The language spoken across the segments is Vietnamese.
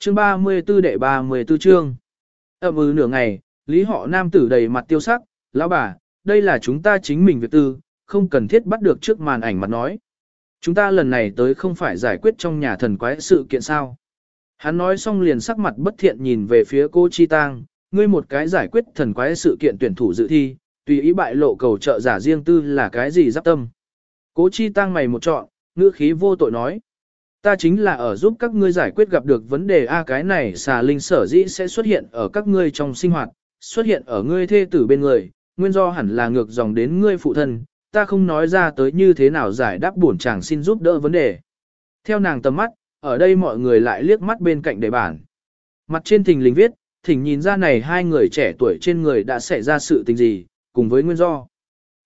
Chương 34 đệ 34 chương. Ẩm ư nửa ngày, lý họ nam tử đầy mặt tiêu sắc, lão bà, đây là chúng ta chính mình việc tư, không cần thiết bắt được trước màn ảnh mặt nói. Chúng ta lần này tới không phải giải quyết trong nhà thần quái sự kiện sao. Hắn nói xong liền sắc mặt bất thiện nhìn về phía cô Chi Tang, ngươi một cái giải quyết thần quái sự kiện tuyển thủ dự thi, tùy ý bại lộ cầu trợ giả riêng tư là cái gì giáp tâm. Cố Chi Tăng mày một chọn, ngữ khí vô tội nói. Ta chính là ở giúp các ngươi giải quyết gặp được vấn đề A cái này xà linh sở dĩ sẽ xuất hiện ở các ngươi trong sinh hoạt, xuất hiện ở ngươi thê tử bên người, nguyên do hẳn là ngược dòng đến ngươi phụ thân, ta không nói ra tới như thế nào giải đáp buồn chàng xin giúp đỡ vấn đề. Theo nàng tầm mắt, ở đây mọi người lại liếc mắt bên cạnh đề bản. Mặt trên thình lình viết, thỉnh nhìn ra này hai người trẻ tuổi trên người đã xảy ra sự tình gì, cùng với nguyên do.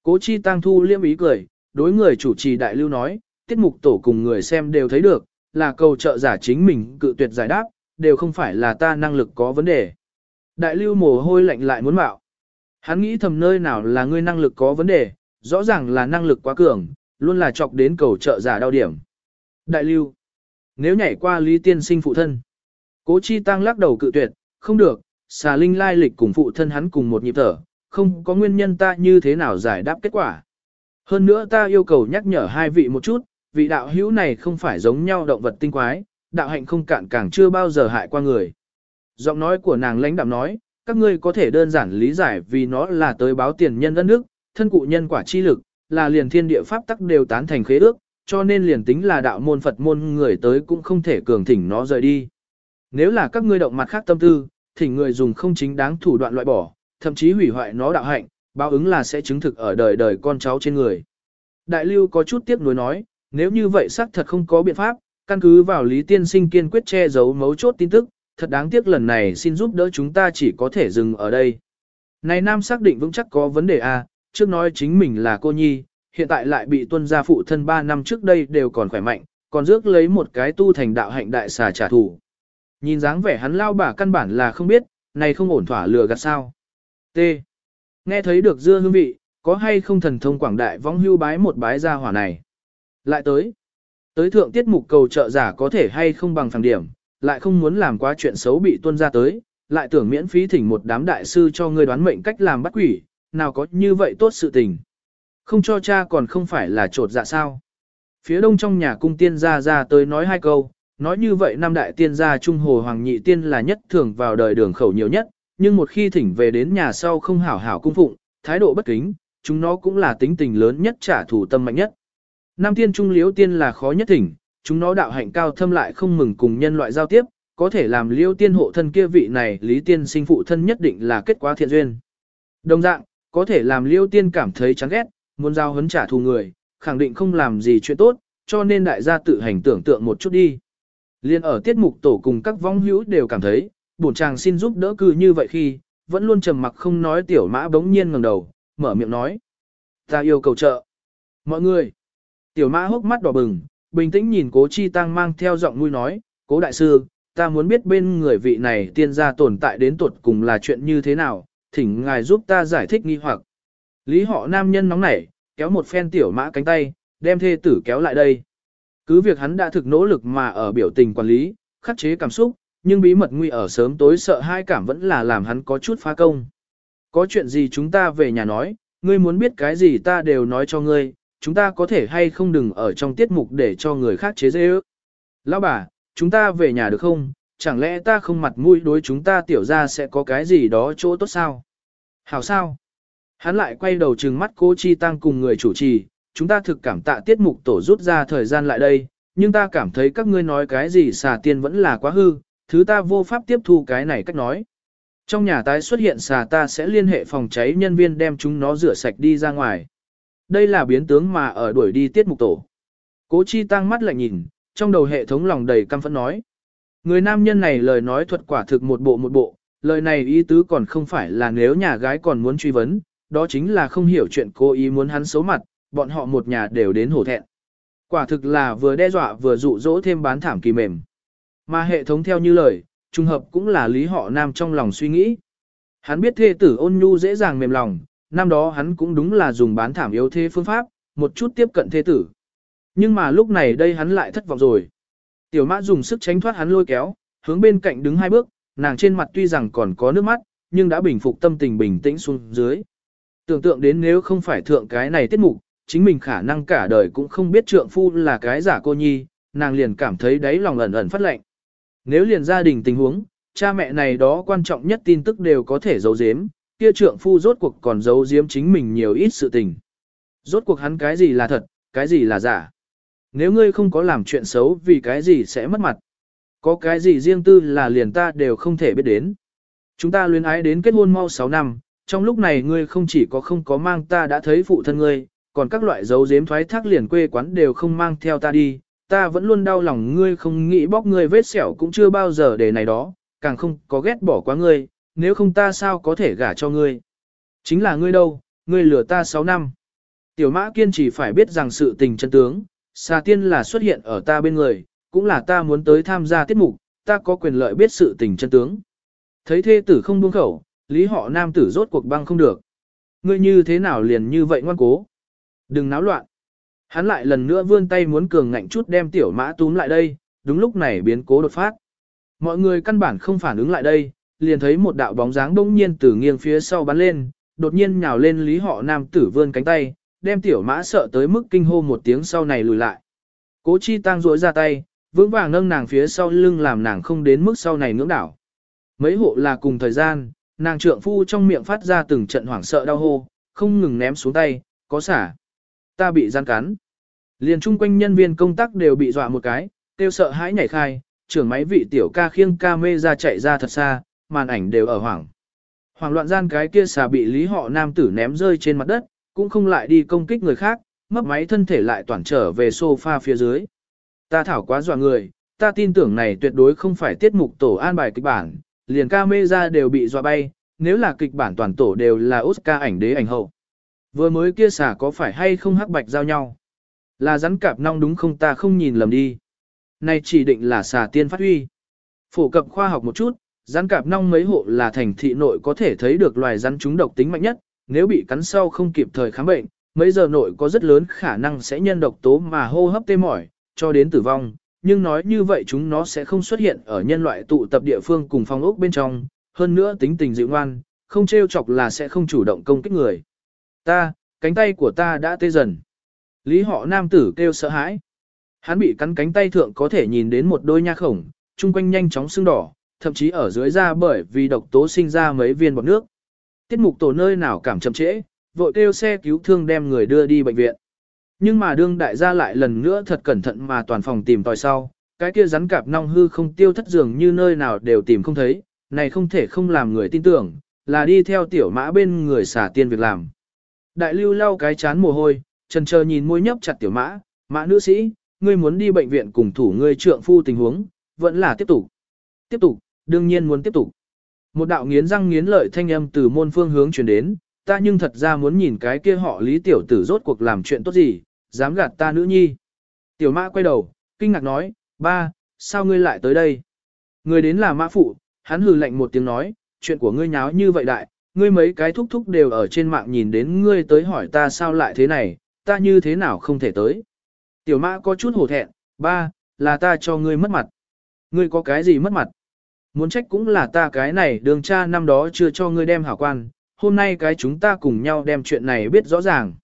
Cố chi tăng thu liêm ý cười, đối người chủ trì đại lưu nói, tiết mục tổ cùng người xem đều thấy được, là cầu trợ giả chính mình cự tuyệt giải đáp, đều không phải là ta năng lực có vấn đề. Đại lưu mồ hôi lạnh lại muốn mạo. Hắn nghĩ thầm nơi nào là ngươi năng lực có vấn đề, rõ ràng là năng lực quá cường, luôn là chọc đến cầu trợ giả đau điểm. Đại lưu, nếu nhảy qua Lý Tiên sinh phụ thân, cố chi tăng lắc đầu cự tuyệt, không được, xà linh lai lịch cùng phụ thân hắn cùng một nhịp thở, không có nguyên nhân ta như thế nào giải đáp kết quả. Hơn nữa ta yêu cầu nhắc nhở hai vị một chút, vị đạo hữu này không phải giống nhau động vật tinh quái, đạo hạnh không cạn càng chưa bao giờ hại qua người. Giọng nói của nàng lãnh đạm nói, các ngươi có thể đơn giản lý giải vì nó là tới báo tiền nhân đất nước, thân cụ nhân quả chi lực, là liền thiên địa pháp tắc đều tán thành khế ước, cho nên liền tính là đạo môn Phật môn người tới cũng không thể cường thỉnh nó rời đi. Nếu là các ngươi động mặt khác tâm tư, thỉnh người dùng không chính đáng thủ đoạn loại bỏ, thậm chí hủy hoại nó đạo hạnh, báo ứng là sẽ chứng thực ở đời đời con cháu trên người. Đại lưu có chút tiếc nuối nói, nếu như vậy xác thật không có biện pháp, căn cứ vào Lý Tiên Sinh kiên quyết che giấu mấu chốt tin tức, thật đáng tiếc lần này xin giúp đỡ chúng ta chỉ có thể dừng ở đây. Này Nam xác định vững chắc có vấn đề A, trước nói chính mình là cô nhi, hiện tại lại bị tuân gia phụ thân 3 năm trước đây đều còn khỏe mạnh, còn rước lấy một cái tu thành đạo hạnh đại xà trả thù. Nhìn dáng vẻ hắn lao bả căn bản là không biết, này không ổn thỏa lừa gạt sao. T. Nghe thấy được dưa hương vị, có hay không thần thông quảng đại vong hưu bái một bái ra hỏa này. Lại tới. Tới thượng tiết mục cầu trợ giả có thể hay không bằng phẳng điểm, lại không muốn làm quá chuyện xấu bị tuân ra tới, lại tưởng miễn phí thỉnh một đám đại sư cho ngươi đoán mệnh cách làm bắt quỷ, nào có như vậy tốt sự tình. Không cho cha còn không phải là trột dạ sao. Phía đông trong nhà cung tiên gia ra tới nói hai câu, nói như vậy năm đại tiên gia trung hồ hoàng nhị tiên là nhất thường vào đời đường khẩu nhiều nhất, nhưng một khi thỉnh về đến nhà sau không hảo hảo cung phụng, thái độ bất kính, chúng nó cũng là tính tình lớn nhất trả thù tâm mạnh nhất. Nam tiên trung liễu tiên là khó nhất thỉnh, chúng nó đạo hạnh cao thâm lại không mừng cùng nhân loại giao tiếp, có thể làm liễu tiên hộ thân kia vị này lý tiên sinh phụ thân nhất định là kết quả thiện duyên. Đồng dạng, có thể làm liễu tiên cảm thấy chán ghét, muốn giao hấn trả thù người, khẳng định không làm gì chuyện tốt, cho nên đại gia tự hành tưởng tượng một chút đi. Liên ở tiết mục tổ cùng các vong hữu đều cảm thấy, bổn chàng xin giúp đỡ cư như vậy khi, vẫn luôn trầm mặc không nói tiểu mã bỗng nhiên ngẩng đầu, mở miệng nói. Ta yêu cầu trợ. Mọi người. Tiểu mã hốc mắt đỏ bừng, bình tĩnh nhìn cố chi tăng mang theo giọng nuôi nói, cố đại sư, ta muốn biết bên người vị này tiên gia tồn tại đến tuột cùng là chuyện như thế nào, thỉnh ngài giúp ta giải thích nghi hoặc. Lý họ nam nhân nóng nảy, kéo một phen tiểu mã cánh tay, đem thê tử kéo lại đây. Cứ việc hắn đã thực nỗ lực mà ở biểu tình quản lý, khắc chế cảm xúc, nhưng bí mật nguy ở sớm tối sợ hai cảm vẫn là làm hắn có chút phá công. Có chuyện gì chúng ta về nhà nói, ngươi muốn biết cái gì ta đều nói cho ngươi, chúng ta có thể hay không đừng ở trong tiết mục để cho người khác chế dễ ước. Lão bà, chúng ta về nhà được không? Chẳng lẽ ta không mặt mũi đối chúng ta tiểu ra sẽ có cái gì đó chỗ tốt sao? Hảo sao? Hắn lại quay đầu trừng mắt cô Chi Tăng cùng người chủ trì, chúng ta thực cảm tạ tiết mục tổ rút ra thời gian lại đây, nhưng ta cảm thấy các ngươi nói cái gì xà tiên vẫn là quá hư, thứ ta vô pháp tiếp thu cái này cách nói. Trong nhà tái xuất hiện xà ta sẽ liên hệ phòng cháy nhân viên đem chúng nó rửa sạch đi ra ngoài. Đây là biến tướng mà ở đuổi đi tiết mục tổ. Cố chi tăng mắt lại nhìn, trong đầu hệ thống lòng đầy căm phẫn nói. Người nam nhân này lời nói thuật quả thực một bộ một bộ, lời này ý tứ còn không phải là nếu nhà gái còn muốn truy vấn, đó chính là không hiểu chuyện cô ý muốn hắn xấu mặt, bọn họ một nhà đều đến hổ thẹn. Quả thực là vừa đe dọa vừa dụ dỗ thêm bán thảm kỳ mềm. Mà hệ thống theo như lời, trùng hợp cũng là lý họ nam trong lòng suy nghĩ. Hắn biết thê tử ôn nhu dễ dàng mềm lòng, năm đó hắn cũng đúng là dùng bán thảm yếu thế phương pháp, một chút tiếp cận thế tử. Nhưng mà lúc này đây hắn lại thất vọng rồi. Tiểu mã dùng sức tránh thoát hắn lôi kéo, hướng bên cạnh đứng hai bước, nàng trên mặt tuy rằng còn có nước mắt, nhưng đã bình phục tâm tình bình tĩnh xuống dưới. Tưởng tượng đến nếu không phải thượng cái này tiết mục, chính mình khả năng cả đời cũng không biết trượng phu là cái giả cô nhi, nàng liền cảm thấy đáy lòng ẩn ẩn phát lệnh. Nếu liền gia đình tình huống, cha mẹ này đó quan trọng nhất tin tức đều có thể giấu giếm, kia trượng phu rốt cuộc còn giấu giếm chính mình nhiều ít sự tình. Rốt cuộc hắn cái gì là thật, cái gì là giả. Nếu ngươi không có làm chuyện xấu vì cái gì sẽ mất mặt. Có cái gì riêng tư là liền ta đều không thể biết đến. Chúng ta luyến ái đến kết hôn mau 6 năm, trong lúc này ngươi không chỉ có không có mang ta đã thấy phụ thân ngươi, còn các loại dấu giếm thoái thác liền quê quán đều không mang theo ta đi, ta vẫn luôn đau lòng ngươi không nghĩ bóc ngươi vết sẹo cũng chưa bao giờ để này đó, càng không có ghét bỏ quá ngươi, nếu không ta sao có thể gả cho ngươi. Chính là ngươi đâu, ngươi lừa ta 6 năm. Tiểu mã kiên chỉ phải biết rằng sự tình chân tướng, xà tiên là xuất hiện ở ta bên người, cũng là ta muốn tới tham gia tiết mục, ta có quyền lợi biết sự tình chân tướng. Thấy thê tử không buông khẩu, lý họ nam tử rốt cuộc băng không được. Ngươi như thế nào liền như vậy ngoan cố. Đừng náo loạn. Hắn lại lần nữa vươn tay muốn cường ngạnh chút đem tiểu mã túm lại đây, đúng lúc này biến cố đột phát. Mọi người căn bản không phản ứng lại đây, liền thấy một đạo bóng dáng bỗng nhiên từ nghiêng phía sau bắn lên, đột nhiên nhào lên lý họ nam tử vươn cánh tay, đem tiểu mã sợ tới mức kinh hô một tiếng sau này lùi lại. Cố chi tăng rối ra tay, vững vàng nâng nàng phía sau lưng làm nàng không đến mức sau này ngưỡng đảo. Mấy hộ là cùng thời gian, nàng trượng phu trong miệng phát ra từng trận hoảng sợ đau hô, không ngừng ném xuống tay, có xả. Ta bị gian cắn. Liền chung quanh nhân viên công tác đều bị dọa một cái, tiêu sợ hãi nhảy khai, trưởng máy vị tiểu ca khiêng ca mê ra chạy ra thật xa, màn ảnh đều ở hoảng. Hoảng loạn gian cái kia xà bị lý họ nam tử ném rơi trên mặt đất, cũng không lại đi công kích người khác, mấp máy thân thể lại toàn trở về sofa phía dưới. Ta thảo quá dọa người, ta tin tưởng này tuyệt đối không phải tiết mục tổ an bài kịch bản, liền ca mê ra đều bị dọa bay, nếu là kịch bản toàn tổ đều là Oscar ảnh đế ảnh hậu. Vừa mới kia xả có phải hay không hắc bạch giao nhau? Là rắn cạp nong đúng không ta không nhìn lầm đi. Này chỉ định là xà tiên phát huy. Phổ cập khoa học một chút, rắn cạp nong mấy hộ là thành thị nội có thể thấy được loài rắn chúng độc tính mạnh nhất, nếu bị cắn sau không kịp thời khám bệnh, mấy giờ nội có rất lớn khả năng sẽ nhân độc tố mà hô hấp tê mỏi, cho đến tử vong. Nhưng nói như vậy chúng nó sẽ không xuất hiện ở nhân loại tụ tập địa phương cùng phong ốc bên trong, hơn nữa tính tình dịu ngoan, không trêu chọc là sẽ không chủ động công kích người. Ta, cánh tay của ta đã tê dần. Lý họ nam tử kêu sợ hãi. Hắn bị cắn cánh tay thượng có thể nhìn đến một đôi nha khổng, chung quanh nhanh chóng sưng đỏ, thậm chí ở dưới da bởi vì độc tố sinh ra mấy viên bọt nước. Tiết mục tổ nơi nào cảm chậm trễ, vội kêu xe cứu thương đem người đưa đi bệnh viện. Nhưng mà đương đại gia lại lần nữa thật cẩn thận mà toàn phòng tìm tòi sau, cái kia rắn cạp nong hư không tiêu thất dường như nơi nào đều tìm không thấy, này không thể không làm người tin tưởng, là đi theo tiểu mã bên người xả tiên việc làm. Đại lưu lau cái chán mồ hôi, trần chờ nhìn môi nhấp chặt tiểu mã, mã nữ sĩ, ngươi muốn đi bệnh viện cùng thủ ngươi trượng phu tình huống, vẫn là tiếp tục. Tiếp tục, đương nhiên muốn tiếp tục. Một đạo nghiến răng nghiến lợi thanh âm từ môn phương hướng truyền đến, ta nhưng thật ra muốn nhìn cái kia họ lý tiểu tử rốt cuộc làm chuyện tốt gì, dám gạt ta nữ nhi. Tiểu mã quay đầu, kinh ngạc nói, ba, sao ngươi lại tới đây? Người đến là mã phụ, hắn hừ lạnh một tiếng nói, chuyện của ngươi nháo như vậy đại, ngươi mấy cái thúc thúc đều ở trên mạng nhìn đến ngươi tới hỏi ta sao lại thế này, ta như thế nào không thể tới. Tiểu mã có chút hổ thẹn, ba, là ta cho ngươi mất mặt. Ngươi có cái gì mất mặt? Muốn trách cũng là ta cái này đường cha năm đó chưa cho ngươi đem hảo quan, hôm nay cái chúng ta cùng nhau đem chuyện này biết rõ ràng.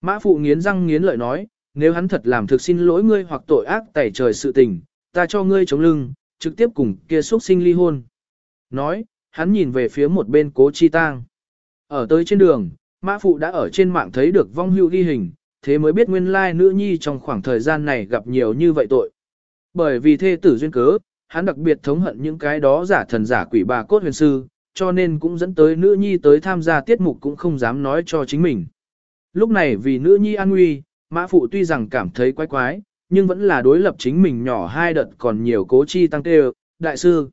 Mã phụ nghiến răng nghiến lợi nói, nếu hắn thật làm thực xin lỗi ngươi hoặc tội ác tẩy trời sự tình, ta cho ngươi chống lưng, trực tiếp cùng kia xuất sinh ly hôn. Nói, hắn nhìn về phía một bên cố chi tang. Ở tới trên đường, mã phụ đã ở trên mạng thấy được vong hưu ghi hình, thế mới biết nguyên lai nữ nhi trong khoảng thời gian này gặp nhiều như vậy tội. Bởi vì thê tử duyên cớ, hắn đặc biệt thống hận những cái đó giả thần giả quỷ bà cốt huyền sư, cho nên cũng dẫn tới nữ nhi tới tham gia tiết mục cũng không dám nói cho chính mình. Lúc này vì nữ nhi an nguy, mã phụ tuy rằng cảm thấy quái quái, nhưng vẫn là đối lập chính mình nhỏ hai đợt còn nhiều cố chi tăng tê đại sư.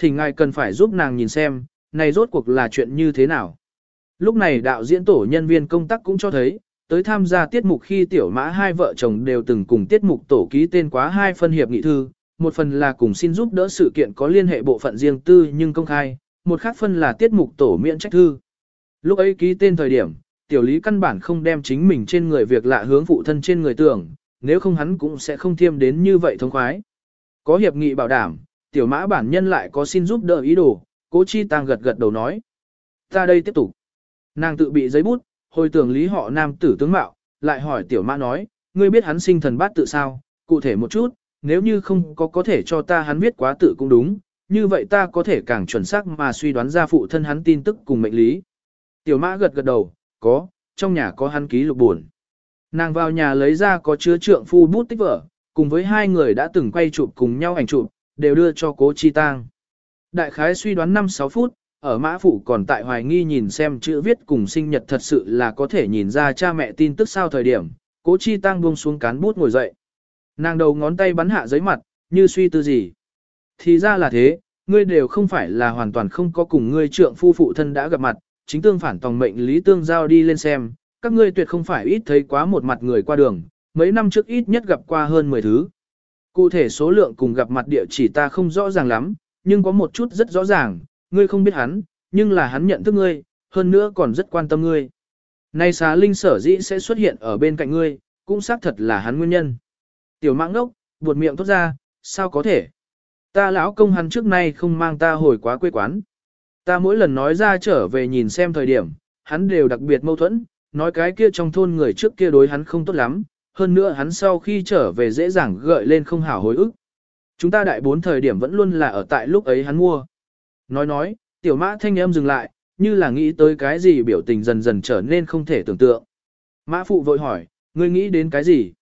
Thì ngài cần phải giúp nàng nhìn xem, này rốt cuộc là chuyện như thế nào. Lúc này đạo diễn tổ nhân viên công tác cũng cho thấy, tới tham gia tiết mục khi tiểu mã hai vợ chồng đều từng cùng tiết mục tổ ký tên quá hai phân hiệp nghị thư, một phần là cùng xin giúp đỡ sự kiện có liên hệ bộ phận riêng tư nhưng công khai, một khác phân là tiết mục tổ miễn trách thư. Lúc ấy ký tên thời điểm, tiểu lý căn bản không đem chính mình trên người việc lạ hướng phụ thân trên người tưởng, nếu không hắn cũng sẽ không thiêm đến như vậy thông khoái. Có hiệp nghị bảo đảm, tiểu mã bản nhân lại có xin giúp đỡ ý đồ, cố chi tăng gật gật đầu nói. Ta đây tiếp tục. Nàng tự bị giấy bút, hồi tưởng lý họ nam tử tướng mạo, lại hỏi tiểu mã nói, ngươi biết hắn sinh thần bát tự sao, cụ thể một chút, nếu như không có có thể cho ta hắn viết quá tự cũng đúng, như vậy ta có thể càng chuẩn xác mà suy đoán ra phụ thân hắn tin tức cùng mệnh lý. Tiểu mã gật gật đầu, có, trong nhà có hắn ký lục buồn. Nàng vào nhà lấy ra có chứa trượng phu bút tích vở, cùng với hai người đã từng quay chụp cùng nhau ảnh chụp, đều đưa cho cố chi tang. Đại khái suy đoán 5-6 phút, ở mã phụ còn tại hoài nghi nhìn xem chữ viết cùng sinh nhật thật sự là có thể nhìn ra cha mẹ tin tức sao thời điểm, cố chi tang buông xuống cán bút ngồi dậy. Nàng đầu ngón tay bắn hạ giấy mặt, như suy tư gì. Thì ra là thế, ngươi đều không phải là hoàn toàn không có cùng ngươi trượng phu phụ thân đã gặp mặt, chính tương phản tòng mệnh lý tương giao đi lên xem, các ngươi tuyệt không phải ít thấy quá một mặt người qua đường, mấy năm trước ít nhất gặp qua hơn 10 thứ. Cụ thể số lượng cùng gặp mặt địa chỉ ta không rõ ràng lắm, nhưng có một chút rất rõ ràng, ngươi không biết hắn, nhưng là hắn nhận thức ngươi, hơn nữa còn rất quan tâm ngươi. Nay xá linh sở dĩ sẽ xuất hiện ở bên cạnh ngươi, cũng xác thật là hắn nguyên nhân. Tiểu mạng ngốc, buột miệng thốt ra, sao có thể? Ta lão công hắn trước nay không mang ta hồi quá quê quán. Ta mỗi lần nói ra trở về nhìn xem thời điểm, hắn đều đặc biệt mâu thuẫn, nói cái kia trong thôn người trước kia đối hắn không tốt lắm, hơn nữa hắn sau khi trở về dễ dàng gợi lên không hảo hồi ức. Chúng ta đại bốn thời điểm vẫn luôn là ở tại lúc ấy hắn mua. Nói nói, tiểu mã thanh em dừng lại, như là nghĩ tới cái gì biểu tình dần dần trở nên không thể tưởng tượng. Mã phụ vội hỏi, ngươi nghĩ đến cái gì?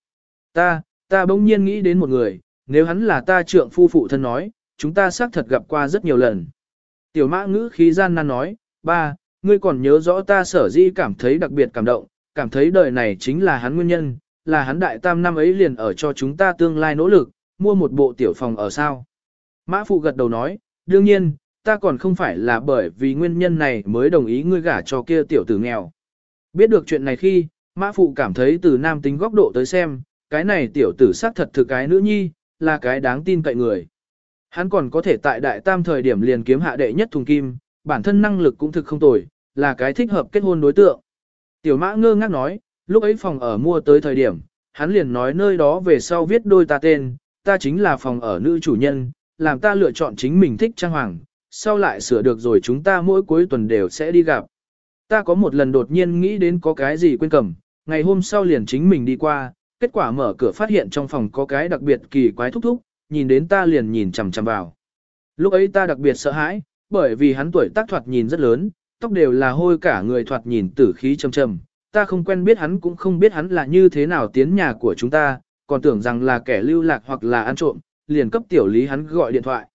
Ta, ta bỗng nhiên nghĩ đến một người, nếu hắn là ta trượng phu phụ thân nói, chúng ta xác thật gặp qua rất nhiều lần. Tiểu mã ngữ khí gian nan nói, ba, ngươi còn nhớ rõ ta sở di cảm thấy đặc biệt cảm động, cảm thấy đời này chính là hắn nguyên nhân, là hắn đại tam năm ấy liền ở cho chúng ta tương lai nỗ lực, mua một bộ tiểu phòng ở sao. Mã phụ gật đầu nói, đương nhiên, ta còn không phải là bởi vì nguyên nhân này mới đồng ý ngươi gả cho kia tiểu tử nghèo. Biết được chuyện này khi, mã phụ cảm thấy từ nam tính góc độ tới xem, cái này tiểu tử xác thật thực cái nữ nhi, là cái đáng tin cậy người. Hắn còn có thể tại đại tam thời điểm liền kiếm hạ đệ nhất thùng kim, bản thân năng lực cũng thực không tồi, là cái thích hợp kết hôn đối tượng. Tiểu mã ngơ ngác nói, lúc ấy phòng ở mua tới thời điểm, hắn liền nói nơi đó về sau viết đôi ta tên, ta chính là phòng ở nữ chủ nhân, làm ta lựa chọn chính mình thích trang hoàng, sau lại sửa được rồi chúng ta mỗi cuối tuần đều sẽ đi gặp. Ta có một lần đột nhiên nghĩ đến có cái gì quên cầm, ngày hôm sau liền chính mình đi qua, kết quả mở cửa phát hiện trong phòng có cái đặc biệt kỳ quái thúc thúc, nhìn đến ta liền nhìn chằm chằm vào. Lúc ấy ta đặc biệt sợ hãi, bởi vì hắn tuổi tác thoạt nhìn rất lớn, tóc đều là hôi cả người thoạt nhìn tử khí trầm trầm. Ta không quen biết hắn cũng không biết hắn là như thế nào tiến nhà của chúng ta, còn tưởng rằng là kẻ lưu lạc hoặc là ăn trộm, liền cấp tiểu lý hắn gọi điện thoại.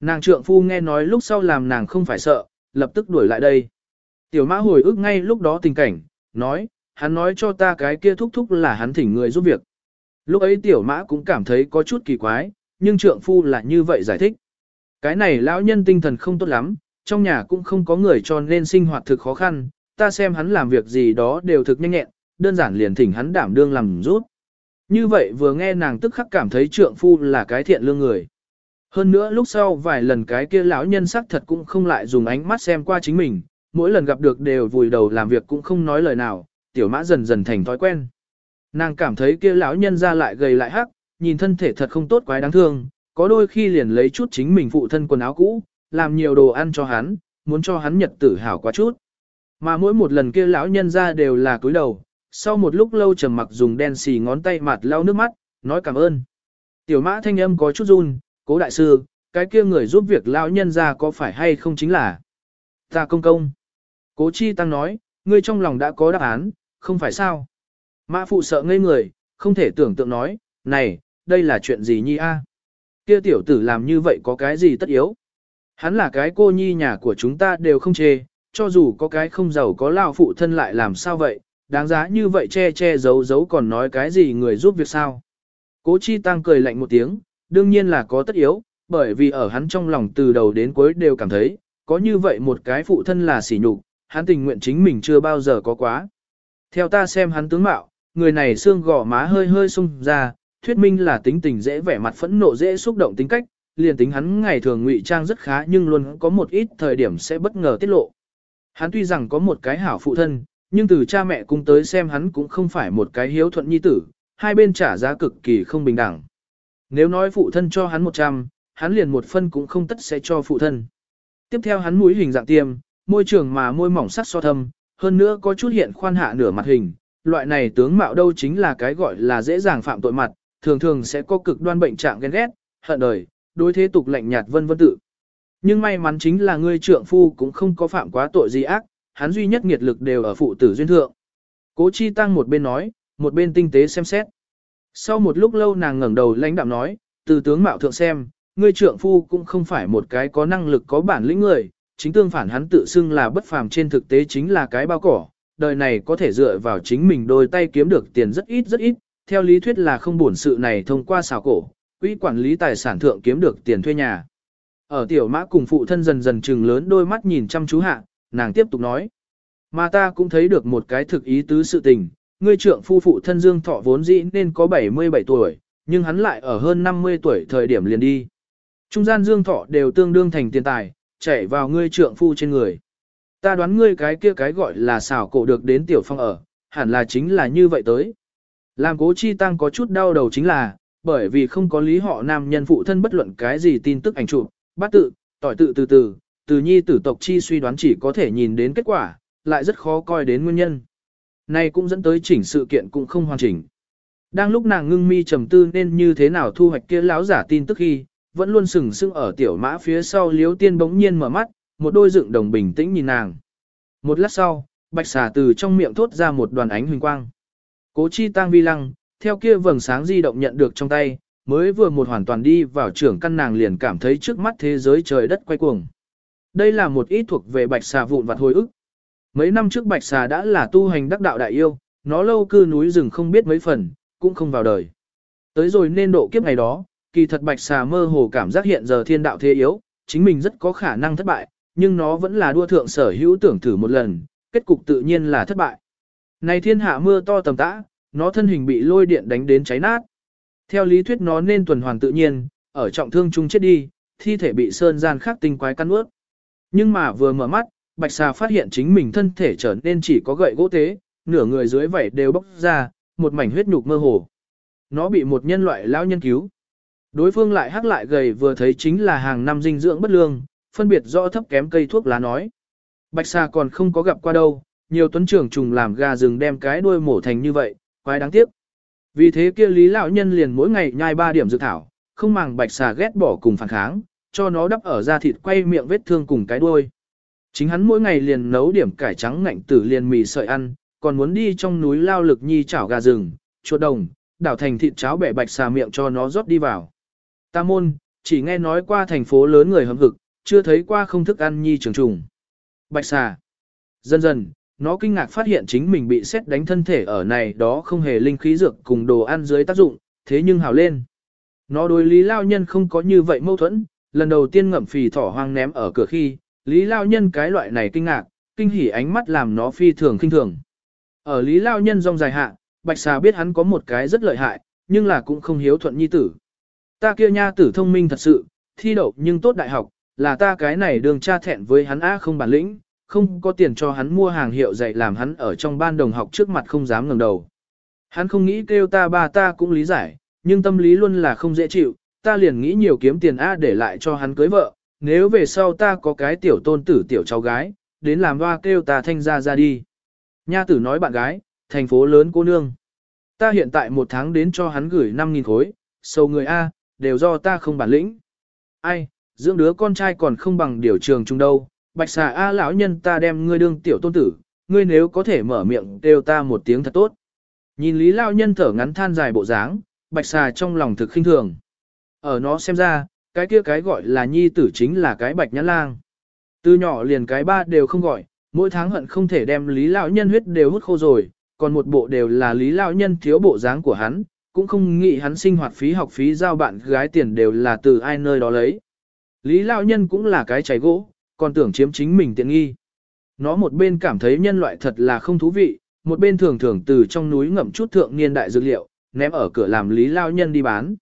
Nàng trượng phu nghe nói lúc sau làm nàng không phải sợ, lập tức đuổi lại đây. Tiểu mã hồi ức ngay lúc đó tình cảnh, nói, hắn nói cho ta cái kia thúc thúc là hắn thỉnh người giúp việc. Lúc ấy tiểu mã cũng cảm thấy có chút kỳ quái, nhưng trượng phu là như vậy giải thích. Cái này lão nhân tinh thần không tốt lắm, trong nhà cũng không có người cho nên sinh hoạt thực khó khăn, ta xem hắn làm việc gì đó đều thực nhanh nhẹn, đơn giản liền thỉnh hắn đảm đương làm rút. Như vậy vừa nghe nàng tức khắc cảm thấy trượng phu là cái thiện lương người. Hơn nữa lúc sau vài lần cái kia lão nhân sắc thật cũng không lại dùng ánh mắt xem qua chính mình, mỗi lần gặp được đều vùi đầu làm việc cũng không nói lời nào, tiểu mã dần dần thành thói quen. Nàng cảm thấy kia lão nhân ra lại gầy lại hắc, nhìn thân thể thật không tốt quái đáng thương, có đôi khi liền lấy chút chính mình phụ thân quần áo cũ, làm nhiều đồ ăn cho hắn, muốn cho hắn nhật tử hảo quá chút. Mà mỗi một lần kia lão nhân ra đều là cúi đầu, sau một lúc lâu trầm mặc dùng đen xì ngón tay mặt lau nước mắt, nói cảm ơn. Tiểu mã thanh âm có chút run, cố đại sư, cái kia người giúp việc lão nhân ra có phải hay không chính là ta công công. Cố chi tăng nói, ngươi trong lòng đã có đáp án, không phải sao. Mã phụ sợ ngây người, không thể tưởng tượng nói, này, đây là chuyện gì nhi a? Kia tiểu tử làm như vậy có cái gì tất yếu? Hắn là cái cô nhi nhà của chúng ta đều không chê, cho dù có cái không giàu có lao phụ thân lại làm sao vậy, đáng giá như vậy che che giấu giấu còn nói cái gì người giúp việc sao. Cố chi tăng cười lạnh một tiếng, đương nhiên là có tất yếu, bởi vì ở hắn trong lòng từ đầu đến cuối đều cảm thấy, có như vậy một cái phụ thân là sỉ nhục, hắn tình nguyện chính mình chưa bao giờ có quá. Theo ta xem hắn tướng mạo, người này xương gò má hơi hơi sung ra, thuyết minh là tính tình dễ vẻ mặt phẫn nộ dễ xúc động tính cách, liền tính hắn ngày thường ngụy trang rất khá nhưng luôn có một ít thời điểm sẽ bất ngờ tiết lộ. Hắn tuy rằng có một cái hảo phụ thân, nhưng từ cha mẹ cùng tới xem hắn cũng không phải một cái hiếu thuận nhi tử, hai bên trả giá cực kỳ không bình đẳng. Nếu nói phụ thân cho hắn 100, hắn liền một phân cũng không tất sẽ cho phụ thân. Tiếp theo hắn mũi hình dạng tiêm, môi trường mà môi mỏng sắc so thâm, hơn nữa có chút hiện khoan hạ nửa mặt hình, loại này tướng mạo đâu chính là cái gọi là dễ dàng phạm tội mặt, thường thường sẽ có cực đoan bệnh trạng ghen ghét, hận đời, đối thế tục lạnh nhạt vân vân tự. Nhưng may mắn chính là ngươi trượng phu cũng không có phạm quá tội gì ác, hắn duy nhất nghiệt lực đều ở phụ tử duyên thượng. Cố chi tăng một bên nói, một bên tinh tế xem xét. Sau một lúc lâu nàng ngẩng đầu lãnh đạm nói, từ tướng mạo thượng xem, ngươi trượng phu cũng không phải một cái có năng lực có bản lĩnh người, chính tương phản hắn tự xưng là bất phàm trên thực tế chính là cái bao cỏ, đời này có thể dựa vào chính mình đôi tay kiếm được tiền rất ít rất ít, theo lý thuyết là không bổn sự này thông qua xào cổ, quỹ quản lý tài sản thượng kiếm được tiền thuê nhà. Ở tiểu mã cùng phụ thân dần dần trừng lớn đôi mắt nhìn chăm chú hạ, nàng tiếp tục nói. Mà ta cũng thấy được một cái thực ý tứ sự tình, ngươi trượng phu phụ thân Dương Thọ vốn dĩ nên có 77 tuổi, nhưng hắn lại ở hơn 50 tuổi thời điểm liền đi. Trung gian Dương Thọ đều tương đương thành tiền tài, chạy vào ngươi trượng phu trên người. Ta đoán ngươi cái kia cái gọi là xảo cổ được đến tiểu phong ở, hẳn là chính là như vậy tới. Làm cố chi tăng có chút đau đầu chính là, bởi vì không có lý họ nam nhân phụ thân bất luận cái gì tin tức ảnh chụp, bắt tự, tỏi tự từ từ, từ nhi tử tộc chi suy đoán chỉ có thể nhìn đến kết quả, lại rất khó coi đến nguyên nhân. Này cũng dẫn tới chỉnh sự kiện cũng không hoàn chỉnh. Đang lúc nàng ngưng mi trầm tư nên như thế nào thu hoạch kia lão giả tin tức khi, vẫn luôn sừng sững ở tiểu mã phía sau liếu tiên bỗng nhiên mở mắt, một đôi dựng đồng bình tĩnh nhìn nàng. Một lát sau, bạch xà từ trong miệng thốt ra một đoàn ánh huỳnh quang. Cố chi tang vi lăng, theo kia vầng sáng di động nhận được trong tay, mới vừa một hoàn toàn đi vào trưởng căn nàng liền cảm thấy trước mắt thế giới trời đất quay cuồng. Đây là một ít thuộc về bạch xà vụn vặt hồi ức. Mấy năm trước bạch xà đã là tu hành đắc đạo đại yêu, nó lâu cư núi rừng không biết mấy phần, cũng không vào đời. Tới rồi nên độ kiếp ngày đó, kỳ thật bạch xà mơ hồ cảm giác hiện giờ thiên đạo thế yếu, chính mình rất có khả năng thất bại, nhưng nó vẫn là đua thượng sở hữu tưởng thử một lần, kết cục tự nhiên là thất bại. Này thiên hạ mưa to tầm tã, nó thân hình bị lôi điện đánh đến cháy nát. Theo lý thuyết nó nên tuần hoàn tự nhiên, ở trọng thương chung chết đi, thi thể bị sơn gian khắc tinh quái căn ướt. Nhưng mà vừa mở mắt, bạch xà phát hiện chính mình thân thể trở nên chỉ có gậy gỗ tế, nửa người dưới vảy đều bốc ra, một mảnh huyết nhục mơ hồ. Nó bị một nhân loại lão nhân cứu. Đối phương lại hắc lại gầy vừa thấy chính là hàng năm dinh dưỡng bất lương, phân biệt rõ thấp kém cây thuốc lá nói. Bạch xà còn không có gặp qua đâu, nhiều tuấn trưởng trùng làm gà rừng đem cái đuôi mổ thành như vậy, quái đáng tiếc. Vì thế kia lý lão nhân liền mỗi ngày nhai ba điểm dược thảo, không màng bạch xà ghét bỏ cùng phản kháng, cho nó đắp ở da thịt quay miệng vết thương cùng cái đuôi. Chính hắn mỗi ngày liền nấu điểm cải trắng ngạnh tử liền mì sợi ăn, còn muốn đi trong núi lao lực nhi chảo gà rừng, chuột đồng, đảo thành thịt cháo bẻ bạch xà miệng cho nó rót đi vào. Ta môn, chỉ nghe nói qua thành phố lớn người hâm hực, chưa thấy qua không thức ăn nhi trường trùng. Bạch xà. Dần dần, nó kinh ngạc phát hiện chính mình bị xét đánh thân thể ở này đó không hề linh khí dược cùng đồ ăn dưới tác dụng, thế nhưng hào lên. Nó đối lý lao nhân không có như vậy mâu thuẫn, lần đầu tiên ngậm phì thỏ hoang ném ở cửa khi, lý lao nhân cái loại này kinh ngạc, kinh hỉ ánh mắt làm nó phi thường kinh thường. Ở lý lao nhân rong dài hạ, bạch xà biết hắn có một cái rất lợi hại, nhưng là cũng không hiếu thuận nhi tử. Ta kia nha tử thông minh thật sự, thi đậu nhưng tốt đại học, là ta cái này đường cha thẹn với hắn á không bản lĩnh, không có tiền cho hắn mua hàng hiệu dạy làm hắn ở trong ban đồng học trước mặt không dám ngẩng đầu. Hắn không nghĩ kêu ta ba ta cũng lý giải, nhưng tâm lý luôn là không dễ chịu, ta liền nghĩ nhiều kiếm tiền A để lại cho hắn cưới vợ, nếu về sau ta có cái tiểu tôn tử tiểu cháu gái, đến làm hoa kêu ta thanh ra ra đi. Nha tử nói bạn gái, thành phố lớn cô nương. Ta hiện tại một tháng đến cho hắn gửi 5.000 khối, sâu người A, đều do ta không bản lĩnh. Ai, dưỡng đứa con trai còn không bằng điều trường chung đâu, bạch xà A lão nhân ta đem ngươi đương tiểu tôn tử, ngươi nếu có thể mở miệng đều ta một tiếng thật tốt. Nhìn lý lão nhân thở ngắn than dài bộ dáng, bạch xà trong lòng thực khinh thường. Ở nó xem ra, cái kia cái gọi là nhi tử chính là cái bạch nhãn lang. Từ nhỏ liền cái ba đều không gọi, mỗi tháng hận không thể đem lý lão nhân huyết đều hút khô rồi, còn một bộ đều là lý lão nhân thiếu bộ dáng của hắn, cũng không nghĩ hắn sinh hoạt phí học phí giao bạn gái tiền đều là từ ai nơi đó lấy. Lý lão nhân cũng là cái cháy gỗ, còn tưởng chiếm chính mình tiện nghi. Nó một bên cảm thấy nhân loại thật là không thú vị, một bên thường thường từ trong núi ngậm chút thượng niên đại dược liệu, ném ở cửa làm Lý lão nhân đi bán.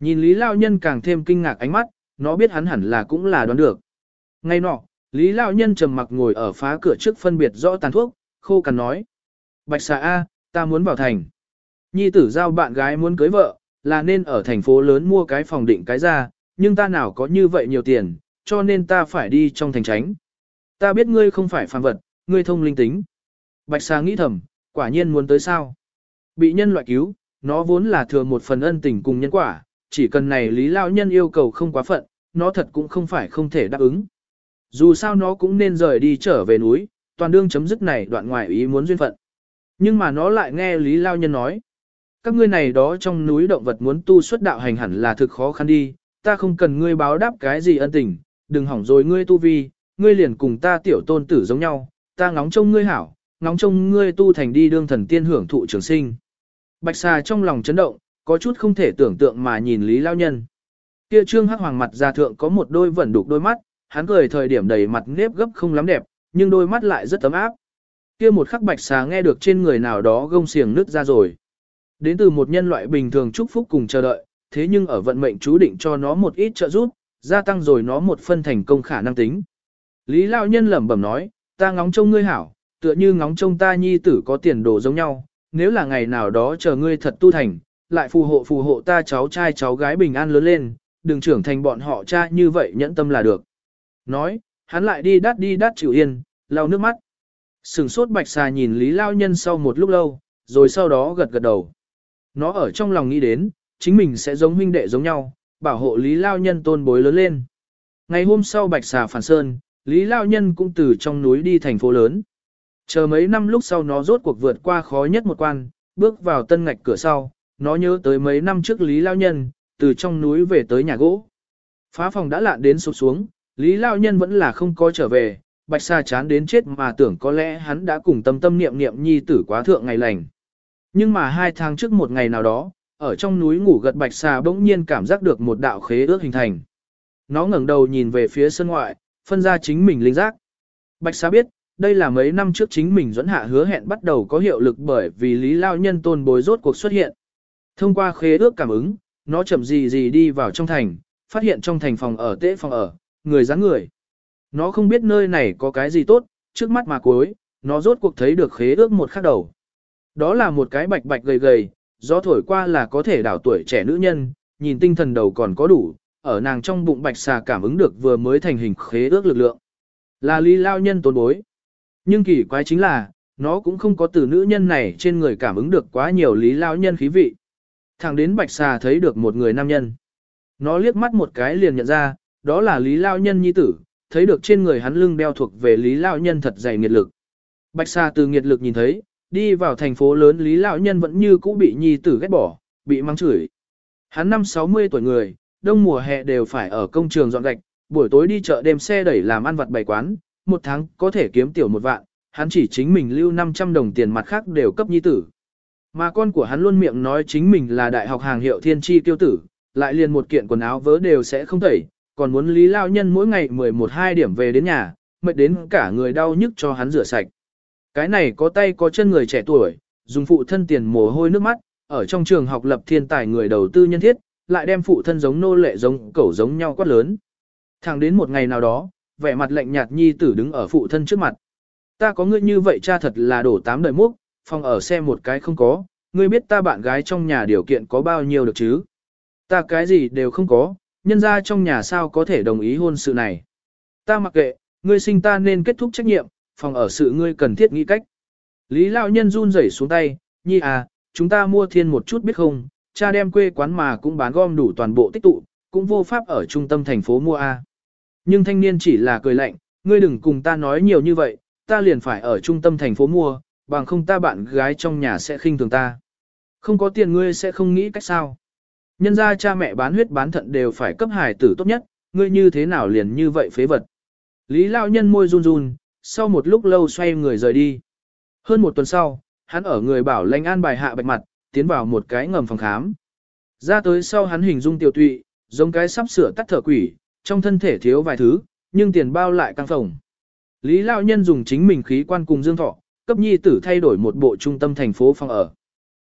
Nhìn Lý lão nhân càng thêm kinh ngạc ánh mắt, nó biết hắn hẳn là cũng là đoán được. Ngay nọ, Lý lão nhân trầm mặc ngồi ở phá cửa trước phân biệt rõ tàn thuốc, khô cằn nói: "Bạch xà a, ta muốn vào thành." Nhi tử giao bạn gái muốn cưới vợ, là nên ở thành phố lớn mua cái phòng định cái ra, nhưng ta nào có như vậy nhiều tiền, cho nên ta phải đi trong thành tránh. Ta biết ngươi không phải phàm vật, ngươi thông linh tính. Bạch Sa nghĩ thầm, quả nhiên muốn tới sao. Bị nhân loại cứu, nó vốn là thừa một phần ân tình cùng nhân quả, chỉ cần này lý lao nhân yêu cầu không quá phận, nó thật cũng không phải không thể đáp ứng. Dù sao nó cũng nên rời đi trở về núi, toàn đương chấm dứt này đoạn ngoài ý muốn duyên phận. Nhưng mà nó lại nghe lý lao nhân nói. Các ngươi này đó trong núi động vật muốn tu xuất đạo hành hẳn là thực khó khăn đi, ta không cần ngươi báo đáp cái gì ân tình, đừng hỏng rồi ngươi tu vi, ngươi liền cùng ta tiểu tôn tử giống nhau, ta ngóng trông ngươi hảo, ngóng trông ngươi tu thành đi đương thần tiên hưởng thụ trường sinh. Bạch xà trong lòng chấn động, có chút không thể tưởng tượng mà nhìn Lý Lao Nhân. Kia trương hắc hoàng mặt già thượng có một đôi vẩn đục đôi mắt, hắn cười thời điểm đầy mặt nếp gấp không lắm đẹp, nhưng đôi mắt lại rất ấm áp. Kia một khắc bạch xà nghe được trên người nào đó gông xiềng nứt ra rồi. Đến từ một nhân loại bình thường chúc phúc cùng chờ đợi, thế nhưng ở vận mệnh chú định cho nó một ít trợ giúp, gia tăng rồi nó một phân thành công khả năng tính. Lý Lao Nhân lẩm bẩm nói, ta ngóng trông ngươi hảo, tựa như ngóng trông ta nhi tử có tiền đồ giống nhau, nếu là ngày nào đó chờ ngươi thật tu thành, lại phù hộ phù hộ ta cháu trai cháu gái bình an lớn lên, đừng trưởng thành bọn họ cha như vậy nhẫn tâm là được. Nói, hắn lại đi đắt đi đắt chịu yên, lau nước mắt. Sừng sốt bạch xà nhìn Lý Lao Nhân sau một lúc lâu, rồi sau đó gật gật đầu. Nó ở trong lòng nghĩ đến, chính mình sẽ giống huynh đệ giống nhau, bảo hộ Lý Lao Nhân tôn bối lớn lên. Ngày hôm sau bạch xà phản sơn, Lý Lao Nhân cũng từ trong núi đi thành phố lớn. Chờ mấy năm lúc sau nó rốt cuộc vượt qua khó nhất một quan, bước vào tân ngạch cửa sau, nó nhớ tới mấy năm trước Lý Lao Nhân, từ trong núi về tới nhà gỗ. Phá phòng đã lạn đến sụp xuống, Lý Lao Nhân vẫn là không có trở về, bạch Sa chán đến chết mà tưởng có lẽ hắn đã cùng tâm tâm niệm niệm nhi tử quá thượng ngày lành. Nhưng mà hai tháng trước một ngày nào đó, ở trong núi ngủ gật bạch xà bỗng nhiên cảm giác được một đạo khế ước hình thành. Nó ngẩng đầu nhìn về phía sân ngoại, phân ra chính mình linh giác. Bạch xà biết, đây là mấy năm trước chính mình dẫn hạ hứa hẹn bắt đầu có hiệu lực bởi vì lý lao nhân tôn bối rốt cuộc xuất hiện. Thông qua khế ước cảm ứng, nó chậm gì gì đi vào trong thành, phát hiện trong thành phòng ở tễ phòng ở, người dáng người. Nó không biết nơi này có cái gì tốt, trước mắt mà cuối, nó rốt cuộc thấy được khế ước một khắc đầu. Đó là một cái bạch bạch gầy gầy, gió thổi qua là có thể đảo tuổi trẻ nữ nhân, nhìn tinh thần đầu còn có đủ, ở nàng trong bụng bạch xà cảm ứng được vừa mới thành hình khế ước lực lượng. Là lý lao nhân tốn bối. Nhưng kỳ quái chính là, nó cũng không có từ nữ nhân này trên người cảm ứng được quá nhiều lý lao nhân khí vị. Thẳng đến bạch xà thấy được một người nam nhân. Nó liếc mắt một cái liền nhận ra, đó là lý lao nhân nhi tử, thấy được trên người hắn lưng đeo thuộc về lý lao nhân thật dày nghiệt lực. Bạch xà từ nghiệt lực nhìn thấy, đi vào thành phố lớn lý Lão nhân vẫn như cũ bị nhi tử ghét bỏ, bị mắng chửi. Hắn năm 60 tuổi người, đông mùa hè đều phải ở công trường dọn gạch, buổi tối đi chợ đêm xe đẩy làm ăn vặt bày quán, một tháng có thể kiếm tiểu một vạn, hắn chỉ chính mình lưu 500 đồng tiền mặt khác đều cấp nhi tử. Mà con của hắn luôn miệng nói chính mình là đại học hàng hiệu thiên tri tiêu tử, lại liền một kiện quần áo vớ đều sẽ không tẩy, còn muốn lý lao nhân mỗi ngày 11-2 điểm về đến nhà, mệt đến cả người đau nhức cho hắn rửa sạch. Cái này có tay có chân người trẻ tuổi, dùng phụ thân tiền mồ hôi nước mắt, ở trong trường học lập thiên tài người đầu tư nhân thiết, lại đem phụ thân giống nô lệ giống cẩu giống nhau quát lớn. Thẳng đến một ngày nào đó, vẻ mặt lạnh nhạt nhi tử đứng ở phụ thân trước mặt. Ta có ngươi như vậy cha thật là đổ tám đời múc, phòng ở xe một cái không có, ngươi biết ta bạn gái trong nhà điều kiện có bao nhiêu được chứ? Ta cái gì đều không có, nhân ra trong nhà sao có thể đồng ý hôn sự này. Ta mặc kệ, ngươi sinh ta nên kết thúc trách nhiệm, phòng ở sự ngươi cần thiết nghĩ cách. Lý lão nhân run rẩy xuống tay, nhi à, chúng ta mua thiên một chút biết không, cha đem quê quán mà cũng bán gom đủ toàn bộ tích tụ, cũng vô pháp ở trung tâm thành phố mua a. Nhưng thanh niên chỉ là cười lạnh, ngươi đừng cùng ta nói nhiều như vậy, ta liền phải ở trung tâm thành phố mua, bằng không ta bạn gái trong nhà sẽ khinh thường ta. Không có tiền ngươi sẽ không nghĩ cách sao. Nhân ra cha mẹ bán huyết bán thận đều phải cấp hài tử tốt nhất, ngươi như thế nào liền như vậy phế vật. Lý lão nhân môi run run, sau một lúc lâu xoay người rời đi. Hơn một tuần sau, hắn ở người bảo lãnh an bài hạ bạch mặt, tiến vào một cái ngầm phòng khám. Ra tới sau hắn hình dung tiểu tụy, giống cái sắp sửa tắt thở quỷ, trong thân thể thiếu vài thứ, nhưng tiền bao lại căng phồng. Lý lão nhân dùng chính mình khí quan cùng dương thọ, cấp nhi tử thay đổi một bộ trung tâm thành phố phòng ở.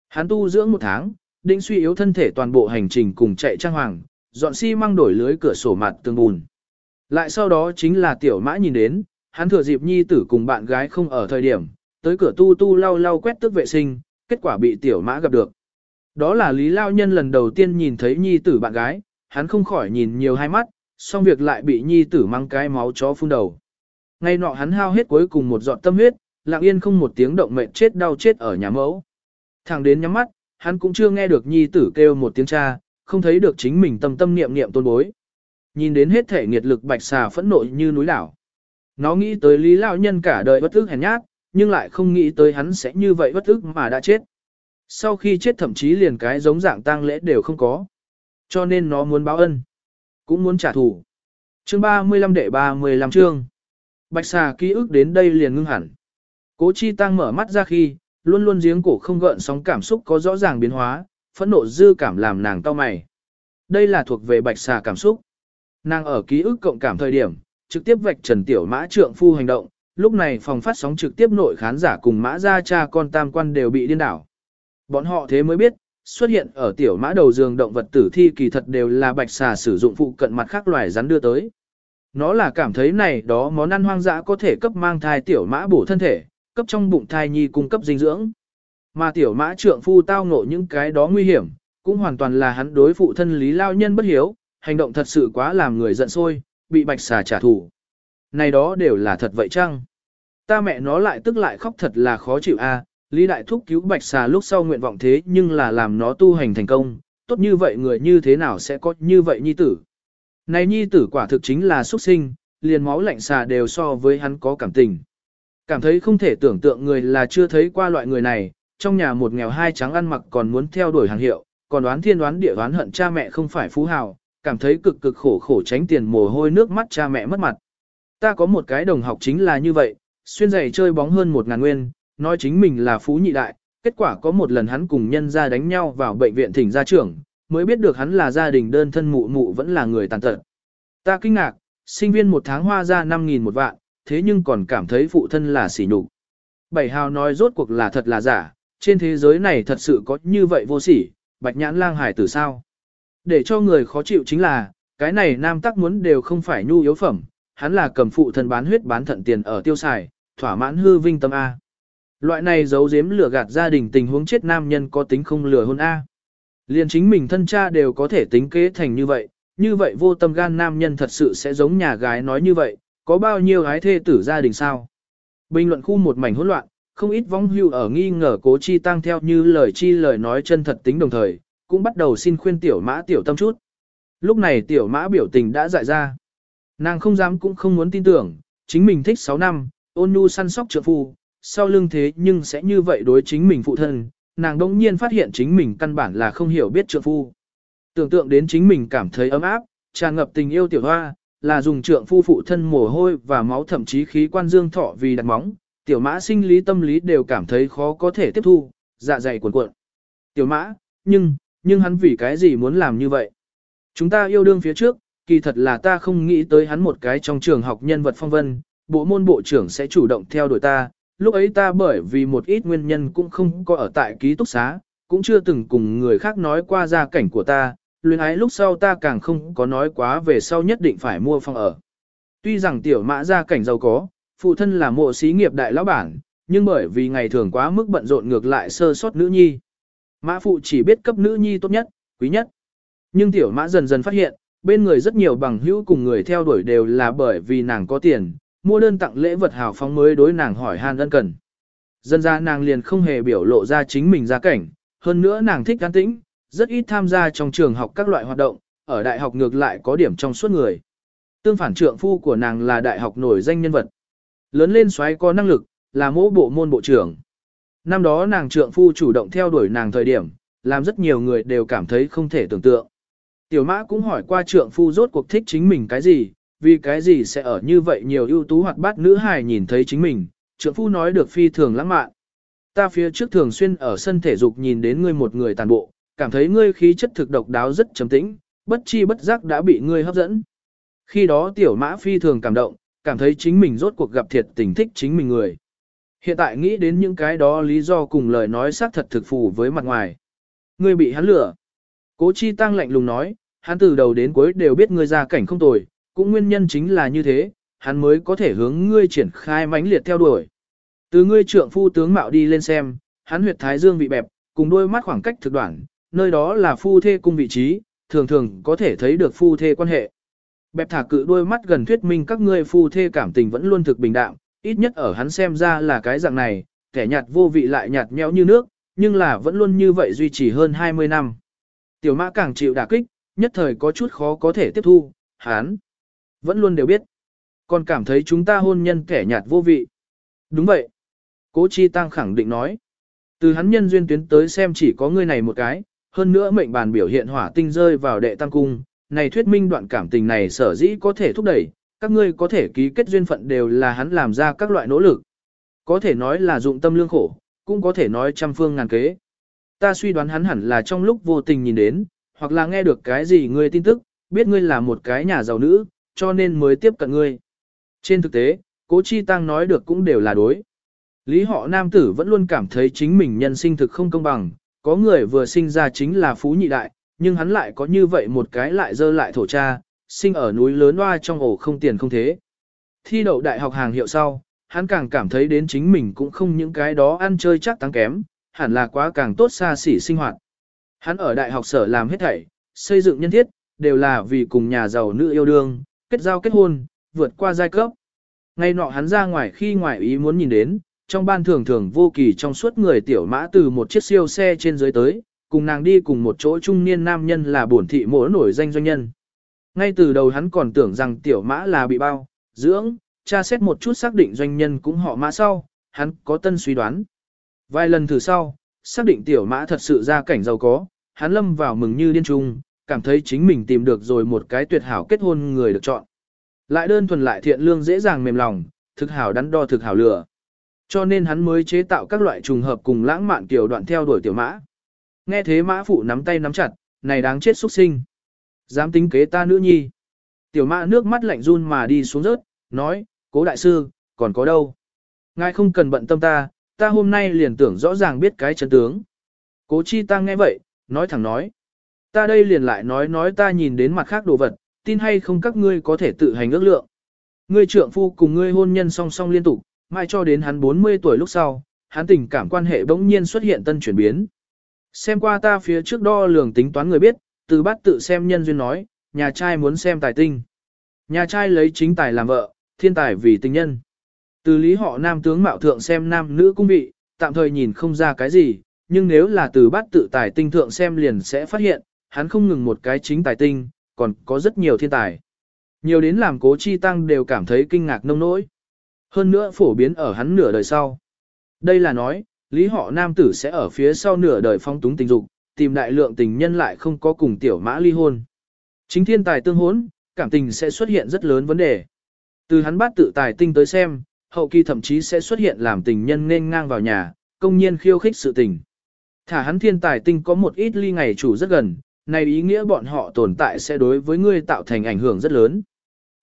Hắn tu dưỡng một tháng, định suy yếu thân thể toàn bộ hành trình cùng chạy trang hoàng, dọn xi si măng đổi lưới cửa sổ mặt tường bùn. Lại sau đó chính là tiểu mã nhìn đến, hắn thừa dịp nhi tử cùng bạn gái không ở thời điểm, tới cửa tu tu lau lau quét tước vệ sinh, kết quả bị tiểu mã gặp được. Đó là Lý Lao Nhân lần đầu tiên nhìn thấy nhi tử bạn gái, hắn không khỏi nhìn nhiều hai mắt, xong việc lại bị nhi tử mang cái máu chó phun đầu. Ngay nọ hắn hao hết cuối cùng một giọt tâm huyết, lặng yên không một tiếng động mệnh chết đau chết ở nhà mẫu. Thẳng đến nhắm mắt, hắn cũng chưa nghe được nhi tử kêu một tiếng cha, không thấy được chính mình tâm tâm niệm niệm tôn bối. Nhìn đến hết thể nghiệt lực bạch xà phẫn nộ như núi đảo. Nó nghĩ tới lý lão nhân cả đời bất ức hèn nhát, nhưng lại không nghĩ tới hắn sẽ như vậy bất ức mà đã chết. Sau khi chết thậm chí liền cái giống dạng tang lễ đều không có. Cho nên nó muốn báo ân, cũng muốn trả thù. Chương 35 đệ 35 chương. Bạch xà ký ức đến đây liền ngưng hẳn. Cố chi tăng mở mắt ra khi, luôn luôn giếng cổ không gợn sóng cảm xúc có rõ ràng biến hóa, phẫn nộ dư cảm làm nàng cau mày. Đây là thuộc về bạch xà cảm xúc. Nàng ở ký ức cộng cảm thời điểm, trực tiếp vạch trần tiểu mã trượng phu hành động, lúc này phòng phát sóng trực tiếp nội khán giả cùng mã gia cha con tam quan đều bị điên đảo. Bọn họ thế mới biết, xuất hiện ở tiểu mã đầu giường động vật tử thi kỳ thật đều là bạch xà sử dụng phụ cận mặt khác loài rắn đưa tới. Nó là cảm thấy này đó món ăn hoang dã có thể cấp mang thai tiểu mã bổ thân thể, cấp trong bụng thai nhi cung cấp dinh dưỡng. Mà tiểu mã trượng phu tao ngộ những cái đó nguy hiểm, cũng hoàn toàn là hắn đối phụ thân lý lao nhân bất hiếu, hành động thật sự quá làm người giận sôi, bị bạch xà trả thù. Này đó đều là thật vậy chăng? Ta mẹ nó lại tức lại khóc thật là khó chịu a. Lý Đại Thúc cứu bạch xà lúc sau nguyện vọng thế nhưng là làm nó tu hành thành công, tốt như vậy người như thế nào sẽ có như vậy nhi tử. Này nhi tử quả thực chính là xuất sinh, liền máu lạnh xà đều so với hắn có cảm tình. Cảm thấy không thể tưởng tượng người là chưa thấy qua loại người này, trong nhà một nghèo hai trắng ăn mặc còn muốn theo đuổi hàng hiệu, còn đoán thiên đoán địa đoán hận cha mẹ không phải phú hào, cảm thấy cực cực khổ khổ tránh tiền mồ hôi nước mắt cha mẹ mất mặt. Ta có một cái đồng học chính là như vậy, xuyên giày chơi bóng hơn một ngàn nguyên, nói chính mình là phú nhị đại, kết quả có một lần hắn cùng nhân ra đánh nhau vào bệnh viện thỉnh gia trưởng, mới biết được hắn là gia đình đơn thân mụ mụ vẫn là người tàn tật. Ta kinh ngạc, sinh viên một tháng hoa ra 5.000 một vạn, thế nhưng còn cảm thấy phụ thân là sỉ nhục. Bảy hào nói rốt cuộc là thật là giả, trên thế giới này thật sự có như vậy vô sỉ, bạch nhãn lang hải tử sao. Để cho người khó chịu chính là, cái này nam tắc muốn đều không phải nhu yếu phẩm, hắn là cầm phụ thân bán huyết bán thận tiền ở tiêu xài, thỏa mãn hư vinh tâm A. Loại này giấu giếm lừa gạt gia đình tình huống chết nam nhân có tính không lừa hôn A. Liền chính mình thân cha đều có thể tính kế thành như vậy, như vậy vô tâm gan nam nhân thật sự sẽ giống nhà gái nói như vậy, có bao nhiêu gái thê tử gia đình sao? Bình luận khu một mảnh hỗn loạn, không ít vong hưu ở nghi ngờ cố chi tăng theo như lời chi lời nói chân thật tính đồng thời, cũng bắt đầu xin khuyên tiểu mã tiểu tâm chút. Lúc này tiểu mã biểu tình đã dại ra. Nàng không dám cũng không muốn tin tưởng, chính mình thích 6 năm, ôn nhu săn sóc trợ phu, sau lưng thế nhưng sẽ như vậy đối chính mình phụ thân, nàng đông nhiên phát hiện chính mình căn bản là không hiểu biết trượng phu. Tưởng tượng đến chính mình cảm thấy ấm áp, tràn ngập tình yêu tiểu hoa, là dùng trượng phu phụ thân mồ hôi và máu thậm chí khí quan dương thọ vì đặt móng, tiểu mã sinh lý tâm lý đều cảm thấy khó có thể tiếp thu, dạ dày cuộn cuộn. Tiểu mã, nhưng, nhưng hắn vì cái gì muốn làm như vậy? Chúng ta yêu đương phía trước, kỳ thật là ta không nghĩ tới hắn một cái trong trường học nhân vật phong vân, bộ môn bộ trưởng sẽ chủ động theo đuổi ta, lúc ấy ta bởi vì một ít nguyên nhân cũng không có ở tại ký túc xá, cũng chưa từng cùng người khác nói qua gia cảnh của ta, luyến ái lúc sau ta càng không có nói quá về sau nhất định phải mua phòng ở. Tuy rằng tiểu mã gia cảnh giàu có, phụ thân là mộ xí nghiệp đại lão bản, nhưng bởi vì ngày thường quá mức bận rộn ngược lại sơ sót nữ nhi. Mã phụ chỉ biết cấp nữ nhi tốt nhất, quý nhất. Nhưng tiểu mã dần dần phát hiện, bên người rất nhiều bằng hữu cùng người theo đuổi đều là bởi vì nàng có tiền, mua đơn tặng lễ vật hào phóng mới đối nàng hỏi han ân cần. Dân ra nàng liền không hề biểu lộ ra chính mình gia cảnh, hơn nữa nàng thích an tĩnh, rất ít tham gia trong trường học các loại hoạt động, ở đại học ngược lại có điểm trong suốt người. Tương phản trượng phu của nàng là đại học nổi danh nhân vật. Lớn lên xoáy có năng lực, là mỗ bộ môn bộ trưởng. Năm đó nàng trượng phu chủ động theo đuổi nàng thời điểm, làm rất nhiều người đều cảm thấy không thể tưởng tượng. Tiểu mã cũng hỏi qua trượng phu rốt cuộc thích chính mình cái gì, vì cái gì sẽ ở như vậy nhiều ưu tú hoạt bát nữ hài nhìn thấy chính mình, trượng phu nói được phi thường lãng mạn. Ta phía trước thường xuyên ở sân thể dục nhìn đến ngươi một người tàn bộ, cảm thấy ngươi khí chất thực độc đáo rất trầm tĩnh, bất chi bất giác đã bị ngươi hấp dẫn. Khi đó tiểu mã phi thường cảm động, cảm thấy chính mình rốt cuộc gặp thiệt tình thích chính mình người. Hiện tại nghĩ đến những cái đó lý do cùng lời nói xác thật thực phù với mặt ngoài. Ngươi bị hắn lừa. Cố chi tăng lạnh lùng nói, hắn từ đầu đến cuối đều biết ngươi ra cảnh không tồi, cũng nguyên nhân chính là như thế, hắn mới có thể hướng ngươi triển khai mãnh liệt theo đuổi. Từ ngươi trượng phu tướng mạo đi lên xem, hắn huyệt thái dương bị bẹp, cùng đôi mắt khoảng cách thực đoạn, nơi đó là phu thê cung vị trí, thường thường có thể thấy được phu thê quan hệ. Bẹp thả cự đôi mắt gần thuyết minh các ngươi phu thê cảm tình vẫn luôn thực bình đạm, ít nhất ở hắn xem ra là cái dạng này, kẻ nhạt vô vị lại nhạt nhẽo như nước, nhưng là vẫn luôn như vậy duy trì hơn 20 năm. Tiểu mã càng chịu đả kích, nhất thời có chút khó có thể tiếp thu, hắn vẫn luôn đều biết. Còn cảm thấy chúng ta hôn nhân kẻ nhạt vô vị. Đúng vậy. Cố Chi Tăng khẳng định nói. Từ hắn nhân duyên tuyến tới xem chỉ có người này một cái, hơn nữa mệnh bàn biểu hiện hỏa tinh rơi vào đệ tăng cung, này thuyết minh đoạn cảm tình này sở dĩ có thể thúc đẩy, các ngươi có thể ký kết duyên phận đều là hắn làm ra các loại nỗ lực. Có thể nói là dụng tâm lương khổ, cũng có thể nói trăm phương ngàn kế. Ta suy đoán hắn hẳn là trong lúc vô tình nhìn đến, hoặc là nghe được cái gì ngươi tin tức, biết ngươi là một cái nhà giàu nữ, cho nên mới tiếp cận ngươi. Trên thực tế, Cố Chi Tăng nói được cũng đều là đối. Lý họ nam tử vẫn luôn cảm thấy chính mình nhân sinh thực không công bằng, có người vừa sinh ra chính là phú nhị đại, nhưng hắn lại có như vậy một cái lại dơ lại thổ cha, sinh ở núi lớn oa trong ổ không tiền không thế. Thi đậu đại học hàng hiệu sau, hắn càng cảm thấy đến chính mình cũng không những cái đó ăn chơi chắc tăng kém, hẳn là quá càng tốt xa xỉ sinh hoạt. Hắn ở đại học sở làm hết thảy, xây dựng nhân thiết, đều là vì cùng nhà giàu nữ yêu đương, kết giao kết hôn, vượt qua giai cấp. Ngay nọ hắn ra ngoài khi ngoài ý muốn nhìn đến, trong ban thường thường vô kỳ trong suốt người tiểu mã từ một chiếc siêu xe trên dưới tới, cùng nàng đi cùng một chỗ trung niên nam nhân là bổn thị mỗ nổi danh doanh nhân. Ngay từ đầu hắn còn tưởng rằng tiểu mã là bị bao, dưỡng, tra xét một chút xác định doanh nhân cũng họ mã sau, hắn có tân suy đoán. Vài lần thử sau, xác định tiểu mã thật sự ra cảnh giàu có, hắn lâm vào mừng như điên trung, cảm thấy chính mình tìm được rồi một cái tuyệt hảo kết hôn người được chọn. Lại đơn thuần lại thiện lương dễ dàng mềm lòng, thực hảo đắn đo thực hảo lửa. Cho nên hắn mới chế tạo các loại trùng hợp cùng lãng mạn tiểu đoạn theo đuổi tiểu mã. Nghe thế mã phụ nắm tay nắm chặt, này đáng chết xuất sinh. Dám tính kế ta nữ nhi. Tiểu mã nước mắt lạnh run mà đi xuống rớt, nói, cố đại sư, còn có đâu. Ngài không cần bận tâm ta, ta hôm nay liền tưởng rõ ràng biết cái chân tướng. Cố chi ta nghe vậy, nói thẳng nói. Ta đây liền lại nói nói ta nhìn đến mặt khác đồ vật, tin hay không các ngươi có thể tự hành ước lượng. Ngươi trượng phu cùng ngươi hôn nhân song song liên tục, mai cho đến hắn 40 tuổi lúc sau, hắn tình cảm quan hệ bỗng nhiên xuất hiện tân chuyển biến. Xem qua ta phía trước đo lường tính toán người biết, từ bát tự xem nhân duyên nói, nhà trai muốn xem tài tinh. Nhà trai lấy chính tài làm vợ, thiên tài vì tình nhân. Từ lý họ nam tướng mạo thượng xem nam nữ cung vị, tạm thời nhìn không ra cái gì, nhưng nếu là từ bát tự tài tinh thượng xem liền sẽ phát hiện, hắn không ngừng một cái chính tài tinh, còn có rất nhiều thiên tài. Nhiều đến làm cố chi tăng đều cảm thấy kinh ngạc nông nỗi. Hơn nữa phổ biến ở hắn nửa đời sau. Đây là nói, lý họ nam tử sẽ ở phía sau nửa đời phong túng tình dục, tìm đại lượng tình nhân lại không có cùng tiểu mã ly hôn. Chính thiên tài tương hỗn cảm tình sẽ xuất hiện rất lớn vấn đề. Từ hắn bắt tự tài tinh tới xem, hậu kỳ thậm chí sẽ xuất hiện làm tình nhân nên ngang vào nhà, công nhiên khiêu khích sự tình. Thả hắn thiên tài tinh có một ít ly ngày chủ rất gần, này ý nghĩa bọn họ tồn tại sẽ đối với ngươi tạo thành ảnh hưởng rất lớn.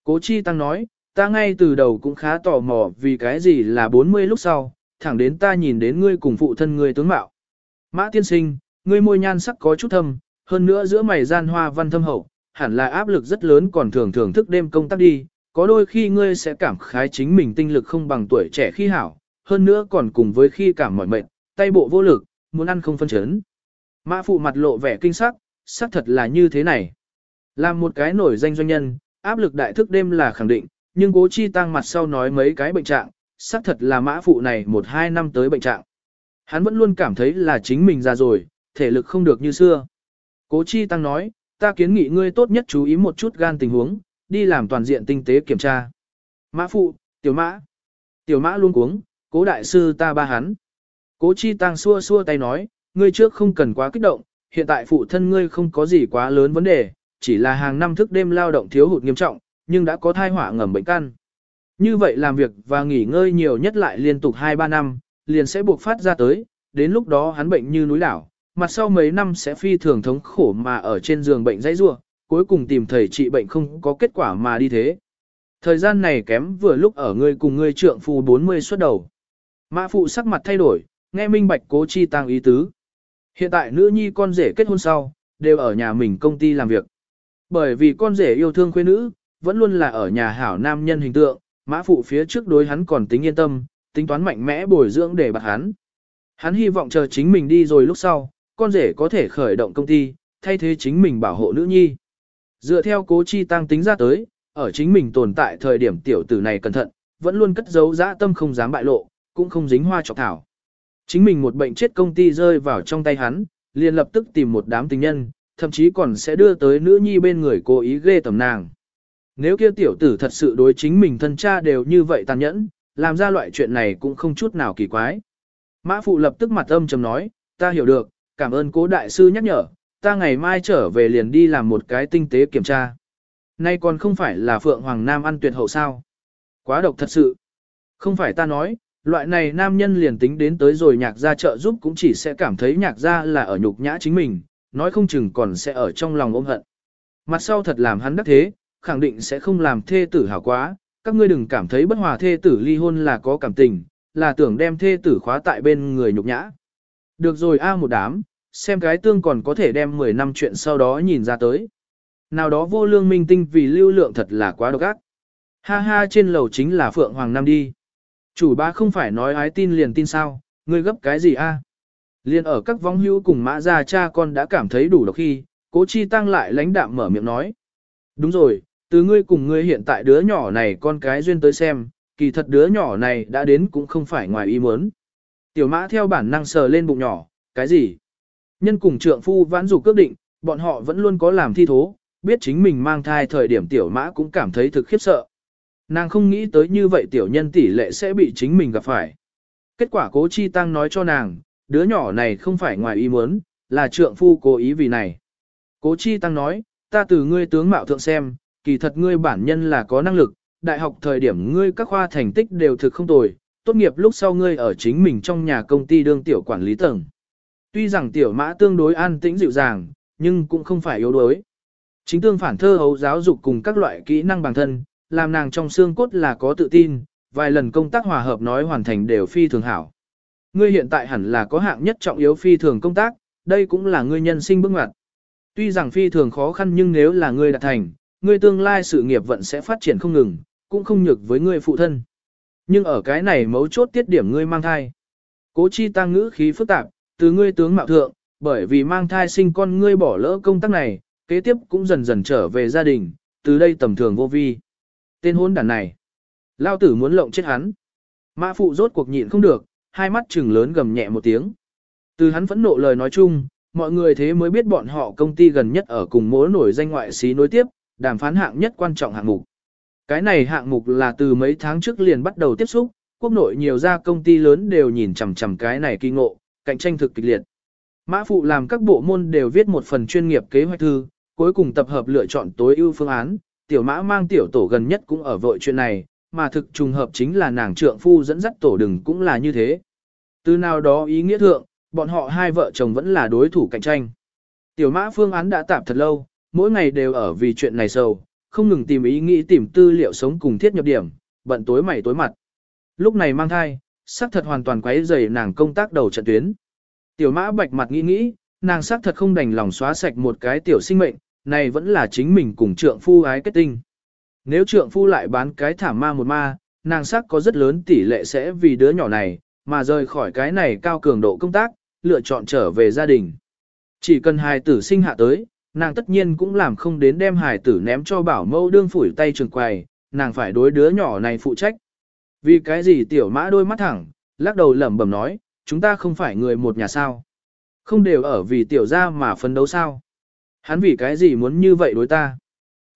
Cố Chi Tăng nói, ta ngay từ đầu cũng khá tò mò vì cái gì là 40 lúc sau, thẳng đến ta nhìn đến ngươi cùng phụ thân ngươi tướng mạo. Mã tiên sinh, ngươi môi nhan sắc có chút thâm, hơn nữa giữa mày gian hoa văn thâm hậu, hẳn là áp lực rất lớn còn thường thường thức đêm công tác đi, có đôi khi ngươi sẽ cảm khái chính mình tinh lực không bằng tuổi trẻ khi hảo, hơn nữa còn cùng với khi cảm mỏi mệt, tay bộ vô lực, muốn ăn không phân chấn. Mã phụ mặt lộ vẻ kinh sắc, xác thật là như thế này. Làm một cái nổi danh doanh nhân, áp lực đại thức đêm là khẳng định, nhưng cố chi tăng mặt sau nói mấy cái bệnh trạng, xác thật là mã phụ này một hai năm tới bệnh trạng. Hắn vẫn luôn cảm thấy là chính mình già rồi, thể lực không được như xưa. Cố chi tăng nói, ta kiến nghị ngươi tốt nhất chú ý một chút gan tình huống, đi làm toàn diện tinh tế kiểm tra. Mã phụ, tiểu mã. Tiểu mã luôn cuống, cố đại sư ta ba hắn. Cố chi tăng xua xua tay nói, ngươi trước không cần quá kích động, hiện tại phụ thân ngươi không có gì quá lớn vấn đề, chỉ là hàng năm thức đêm lao động thiếu hụt nghiêm trọng, nhưng đã có thai họa ngầm bệnh căn. Như vậy làm việc và nghỉ ngơi nhiều nhất lại liên tục 2-3 năm, liền sẽ buộc phát ra tới, đến lúc đó hắn bệnh như núi đảo, mặt sau mấy năm sẽ phi thường thống khổ mà ở trên giường bệnh dãy rua, cuối cùng tìm thầy trị bệnh không có kết quả mà đi thế. Thời gian này kém vừa lúc ở ngươi cùng ngươi trượng phu 40 xuất đầu. Mã phụ sắc mặt thay đổi, nghe minh bạch cố chi tăng ý tứ. Hiện tại nữ nhi con rể kết hôn sau, đều ở nhà mình công ty làm việc. Bởi vì con rể yêu thương quê nữ, vẫn luôn là ở nhà hảo nam nhân hình tượng, mã phụ phía trước đối hắn còn tính yên tâm, tính toán mạnh mẽ bồi dưỡng để bạc hắn. Hắn hy vọng chờ chính mình đi rồi lúc sau, con rể có thể khởi động công ty, thay thế chính mình bảo hộ nữ nhi. Dựa theo cố chi tăng tính ra tới, ở chính mình tồn tại thời điểm tiểu tử này cẩn thận, vẫn luôn cất giấu dã tâm không dám bại lộ, cũng không dính hoa chọc thảo. Chính mình một bệnh chết công ty rơi vào trong tay hắn, liền lập tức tìm một đám tình nhân, thậm chí còn sẽ đưa tới nữ nhi bên người cố ý ghê tầm nàng. Nếu kia tiểu tử thật sự đối chính mình thân cha đều như vậy tàn nhẫn, làm ra loại chuyện này cũng không chút nào kỳ quái. Mã phụ lập tức mặt âm trầm nói, ta hiểu được, cảm ơn cố đại sư nhắc nhở, ta ngày mai trở về liền đi làm một cái tinh tế kiểm tra. Nay còn không phải là Phượng Hoàng Nam ăn tuyệt hậu sao. Quá độc thật sự. Không phải ta nói, loại này nam nhân liền tính đến tới rồi nhạc gia trợ giúp cũng chỉ sẽ cảm thấy nhạc gia là ở nhục nhã chính mình, nói không chừng còn sẽ ở trong lòng ôm hận. Mặt sau thật làm hắn đắc thế, khẳng định sẽ không làm thê tử hảo quá, các ngươi đừng cảm thấy bất hòa thê tử ly hôn là có cảm tình, là tưởng đem thê tử khóa tại bên người nhục nhã. Được rồi a một đám, xem cái tương còn có thể đem 10 năm chuyện sau đó nhìn ra tới. Nào đó vô lương minh tinh vì lưu lượng thật là quá độc ác. Ha ha trên lầu chính là Phượng Hoàng Nam đi. Chủ ba không phải nói ái tin liền tin sao, ngươi gấp cái gì a? Liên ở các vong hữu cùng mã gia cha con đã cảm thấy đủ độc khi, cố chi tăng lại lãnh đạm mở miệng nói. Đúng rồi, từ ngươi cùng ngươi hiện tại đứa nhỏ này con cái duyên tới xem, kỳ thật đứa nhỏ này đã đến cũng không phải ngoài ý muốn. Tiểu mã theo bản năng sờ lên bụng nhỏ, cái gì? Nhân cùng trượng phu vãn dục cước định, bọn họ vẫn luôn có làm thi thố, biết chính mình mang thai thời điểm tiểu mã cũng cảm thấy thực khiếp sợ. Nàng không nghĩ tới như vậy tiểu nhân tỷ lệ sẽ bị chính mình gặp phải. Kết quả cố chi tăng nói cho nàng, đứa nhỏ này không phải ngoài ý muốn, là trượng phu cố ý vì này. Cố chi tăng nói, ta từ ngươi tướng mạo thượng xem, kỳ thật ngươi bản nhân là có năng lực, đại học thời điểm ngươi các khoa thành tích đều thực không tồi, tốt nghiệp lúc sau ngươi ở chính mình trong nhà công ty đương tiểu quản lý tầng. Tuy rằng tiểu mã tương đối an tĩnh dịu dàng, nhưng cũng không phải yếu đuối. Chính tương phản thơ hấu giáo dục cùng các loại kỹ năng bản thân, làm nàng trong xương cốt là có tự tin, vài lần công tác hòa hợp nói hoàn thành đều phi thường hảo. Ngươi hiện tại hẳn là có hạng nhất trọng yếu phi thường công tác, đây cũng là ngươi nhân sinh bước ngoặt. Tuy rằng phi thường khó khăn nhưng nếu là ngươi đạt thành, ngươi tương lai sự nghiệp vẫn sẽ phát triển không ngừng, cũng không nhược với ngươi phụ thân. Nhưng ở cái này mấu chốt tiết điểm ngươi mang thai. Cố chi tăng ngữ khí phức tạp, từ ngươi tướng mạo thượng, bởi vì mang thai sinh con ngươi bỏ lỡ công tác này, kế tiếp cũng dần dần trở về gia đình, từ đây tầm thường vô vi. Tên hôn đàn này. Lao tử muốn lộng chết hắn. Mã phụ rốt cuộc nhịn không được, hai mắt trừng lớn gầm nhẹ một tiếng. Từ hắn phẫn nộ lời nói chung, mọi người thế mới biết bọn họ công ty gần nhất ở cùng mối nổi danh ngoại xí nối tiếp, đàm phán hạng nhất quan trọng hạng mục. Cái này hạng mục là từ mấy tháng trước liền bắt đầu tiếp xúc, quốc nội nhiều gia công ty lớn đều nhìn chằm chằm cái này kỳ ngộ, cạnh tranh thực kịch liệt. Mã phụ làm các bộ môn đều viết một phần chuyên nghiệp kế hoạch thư, cuối cùng tập hợp lựa chọn tối ưu phương án, tiểu mã mang tiểu tổ gần nhất cũng ở vội chuyện này, mà thực trùng hợp chính là nàng trượng phu dẫn dắt tổ đừng cũng là như thế. Từ nào đó ý nghĩa thượng, bọn họ hai vợ chồng vẫn là đối thủ cạnh tranh. Tiểu mã phương án đã tạm thật lâu, mỗi ngày đều ở vì chuyện này sầu, không ngừng tìm ý nghĩ tìm tư liệu sống cùng thiết nhập điểm, bận tối mày tối mặt. Lúc này mang thai, xác thật hoàn toàn quấy rầy nàng công tác đầu trận tuyến. Tiểu mã bạch mặt nghĩ nghĩ, nàng xác thật không đành lòng xóa sạch một cái tiểu sinh mệnh, này vẫn là chính mình cùng trượng phu ái kết tinh. Nếu trượng phu lại bán cái thảm ma một ma, nàng sắc có rất lớn tỷ lệ sẽ vì đứa nhỏ này, mà rời khỏi cái này cao cường độ công tác, lựa chọn trở về gia đình. Chỉ cần hài tử sinh hạ tới, nàng tất nhiên cũng làm không đến đem hải tử ném cho bảo mẫu đương phủi tay trường quầy, nàng phải đối đứa nhỏ này phụ trách. Vì cái gì tiểu mã đôi mắt thẳng, lắc đầu lẩm bẩm nói, chúng ta không phải người một nhà sao. Không đều ở vì tiểu gia mà phấn đấu sao. Hắn vì cái gì muốn như vậy đối ta?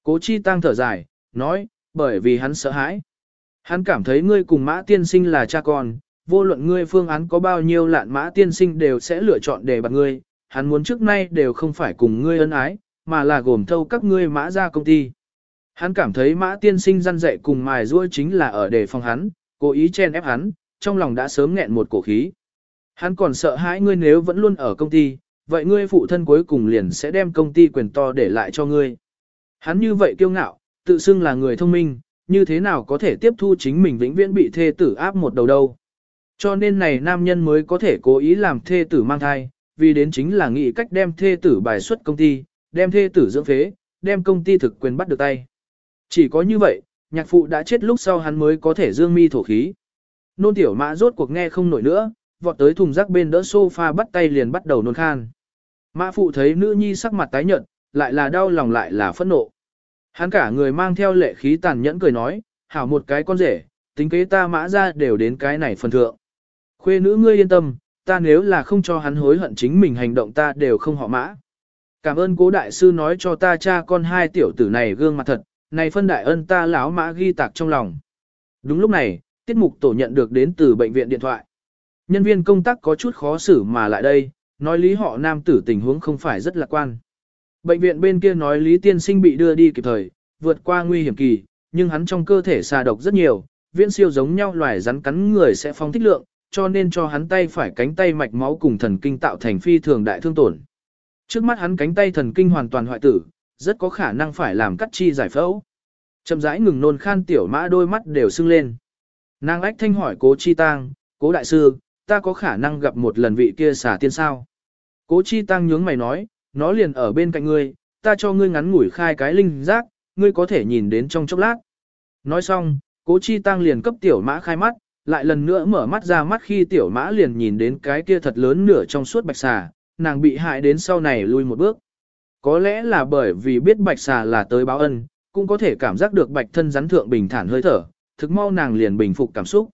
Cố chi tăng thở dài, nói, bởi vì hắn sợ hãi. Hắn cảm thấy ngươi cùng mã tiên sinh là cha con, vô luận ngươi phương án có bao nhiêu lạn mã tiên sinh đều sẽ lựa chọn để bạc ngươi, hắn muốn trước nay đều không phải cùng ngươi ân ái, mà là gồm thâu các ngươi mã ra công ty. Hắn cảm thấy mã tiên sinh răn dạy cùng mài ruôi chính là ở đề phòng hắn, cố ý chen ép hắn, trong lòng đã sớm nghẹn một cổ khí. Hắn còn sợ hãi ngươi nếu vẫn luôn ở công ty, vậy ngươi phụ thân cuối cùng liền sẽ đem công ty quyền to để lại cho ngươi. Hắn như vậy kiêu ngạo, tự xưng là người thông minh, như thế nào có thể tiếp thu chính mình vĩnh viễn bị thê tử áp một đầu đâu. Cho nên này nam nhân mới có thể cố ý làm thê tử mang thai, vì đến chính là nghĩ cách đem thê tử bài xuất công ty, đem thê tử dưỡng phế, đem công ty thực quyền bắt được tay. Chỉ có như vậy, nhạc phụ đã chết lúc sau hắn mới có thể dương mi thổ khí. Nôn tiểu mã rốt cuộc nghe không nổi nữa, vọt tới thùng rác bên đỡ sofa bắt tay liền bắt đầu nôn khan. Mã phụ thấy nữ nhi sắc mặt tái nhợt, lại là đau lòng lại là phẫn nộ. Hắn cả người mang theo lệ khí tàn nhẫn cười nói, hảo một cái con rể, tính kế ta mã ra đều đến cái này phần thượng. Khuê nữ ngươi yên tâm, ta nếu là không cho hắn hối hận chính mình hành động ta đều không họ mã. Cảm ơn cố đại sư nói cho ta cha con hai tiểu tử này gương mặt thật, này phân đại ân ta lão mã ghi tạc trong lòng. Đúng lúc này, tiết mục tổ nhận được đến từ bệnh viện điện thoại. Nhân viên công tác có chút khó xử mà lại đây, nói lý họ nam tử tình huống không phải rất lạc quan. Bệnh viện bên kia nói lý tiên sinh bị đưa đi kịp thời, vượt qua nguy hiểm kỳ, nhưng hắn trong cơ thể xà độc rất nhiều, viễn siêu giống nhau loài rắn cắn người sẽ phong thích lượng, cho nên cho hắn tay phải cánh tay mạch máu cùng thần kinh tạo thành phi thường đại thương tổn. Trước mắt hắn cánh tay thần kinh hoàn toàn hoại tử, rất có khả năng phải làm cắt chi giải phẫu. Chậm rãi ngừng nôn khan tiểu mã đôi mắt đều sưng lên. Nàng ách thanh hỏi cố chi tang, cố đại sư, ta có khả năng gặp một lần vị kia xả tiên sao. Cố chi tăng nhướng mày nói, nó liền ở bên cạnh ngươi, ta cho ngươi ngắn ngủi khai cái linh giác, ngươi có thể nhìn đến trong chốc lát. Nói xong, cố chi tăng liền cấp tiểu mã khai mắt, lại lần nữa mở mắt ra mắt khi tiểu mã liền nhìn đến cái kia thật lớn nửa trong suốt bạch xà, nàng bị hại đến sau này lui một bước. Có lẽ là bởi vì biết bạch xà là tới báo ân, cũng có thể cảm giác được bạch thân rắn thượng bình thản hơi thở, thực mau nàng liền bình phục cảm xúc.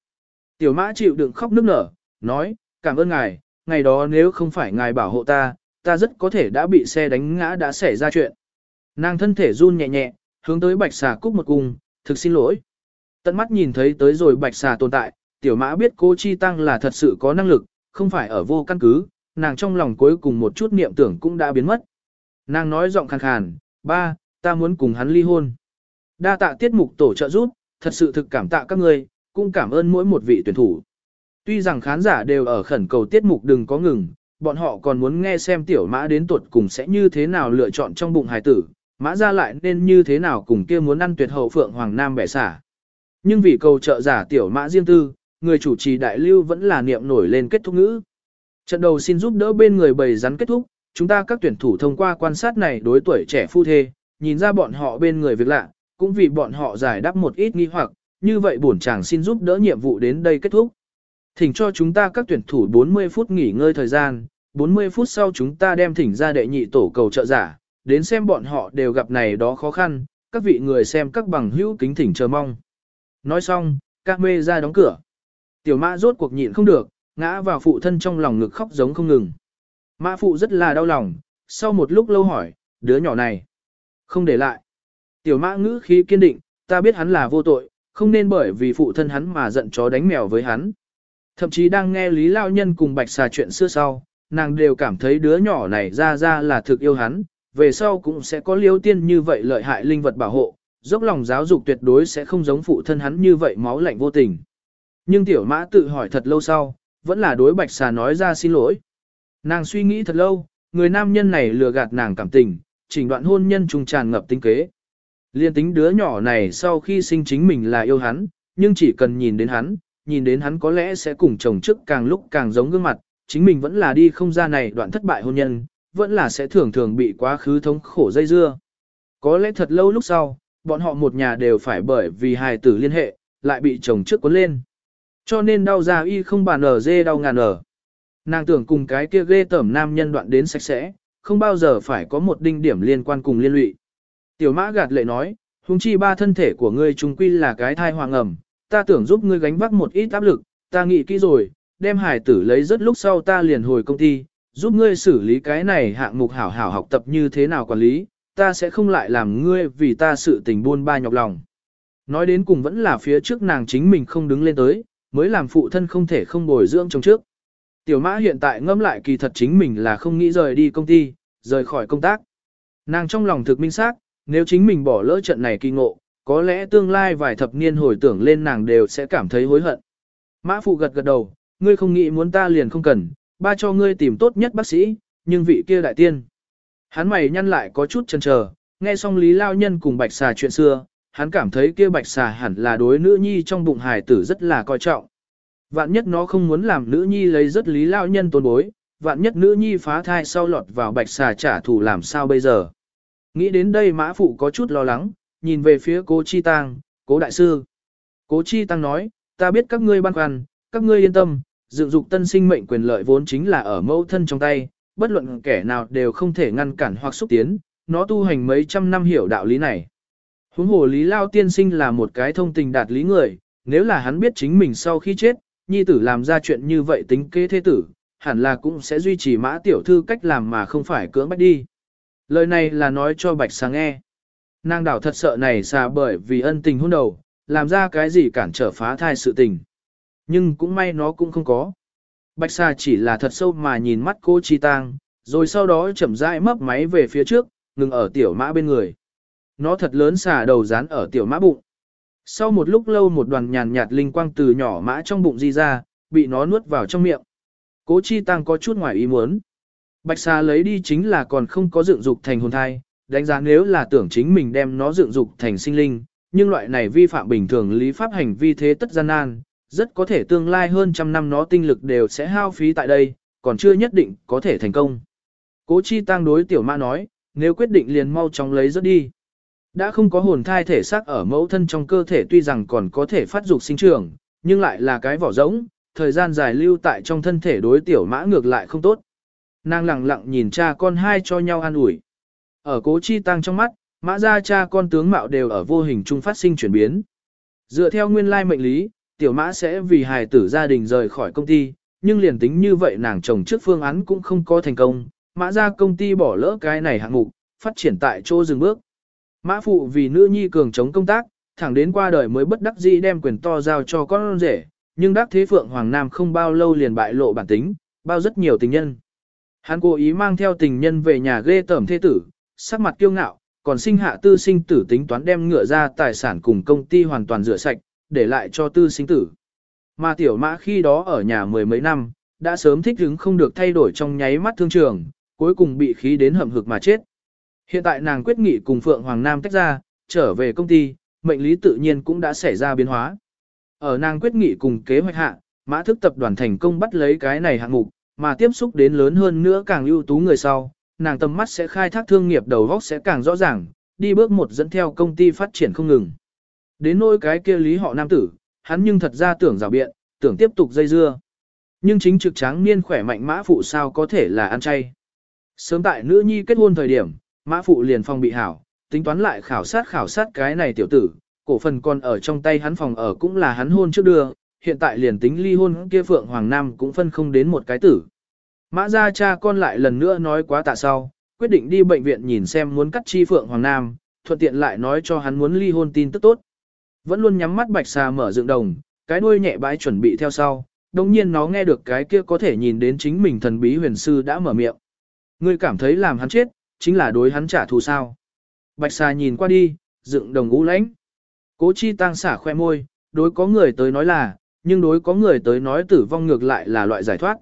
Tiểu mã chịu đựng khóc nức nở, nói, cảm ơn ngài, ngày đó nếu không phải ngài bảo hộ ta, ta rất có thể đã bị xe đánh ngã đã xảy ra chuyện. Nàng thân thể run nhẹ nhẹ, hướng tới bạch xà cúc một cung, thực xin lỗi. Tận mắt nhìn thấy tới rồi bạch xà tồn tại, tiểu mã biết cô Chi Tăng là thật sự có năng lực, không phải ở vô căn cứ, nàng trong lòng cuối cùng một chút niệm tưởng cũng đã biến mất. Nàng nói giọng khàn khàn, ba, ta muốn cùng hắn ly hôn. Đa tạ tiết mục tổ trợ giúp, thật sự thực cảm tạ các ngươi, cũng cảm ơn mỗi một vị tuyển thủ. Tuy rằng khán giả đều ở khẩn cầu tiết mục đừng có ngừng, bọn họ còn muốn nghe xem tiểu mã đến tuột cùng sẽ như thế nào lựa chọn trong bụng hài tử, mã ra lại nên như thế nào cùng kia muốn ăn tuyệt hậu phượng hoàng nam bẻ xả. Nhưng vì cầu trợ giả tiểu mã riêng tư, người chủ trì đại lưu vẫn là niệm nổi lên kết thúc ngữ. Trận đầu xin giúp đỡ bên người bầy rắn kết thúc, chúng ta các tuyển thủ thông qua quan sát này đối tuổi trẻ phu thê, nhìn ra bọn họ bên người việc lạ, cũng vì bọn họ giải đáp một ít nghi hoặc, như vậy bổn chàng xin giúp đỡ nhiệm vụ đến đây kết thúc. Thỉnh cho chúng ta các tuyển thủ 40 phút nghỉ ngơi thời gian, 40 phút sau chúng ta đem thỉnh ra đệ nhị tổ cầu trợ giả, đến xem bọn họ đều gặp này đó khó khăn, các vị người xem các bằng hữu kính thỉnh chờ mong. Nói xong, các mê ra đóng cửa. Tiểu mã rốt cuộc nhịn không được, ngã vào phụ thân trong lòng ngực khóc giống không ngừng. Mã phụ rất là đau lòng, sau một lúc lâu hỏi, đứa nhỏ này, không để lại. Tiểu mã ngữ khí kiên định, ta biết hắn là vô tội, không nên bởi vì phụ thân hắn mà giận chó đánh mèo với hắn. Thậm chí đang nghe Lý Lao Nhân cùng Bạch Xà chuyện xưa sau, nàng đều cảm thấy đứa nhỏ này ra ra là thực yêu hắn, về sau cũng sẽ có liêu tiên như vậy lợi hại linh vật bảo hộ, dốc lòng giáo dục tuyệt đối sẽ không giống phụ thân hắn như vậy máu lạnh vô tình. Nhưng tiểu mã tự hỏi thật lâu sau, vẫn là đối Bạch Xà nói ra xin lỗi. Nàng suy nghĩ thật lâu, người nam nhân này lừa gạt nàng cảm tình, chỉnh đoạn hôn nhân trùng tràn ngập tinh kế. Liên tính đứa nhỏ này sau khi sinh chính mình là yêu hắn, nhưng chỉ cần nhìn đến hắn, nhìn đến hắn có lẽ sẽ cùng chồng trước càng lúc càng giống gương mặt, chính mình vẫn là đi không ra này đoạn thất bại hôn nhân, vẫn là sẽ thường thường bị quá khứ thống khổ dây dưa. Có lẽ thật lâu lúc sau, bọn họ một nhà đều phải bởi vì hài tử liên hệ, lại bị chồng trước cuốn lên. Cho nên đau ra y không bàn ở dê đau ngàn ở. Nàng tưởng cùng cái kia ghê tẩm nam nhân đoạn đến sạch sẽ, không bao giờ phải có một đinh điểm liên quan cùng liên lụy. Tiểu mã gạt lệ nói, huống chi ba thân thể của ngươi trung quy là cái thai hoàng ẩm, ta tưởng giúp ngươi gánh vác một ít áp lực, ta nghĩ kỹ rồi, đem hải tử lấy rất lúc sau ta liền hồi công ty, giúp ngươi xử lý cái này hạng mục hảo hảo học tập như thế nào quản lý, ta sẽ không lại làm ngươi vì ta sự tình buôn ba nhọc lòng. Nói đến cùng vẫn là phía trước nàng chính mình không đứng lên tới, mới làm phụ thân không thể không bồi dưỡng trong trước. Tiểu mã hiện tại ngâm lại kỳ thật chính mình là không nghĩ rời đi công ty, rời khỏi công tác. Nàng trong lòng thực minh xác, nếu chính mình bỏ lỡ trận này kỳ ngộ, có lẽ tương lai vài thập niên hồi tưởng lên nàng đều sẽ cảm thấy hối hận. Mã phụ gật gật đầu, ngươi không nghĩ muốn ta liền không cần, ba cho ngươi tìm tốt nhất bác sĩ, nhưng vị kia đại tiên. Hắn mày nhăn lại có chút chần chờ, nghe xong Lý Lao Nhân cùng Bạch Xà chuyện xưa, hắn cảm thấy kia Bạch Xà hẳn là đối nữ nhi trong bụng hài tử rất là coi trọng. Vạn nhất nó không muốn làm nữ nhi lấy rất Lý Lao Nhân tôn bối, vạn nhất nữ nhi phá thai sau lọt vào Bạch Xà trả thù làm sao bây giờ. Nghĩ đến đây mã phụ có chút lo lắng, nhìn về phía cố Chi Tăng, cố đại sư. Cố Chi Tăng nói, ta biết các ngươi băn khoăn, các ngươi yên tâm, dựng dục tân sinh mệnh quyền lợi vốn chính là ở mẫu thân trong tay, bất luận kẻ nào đều không thể ngăn cản hoặc xúc tiến, nó tu hành mấy trăm năm hiểu đạo lý này. Huống hồ Lý Lao tiên sinh là một cái thông tình đạt lý người, nếu là hắn biết chính mình sau khi chết, nhi tử làm ra chuyện như vậy tính kế thế tử, hẳn là cũng sẽ duy trì mã tiểu thư cách làm mà không phải cưỡng bách đi. Lời này là nói cho Bạch sáng nghe. Nàng đảo thật sợ này xa bởi vì ân tình hôn đầu, làm ra cái gì cản trở phá thai sự tình. Nhưng cũng may nó cũng không có. Bạch Sa chỉ là thật sâu mà nhìn mắt cô Chi Tang, rồi sau đó chậm rãi mấp máy về phía trước, ngừng ở tiểu mã bên người. Nó thật lớn xà đầu dán ở tiểu mã bụng. Sau một lúc lâu một đoàn nhàn nhạt linh quang từ nhỏ mã trong bụng di ra, bị nó nuốt vào trong miệng. Cố Chi Tăng có chút ngoài ý muốn. Bạch xà lấy đi chính là còn không có dựng dục thành hồn thai, đánh giá nếu là tưởng chính mình đem nó dựng dục thành sinh linh, nhưng loại này vi phạm bình thường lý pháp hành vi thế tất gian nan, rất có thể tương lai hơn trăm năm nó tinh lực đều sẽ hao phí tại đây, còn chưa nhất định có thể thành công. Cố chi tăng đối tiểu mã nói, nếu quyết định liền mau chóng lấy rất đi. Đã không có hồn thai thể xác ở mẫu thân trong cơ thể tuy rằng còn có thể phát dục sinh trưởng, nhưng lại là cái vỏ rỗng, thời gian dài lưu tại trong thân thể đối tiểu mã ngược lại không tốt. Nàng lặng lặng nhìn cha con hai cho nhau an ủi. Ở cố chi tăng trong mắt, mã ra cha con tướng mạo đều ở vô hình trung phát sinh chuyển biến. Dựa theo nguyên lai mệnh lý, tiểu mã sẽ vì hài tử gia đình rời khỏi công ty, nhưng liền tính như vậy nàng chồng trước phương án cũng không có thành công, mã ra công ty bỏ lỡ cái này hạng mục, phát triển tại chỗ dừng bước. Mã phụ vì nữ nhi cường chống công tác, thẳng đến qua đời mới bất đắc dĩ đem quyền to giao cho con rể, nhưng đắc thế phượng Hoàng Nam không bao lâu liền bại lộ bản tính, bao rất nhiều tình nhân. Hắn cố ý mang theo tình nhân về nhà ghê tẩm thế tử, sắc mặt kiêu ngạo, còn sinh hạ tư sinh tử tính toán đem ngựa ra tài sản cùng công ty hoàn toàn rửa sạch, để lại cho tư sinh tử. Mà tiểu mã khi đó ở nhà mười mấy năm, đã sớm thích ứng không được thay đổi trong nháy mắt thương trường, cuối cùng bị khí đến hầm hực mà chết. Hiện tại nàng quyết nghị cùng Phượng Hoàng Nam tách ra, trở về công ty, mệnh lý tự nhiên cũng đã xảy ra biến hóa. Ở nàng quyết nghị cùng kế hoạch hạ, mã thức tập đoàn thành công bắt lấy cái này hạng mục, mà tiếp xúc đến lớn hơn nữa càng ưu tú người sau, nàng tầm mắt sẽ khai thác thương nghiệp đầu góc sẽ càng rõ ràng, đi bước một dẫn theo công ty phát triển không ngừng. Đến nỗi cái kia lý họ nam tử, hắn nhưng thật ra tưởng rào biện, tưởng tiếp tục dây dưa. Nhưng chính trực tráng niên khỏe mạnh mã phụ sao có thể là ăn chay. Sớm tại nữ nhi kết hôn thời điểm, mã phụ liền phong bị hảo, tính toán lại khảo sát khảo sát cái này tiểu tử, cổ phần còn ở trong tay hắn phòng ở cũng là hắn hôn trước đưa, hiện tại liền tính ly hôn kia Phượng Hoàng Nam cũng phân không đến một cái tử. Mã ra cha con lại lần nữa nói quá tạ sau, quyết định đi bệnh viện nhìn xem muốn cắt chi Phượng Hoàng Nam, thuận tiện lại nói cho hắn muốn ly hôn tin tức tốt. Vẫn luôn nhắm mắt bạch xà mở dựng đồng, cái đuôi nhẹ bãi chuẩn bị theo sau, đồng nhiên nó nghe được cái kia có thể nhìn đến chính mình thần bí huyền sư đã mở miệng. Ngươi cảm thấy làm hắn chết, chính là đối hắn trả thù sao. Bạch xà nhìn qua đi, dựng đồng ngũ lãnh. Cố chi tăng xả khoe môi, đối có người tới nói là, nhưng đối có người tới nói tử vong ngược lại là loại giải thoát.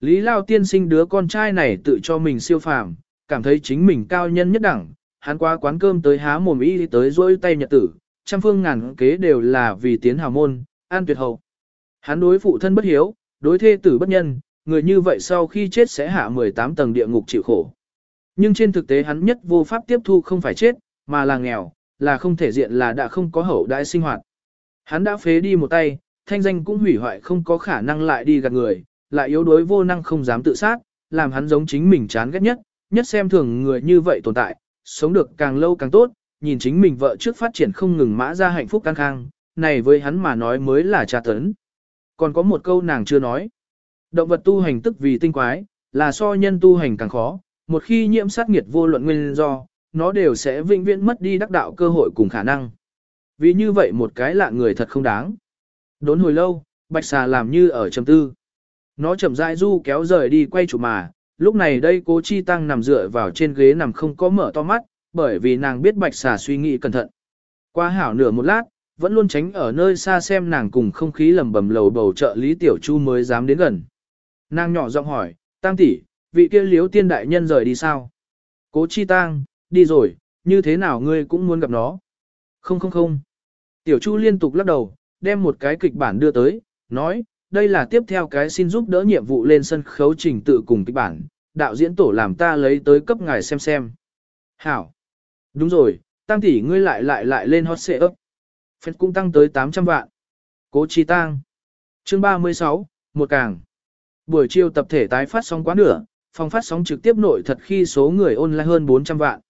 Lý Lao tiên sinh đứa con trai này tự cho mình siêu phàm, cảm thấy chính mình cao nhân nhất đẳng, hắn qua quán cơm tới há mồm y tới rỗi tay nhật tử, trăm phương ngàn kế đều là vì tiến hào môn, an tuyệt hậu. Hắn đối phụ thân bất hiếu, đối thê tử bất nhân, người như vậy sau khi chết sẽ hạ 18 tầng địa ngục chịu khổ. Nhưng trên thực tế hắn nhất vô pháp tiếp thu không phải chết, mà là nghèo, là không thể diện là đã không có hậu đại sinh hoạt. Hắn đã phế đi một tay, thanh danh cũng hủy hoại không có khả năng lại đi gạt người, lại yếu đuối vô năng không dám tự sát, làm hắn giống chính mình chán ghét nhất, nhất xem thường người như vậy tồn tại, sống được càng lâu càng tốt, nhìn chính mình vợ trước phát triển không ngừng mã ra hạnh phúc căng khang, này với hắn mà nói mới là tra tấn. Còn có một câu nàng chưa nói. Động vật tu hành tức vì tinh quái, là so nhân tu hành càng khó, một khi nhiễm sát nghiệt vô luận nguyên do, nó đều sẽ vĩnh viễn mất đi đắc đạo cơ hội cùng khả năng. Vì như vậy một cái lạ người thật không đáng. Đốn hồi lâu, bạch xà làm như ở trầm tư. Nó chậm rãi du kéo rời đi quay chủ mà, lúc này đây cố chi tăng nằm dựa vào trên ghế nằm không có mở to mắt, bởi vì nàng biết bạch xà suy nghĩ cẩn thận. Qua hảo nửa một lát, vẫn luôn tránh ở nơi xa xem nàng cùng không khí lầm bầm lầu bầu trợ lý tiểu chu mới dám đến gần. Nàng nhỏ giọng hỏi, tang tỷ, vị kia liếu tiên đại nhân rời đi sao? Cố chi tang đi rồi, như thế nào ngươi cũng muốn gặp nó? Không không không. Tiểu chu liên tục lắc đầu, đem một cái kịch bản đưa tới, nói, đây là tiếp theo cái xin giúp đỡ nhiệm vụ lên sân khấu trình tự cùng kịch bản, đạo diễn tổ làm ta lấy tới cấp ngài xem xem. Hảo. Đúng rồi, tăng tỷ ngươi lại lại lại lên hot xệ ấp. Phép cũng tăng tới 800 vạn. Cố chi tăng. Chương 36, một càng. Buổi chiều tập thể tái phát sóng quá nửa, phòng phát sóng trực tiếp nội thật khi số người online hơn 400 vạn.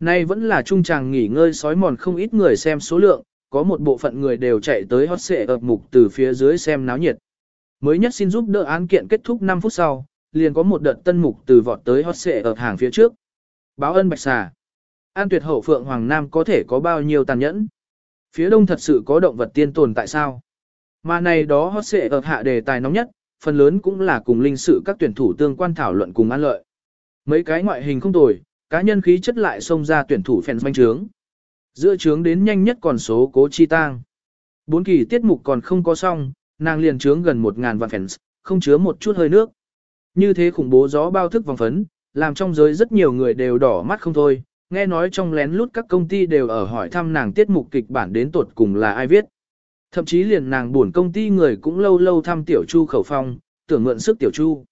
Nay vẫn là trung tràng nghỉ ngơi sói mòn không ít người xem số lượng, có một bộ phận người đều chạy tới hot xệ ập mục từ phía dưới xem náo nhiệt. Mới nhất xin giúp đỡ án kiện kết thúc 5 phút sau, liền có một đợt tân mục từ vọt tới hot xệ ập hàng phía trước. Báo ân bạch xà. An tuyệt hậu phượng Hoàng Nam có thể có bao nhiêu tàn nhẫn. Phía đông thật sự có động vật tiên tồn tại sao? Mà này đó hot sẽ ở hạ đề tài nóng nhất, phần lớn cũng là cùng linh sự các tuyển thủ tương quan thảo luận cùng an lợi. Mấy cái ngoại hình không tồi, cá nhân khí chất lại xông ra tuyển thủ phèn doanh trướng. Giữa trướng đến nhanh nhất còn số cố chi tang. Bốn kỳ tiết mục còn không có xong, nàng liền trướng gần 1.000 vạn fans, không chứa một chút hơi nước. Như thế khủng bố gió bao thức vòng phấn, làm trong giới rất nhiều người đều đỏ mắt không thôi, nghe nói trong lén lút các công ty đều ở hỏi thăm nàng tiết mục kịch bản đến tột cùng là ai viết. Thậm chí liền nàng buồn công ty người cũng lâu lâu thăm Tiểu Chu khẩu phong, tưởng mượn sức Tiểu Chu.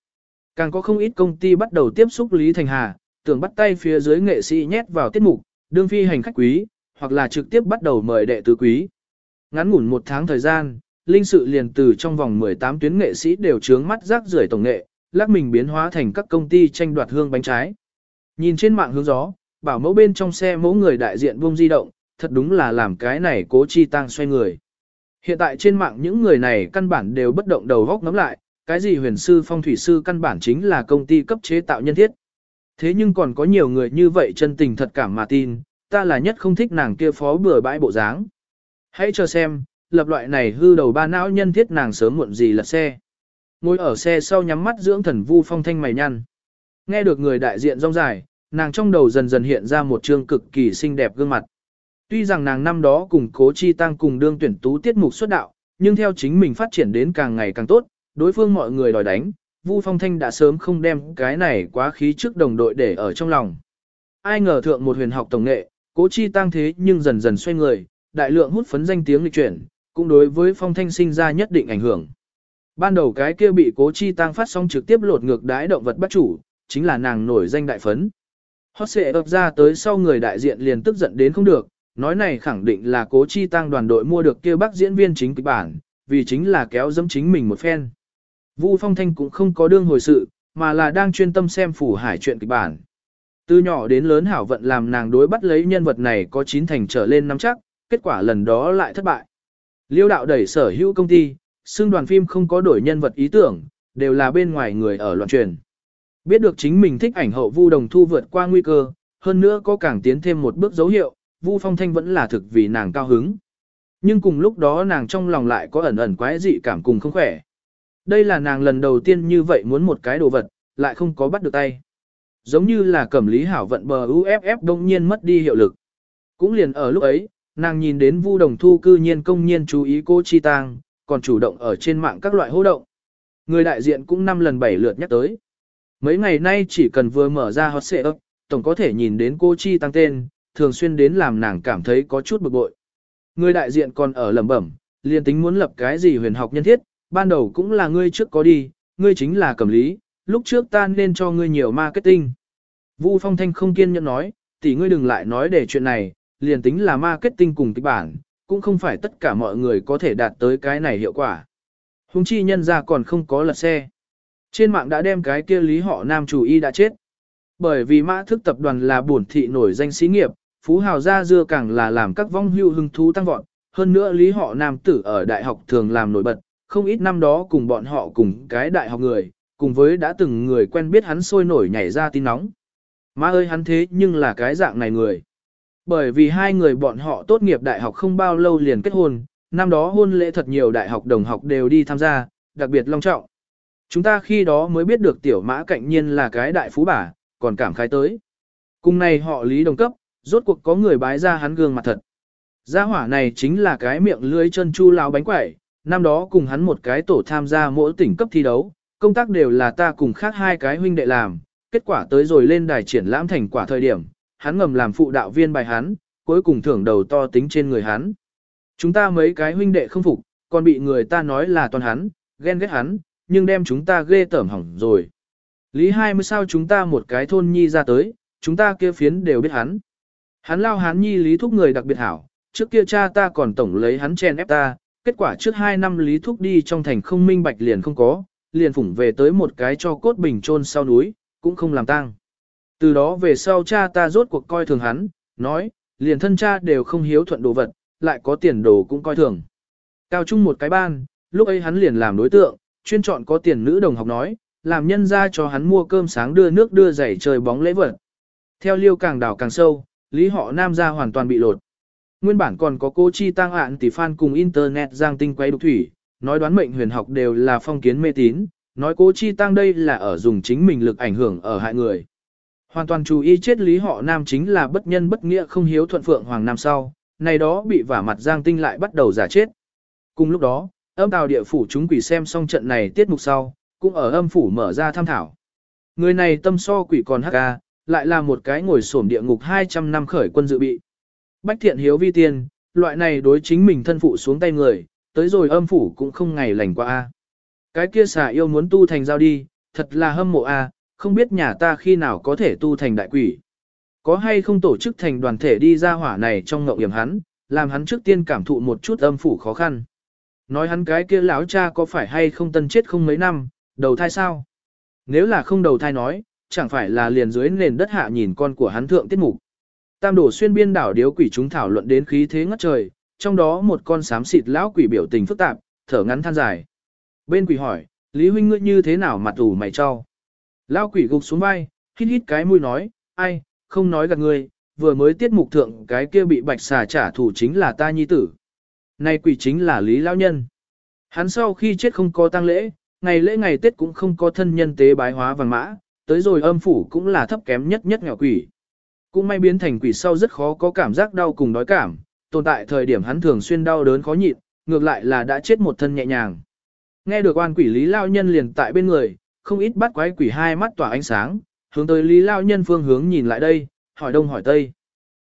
Càng có không ít công ty bắt đầu tiếp xúc Lý Thành Hà, tưởng bắt tay phía dưới nghệ sĩ nhét vào tiết mục, đương phi hành khách quý, hoặc là trực tiếp bắt đầu mời đệ tứ quý. Ngắn ngủn một tháng thời gian, linh sự liền từ trong vòng 18 tuyến nghệ sĩ đều trướng mắt rác rưởi tổng nghệ, lắc mình biến hóa thành các công ty tranh đoạt hương bánh trái. Nhìn trên mạng hướng gió, bảo mẫu bên trong xe mẫu người đại diện buông di động, thật đúng là làm cái này cố chi tăng xoay người. Hiện tại trên mạng những người này căn bản đều bất động đầu góc ngắm lại, cái gì huyền sư phong thủy sư căn bản chính là công ty cấp chế tạo nhân thiết. Thế nhưng còn có nhiều người như vậy chân tình thật cảm mà tin, ta là nhất không thích nàng kia phó bừa bãi bộ dáng. Hãy chờ xem, lập loại này hư đầu ba não nhân thiết nàng sớm muộn gì lật xe. Ngồi ở xe sau nhắm mắt dưỡng thần vu phong thanh mày nhăn. Nghe được người đại diện rong dài, nàng trong đầu dần dần hiện ra một trương cực kỳ xinh đẹp gương mặt. Tuy rằng nàng năm đó cùng cố chi tăng cùng đương tuyển tú tiết mục xuất đạo, nhưng theo chính mình phát triển đến càng ngày càng tốt, đối phương mọi người đòi đánh, Vu Phong Thanh đã sớm không đem cái này quá khí trước đồng đội để ở trong lòng. Ai ngờ thượng một huyền học tổng nghệ, cố chi tăng thế nhưng dần dần xoay người, đại lượng hút phấn danh tiếng lịch chuyển, cũng đối với Phong Thanh sinh ra nhất định ảnh hưởng. Ban đầu cái kia bị cố chi tăng phát xong trực tiếp lột ngược đái động vật bắt chủ, chính là nàng nổi danh đại phấn. Hót xệ ập ra tới sau người đại diện liền tức giận đến không được, nói này khẳng định là cố chi tăng đoàn đội mua được kia bác diễn viên chính kịch bản, vì chính là kéo dẫm chính mình một phen. Vu Phong Thanh cũng không có đương hồi sự, mà là đang chuyên tâm xem phủ hải chuyện kịch bản. Từ nhỏ đến lớn hảo vận làm nàng đối bắt lấy nhân vật này có chín thành trở lên nắm chắc, kết quả lần đó lại thất bại. Liêu đạo đẩy sở hữu công ty, xương đoàn phim không có đổi nhân vật ý tưởng, đều là bên ngoài người ở loạn truyền. Biết được chính mình thích ảnh hậu Vu Đồng Thu vượt qua nguy cơ, hơn nữa có càng tiến thêm một bước dấu hiệu, Vu Phong Thanh vẫn là thực vì nàng cao hứng. Nhưng cùng lúc đó nàng trong lòng lại có ẩn ẩn quái dị cảm cùng không khỏe. Đây là nàng lần đầu tiên như vậy muốn một cái đồ vật, lại không có bắt được tay. Giống như là cẩm lý hảo vận bờ UFF đông nhiên mất đi hiệu lực. Cũng liền ở lúc ấy, nàng nhìn đến Vu Đồng Thu cư nhiên công nhiên chú ý cô Chi Tang, còn chủ động ở trên mạng các loại hô động. Người đại diện cũng năm lần bảy lượt nhắc tới. Mấy ngày nay chỉ cần vừa mở ra hot xệ ấp, tổng có thể nhìn đến cô Chi Tăng tên, thường xuyên đến làm nàng cảm thấy có chút bực bội. Người đại diện còn ở lẩm bẩm, liền tính muốn lập cái gì huyền học nhân thiết, ban đầu cũng là ngươi trước có đi, ngươi chính là cầm lý, lúc trước ta nên cho ngươi nhiều marketing. Vu Phong Thanh không kiên nhẫn nói, tỷ ngươi đừng lại nói để chuyện này, liền tính là marketing cùng kịch bản, cũng không phải tất cả mọi người có thể đạt tới cái này hiệu quả. Hùng chi nhân ra còn không có lật xe. Trên mạng đã đem cái kia lý họ nam chủ y đã chết. Bởi vì mã thức tập đoàn là bổn thị nổi danh xí nghiệp, phú hào gia dưa càng là làm các vong hưu hưng thú tăng vọt. Hơn nữa lý họ nam tử ở đại học thường làm nổi bật, không ít năm đó cùng bọn họ cùng cái đại học người, cùng với đã từng người quen biết hắn sôi nổi nhảy ra tin nóng. Má ơi hắn thế nhưng là cái dạng này người. Bởi vì hai người bọn họ tốt nghiệp đại học không bao lâu liền kết hôn, năm đó hôn lễ thật nhiều đại học đồng học đều đi tham gia, đặc biệt long trọng. Chúng ta khi đó mới biết được tiểu mã cạnh nhiên là cái đại phú bà, còn cảm khái tới. Cùng này họ lý đồng cấp, rốt cuộc có người bái ra hắn gương mặt thật. Gia hỏa này chính là cái miệng lưới chân chu lao bánh quẩy, năm đó cùng hắn một cái tổ tham gia mỗi tỉnh cấp thi đấu, công tác đều là ta cùng khác hai cái huynh đệ làm, kết quả tới rồi lên đài triển lãm thành quả thời điểm, hắn ngầm làm phụ đạo viên bài hắn, cuối cùng thưởng đầu to tính trên người hắn. Chúng ta mấy cái huynh đệ không phục, còn bị người ta nói là toàn hắn, ghen ghét hắn, nhưng đem chúng ta ghê tởm hỏng rồi. Lý hai mươi sao chúng ta một cái thôn nhi ra tới, chúng ta kia phiến đều biết hắn. Hắn lao hắn nhi lý thúc người đặc biệt hảo, trước kia cha ta còn tổng lấy hắn chen ép ta, kết quả trước hai năm lý thúc đi trong thành không minh bạch liền không có, liền phủng về tới một cái cho cốt bình chôn sau núi, cũng không làm tang. Từ đó về sau cha ta rốt cuộc coi thường hắn, nói, liền thân cha đều không hiếu thuận đồ vật, lại có tiền đồ cũng coi thường. Cao trung một cái ban, lúc ấy hắn liền làm đối tượng, chuyên chọn có tiền nữ đồng học nói, làm nhân ra cho hắn mua cơm sáng đưa nước đưa giày trời bóng lễ vật. Theo liêu càng đảo càng sâu, lý họ nam gia hoàn toàn bị lột. Nguyên bản còn có cô chi tăng ạn tỷ fan cùng internet giang tinh quay đục thủy, nói đoán mệnh huyền học đều là phong kiến mê tín, nói cô chi tăng đây là ở dùng chính mình lực ảnh hưởng ở hại người. Hoàn toàn chú ý chết lý họ nam chính là bất nhân bất nghĩa không hiếu thuận phượng hoàng nam sau, này đó bị vả mặt giang tinh lại bắt đầu giả chết. Cùng lúc đó, âm tào địa phủ chúng quỷ xem xong trận này tiết mục sau, cũng ở âm phủ mở ra tham thảo. Người này tâm so quỷ còn hắc ca, lại là một cái ngồi sổm địa ngục 200 năm khởi quân dự bị. Bách thiện hiếu vi tiên, loại này đối chính mình thân phụ xuống tay người, tới rồi âm phủ cũng không ngày lành qua a. À. Cái kia xà yêu muốn tu thành giao đi, thật là hâm mộ a, không biết nhà ta khi nào có thể tu thành đại quỷ. Có hay không tổ chức thành đoàn thể đi ra hỏa này trong ngậu hiểm hắn, làm hắn trước tiên cảm thụ một chút âm phủ khó khăn. Nói hắn cái kia lão cha có phải hay không tân chết không mấy năm, đầu thai sao? Nếu là không đầu thai nói, chẳng phải là liền dưới nền đất hạ nhìn con của hắn thượng tiết mục. Tam đổ xuyên biên đảo điếu quỷ chúng thảo luận đến khí thế ngất trời, trong đó một con xám xịt lão quỷ biểu tình phức tạp, thở ngắn than dài. Bên quỷ hỏi, Lý huynh ngươi như thế nào mặt ủ mày cho? Lão quỷ gục xuống vai, hít hít cái mũi nói, ai, không nói gạt ngươi, vừa mới tiết mục thượng cái kia bị bạch xà trả thù chính là ta nhi tử. Này quỷ chính là Lý lão nhân. Hắn sau khi chết không có tang lễ, ngày lễ ngày Tết cũng không có thân nhân tế bái hóa vàng mã, tới rồi âm phủ cũng là thấp kém nhất nhất nghèo quỷ. Cũng may biến thành quỷ sau rất khó có cảm giác đau cùng đói cảm, tồn tại thời điểm hắn thường xuyên đau đớn khó nhịn, ngược lại là đã chết một thân nhẹ nhàng. Nghe được oan quỷ Lý Lao Nhân liền tại bên người, không ít bắt quái quỷ hai mắt tỏa ánh sáng, hướng tới Lý Lao Nhân phương hướng nhìn lại đây, hỏi đông hỏi tây.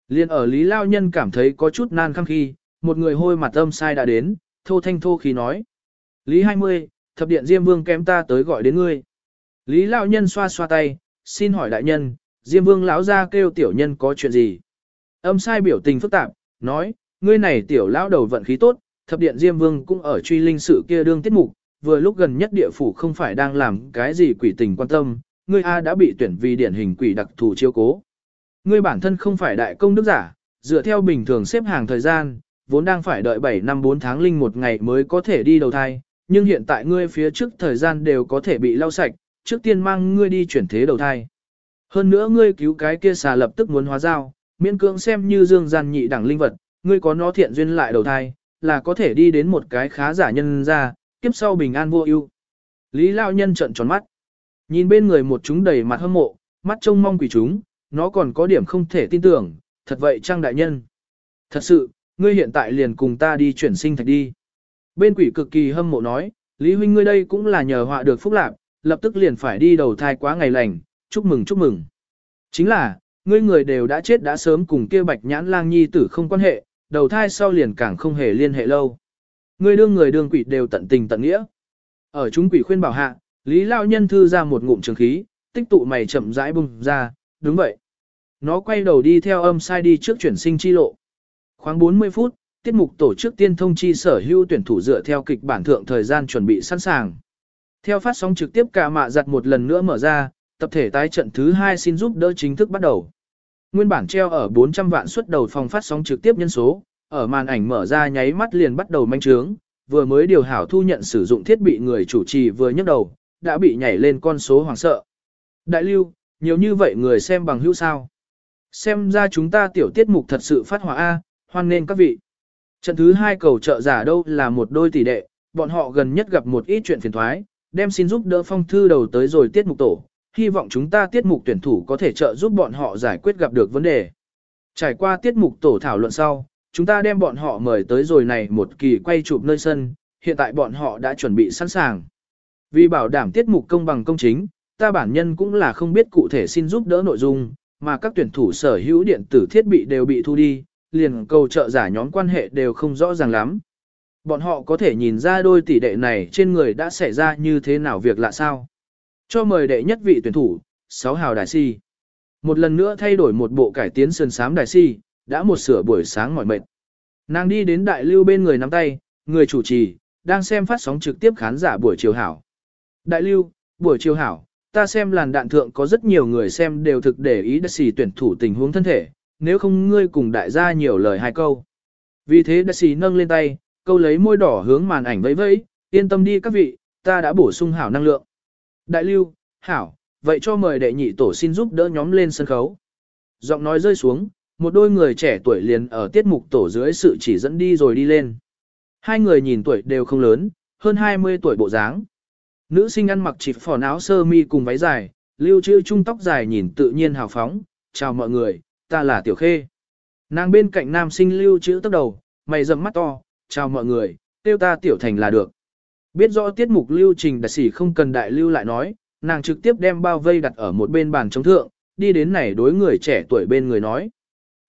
Liên ở Lý Lao Nhân cảm thấy có chút nan khăng khi, một người hôi mặt âm sai đã đến, thô thanh thô khí nói. Lý 20, thập điện Diêm Vương kém ta tới gọi đến ngươi. Lý lão Nhân xoa xoa tay, xin hỏi đại nhân, Diêm Vương lão ra kêu tiểu nhân có chuyện gì? Âm sai biểu tình phức tạp, nói, ngươi này tiểu lão đầu vận khí tốt, thập điện Diêm Vương cũng ở truy linh sự kia đương tiết mục, vừa lúc gần nhất địa phủ không phải đang làm cái gì quỷ tình quan tâm, ngươi A đã bị tuyển vì điển hình quỷ đặc thù chiêu cố. Ngươi bản thân không phải đại công đức giả, dựa theo bình thường xếp hàng thời gian, vốn đang phải đợi 7 năm 4 tháng linh một ngày mới có thể đi đầu thai, nhưng hiện tại ngươi phía trước thời gian đều có thể bị lau sạch, trước tiên mang ngươi đi chuyển thế đầu thai. Hơn nữa ngươi cứu cái kia xà lập tức muốn hóa giao, miễn cưỡng xem như dương gian nhị đẳng linh vật, ngươi có nó thiện duyên lại đầu thai, là có thể đi đến một cái khá giả nhân ra, kiếp sau bình an vô ưu. Lý Lao Nhân trợn tròn mắt. Nhìn bên người một chúng đầy mặt hâm mộ, mắt trông mong quỷ chúng, nó còn có điểm không thể tin tưởng, thật vậy trang đại nhân. Thật sự, ngươi hiện tại liền cùng ta đi chuyển sinh thạch đi. Bên quỷ cực kỳ hâm mộ nói, Lý huynh ngươi đây cũng là nhờ họa được phúc lạc, lập tức liền phải đi đầu thai quá ngày lành, chúc mừng chúc mừng. Chính là, ngươi người đều đã chết đã sớm cùng kia bạch nhãn lang nhi tử không quan hệ, đầu thai sau liền càng không hề liên hệ lâu. Ngươi đương người đương quỷ đều tận tình tận nghĩa. Ở chúng quỷ khuyên bảo hạ, Lý Lao Nhân thư ra một ngụm trường khí, tích tụ mày chậm rãi bùng ra, đúng vậy. Nó quay đầu đi theo âm sai đi trước chuyển sinh chi lộ. Khoảng 40 phút, tiết mục tổ chức tiên thông chi sở hữu tuyển thủ dựa theo kịch bản thượng thời gian chuẩn bị sẵn sàng. Theo phát sóng trực tiếp cả mạ giặt một lần nữa mở ra, tập thể tái trận thứ 2 xin giúp đỡ chính thức bắt đầu. Nguyên bản treo ở 400 vạn suất đầu phòng phát sóng trực tiếp nhân số, ở màn ảnh mở ra nháy mắt liền bắt đầu manh trướng, vừa mới điều hảo thu nhận sử dụng thiết bị người chủ trì vừa nhấc đầu, đã bị nhảy lên con số hoàng sợ. Đại lưu, nhiều như vậy người xem bằng hữu sao. Xem ra chúng ta tiểu tiết mục thật sự phát hỏa A, hoan nên các vị. Trận thứ hai cầu trợ giả đâu là một đôi tỷ đệ, bọn họ gần nhất gặp một ít chuyện phiền thoái, đem xin giúp đỡ phong thư đầu tới rồi tiết mục tổ, hy vọng chúng ta tiết mục tuyển thủ có thể trợ giúp bọn họ giải quyết gặp được vấn đề. Trải qua tiết mục tổ thảo luận sau, chúng ta đem bọn họ mời tới rồi này một kỳ quay chụp nơi sân, hiện tại bọn họ đã chuẩn bị sẵn sàng. Vì bảo đảm tiết mục công bằng công chính, ta bản nhân cũng là không biết cụ thể xin giúp đỡ nội dung, mà các tuyển thủ sở hữu điện tử thiết bị đều bị thu đi, liền cầu trợ giả nhóm quan hệ đều không rõ ràng lắm. Bọn họ có thể nhìn ra đôi tỷ đệ này trên người đã xảy ra như thế nào việc lạ sao. Cho mời đệ nhất vị tuyển thủ, 6 hào đại si. Một lần nữa thay đổi một bộ cải tiến sơn sám đại si, đã một sửa buổi sáng mỏi mệt. Nàng đi đến đại lưu bên người nắm tay, người chủ trì, đang xem phát sóng trực tiếp khán giả buổi chiều hảo. Đại lưu, buổi chiều hảo, ta xem làn đạn thượng có rất nhiều người xem đều thực để ý đại si tuyển thủ tình huống thân thể, nếu không ngươi cùng đại gia nhiều lời hai câu. Vì thế đại sĩ nâng lên tay, câu lấy môi đỏ hướng màn ảnh vẫy vẫy, yên tâm đi các vị, ta đã bổ sung hảo năng lượng. Đại lưu, hảo, vậy cho mời đệ nhị tổ xin giúp đỡ nhóm lên sân khấu. Giọng nói rơi xuống, một đôi người trẻ tuổi liền ở tiết mục tổ dưới sự chỉ dẫn đi rồi đi lên. Hai người nhìn tuổi đều không lớn, hơn 20 tuổi bộ dáng. Nữ sinh ăn mặc chỉ phòn áo sơ mi cùng váy dài, lưu trữ trung tóc dài nhìn tự nhiên hào phóng, chào mọi người, ta là Tiểu Khê. Nàng bên cạnh nam sinh lưu chữ tóc đầu, mày rậm mắt to, chào mọi người, tiêu ta Tiểu Thành là được. Biết rõ tiết mục lưu trình đại sĩ không cần đại lưu lại nói, nàng trực tiếp đem bao vây đặt ở một bên bàn chống thượng, đi đến này đối người trẻ tuổi bên người nói.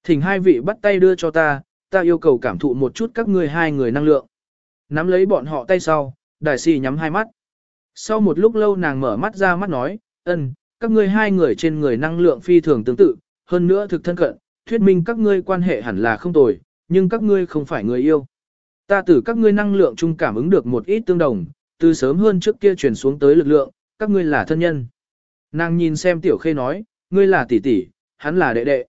Thỉnh hai vị bắt tay đưa cho ta, ta yêu cầu cảm thụ một chút các ngươi hai người năng lượng. Nắm lấy bọn họ tay sau, đại sĩ nhắm hai mắt. Sau một lúc lâu nàng mở mắt ra mắt nói, ân, các ngươi hai người trên người năng lượng phi thường tương tự, hơn nữa thực thân cận, thuyết minh các ngươi quan hệ hẳn là không tồi, nhưng các ngươi không phải người yêu. Ta từ các ngươi năng lượng chung cảm ứng được một ít tương đồng, từ sớm hơn trước kia truyền xuống tới lực lượng, các ngươi là thân nhân. Nàng nhìn xem tiểu khê nói, ngươi là tỷ tỷ, hắn là đệ đệ.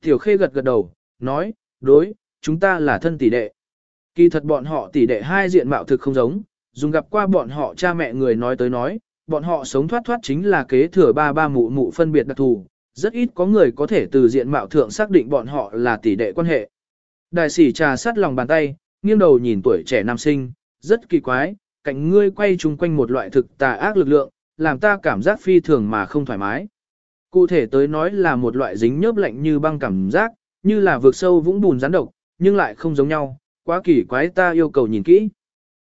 Tiểu khê gật gật đầu, nói, đối, chúng ta là thân tỷ đệ. Kỳ thật bọn họ tỷ đệ hai diện mạo thực không giống, dùng gặp qua bọn họ cha mẹ người nói tới nói, bọn họ sống thoát thoát chính là kế thừa ba ba mụ mụ phân biệt đặc thù, rất ít có người có thể từ diện mạo thượng xác định bọn họ là tỷ đệ quan hệ. Đại sĩ trà sát lòng bàn tay, nghiêng đầu nhìn tuổi trẻ nam sinh, rất kỳ quái, cạnh ngươi quay chung quanh một loại thực tà ác lực lượng, làm ta cảm giác phi thường mà không thoải mái. Cụ thể tới nói là một loại dính nhớp lạnh như băng cảm giác, như là vượt sâu vũng bùn rắn độc, nhưng lại không giống nhau, quá kỳ quái ta yêu cầu nhìn kỹ.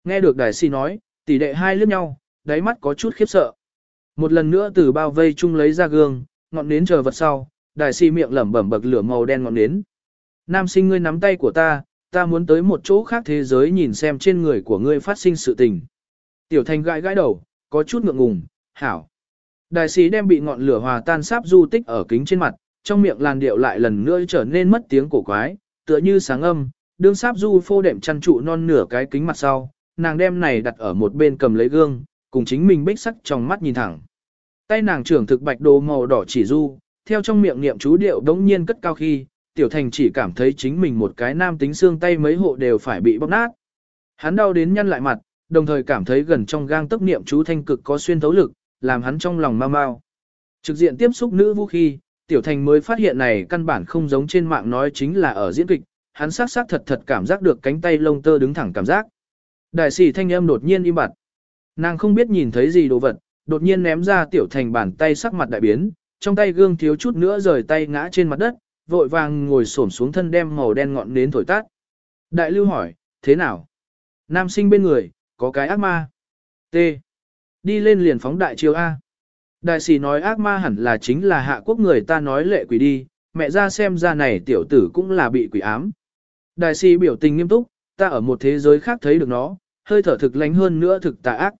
Nghe được đại sĩ nói, tỷ đệ hai lướt nhau, đáy mắt có chút khiếp sợ. Một lần nữa từ bao vây chung lấy ra gương, ngọn nến chờ vật sau, đại sĩ miệng lẩm bẩm bậc lửa màu đen ngọn nến. Nam sinh ngươi nắm tay của ta, ta muốn tới một chỗ khác thế giới nhìn xem trên người của ngươi phát sinh sự tình. Tiểu thành gãi gãi đầu, có chút ngượng ngùng, hảo. Đại sĩ đem bị ngọn lửa hòa tan sáp du tích ở kính trên mặt, trong miệng làn điệu lại lần nữa trở nên mất tiếng cổ quái, tựa như sáng âm, đương sáp du phô đệm chăn trụ non nửa cái kính mặt sau, nàng đem này đặt ở một bên cầm lấy gương, cùng chính mình bích sắc trong mắt nhìn thẳng. Tay nàng trưởng thực bạch đồ màu đỏ chỉ du, theo trong miệng niệm chú điệu đống nhiên cất cao khi, tiểu thành chỉ cảm thấy chính mình một cái nam tính xương tay mấy hộ đều phải bị bóp nát. Hắn đau đến nhăn lại mặt, đồng thời cảm thấy gần trong gang tấc niệm chú thanh cực có xuyên thấu lực, làm hắn trong lòng mau mau. Trực diện tiếp xúc nữ vũ khi, tiểu thành mới phát hiện này căn bản không giống trên mạng nói chính là ở diễn kịch, hắn sát sát thật thật cảm giác được cánh tay lông tơ đứng thẳng cảm giác. Đại sĩ thanh âm đột nhiên im bặt. Nàng không biết nhìn thấy gì đồ vật, đột nhiên ném ra tiểu thành bàn tay sắc mặt đại biến, trong tay gương thiếu chút nữa rời tay ngã trên mặt đất, vội vàng ngồi xổm xuống thân đem màu đen ngọn nến thổi tắt. Đại lưu hỏi, thế nào? Nam sinh bên người, có cái ác ma. T. Đi lên liền phóng đại chiêu A. Đại sĩ nói ác ma hẳn là chính là hạ quốc người ta nói lệ quỷ đi, mẹ ra xem ra này tiểu tử cũng là bị quỷ ám. Đại sĩ biểu tình nghiêm túc, ta ở một thế giới khác thấy được nó, hơi thở thực lánh hơn nữa thực tà ác.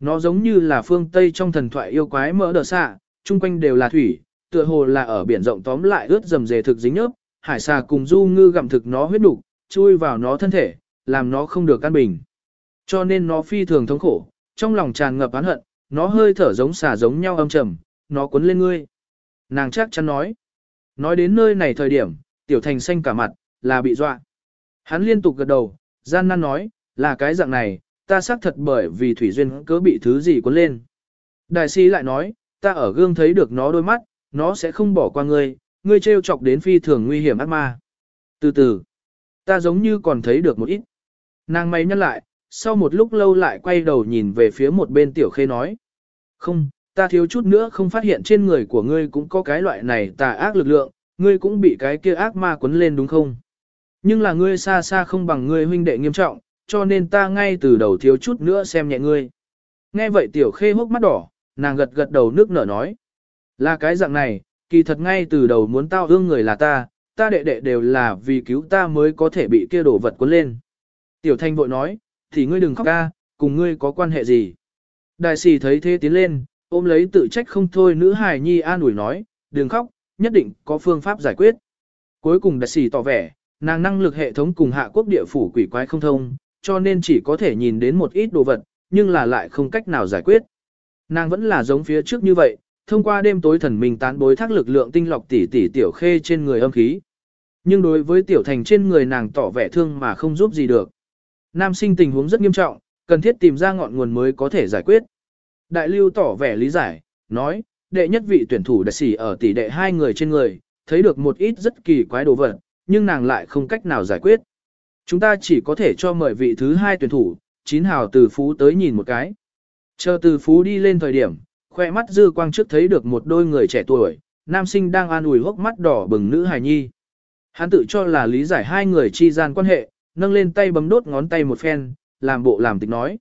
Nó giống như là phương Tây trong thần thoại yêu quái mỡ đờ xạ, chung quanh đều là thủy, tựa hồ là ở biển rộng tóm lại ướt dầm dề thực dính nhớp, hải xà cùng du ngư gặm thực nó huyết đục, chui vào nó thân thể, làm nó không được căn bình. Cho nên nó phi thường thống khổ, trong lòng tràn ngập oán hận, nó hơi thở giống xà giống nhau âm trầm, nó cuốn lên ngươi. Nàng chắc chắn nói. Nói đến nơi này thời điểm, tiểu thành xanh cả mặt, là bị dọa. Hắn liên tục gật đầu, gian nan nói, là cái dạng này, ta xác thật bởi vì thủy duyên cớ bị thứ gì cuốn lên. Đại sĩ lại nói, ta ở gương thấy được nó đôi mắt, nó sẽ không bỏ qua ngươi, ngươi trêu chọc đến phi thường nguy hiểm ác ma. Từ từ, ta giống như còn thấy được một ít. Nàng mày nhắc lại, sau một lúc lâu lại quay đầu nhìn về phía một bên tiểu khê nói. Không, ta thiếu chút nữa không phát hiện trên người của ngươi cũng có cái loại này tà ác lực lượng, ngươi cũng bị cái kia ác ma quấn lên đúng không? Nhưng là ngươi xa xa không bằng ngươi huynh đệ nghiêm trọng, cho nên ta ngay từ đầu thiếu chút nữa xem nhẹ ngươi. Nghe vậy tiểu khê hốc mắt đỏ, nàng gật gật đầu nước nở nói. Là cái dạng này, kỳ thật ngay từ đầu muốn tao ương người là ta, ta đệ đệ đều là vì cứu ta mới có thể bị kia đổ vật cuốn lên. Tiểu thanh vội nói, thì ngươi đừng khóc ca, cùng ngươi có quan hệ gì. Đại sĩ thấy thế tiến lên, ôm lấy tự trách không thôi nữ hài nhi an ủi nói, đừng khóc, nhất định có phương pháp giải quyết. Cuối cùng đại sĩ tỏ vẻ, nàng năng lực hệ thống cùng hạ quốc địa phủ quỷ quái không thông, cho nên chỉ có thể nhìn đến một ít đồ vật, nhưng là lại không cách nào giải quyết. Nàng vẫn là giống phía trước như vậy, thông qua đêm tối thần mình tán bối thác lực lượng tinh lọc tỷ tỷ tiểu khê trên người âm khí. Nhưng đối với tiểu thành trên người nàng tỏ vẻ thương mà không giúp gì được. Nam sinh tình huống rất nghiêm trọng, cần thiết tìm ra ngọn nguồn mới có thể giải quyết. Đại lưu tỏ vẻ lý giải, nói, đệ nhất vị tuyển thủ đại sĩ ở tỷ đệ hai người trên người, thấy được một ít rất kỳ quái đồ vật, nhưng nàng lại không cách nào giải quyết. Chúng ta chỉ có thể cho mời vị thứ hai tuyển thủ, chín hào từ phú tới nhìn một cái. Chờ từ phú đi lên thời điểm, khoe mắt dư quang trước thấy được một đôi người trẻ tuổi, nam sinh đang an ủi hốc mắt đỏ bừng nữ hài nhi. Hắn tự cho là lý giải hai người chi gian quan hệ, nâng lên tay bấm đốt ngón tay một phen, làm bộ làm tịch nói.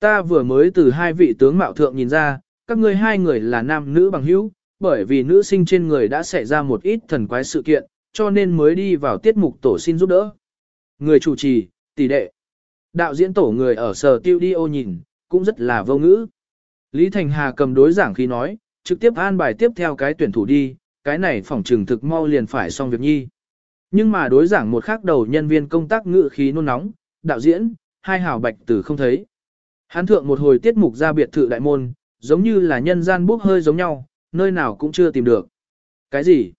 Ta vừa mới từ hai vị tướng mạo thượng nhìn ra, các ngươi hai người là nam nữ bằng hữu, bởi vì nữ sinh trên người đã xảy ra một ít thần quái sự kiện, cho nên mới đi vào tiết mục tổ xin giúp đỡ. Người chủ trì, tỷ đệ. Đạo diễn tổ người ở sở tiêu đi ô nhìn, cũng rất là vô ngữ. Lý Thành Hà cầm đối giảng khi nói, trực tiếp an bài tiếp theo cái tuyển thủ đi, cái này phỏng trừng thực mau liền phải xong việc nhi. Nhưng mà đối giảng một khác đầu nhân viên công tác ngự khí nôn nóng, đạo diễn, hai hào bạch tử không thấy. Hán thượng một hồi tiết mục ra biệt thự đại môn, giống như là nhân gian bốc hơi giống nhau, nơi nào cũng chưa tìm được. Cái gì?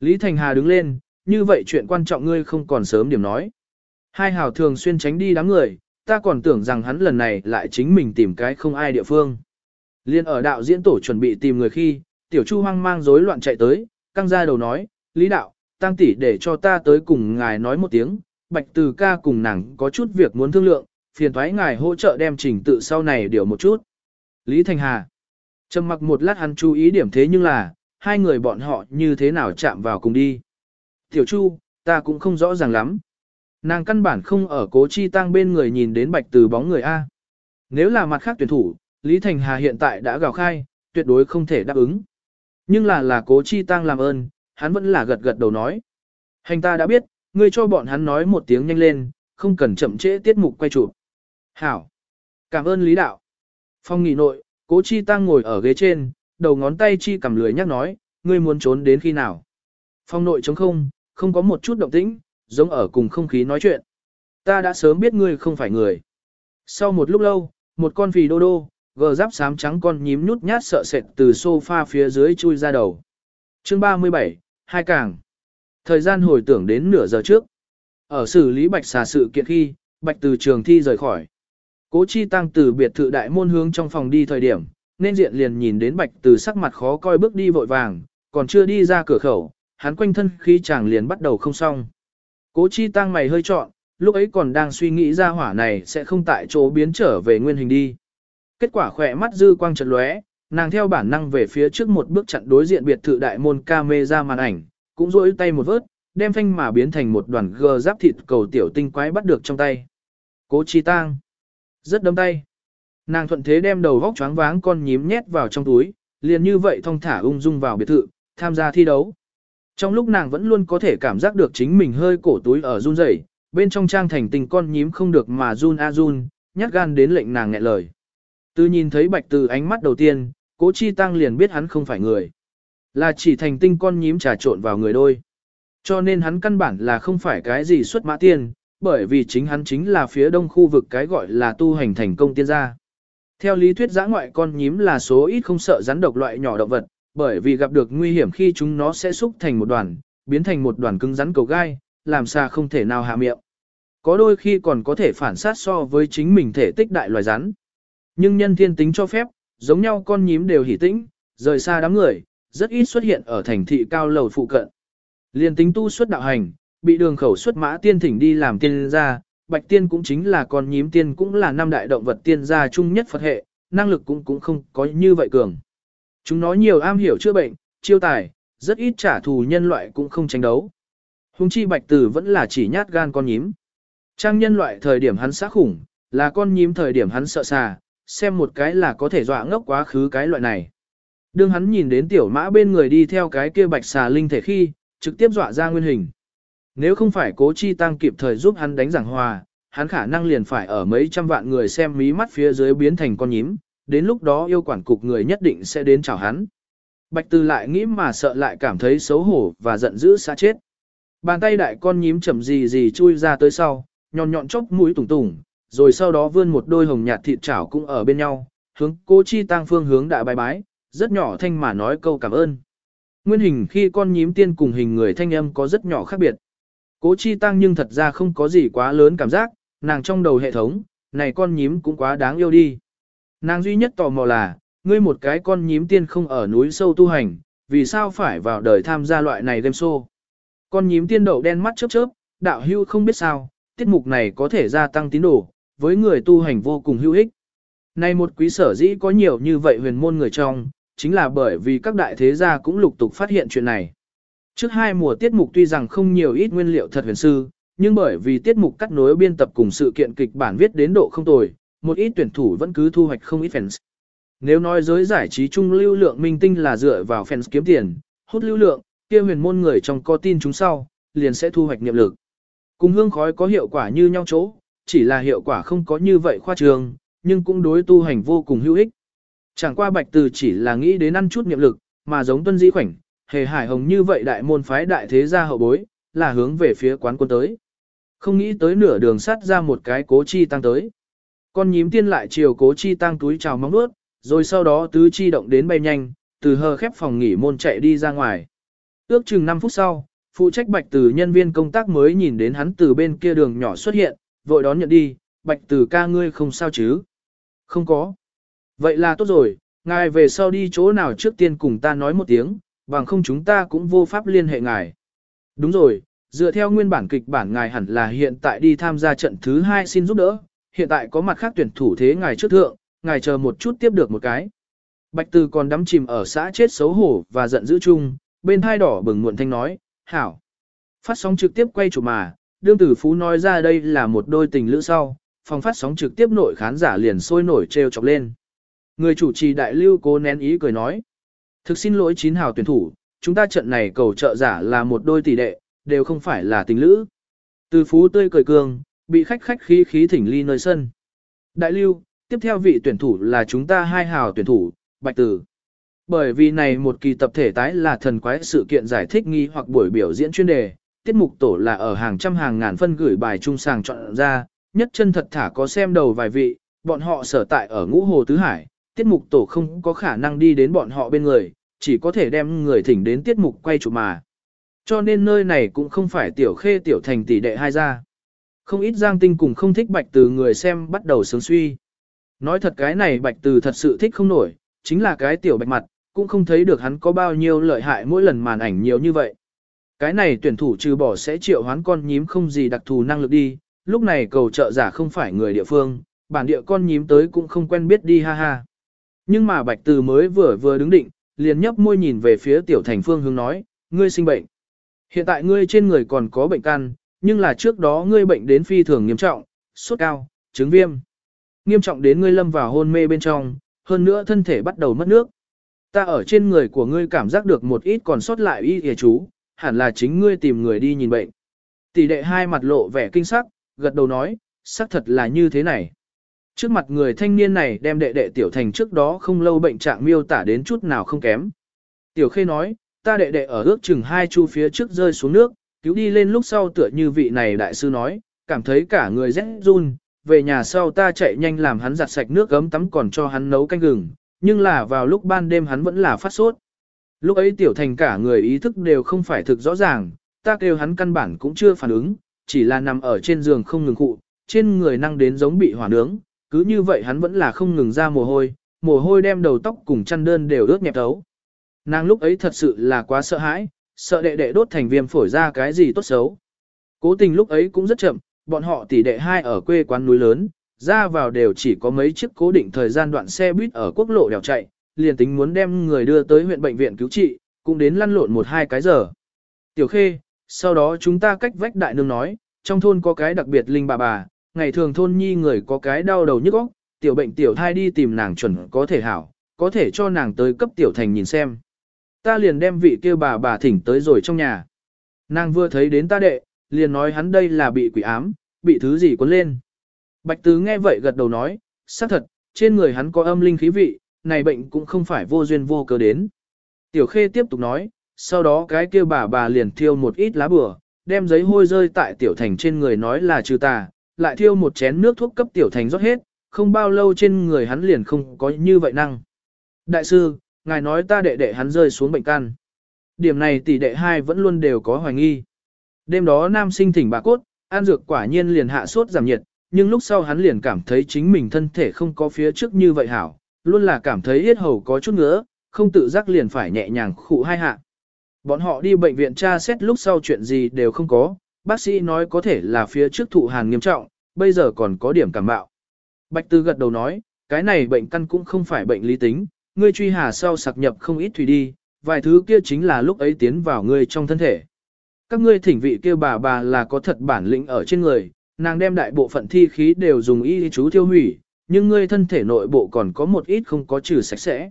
Lý Thành Hà đứng lên, như vậy chuyện quan trọng ngươi không còn sớm điểm nói. Hai hào thường xuyên tránh đi đám người, ta còn tưởng rằng hắn lần này lại chính mình tìm cái không ai địa phương. Liên ở đạo diễn tổ chuẩn bị tìm người khi, tiểu chu hoang mang rối loạn chạy tới, căng ra đầu nói, Lý đạo, tăng tỷ để cho ta tới cùng ngài nói một tiếng, bạch từ ca cùng nàng có chút việc muốn thương lượng, phiền thoái ngài hỗ trợ đem trình tự sau này điều một chút. Lý Thành Hà trầm mặc một lát hắn chú ý điểm thế nhưng là, hai người bọn họ như thế nào chạm vào cùng đi. Tiểu Chu, ta cũng không rõ ràng lắm. Nàng căn bản không ở cố chi tăng bên người nhìn đến bạch từ bóng người A. Nếu là mặt khác tuyển thủ, Lý Thành Hà hiện tại đã gào khai, tuyệt đối không thể đáp ứng. Nhưng là là cố chi tăng làm ơn, hắn vẫn là gật gật đầu nói. Hành ta đã biết, ngươi cho bọn hắn nói một tiếng nhanh lên, không cần chậm trễ tiết mục quay chụp. Hảo. Cảm ơn Lý Đạo. Phong nghỉ nội, cố chi tăng ngồi ở ghế trên, đầu ngón tay chi cầm lưới nhắc nói, ngươi muốn trốn đến khi nào. Phong nội trống không, không có một chút động tĩnh, giống ở cùng không khí nói chuyện. Ta đã sớm biết ngươi không phải người. Sau một lúc lâu, một con phì đô đô, gờ giáp xám trắng con nhím nhút nhát sợ sệt từ sofa phía dưới chui ra đầu. Chương 37, hai càng. Thời gian hồi tưởng đến nửa giờ trước. Ở xử lý bạch xà sự kiện khi, bạch từ trường thi rời khỏi. Cố chi tăng từ biệt thự đại môn hướng trong phòng đi thời điểm, nên diện liền nhìn đến bạch từ sắc mặt khó coi bước đi vội vàng, còn chưa đi ra cửa khẩu, hắn quanh thân khí chàng liền bắt đầu không xong. Cố chi tăng mày hơi trọn, lúc ấy còn đang suy nghĩ ra hỏa này sẽ không tại chỗ biến trở về nguyên hình đi. Kết quả khỏe mắt dư quang chật lóe, nàng theo bản năng về phía trước một bước chặn đối diện biệt thự đại môn camera màn ảnh, cũng rỗi tay một vớt, đem phanh mà biến thành một đoàn gờ giáp thịt cầu tiểu tinh quái bắt được trong tay. Cố chi tang. Rất đâm tay. Nàng thuận thế đem đầu vóc choáng váng con nhím nhét vào trong túi, liền như vậy thong thả ung dung vào biệt thự, tham gia thi đấu. Trong lúc nàng vẫn luôn có thể cảm giác được chính mình hơi cổ túi ở run rẩy, bên trong trang thành tình con nhím không được mà run a run, nhát gan đến lệnh nàng nghẹn lời. Từ nhìn thấy bạch từ ánh mắt đầu tiên, cố chi tăng liền biết hắn không phải người. Là chỉ thành tinh con nhím trà trộn vào người đôi. Cho nên hắn căn bản là không phải cái gì xuất mã tiên, bởi vì chính hắn chính là phía đông khu vực cái gọi là tu hành thành công tiên gia. Theo lý thuyết giã ngoại con nhím là số ít không sợ rắn độc loại nhỏ động vật, bởi vì gặp được nguy hiểm khi chúng nó sẽ xúc thành một đoàn, biến thành một đoàn cứng rắn cầu gai, làm xa không thể nào hạ miệng. Có đôi khi còn có thể phản sát so với chính mình thể tích đại loài rắn. Nhưng nhân thiên tính cho phép, giống nhau con nhím đều hỉ tĩnh, rời xa đám người, rất ít xuất hiện ở thành thị cao lầu phụ cận. Liên tính tu xuất đạo hành, bị đường khẩu xuất mã tiên thỉnh đi làm tiên gia, bạch tiên cũng chính là con nhím tiên cũng là năm đại động vật tiên gia chung nhất Phật hệ, năng lực cũng cũng không có như vậy cường. Chúng nó nhiều am hiểu chữa bệnh, chiêu tài, rất ít trả thù nhân loại cũng không tranh đấu. Hùng chi bạch tử vẫn là chỉ nhát gan con nhím. Trang nhân loại thời điểm hắn sát khủng, là con nhím thời điểm hắn sợ xà, xem một cái là có thể dọa ngốc quá khứ cái loại này. Đương hắn nhìn đến tiểu mã bên người đi theo cái kia bạch xà linh thể khi, trực tiếp dọa ra nguyên hình. Nếu không phải cố chi tăng kịp thời giúp hắn đánh giảng hòa, hắn khả năng liền phải ở mấy trăm vạn người xem mí mắt phía dưới biến thành con nhím, đến lúc đó yêu quản cục người nhất định sẽ đến chào hắn. Bạch Từ lại nghĩ mà sợ lại cảm thấy xấu hổ và giận dữ xa chết. Bàn tay đại con nhím chậm gì gì chui ra tới sau, nhọn nhọn chốc mũi tùng tùng, rồi sau đó vươn một đôi hồng nhạt thịt chảo cũng ở bên nhau, hướng cố chi tăng phương hướng đã bài bái, rất nhỏ thanh mà nói câu cảm ơn. Nguyên hình khi con nhím tiên cùng hình người thanh âm có rất nhỏ khác biệt. Cố chi tăng nhưng thật ra không có gì quá lớn cảm giác, nàng trong đầu hệ thống, này con nhím cũng quá đáng yêu đi. Nàng duy nhất tò mò là, ngươi một cái con nhím tiên không ở núi sâu tu hành, vì sao phải vào đời tham gia loại này game show. Con nhím tiên đậu đen mắt chớp chớp, đạo hưu không biết sao, tiết mục này có thể gia tăng tín đồ, với người tu hành vô cùng hữu ích. Này một quý sở dĩ có nhiều như vậy huyền môn người trong, chính là bởi vì các đại thế gia cũng lục tục phát hiện chuyện này. Trước hai mùa tiết mục tuy rằng không nhiều ít nguyên liệu thật huyền sư, nhưng bởi vì tiết mục cắt nối biên tập cùng sự kiện kịch bản viết đến độ không tồi, một ít tuyển thủ vẫn cứ thu hoạch không ít fans. Nếu nói giới giải trí chung lưu lượng minh tinh là dựa vào fans kiếm tiền, hút lưu lượng, kia huyền môn người trong có tin chúng sau, liền sẽ thu hoạch niệm lực. Cùng hương khói có hiệu quả như nhau chỗ, chỉ là hiệu quả không có như vậy khoa trường, nhưng cũng đối tu hành vô cùng hữu ích. Chẳng qua bạch từ chỉ là nghĩ đến ăn chút niệm lực, mà giống tuân di khoảnh, hề hải hồng như vậy đại môn phái đại thế gia hậu bối, là hướng về phía quán quân tới. Không nghĩ tới nửa đường sắt ra một cái cố chi tăng tới. Con nhím tiên lại chiều cố chi tăng túi chào móng nuốt, rồi sau đó tứ chi động đến bay nhanh, từ hờ khép phòng nghỉ môn chạy đi ra ngoài. Ước chừng 5 phút sau, phụ trách bạch từ nhân viên công tác mới nhìn đến hắn từ bên kia đường nhỏ xuất hiện, vội đón nhận đi, bạch từ ca ngươi không sao chứ? Không có. Vậy là tốt rồi, ngài về sau đi chỗ nào trước tiên cùng ta nói một tiếng, bằng không chúng ta cũng vô pháp liên hệ ngài. Đúng rồi, dựa theo nguyên bản kịch bản ngài hẳn là hiện tại đi tham gia trận thứ hai xin giúp đỡ, hiện tại có mặt khác tuyển thủ thế ngài trước thượng, ngài chờ một chút tiếp được một cái. Bạch Từ còn đắm chìm ở xã chết xấu hổ và giận dữ chung, bên thai đỏ bừng muộn thanh nói, hảo. Phát sóng trực tiếp quay chụp mà, đương tử phú nói ra đây là một đôi tình lữ sau, phòng phát sóng trực tiếp nội khán giả liền sôi nổi treo chọc lên. Người chủ trì đại lưu cố nén ý cười nói, thực xin lỗi chín hào tuyển thủ, chúng ta trận này cầu trợ giả là một đôi tỷ đệ, đều không phải là tình lữ. Từ phú tươi cười cường, bị khách khách khí khí thỉnh ly nơi sân. Đại lưu, tiếp theo vị tuyển thủ là chúng ta hai hào tuyển thủ, Bạch Tử. Bởi vì này một kỳ tập thể tái là thần quái sự kiện giải thích nghi hoặc buổi biểu diễn chuyên đề, tiết mục tổ là ở hàng trăm hàng ngàn phân gửi bài trung sàng chọn ra, nhất chân thật thả có xem đầu vài vị, bọn họ sở tại ở ngũ hồ tứ hải, tiết mục tổ không có khả năng đi đến bọn họ bên người, chỉ có thể đem người thỉnh đến tiết mục quay chụp mà. Cho nên nơi này cũng không phải tiểu khê tiểu thành tỷ đệ hai gia. Không ít giang tinh cùng không thích bạch từ người xem bắt đầu sướng suy. Nói thật cái này bạch từ thật sự thích không nổi, chính là cái tiểu bạch mặt, cũng không thấy được hắn có bao nhiêu lợi hại mỗi lần màn ảnh nhiều như vậy. Cái này tuyển thủ trừ bỏ sẽ triệu hoán con nhím không gì đặc thù năng lực đi, lúc này cầu trợ giả không phải người địa phương, bản địa con nhím tới cũng không quen biết đi ha ha. Nhưng mà bạch từ mới vừa vừa đứng định, liền nhấp môi nhìn về phía tiểu thành phương hướng nói, ngươi sinh bệnh. Hiện tại ngươi trên người còn có bệnh căn, nhưng là trước đó ngươi bệnh đến phi thường nghiêm trọng, sốt cao, chứng viêm. Nghiêm trọng đến ngươi lâm vào hôn mê bên trong, hơn nữa thân thể bắt đầu mất nước. Ta ở trên người của ngươi cảm giác được một ít còn sót lại y hề chú, hẳn là chính ngươi tìm người đi nhìn bệnh. Tỷ đệ hai mặt lộ vẻ kinh sắc, gật đầu nói, xác thật là như thế này. Trước mặt người thanh niên này đem đệ đệ tiểu thành trước đó không lâu bệnh trạng miêu tả đến chút nào không kém. Tiểu khê nói, ta đệ đệ ở ước chừng hai chu phía trước rơi xuống nước, cứu đi lên lúc sau tựa như vị này đại sư nói, cảm thấy cả người rét run, về nhà sau ta chạy nhanh làm hắn giặt sạch nước gấm tắm còn cho hắn nấu canh gừng, nhưng là vào lúc ban đêm hắn vẫn là phát sốt. Lúc ấy tiểu thành cả người ý thức đều không phải thực rõ ràng, ta kêu hắn căn bản cũng chưa phản ứng, chỉ là nằm ở trên giường không ngừng cụ, trên người năng đến giống bị hỏa nướng, cứ như vậy hắn vẫn là không ngừng ra mồ hôi, mồ hôi đem đầu tóc cùng chăn đơn đều ướt nhẹp thấu. Nàng lúc ấy thật sự là quá sợ hãi, sợ đệ đệ đốt thành viêm phổi ra cái gì tốt xấu. Cố tình lúc ấy cũng rất chậm, bọn họ tỷ đệ hai ở quê quán núi lớn, ra vào đều chỉ có mấy chiếc cố định thời gian đoạn xe buýt ở quốc lộ đèo chạy, liền tính muốn đem người đưa tới huyện bệnh viện cứu trị, cũng đến lăn lộn một hai cái giờ. Tiểu Khê, sau đó chúng ta cách vách đại nương nói, trong thôn có cái đặc biệt linh bà bà, ngày thường thôn nhi người có cái đau đầu nhức óc, tiểu bệnh tiểu thai đi tìm nàng chuẩn có thể hảo, có thể cho nàng tới cấp tiểu thành nhìn xem. Ta liền đem vị kia bà bà thỉnh tới rồi trong nhà. Nàng vừa thấy đến ta đệ, liền nói hắn đây là bị quỷ ám, bị thứ gì cuốn lên. Bạch Tứ nghe vậy gật đầu nói, xác thật, trên người hắn có âm linh khí vị, này bệnh cũng không phải vô duyên vô cớ đến. Tiểu Khê tiếp tục nói, sau đó cái kia bà bà liền thiêu một ít lá bừa, đem giấy hôi rơi tại Tiểu Thành trên người nói là trừ tà, lại thiêu một chén nước thuốc cấp Tiểu Thành rót hết, không bao lâu trên người hắn liền không có như vậy năng. Đại sư, ngài nói ta đệ đệ hắn rơi xuống bệnh căn. Điểm này tỷ đệ hai vẫn luôn đều có hoài nghi. Đêm đó nam sinh thỉnh bà cốt, an dược quả nhiên liền hạ sốt giảm nhiệt, nhưng lúc sau hắn liền cảm thấy chính mình thân thể không có phía trước như vậy hảo, luôn là cảm thấy yết hầu có chút nữa, không tự giác liền phải nhẹ nhàng khụ hai hạ. Bọn họ đi bệnh viện tra xét lúc sau chuyện gì đều không có, bác sĩ nói có thể là phía trước thụ hàn nghiêm trọng, bây giờ còn có điểm cảm bạo. Bạch Tư gật đầu nói, cái này bệnh căn cũng không phải bệnh lý tính, ngươi truy hà sau sạc nhập không ít thủy đi, vài thứ kia chính là lúc ấy tiến vào ngươi trong thân thể. Các ngươi thỉnh vị kia bà bà là có thật bản lĩnh ở trên người, nàng đem đại bộ phận thi khí đều dùng y chú tiêu hủy, nhưng ngươi thân thể nội bộ còn có một ít không có trừ sạch sẽ.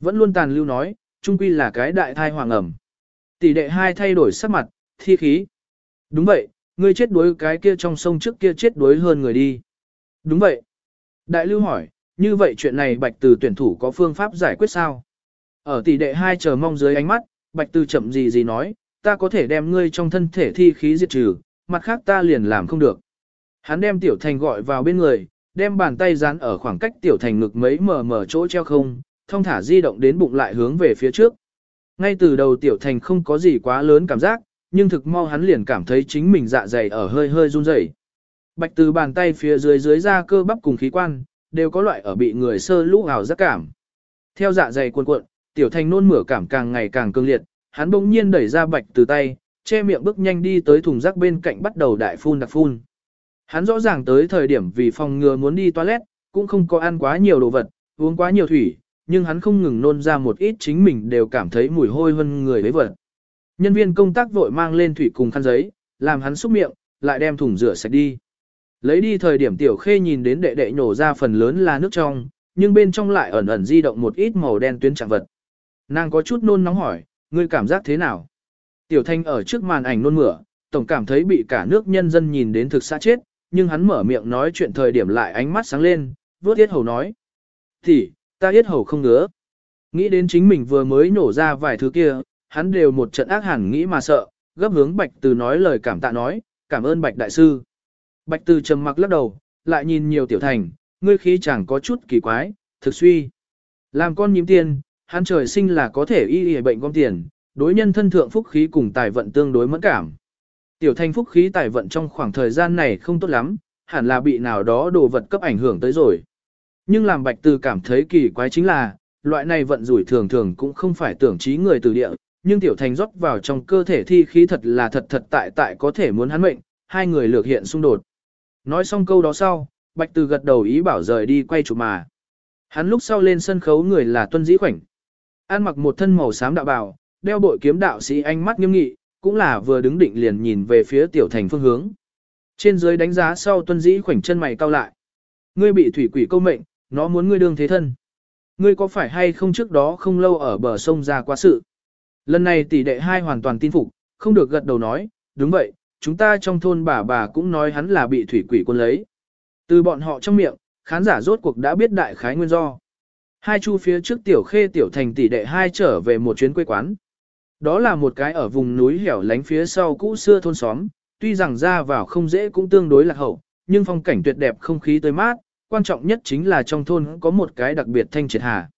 Vẫn luôn tàn lưu nói, trung quy là cái đại thai hoàng ẩm. Tỷ đệ hai thay đổi sắc mặt, thi khí. Đúng vậy, ngươi chết đuối cái kia trong sông trước kia chết đuối hơn người đi. Đúng vậy. Đại lưu hỏi, như vậy chuyện này bạch từ tuyển thủ có phương pháp giải quyết sao? Ở tỷ đệ hai chờ mong dưới ánh mắt, bạch từ chậm gì gì nói, ta có thể đem ngươi trong thân thể thi khí diệt trừ, mặt khác ta liền làm không được. Hắn đem tiểu thành gọi vào bên người, đem bàn tay dán ở khoảng cách tiểu thành ngực mấy mờ mờ chỗ treo không, thông thả di động đến bụng lại hướng về phía trước. Ngay từ đầu tiểu thành không có gì quá lớn cảm giác, nhưng thực mau hắn liền cảm thấy chính mình dạ dày ở hơi hơi run rẩy. Bạch từ bàn tay phía dưới dưới ra cơ bắp cùng khí quan, đều có loại ở bị người sơ lũ ảo giác cảm. Theo dạ dày cuộn cuộn, tiểu thành nôn mửa cảm càng ngày càng cương liệt, hắn bỗng nhiên đẩy ra bạch từ tay, che miệng bước nhanh đi tới thùng rác bên cạnh bắt đầu đại phun đặc phun. Hắn rõ ràng tới thời điểm vì phòng ngừa muốn đi toilet, cũng không có ăn quá nhiều đồ vật, uống quá nhiều thủy, nhưng hắn không ngừng nôn ra một ít chính mình đều cảm thấy mùi hôi hơn người với vật. Nhân viên công tác vội mang lên thủy cùng khăn giấy, làm hắn xúc miệng, lại đem thùng rửa sạch đi. Lấy đi thời điểm tiểu khê nhìn đến đệ đệ nhổ ra phần lớn là nước trong, nhưng bên trong lại ẩn ẩn di động một ít màu đen tuyến trạng vật. Nàng có chút nôn nóng hỏi, ngươi cảm giác thế nào? Tiểu thanh ở trước màn ảnh nôn mửa, tổng cảm thấy bị cả nước nhân dân nhìn đến thực xa chết, nhưng hắn mở miệng nói chuyện thời điểm lại ánh mắt sáng lên, vớt yết hầu nói. Thì, ta yết hầu không ngứa. Nghĩ đến chính mình vừa mới nổ ra vài thứ kia, hắn đều một trận ác hẳn nghĩ mà sợ, gấp hướng Bạch Từ nói lời cảm tạ nói, cảm ơn Bạch Đại Sư. Bạch Từ trầm mặc lắc đầu, lại nhìn nhiều tiểu thành, ngươi khí chẳng có chút kỳ quái, thực suy. Làm con nhím tiền, hắn trời sinh là có thể y y bệnh con tiền, đối nhân thân thượng phúc khí cùng tài vận tương đối mẫn cảm. Tiểu thành phúc khí tài vận trong khoảng thời gian này không tốt lắm, hẳn là bị nào đó đồ vật cấp ảnh hưởng tới rồi. Nhưng làm Bạch Từ cảm thấy kỳ quái chính là, loại này vận rủi thường thường cũng không phải tưởng trí người từ địa, nhưng tiểu thành rót vào trong cơ thể thi khí thật là thật thật tại tại có thể muốn hắn mệnh, hai người lược hiện xung đột. Nói xong câu đó sau, Bạch Từ gật đầu ý bảo rời đi quay chụp mà. Hắn lúc sau lên sân khấu người là Tuân Dĩ Khoảnh. An mặc một thân màu xám đạo bào, đeo bội kiếm đạo sĩ ánh mắt nghiêm nghị, cũng là vừa đứng định liền nhìn về phía tiểu thành phương hướng. Trên dưới đánh giá sau Tuân Dĩ Khoảnh chân mày cau lại. Ngươi bị thủy quỷ câu mệnh, nó muốn ngươi đương thế thân. Ngươi có phải hay không trước đó không lâu ở bờ sông ra qua sự? Lần này tỷ đệ hai hoàn toàn tin phục, không được gật đầu nói, đúng vậy, chúng ta trong thôn bà bà cũng nói hắn là bị thủy quỷ quân lấy. Từ bọn họ trong miệng, khán giả rốt cuộc đã biết đại khái nguyên do. Hai chu phía trước tiểu khê tiểu thành tỷ đệ hai trở về một chuyến quê quán. Đó là một cái ở vùng núi hẻo lánh phía sau cũ xưa thôn xóm, tuy rằng ra vào không dễ cũng tương đối lạc hậu, nhưng phong cảnh tuyệt đẹp không khí tươi mát, quan trọng nhất chính là trong thôn có một cái đặc biệt thanh triệt hà.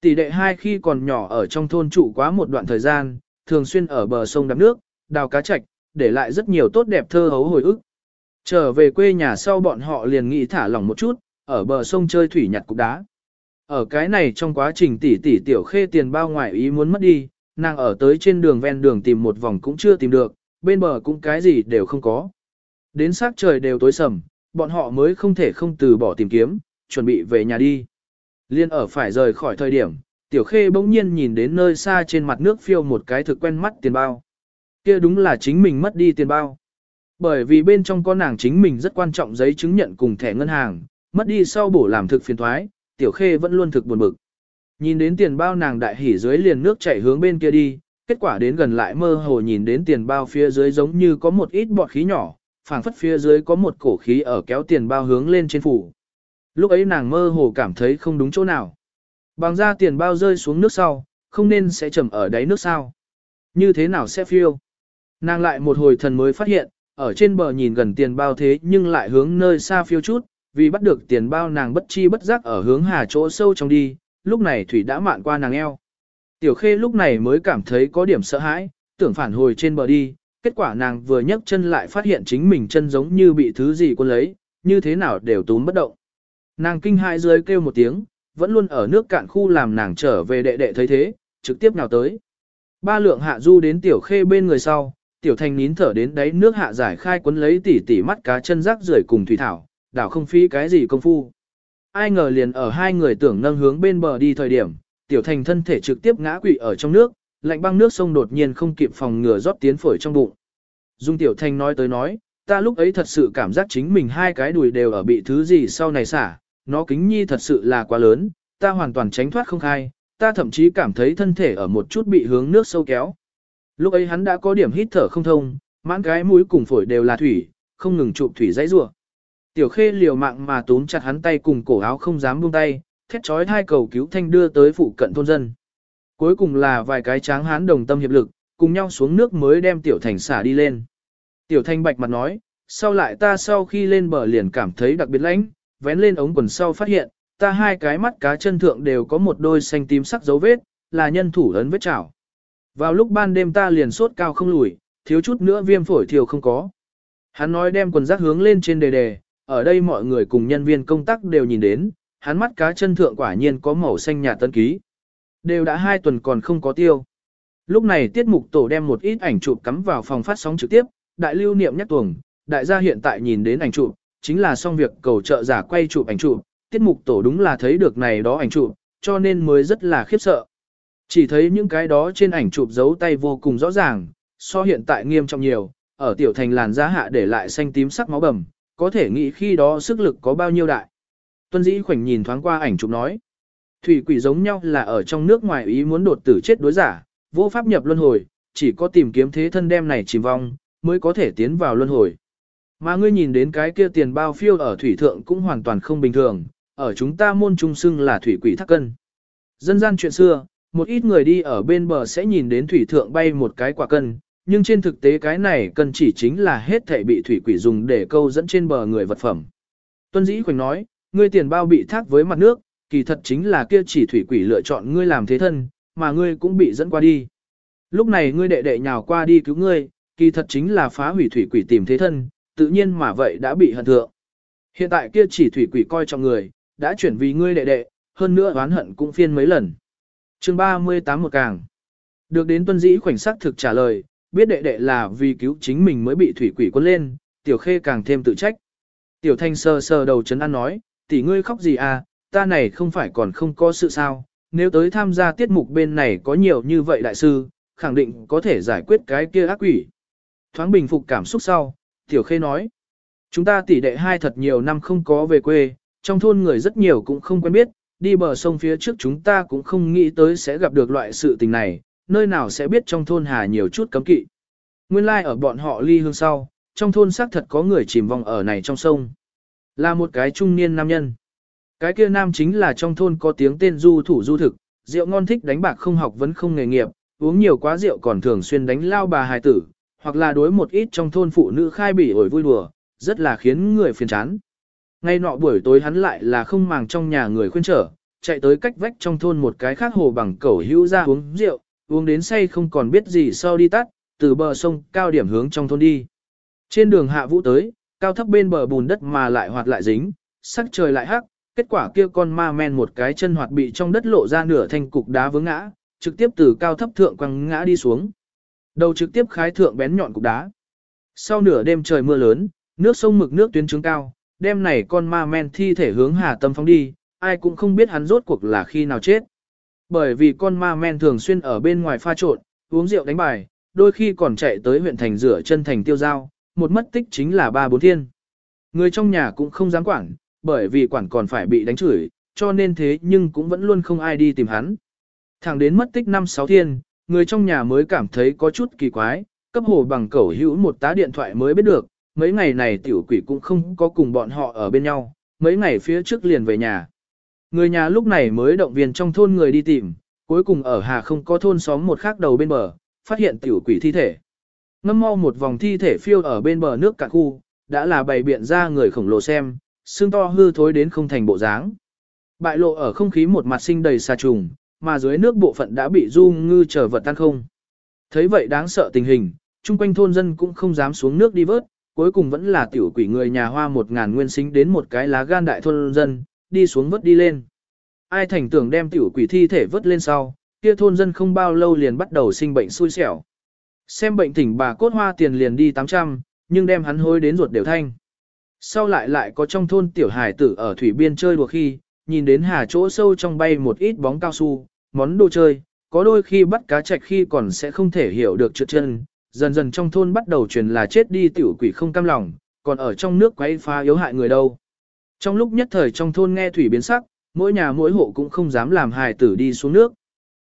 Tỷ đệ hai khi còn nhỏ ở trong thôn trụ quá một đoạn thời gian, thường xuyên ở bờ sông đắm nước, đào cá chạch, để lại rất nhiều tốt đẹp thơ hấu hồi ức. Trở về quê nhà sau bọn họ liền nghĩ thả lỏng một chút, ở bờ sông chơi thủy nhặt cục đá. Ở cái này trong quá trình tỷ tỷ tiểu khê tiền bao ngoại ý muốn mất đi, nàng ở tới trên đường ven đường tìm một vòng cũng chưa tìm được, bên bờ cũng cái gì đều không có. Đến sát trời đều tối sầm, bọn họ mới không thể không từ bỏ tìm kiếm, chuẩn bị về nhà đi. Liên ở phải rời khỏi thời điểm, tiểu khê bỗng nhiên nhìn đến nơi xa trên mặt nước phiêu một cái thực quen mắt tiền bao. Kia đúng là chính mình mất đi tiền bao. Bởi vì bên trong có nàng chính mình rất quan trọng giấy chứng nhận cùng thẻ ngân hàng, mất đi sau bổ làm thực phiền thoái, tiểu khê vẫn luôn thực buồn bực. Nhìn đến tiền bao nàng đại hỉ dưới liền nước chảy hướng bên kia đi, kết quả đến gần lại mơ hồ nhìn đến tiền bao phía dưới giống như có một ít bọt khí nhỏ, phảng phất phía dưới có một cổ khí ở kéo tiền bao hướng lên trên phủ. Lúc ấy nàng mơ hồ cảm thấy không đúng chỗ nào. Bằng ra tiền bao rơi xuống nước sau, không nên sẽ chầm ở đáy nước sao. Như thế nào sẽ phiêu? Nàng lại một hồi thần mới phát hiện, ở trên bờ nhìn gần tiền bao thế nhưng lại hướng nơi xa phiêu chút, vì bắt được tiền bao nàng bất chi bất giác ở hướng hà chỗ sâu trong đi, lúc này thủy đã mạn qua nàng eo. Tiểu khê lúc này mới cảm thấy có điểm sợ hãi, tưởng phản hồi trên bờ đi, kết quả nàng vừa nhấc chân lại phát hiện chính mình chân giống như bị thứ gì quân lấy, như thế nào đều túm bất động. Nàng kinh hãi dưới kêu một tiếng, vẫn luôn ở nước cạn khu làm nàng trở về đệ đệ thấy thế, trực tiếp nào tới. Ba lượng hạ du đến tiểu khê bên người sau, tiểu thanh nín thở đến đáy nước hạ giải khai quấn lấy tỉ tỉ mắt cá chân rác rưởi cùng thủy thảo, đảo không phí cái gì công phu. Ai ngờ liền ở hai người tưởng nâng hướng bên bờ đi thời điểm, tiểu thành thân thể trực tiếp ngã quỵ ở trong nước, lạnh băng nước sông đột nhiên không kịp phòng ngừa rót tiến phổi trong bụng. Dung tiểu thành nói tới nói, ta lúc ấy thật sự cảm giác chính mình hai cái đùi đều ở bị thứ gì sau này xả, nó kính nhi thật sự là quá lớn, ta hoàn toàn tránh thoát không khai, ta thậm chí cảm thấy thân thể ở một chút bị hướng nước sâu kéo. Lúc ấy hắn đã có điểm hít thở không thông, mãn cái mũi cùng phổi đều là thủy, không ngừng chụp thủy dãy rủa. Tiểu khê liều mạng mà túm chặt hắn tay cùng cổ áo không dám buông tay, thét chói hai cầu cứu thanh đưa tới phụ cận thôn dân. Cuối cùng là vài cái tráng hán đồng tâm hiệp lực, cùng nhau xuống nước mới đem tiểu thành xả đi lên. Tiểu thanh bạch mặt nói, sau lại ta sau khi lên bờ liền cảm thấy đặc biệt lãnh, vén lên ống quần sau phát hiện, ta hai cái mắt cá chân thượng đều có một đôi xanh tím sắc dấu vết, là nhân thủ ấn vết chảo. Vào lúc ban đêm ta liền sốt cao không lùi, thiếu chút nữa viêm phổi thiều không có. Hắn nói đem quần rác hướng lên trên đề đề, ở đây mọi người cùng nhân viên công tác đều nhìn đến, hắn mắt cá chân thượng quả nhiên có màu xanh nhạt tân ký. Đều đã hai tuần còn không có tiêu. Lúc này tiết mục tổ đem một ít ảnh chụp cắm vào phòng phát sóng trực tiếp, đại lưu niệm nhắc tuồng, đại gia hiện tại nhìn đến ảnh chụp, chính là xong việc cầu trợ giả quay chụp ảnh chụp, tiết mục tổ đúng là thấy được này đó ảnh chụp, cho nên mới rất là khiếp sợ. Chỉ thấy những cái đó trên ảnh chụp dấu tay vô cùng rõ ràng, so hiện tại nghiêm trọng nhiều, ở tiểu thành làn giá hạ để lại xanh tím sắc máu bầm, có thể nghĩ khi đó sức lực có bao nhiêu đại. Tuân dĩ khoảnh nhìn thoáng qua ảnh chụp nói. Thủy quỷ giống nhau là ở trong nước ngoài ý muốn đột tử chết đối giả, vô pháp nhập luân hồi, chỉ có tìm kiếm thế thân đem này chìm vong, mới có thể tiến vào luân hồi. Mà ngươi nhìn đến cái kia tiền bao phiêu ở thủy thượng cũng hoàn toàn không bình thường, ở chúng ta môn trung xưng là thủy quỷ thác cân. Dân gian chuyện xưa, một ít người đi ở bên bờ sẽ nhìn đến thủy thượng bay một cái quả cân, nhưng trên thực tế cái này cân chỉ chính là hết thể bị thủy quỷ dùng để câu dẫn trên bờ người vật phẩm. Tuân Dĩ Khoảnh nói, ngươi tiền bao bị thác với mặt nước, kỳ thật chính là kia chỉ thủy quỷ lựa chọn ngươi làm thế thân, mà ngươi cũng bị dẫn qua đi. Lúc này ngươi đệ đệ nhào qua đi cứu ngươi, kỳ thật chính là phá hủy thủy quỷ tìm thế thân, tự nhiên mà vậy đã bị hận thượng. Hiện tại kia chỉ thủy quỷ coi trọng người, đã chuyển vì ngươi đệ đệ, hơn nữa oán hận cũng phiên mấy lần chương 38 một càng. Được đến tuân dĩ khoảnh sắc thực trả lời, biết đệ đệ là vì cứu chính mình mới bị thủy quỷ quân lên, tiểu khê càng thêm tự trách. Tiểu thanh sờ sờ đầu chấn an nói, tỷ ngươi khóc gì à, ta này không phải còn không có sự sao, nếu tới tham gia tiết mục bên này có nhiều như vậy đại sư, khẳng định có thể giải quyết cái kia ác quỷ. Thoáng bình phục cảm xúc sau, tiểu khê nói, chúng ta tỷ đệ hai thật nhiều năm không có về quê, trong thôn người rất nhiều cũng không quen biết, đi bờ sông phía trước chúng ta cũng không nghĩ tới sẽ gặp được loại sự tình này, nơi nào sẽ biết trong thôn hà nhiều chút cấm kỵ. Nguyên lai like ở bọn họ ly hương sau, trong thôn xác thật có người chìm vòng ở này trong sông. Là một cái trung niên nam nhân. Cái kia nam chính là trong thôn có tiếng tên du thủ du thực, rượu ngon thích đánh bạc không học vẫn không nghề nghiệp, uống nhiều quá rượu còn thường xuyên đánh lao bà hài tử, hoặc là đối một ít trong thôn phụ nữ khai bỉ ổi vui đùa, rất là khiến người phiền chán. Ngay nọ buổi tối hắn lại là không màng trong nhà người khuyên trở, chạy tới cách vách trong thôn một cái khác hồ bằng cẩu hữu ra uống rượu, uống đến say không còn biết gì sau đi tắt, từ bờ sông cao điểm hướng trong thôn đi. Trên đường hạ vũ tới, cao thấp bên bờ bùn đất mà lại hoạt lại dính, sắc trời lại hắc, kết quả kia con ma men một cái chân hoạt bị trong đất lộ ra nửa thành cục đá vướng ngã, trực tiếp từ cao thấp thượng quăng ngã đi xuống. Đầu trực tiếp khái thượng bén nhọn cục đá. Sau nửa đêm trời mưa lớn, nước sông mực nước tuyến trướng cao, đêm này con ma men thi thể hướng Hà Tâm phóng đi, ai cũng không biết hắn rốt cuộc là khi nào chết. Bởi vì con ma men thường xuyên ở bên ngoài pha trộn, uống rượu đánh bài, đôi khi còn chạy tới huyện thành rửa chân thành tiêu giao, một mất tích chính là ba bốn thiên. Người trong nhà cũng không dám quản, bởi vì quản còn phải bị đánh chửi, cho nên thế nhưng cũng vẫn luôn không ai đi tìm hắn. Thẳng đến mất tích năm sáu thiên, người trong nhà mới cảm thấy có chút kỳ quái, cấp hồ bằng cẩu hữu một tá điện thoại mới biết được, mấy ngày này tiểu quỷ cũng không có cùng bọn họ ở bên nhau, mấy ngày phía trước liền về nhà. Người nhà lúc này mới động viên trong thôn người đi tìm, cuối cùng ở Hà không có thôn xóm một khác đầu bên bờ, phát hiện tiểu quỷ thi thể. Ngâm mau một vòng thi thể phiêu ở bên bờ nước cả khu, đã là bày biện ra người khổng lồ xem, xương to hư thối đến không thành bộ dáng. Bại lộ ở không khí một mặt sinh đầy xà trùng, mà dưới nước bộ phận đã bị du ngư trở vật tan không. Thấy vậy đáng sợ tình hình, chung quanh thôn dân cũng không dám xuống nước đi vớt, cuối cùng vẫn là tiểu quỷ người nhà hoa một ngàn nguyên sinh đến một cái lá gan đại thôn dân, đi xuống vớt đi lên. Ai thành tưởng đem tiểu quỷ thi thể vớt lên sau, kia thôn dân không bao lâu liền bắt đầu sinh bệnh xui xẻo. Xem bệnh thỉnh bà cốt hoa tiền liền đi 800, nhưng đem hắn hối đến ruột đều thanh. Sau lại lại có trong thôn tiểu hải tử ở thủy biên chơi đùa khi, nhìn đến hà chỗ sâu trong bay một ít bóng cao su, món đồ chơi, có đôi khi bắt cá chạch khi còn sẽ không thể hiểu được trượt chân, dần dần trong thôn bắt đầu truyền là chết đi tiểu quỷ không cam lòng, còn ở trong nước quấy phá yếu hại người đâu. Trong lúc nhất thời trong thôn nghe thủy biến sắc, mỗi nhà mỗi hộ cũng không dám làm hài tử đi xuống nước.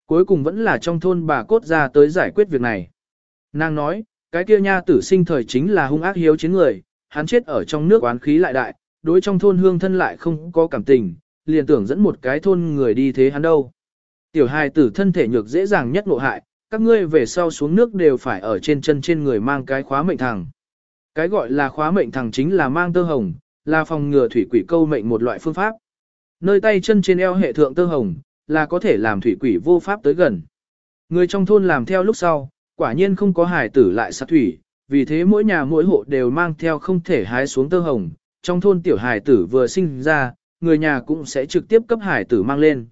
Cuối cùng vẫn là trong thôn bà cốt ra tới giải quyết việc này. Nàng nói, cái kia nha tử sinh thời chính là hung ác hiếu chiến người, hắn chết ở trong nước oán khí lại đại, đối trong thôn hương thân lại không có cảm tình, liền tưởng dẫn một cái thôn người đi thế hắn đâu. Tiểu hài tử thân thể nhược dễ dàng nhất ngộ hại, các ngươi về sau xuống nước đều phải ở trên chân trên người mang cái khóa mệnh thằng. Cái gọi là khóa mệnh thằng chính là mang tơ hồng, là phòng ngừa thủy quỷ câu mệnh một loại phương pháp. Nơi tay chân trên eo hệ thượng tơ hồng, là có thể làm thủy quỷ vô pháp tới gần. Người trong thôn làm theo lúc sau, quả nhiên không có hải tử lại sát thủy, vì thế mỗi nhà mỗi hộ đều mang theo không thể hái xuống tơ hồng. Trong thôn tiểu hải tử vừa sinh ra, người nhà cũng sẽ trực tiếp cấp hải tử mang lên.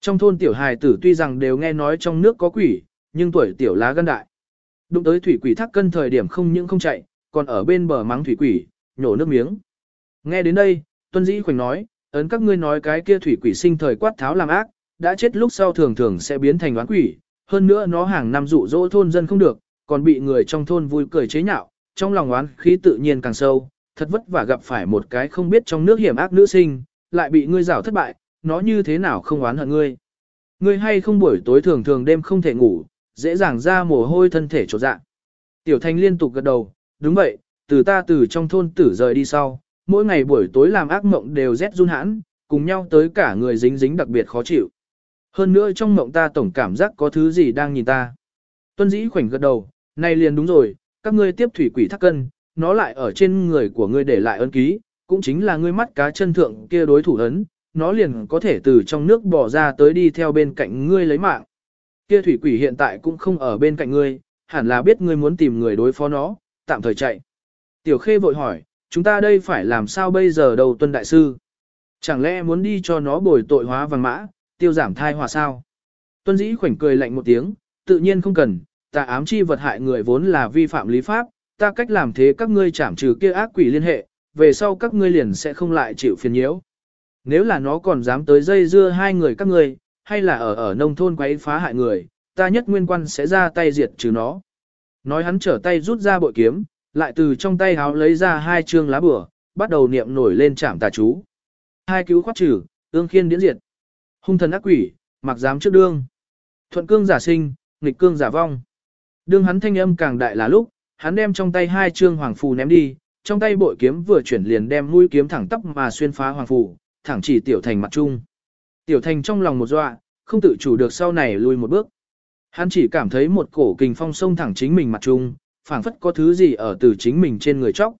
Trong thôn tiểu hải tử tuy rằng đều nghe nói trong nước có quỷ, nhưng tuổi tiểu lá gan đại. Đụng tới thủy quỷ thác cân thời điểm không những không chạy, còn ở bên bờ mắng thủy quỷ, nhổ nước miếng. Nghe đến đây, Tuân Dĩ Khoảnh nói, ấn các ngươi nói cái kia thủy quỷ sinh thời quát tháo làm ác, đã chết lúc sau thường thường sẽ biến thành oán quỷ, hơn nữa nó hàng năm dụ dỗ thôn dân không được, còn bị người trong thôn vui cười chế nhạo, trong lòng oán khí tự nhiên càng sâu, thật vất vả gặp phải một cái không biết trong nước hiểm ác nữ sinh, lại bị ngươi rào thất bại, nó như thế nào không oán hận ngươi. Ngươi hay không buổi tối thường thường đêm không thể ngủ, dễ dàng ra mồ hôi thân thể trột dạ. Tiểu Thanh liên tục gật đầu, đúng vậy, từ ta từ trong thôn tử rời đi sau, mỗi ngày buổi tối làm ác mộng đều rét run hãn, cùng nhau tới cả người dính dính đặc biệt khó chịu. Hơn nữa trong mộng ta tổng cảm giác có thứ gì đang nhìn ta. Tuân dĩ khoảnh gật đầu, này liền đúng rồi, các ngươi tiếp thủy quỷ thắc cân, nó lại ở trên người của ngươi để lại ấn ký, cũng chính là ngươi mắt cá chân thượng kia đối thủ ấn, nó liền có thể từ trong nước bỏ ra tới đi theo bên cạnh ngươi lấy mạng. Kia thủy quỷ hiện tại cũng không ở bên cạnh ngươi, hẳn là biết ngươi muốn tìm người đối phó nó, tạm thời chạy. Tiểu khê vội hỏi, chúng ta đây phải làm sao bây giờ đầu tuân đại sư? Chẳng lẽ muốn đi cho nó bồi tội hóa vàng mã, tiêu giảm thai hòa sao? Tuân dĩ khoảnh cười lạnh một tiếng, tự nhiên không cần, ta ám chi vật hại người vốn là vi phạm lý pháp, ta cách làm thế các ngươi chảm trừ kia ác quỷ liên hệ, về sau các ngươi liền sẽ không lại chịu phiền nhiễu. Nếu là nó còn dám tới dây dưa hai người các ngươi, hay là ở ở nông thôn quấy phá hại người, ta nhất nguyên quan sẽ ra tay diệt trừ nó. Nói hắn trở tay rút ra bội kiếm, lại từ trong tay háo lấy ra hai chương lá bửa, bắt đầu niệm nổi lên chạm tà chú. Hai cứu khoát trừ, ương khiên điễn diệt. Hung thần ác quỷ, mặc dám trước đương. Thuận cương giả sinh, nghịch cương giả vong. Đương hắn thanh âm càng đại là lúc, hắn đem trong tay hai chương hoàng phù ném đi, trong tay bội kiếm vừa chuyển liền đem mũi kiếm thẳng tóc mà xuyên phá hoàng phù, thẳng chỉ tiểu thành mặt trung. Tiểu thành trong lòng một dọa, không tự chủ được sau này lùi một bước. Hắn chỉ cảm thấy một cổ kình phong sông thẳng chính mình mặt trung, phảng phất có thứ gì ở từ chính mình trên người chóc.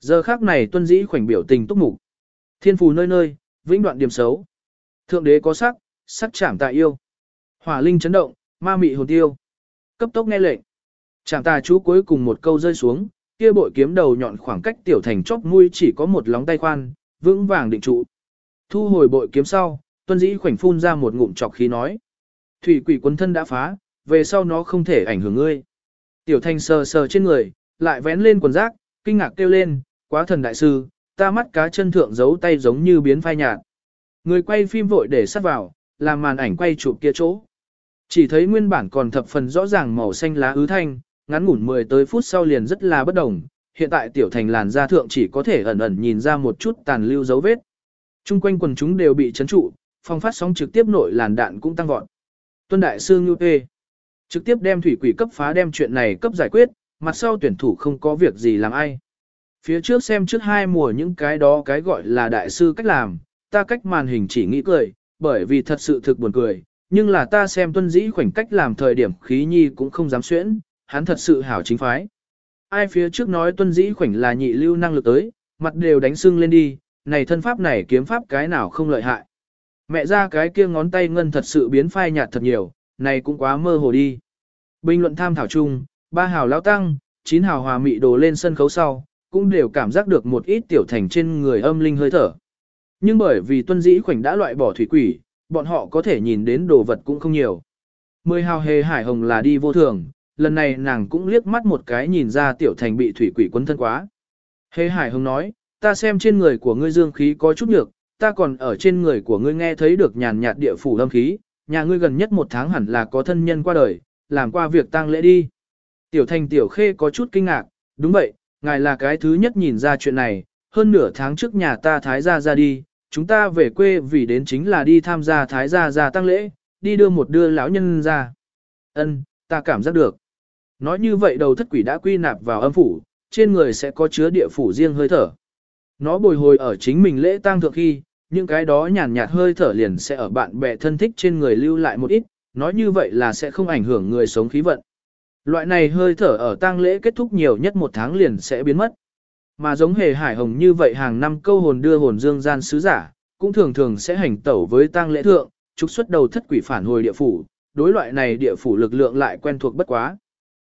Giờ khác này tuân dĩ khoảnh biểu tình túc mục. Thiên phù nơi nơi, vĩnh đoạn điểm xấu. Thượng đế có sắc, sắc chảm tại yêu. Hỏa linh chấn động, ma mị hồn tiêu. Cấp tốc nghe lệnh. Chảm tà chú cuối cùng một câu rơi xuống, kia bội kiếm đầu nhọn khoảng cách tiểu thành chóp mũi chỉ có một lóng tay khoan, vững vàng định trụ. Thu hồi bội kiếm sau, tuân dĩ khoảnh phun ra một ngụm chọc khí nói. Thủy quỷ quân thân đã phá, về sau nó không thể ảnh hưởng ngươi. Tiểu Thanh sờ sờ trên người, lại vén lên quần rác, kinh ngạc kêu lên, quá thần đại sư, ta mắt cá chân thượng giấu tay giống như biến phai nhạt. Người quay phim vội để sắt vào, làm màn ảnh quay chụp kia chỗ. Chỉ thấy nguyên bản còn thập phần rõ ràng màu xanh lá ứ thanh, ngắn ngủn 10 tới phút sau liền rất là bất đồng, hiện tại tiểu thành làn da thượng chỉ có thể ẩn ẩn nhìn ra một chút tàn lưu dấu vết. Trung quanh quần chúng đều bị chấn trụ, Phòng phát sóng trực tiếp nội làn đạn cũng tăng vọt. Tuân đại sư Ngưu Tê trực tiếp đem thủy quỷ cấp phá đem chuyện này cấp giải quyết, mặt sau tuyển thủ không có việc gì làm ai. Phía trước xem trước hai mùa những cái đó cái gọi là đại sư cách làm, ta cách màn hình chỉ nghĩ cười, bởi vì thật sự thực buồn cười, nhưng là ta xem tuân dĩ khoảnh cách làm thời điểm khí nhi cũng không dám xuyễn, hắn thật sự hảo chính phái. Ai phía trước nói tuân dĩ khoảnh là nhị lưu năng lực tới, mặt đều đánh sưng lên đi, này thân pháp này kiếm pháp cái nào không lợi hại. Mẹ ra cái kia ngón tay ngân thật sự biến phai nhạt thật nhiều, này cũng quá mơ hồ đi. Bình luận tham thảo chung, ba hào lao tăng, chín hào hòa mị đồ lên sân khấu sau, cũng đều cảm giác được một ít tiểu thành trên người âm linh hơi thở. Nhưng bởi vì tuân dĩ khoảnh đã loại bỏ thủy quỷ, bọn họ có thể nhìn đến đồ vật cũng không nhiều. Mười hào hề hải hồng là đi vô thường, lần này nàng cũng liếc mắt một cái nhìn ra tiểu thành bị thủy quỷ quấn thân quá. Hề hải hồng nói, ta xem trên người của ngươi dương khí có chút nhược, ta còn ở trên người của ngươi nghe thấy được nhàn nhạt địa phủ âm khí, nhà ngươi gần nhất một tháng hẳn là có thân nhân qua đời, làm qua việc tang lễ đi. Tiểu thành tiểu khê có chút kinh ngạc, đúng vậy, ngài là cái thứ nhất nhìn ra chuyện này, hơn nửa tháng trước nhà ta thái gia ra đi, chúng ta về quê vì đến chính là đi tham gia thái gia gia tăng lễ, đi đưa một đưa lão nhân ra. Ân, ta cảm giác được. Nói như vậy đầu thất quỷ đã quy nạp vào âm phủ, trên người sẽ có chứa địa phủ riêng hơi thở. Nó bồi hồi ở chính mình lễ tang thượng khi, những cái đó nhàn nhạt hơi thở liền sẽ ở bạn bè thân thích trên người lưu lại một ít, nói như vậy là sẽ không ảnh hưởng người sống khí vận. Loại này hơi thở ở tang lễ kết thúc nhiều nhất một tháng liền sẽ biến mất. Mà giống hề hải hồng như vậy hàng năm câu hồn đưa hồn dương gian sứ giả, cũng thường thường sẽ hành tẩu với tang lễ thượng, trục xuất đầu thất quỷ phản hồi địa phủ, đối loại này địa phủ lực lượng lại quen thuộc bất quá.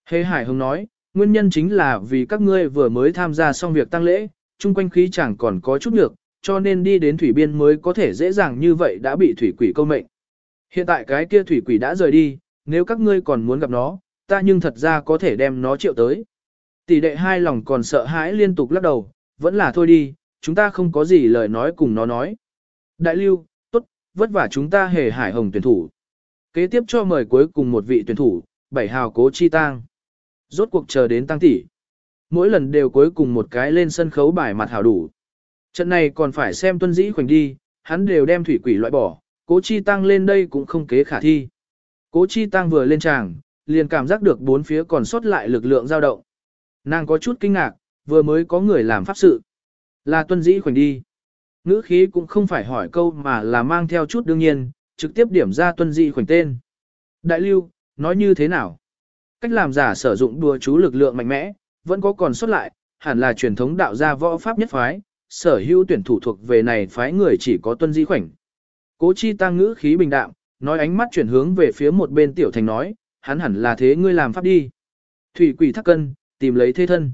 Hề hải hồng nói, nguyên nhân chính là vì các ngươi vừa mới tham gia xong việc tang lễ, chung quanh khí chẳng còn có chút nhược, cho nên đi đến thủy biên mới có thể dễ dàng như vậy đã bị thủy quỷ câu mệnh. Hiện tại cái kia thủy quỷ đã rời đi, nếu các ngươi còn muốn gặp nó, ta nhưng thật ra có thể đem nó triệu tới. Tỷ đệ hai lòng còn sợ hãi liên tục lắc đầu, vẫn là thôi đi, chúng ta không có gì lời nói cùng nó nói. Đại lưu, tốt, vất vả chúng ta hề hải hồng tuyển thủ. Kế tiếp cho mời cuối cùng một vị tuyển thủ, bảy hào cố chi tang. Rốt cuộc chờ đến tăng tỷ. Mỗi lần đều cuối cùng một cái lên sân khấu bài mặt hào đủ. Trận này còn phải xem tuân dĩ khoảnh đi, hắn đều đem thủy quỷ loại bỏ, cố chi tăng lên đây cũng không kế khả thi. Cố chi tăng vừa lên tràng, liền cảm giác được bốn phía còn sót lại lực lượng dao động. Nàng có chút kinh ngạc, vừa mới có người làm pháp sự. Là tuân dĩ khoảnh đi. Ngữ khí cũng không phải hỏi câu mà là mang theo chút đương nhiên, trực tiếp điểm ra tuân dĩ khoảnh tên. Đại lưu, nói như thế nào? Cách làm giả sử dụng đùa chú lực lượng mạnh mẽ, vẫn có còn sót lại, hẳn là truyền thống đạo gia võ pháp nhất phái, sở hữu tuyển thủ thuộc về này phái người chỉ có tuân Di khoảnh. Cố chi tăng ngữ khí bình đạm, nói ánh mắt chuyển hướng về phía một bên tiểu thành nói, hắn hẳn là thế ngươi làm pháp đi. Thủy quỷ thắc cân, tìm lấy thế thân.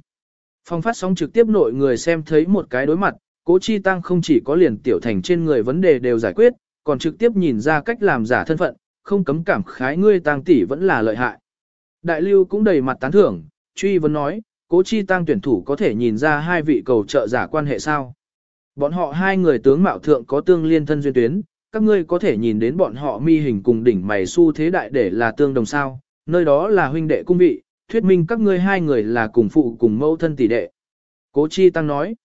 Phong phát sóng trực tiếp nội người xem thấy một cái đối mặt, cố chi tăng không chỉ có liền tiểu thành trên người vấn đề đều giải quyết, còn trực tiếp nhìn ra cách làm giả thân phận, không cấm cảm khái ngươi tăng tỷ vẫn là lợi hại. Đại lưu cũng đầy mặt tán thưởng, truy vấn nói, cố chi tăng tuyển thủ có thể nhìn ra hai vị cầu trợ giả quan hệ sao. Bọn họ hai người tướng mạo thượng có tương liên thân duyên tuyến, các ngươi có thể nhìn đến bọn họ mi hình cùng đỉnh mày su thế đại để là tương đồng sao, nơi đó là huynh đệ cung vị, thuyết minh các ngươi hai người là cùng phụ cùng mẫu thân tỷ đệ. Cố chi tăng nói,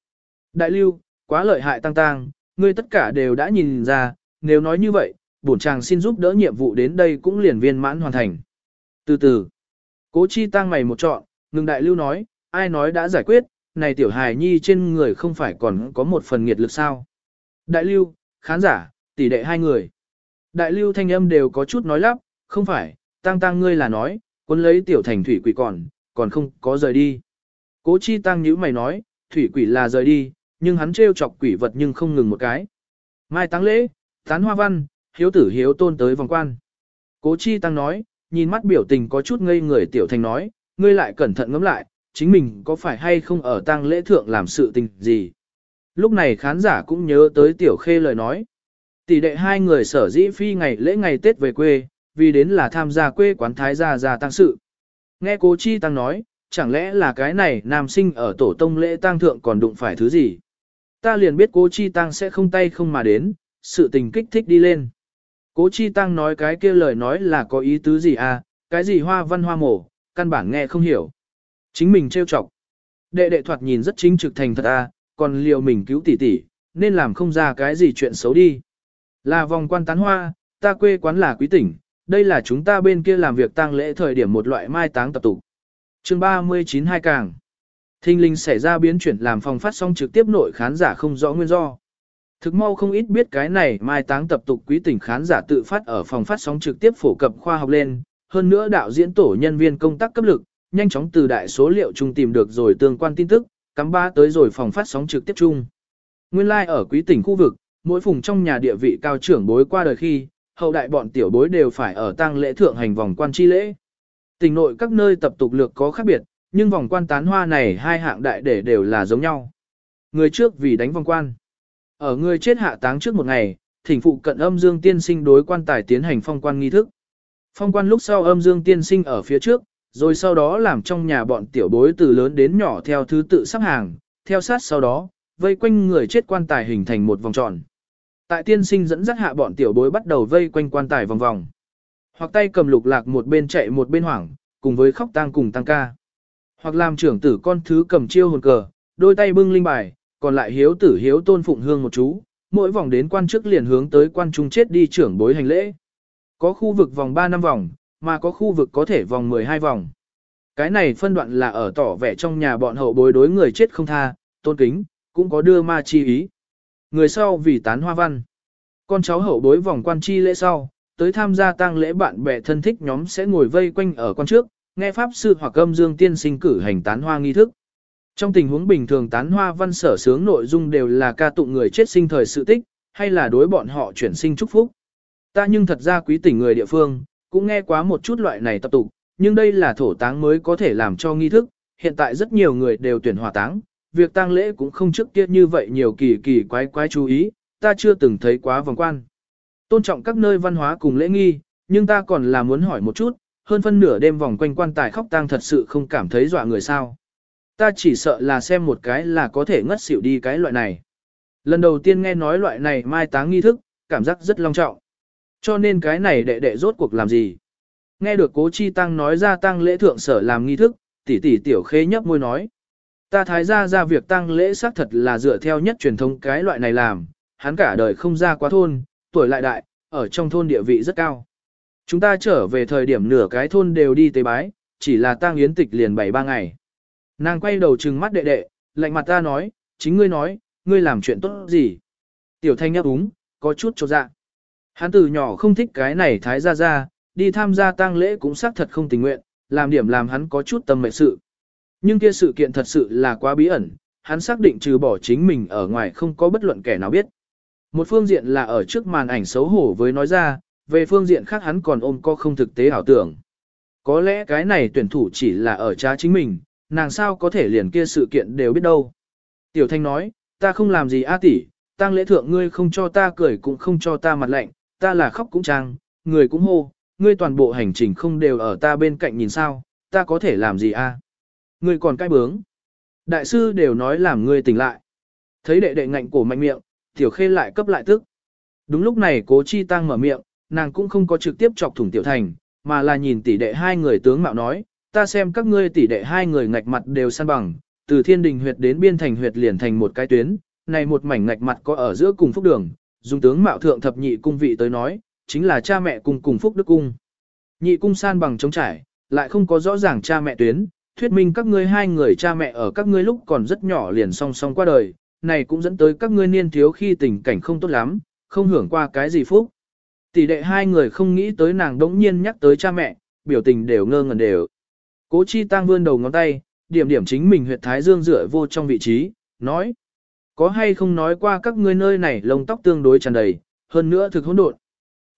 đại lưu, quá lợi hại tăng tăng, ngươi tất cả đều đã nhìn ra, nếu nói như vậy, bổn chàng xin giúp đỡ nhiệm vụ đến đây cũng liền viên mãn hoàn thành. Từ từ, cố chi tăng mày một trọn, ngừng đại lưu nói, ai nói đã giải quyết, này tiểu hài nhi trên người không phải còn có một phần nghiệt lực sao. Đại lưu, khán giả, tỷ đệ hai người. Đại lưu thanh âm đều có chút nói lắp, không phải, tăng tăng ngươi là nói, quân lấy tiểu thành thủy quỷ còn, còn không có rời đi. Cố chi tăng nhữ mày nói, thủy quỷ là rời đi, nhưng hắn trêu chọc quỷ vật nhưng không ngừng một cái. Mai táng lễ, tán hoa văn, hiếu tử hiếu tôn tới vòng quan. Cố chi tăng nói, nhìn mắt biểu tình có chút ngây người tiểu thành nói, ngươi lại cẩn thận ngẫm lại, chính mình có phải hay không ở tang lễ thượng làm sự tình gì. Lúc này khán giả cũng nhớ tới tiểu khê lời nói. Tỷ đệ hai người sở dĩ phi ngày lễ ngày Tết về quê, vì đến là tham gia quê quán thái gia gia tăng sự. Nghe cố chi tăng nói, chẳng lẽ là cái này nam sinh ở tổ tông lễ tang thượng còn đụng phải thứ gì. Ta liền biết cố chi tăng sẽ không tay không mà đến, sự tình kích thích đi lên. Cố chi tăng nói cái kia lời nói là có ý tứ gì à, cái gì hoa văn hoa mổ, căn bản nghe không hiểu. Chính mình trêu chọc. Đệ đệ thoạt nhìn rất chính trực thành thật à, còn liều mình cứu tỷ tỷ, nên làm không ra cái gì chuyện xấu đi. Là vòng quan tán hoa, ta quê quán là quý tỉnh, đây là chúng ta bên kia làm việc tang lễ thời điểm một loại mai táng tập tục. Chương 39 hai càng. Thinh linh xảy ra biến chuyển làm phòng phát sóng trực tiếp nội khán giả không rõ nguyên do. Thực mau không ít biết cái này mai táng tập tục quý tỉnh khán giả tự phát ở phòng phát sóng trực tiếp phổ cập khoa học lên, hơn nữa đạo diễn tổ nhân viên công tác cấp lực, nhanh chóng từ đại số liệu chung tìm được rồi tương quan tin tức, cắm ba tới rồi phòng phát sóng trực tiếp chung. Nguyên lai like ở quý tỉnh khu vực, mỗi phùng trong nhà địa vị cao trưởng bối qua đời khi, hậu đại bọn tiểu bối đều phải ở tang lễ thượng hành vòng quan chi lễ. Tỉnh nội các nơi tập tục lược có khác biệt, nhưng vòng quan tán hoa này hai hạng đại để đều là giống nhau. Người trước vì đánh vòng quan. Ở người chết hạ táng trước một ngày, thỉnh phụ cận âm dương tiên sinh đối quan tài tiến hành phong quan nghi thức. Phong quan lúc sau âm dương tiên sinh ở phía trước, rồi sau đó làm trong nhà bọn tiểu bối từ lớn đến nhỏ theo thứ tự sắp hàng, theo sát sau đó, vây quanh người chết quan tài hình thành một vòng tròn. Tại tiên sinh dẫn dắt hạ bọn tiểu bối bắt đầu vây quanh quan tài vòng vòng. Hoặc tay cầm lục lạc một bên chạy một bên hoảng, cùng với khóc tang cùng tăng ca. Hoặc làm trưởng tử con thứ cầm chiêu hồn cờ, đôi tay bưng linh bài, còn lại hiếu tử hiếu tôn phụng hương một chú, mỗi vòng đến quan chức liền hướng tới quan trung chết đi trưởng bối hành lễ. Có khu vực vòng 3 năm vòng, mà có khu vực có thể vòng 12 vòng. Cái này phân đoạn là ở tỏ vẻ trong nhà bọn hậu bối đối người chết không tha, tôn kính, cũng có đưa ma chi ý. Người sau vì tán hoa văn. Con cháu hậu bối vòng quan chi lễ sau, tới tham gia tang lễ bạn bè thân thích nhóm sẽ ngồi vây quanh ở quan trước, nghe pháp sư hoặc âm dương tiên sinh cử hành tán hoa nghi thức. Trong tình huống bình thường tán hoa văn sở sướng nội dung đều là ca tụng người chết sinh thời sự tích, hay là đối bọn họ chuyển sinh chúc phúc. Ta nhưng thật ra quý tỉnh người địa phương, cũng nghe quá một chút loại này tập tục, nhưng đây là thổ táng mới có thể làm cho nghi thức, hiện tại rất nhiều người đều tuyển hỏa táng, việc tang lễ cũng không trước kia như vậy nhiều kỳ kỳ quái quái chú ý, ta chưa từng thấy quá vòng quan. Tôn trọng các nơi văn hóa cùng lễ nghi, nhưng ta còn là muốn hỏi một chút, hơn phân nửa đêm vòng quanh quan tài khóc tang thật sự không cảm thấy dọa người sao. Ta chỉ sợ là xem một cái là có thể ngất xỉu đi cái loại này. Lần đầu tiên nghe nói loại này mai táng nghi thức, cảm giác rất long trọng. Cho nên cái này đệ đệ rốt cuộc làm gì? Nghe được cố chi tăng nói ra tăng lễ thượng sở làm nghi thức, tỷ tỷ tiểu khê nhấp môi nói. Ta thái ra ra việc tăng lễ xác thật là dựa theo nhất truyền thống cái loại này làm, hắn cả đời không ra quá thôn, tuổi lại đại, ở trong thôn địa vị rất cao. Chúng ta trở về thời điểm nửa cái thôn đều đi tế bái, chỉ là tang yến tịch liền bảy ba ngày. Nàng quay đầu trừng mắt đệ đệ, lạnh mặt ta nói, chính ngươi nói, ngươi làm chuyện tốt gì. Tiểu thanh nhấp úng, có chút cho dạ. Hắn từ nhỏ không thích cái này thái gia gia đi tham gia tang lễ cũng xác thật không tình nguyện, làm điểm làm hắn có chút tâm mệnh sự. Nhưng kia sự kiện thật sự là quá bí ẩn, hắn xác định trừ bỏ chính mình ở ngoài không có bất luận kẻ nào biết. Một phương diện là ở trước màn ảnh xấu hổ với nói ra, về phương diện khác hắn còn ôm co không thực tế ảo tưởng. Có lẽ cái này tuyển thủ chỉ là ở trá chính mình, nàng sao có thể liền kia sự kiện đều biết đâu. Tiểu Thanh nói, ta không làm gì a tỷ, tang lễ thượng ngươi không cho ta cười cũng không cho ta mặt lạnh, ta là khóc cũng trang, người cũng hô, ngươi toàn bộ hành trình không đều ở ta bên cạnh nhìn sao, ta có thể làm gì a? Ngươi còn cái bướng. Đại sư đều nói làm ngươi tỉnh lại. Thấy đệ đệ ngạnh cổ mạnh miệng, tiểu khê lại cấp lại tức. Đúng lúc này cố chi tăng mở miệng, nàng cũng không có trực tiếp chọc thủng tiểu thành, mà là nhìn tỷ đệ hai người tướng mạo nói, ta xem các ngươi tỷ đệ hai người ngạch mặt đều san bằng, từ thiên đình huyệt đến biên thành huyệt liền thành một cái tuyến, này một mảnh ngạch mặt có ở giữa cùng phúc đường, dùng tướng mạo thượng thập nhị cung vị tới nói, chính là cha mẹ cùng cùng phúc đức cung. Nhị cung san bằng trống trải, lại không có rõ ràng cha mẹ tuyến, thuyết minh các ngươi hai người cha mẹ ở các ngươi lúc còn rất nhỏ liền song song qua đời, này cũng dẫn tới các ngươi niên thiếu khi tình cảnh không tốt lắm, không hưởng qua cái gì phúc. Tỷ đệ hai người không nghĩ tới nàng đống nhiên nhắc tới cha mẹ, biểu tình đều ngơ ngẩn đều. Cố chi tăng vươn đầu ngón tay, điểm điểm chính mình huyệt thái dương dựa vô trong vị trí, nói. Có hay không nói qua các ngươi nơi này lông tóc tương đối tràn đầy, hơn nữa thực hỗn độn.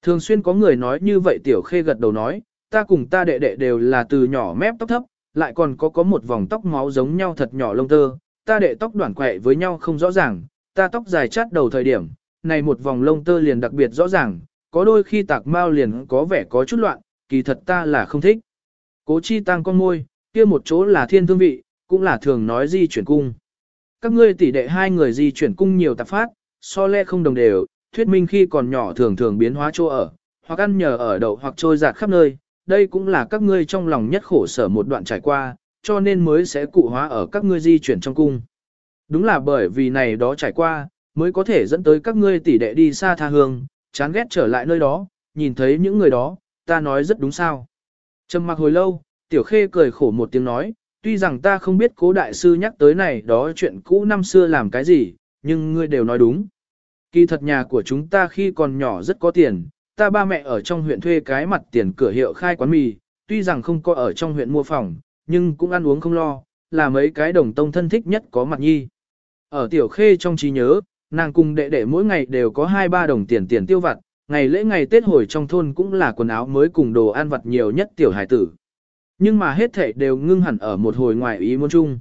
Thường xuyên có người nói như vậy tiểu khê gật đầu nói, ta cùng ta đệ đệ đều là từ nhỏ mép tóc thấp, lại còn có có một vòng tóc máu giống nhau thật nhỏ lông tơ, ta đệ tóc đoạn quẹ với nhau không rõ ràng, ta tóc dài chát đầu thời điểm, này một vòng lông tơ liền đặc biệt rõ ràng, có đôi khi tạc mau liền có vẻ có chút loạn, kỳ thật ta là không thích. Cố chi tăng con môi, kia một chỗ là thiên thương vị, cũng là thường nói di chuyển cung. Các ngươi tỷ đệ hai người di chuyển cung nhiều tạp phát, so le không đồng đều, thuyết minh khi còn nhỏ thường thường biến hóa chỗ ở, hoặc ăn nhờ ở đậu hoặc trôi giạt khắp nơi, đây cũng là các ngươi trong lòng nhất khổ sở một đoạn trải qua, cho nên mới sẽ cụ hóa ở các ngươi di chuyển trong cung. Đúng là bởi vì này đó trải qua, mới có thể dẫn tới các ngươi tỷ đệ đi xa tha hương, chán ghét trở lại nơi đó, nhìn thấy những người đó, ta nói rất đúng sao. Trầm mặc hồi lâu, tiểu khê cười khổ một tiếng nói, tuy rằng ta không biết cố đại sư nhắc tới này đó chuyện cũ năm xưa làm cái gì, nhưng ngươi đều nói đúng. Kỳ thật nhà của chúng ta khi còn nhỏ rất có tiền, ta ba mẹ ở trong huyện thuê cái mặt tiền cửa hiệu khai quán mì, tuy rằng không có ở trong huyện mua phòng, nhưng cũng ăn uống không lo, là mấy cái đồng tông thân thích nhất có mặt nhi. Ở tiểu khê trong trí nhớ, nàng cùng đệ đệ mỗi ngày đều có 2-3 đồng tiền tiền tiêu vặt, ngày lễ ngày Tết hồi trong thôn cũng là quần áo mới cùng đồ ăn vặt nhiều nhất tiểu hải tử. Nhưng mà hết thể đều ngưng hẳn ở một hồi ngoài ý muốn chung.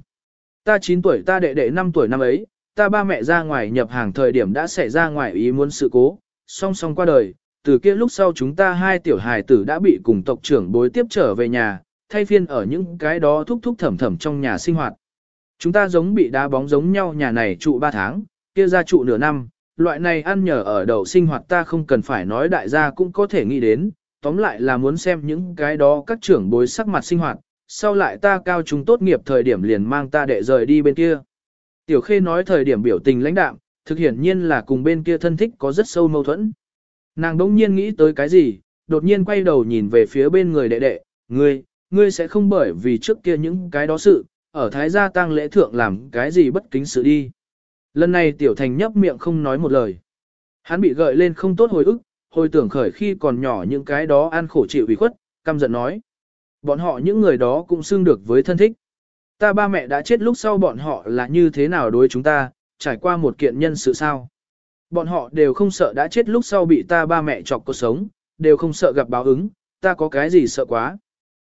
Ta 9 tuổi ta đệ đệ 5 tuổi năm ấy, ta ba mẹ ra ngoài nhập hàng thời điểm đã xảy ra ngoài ý muốn sự cố, song song qua đời, từ kia lúc sau chúng ta hai tiểu hài tử đã bị cùng tộc trưởng bối tiếp trở về nhà, thay phiên ở những cái đó thúc thúc thẩm thẩm trong nhà sinh hoạt. Chúng ta giống bị đá bóng giống nhau nhà này trụ 3 tháng, kia ra trụ nửa năm, loại này ăn nhờ ở đầu sinh hoạt ta không cần phải nói đại gia cũng có thể nghĩ đến, tóm lại là muốn xem những cái đó các trưởng bối sắc mặt sinh hoạt, sau lại ta cao trung tốt nghiệp thời điểm liền mang ta đệ rời đi bên kia. Tiểu Khê nói thời điểm biểu tình lãnh đạm, thực hiển nhiên là cùng bên kia thân thích có rất sâu mâu thuẫn. Nàng đỗng nhiên nghĩ tới cái gì, đột nhiên quay đầu nhìn về phía bên người đệ đệ, ngươi, ngươi sẽ không bởi vì trước kia những cái đó sự, ở thái gia tang lễ thượng làm cái gì bất kính sự đi. Lần này tiểu thành nhấp miệng không nói một lời. Hắn bị gợi lên không tốt hồi ức, hồi tưởng khởi khi còn nhỏ những cái đó ăn khổ chịu ủy khuất, căm giận nói. Bọn họ những người đó cũng xưng được với thân thích. Ta ba mẹ đã chết lúc sau bọn họ là như thế nào đối chúng ta, trải qua một kiện nhân sự sao. Bọn họ đều không sợ đã chết lúc sau bị ta ba mẹ chọc cuộc sống, đều không sợ gặp báo ứng, ta có cái gì sợ quá.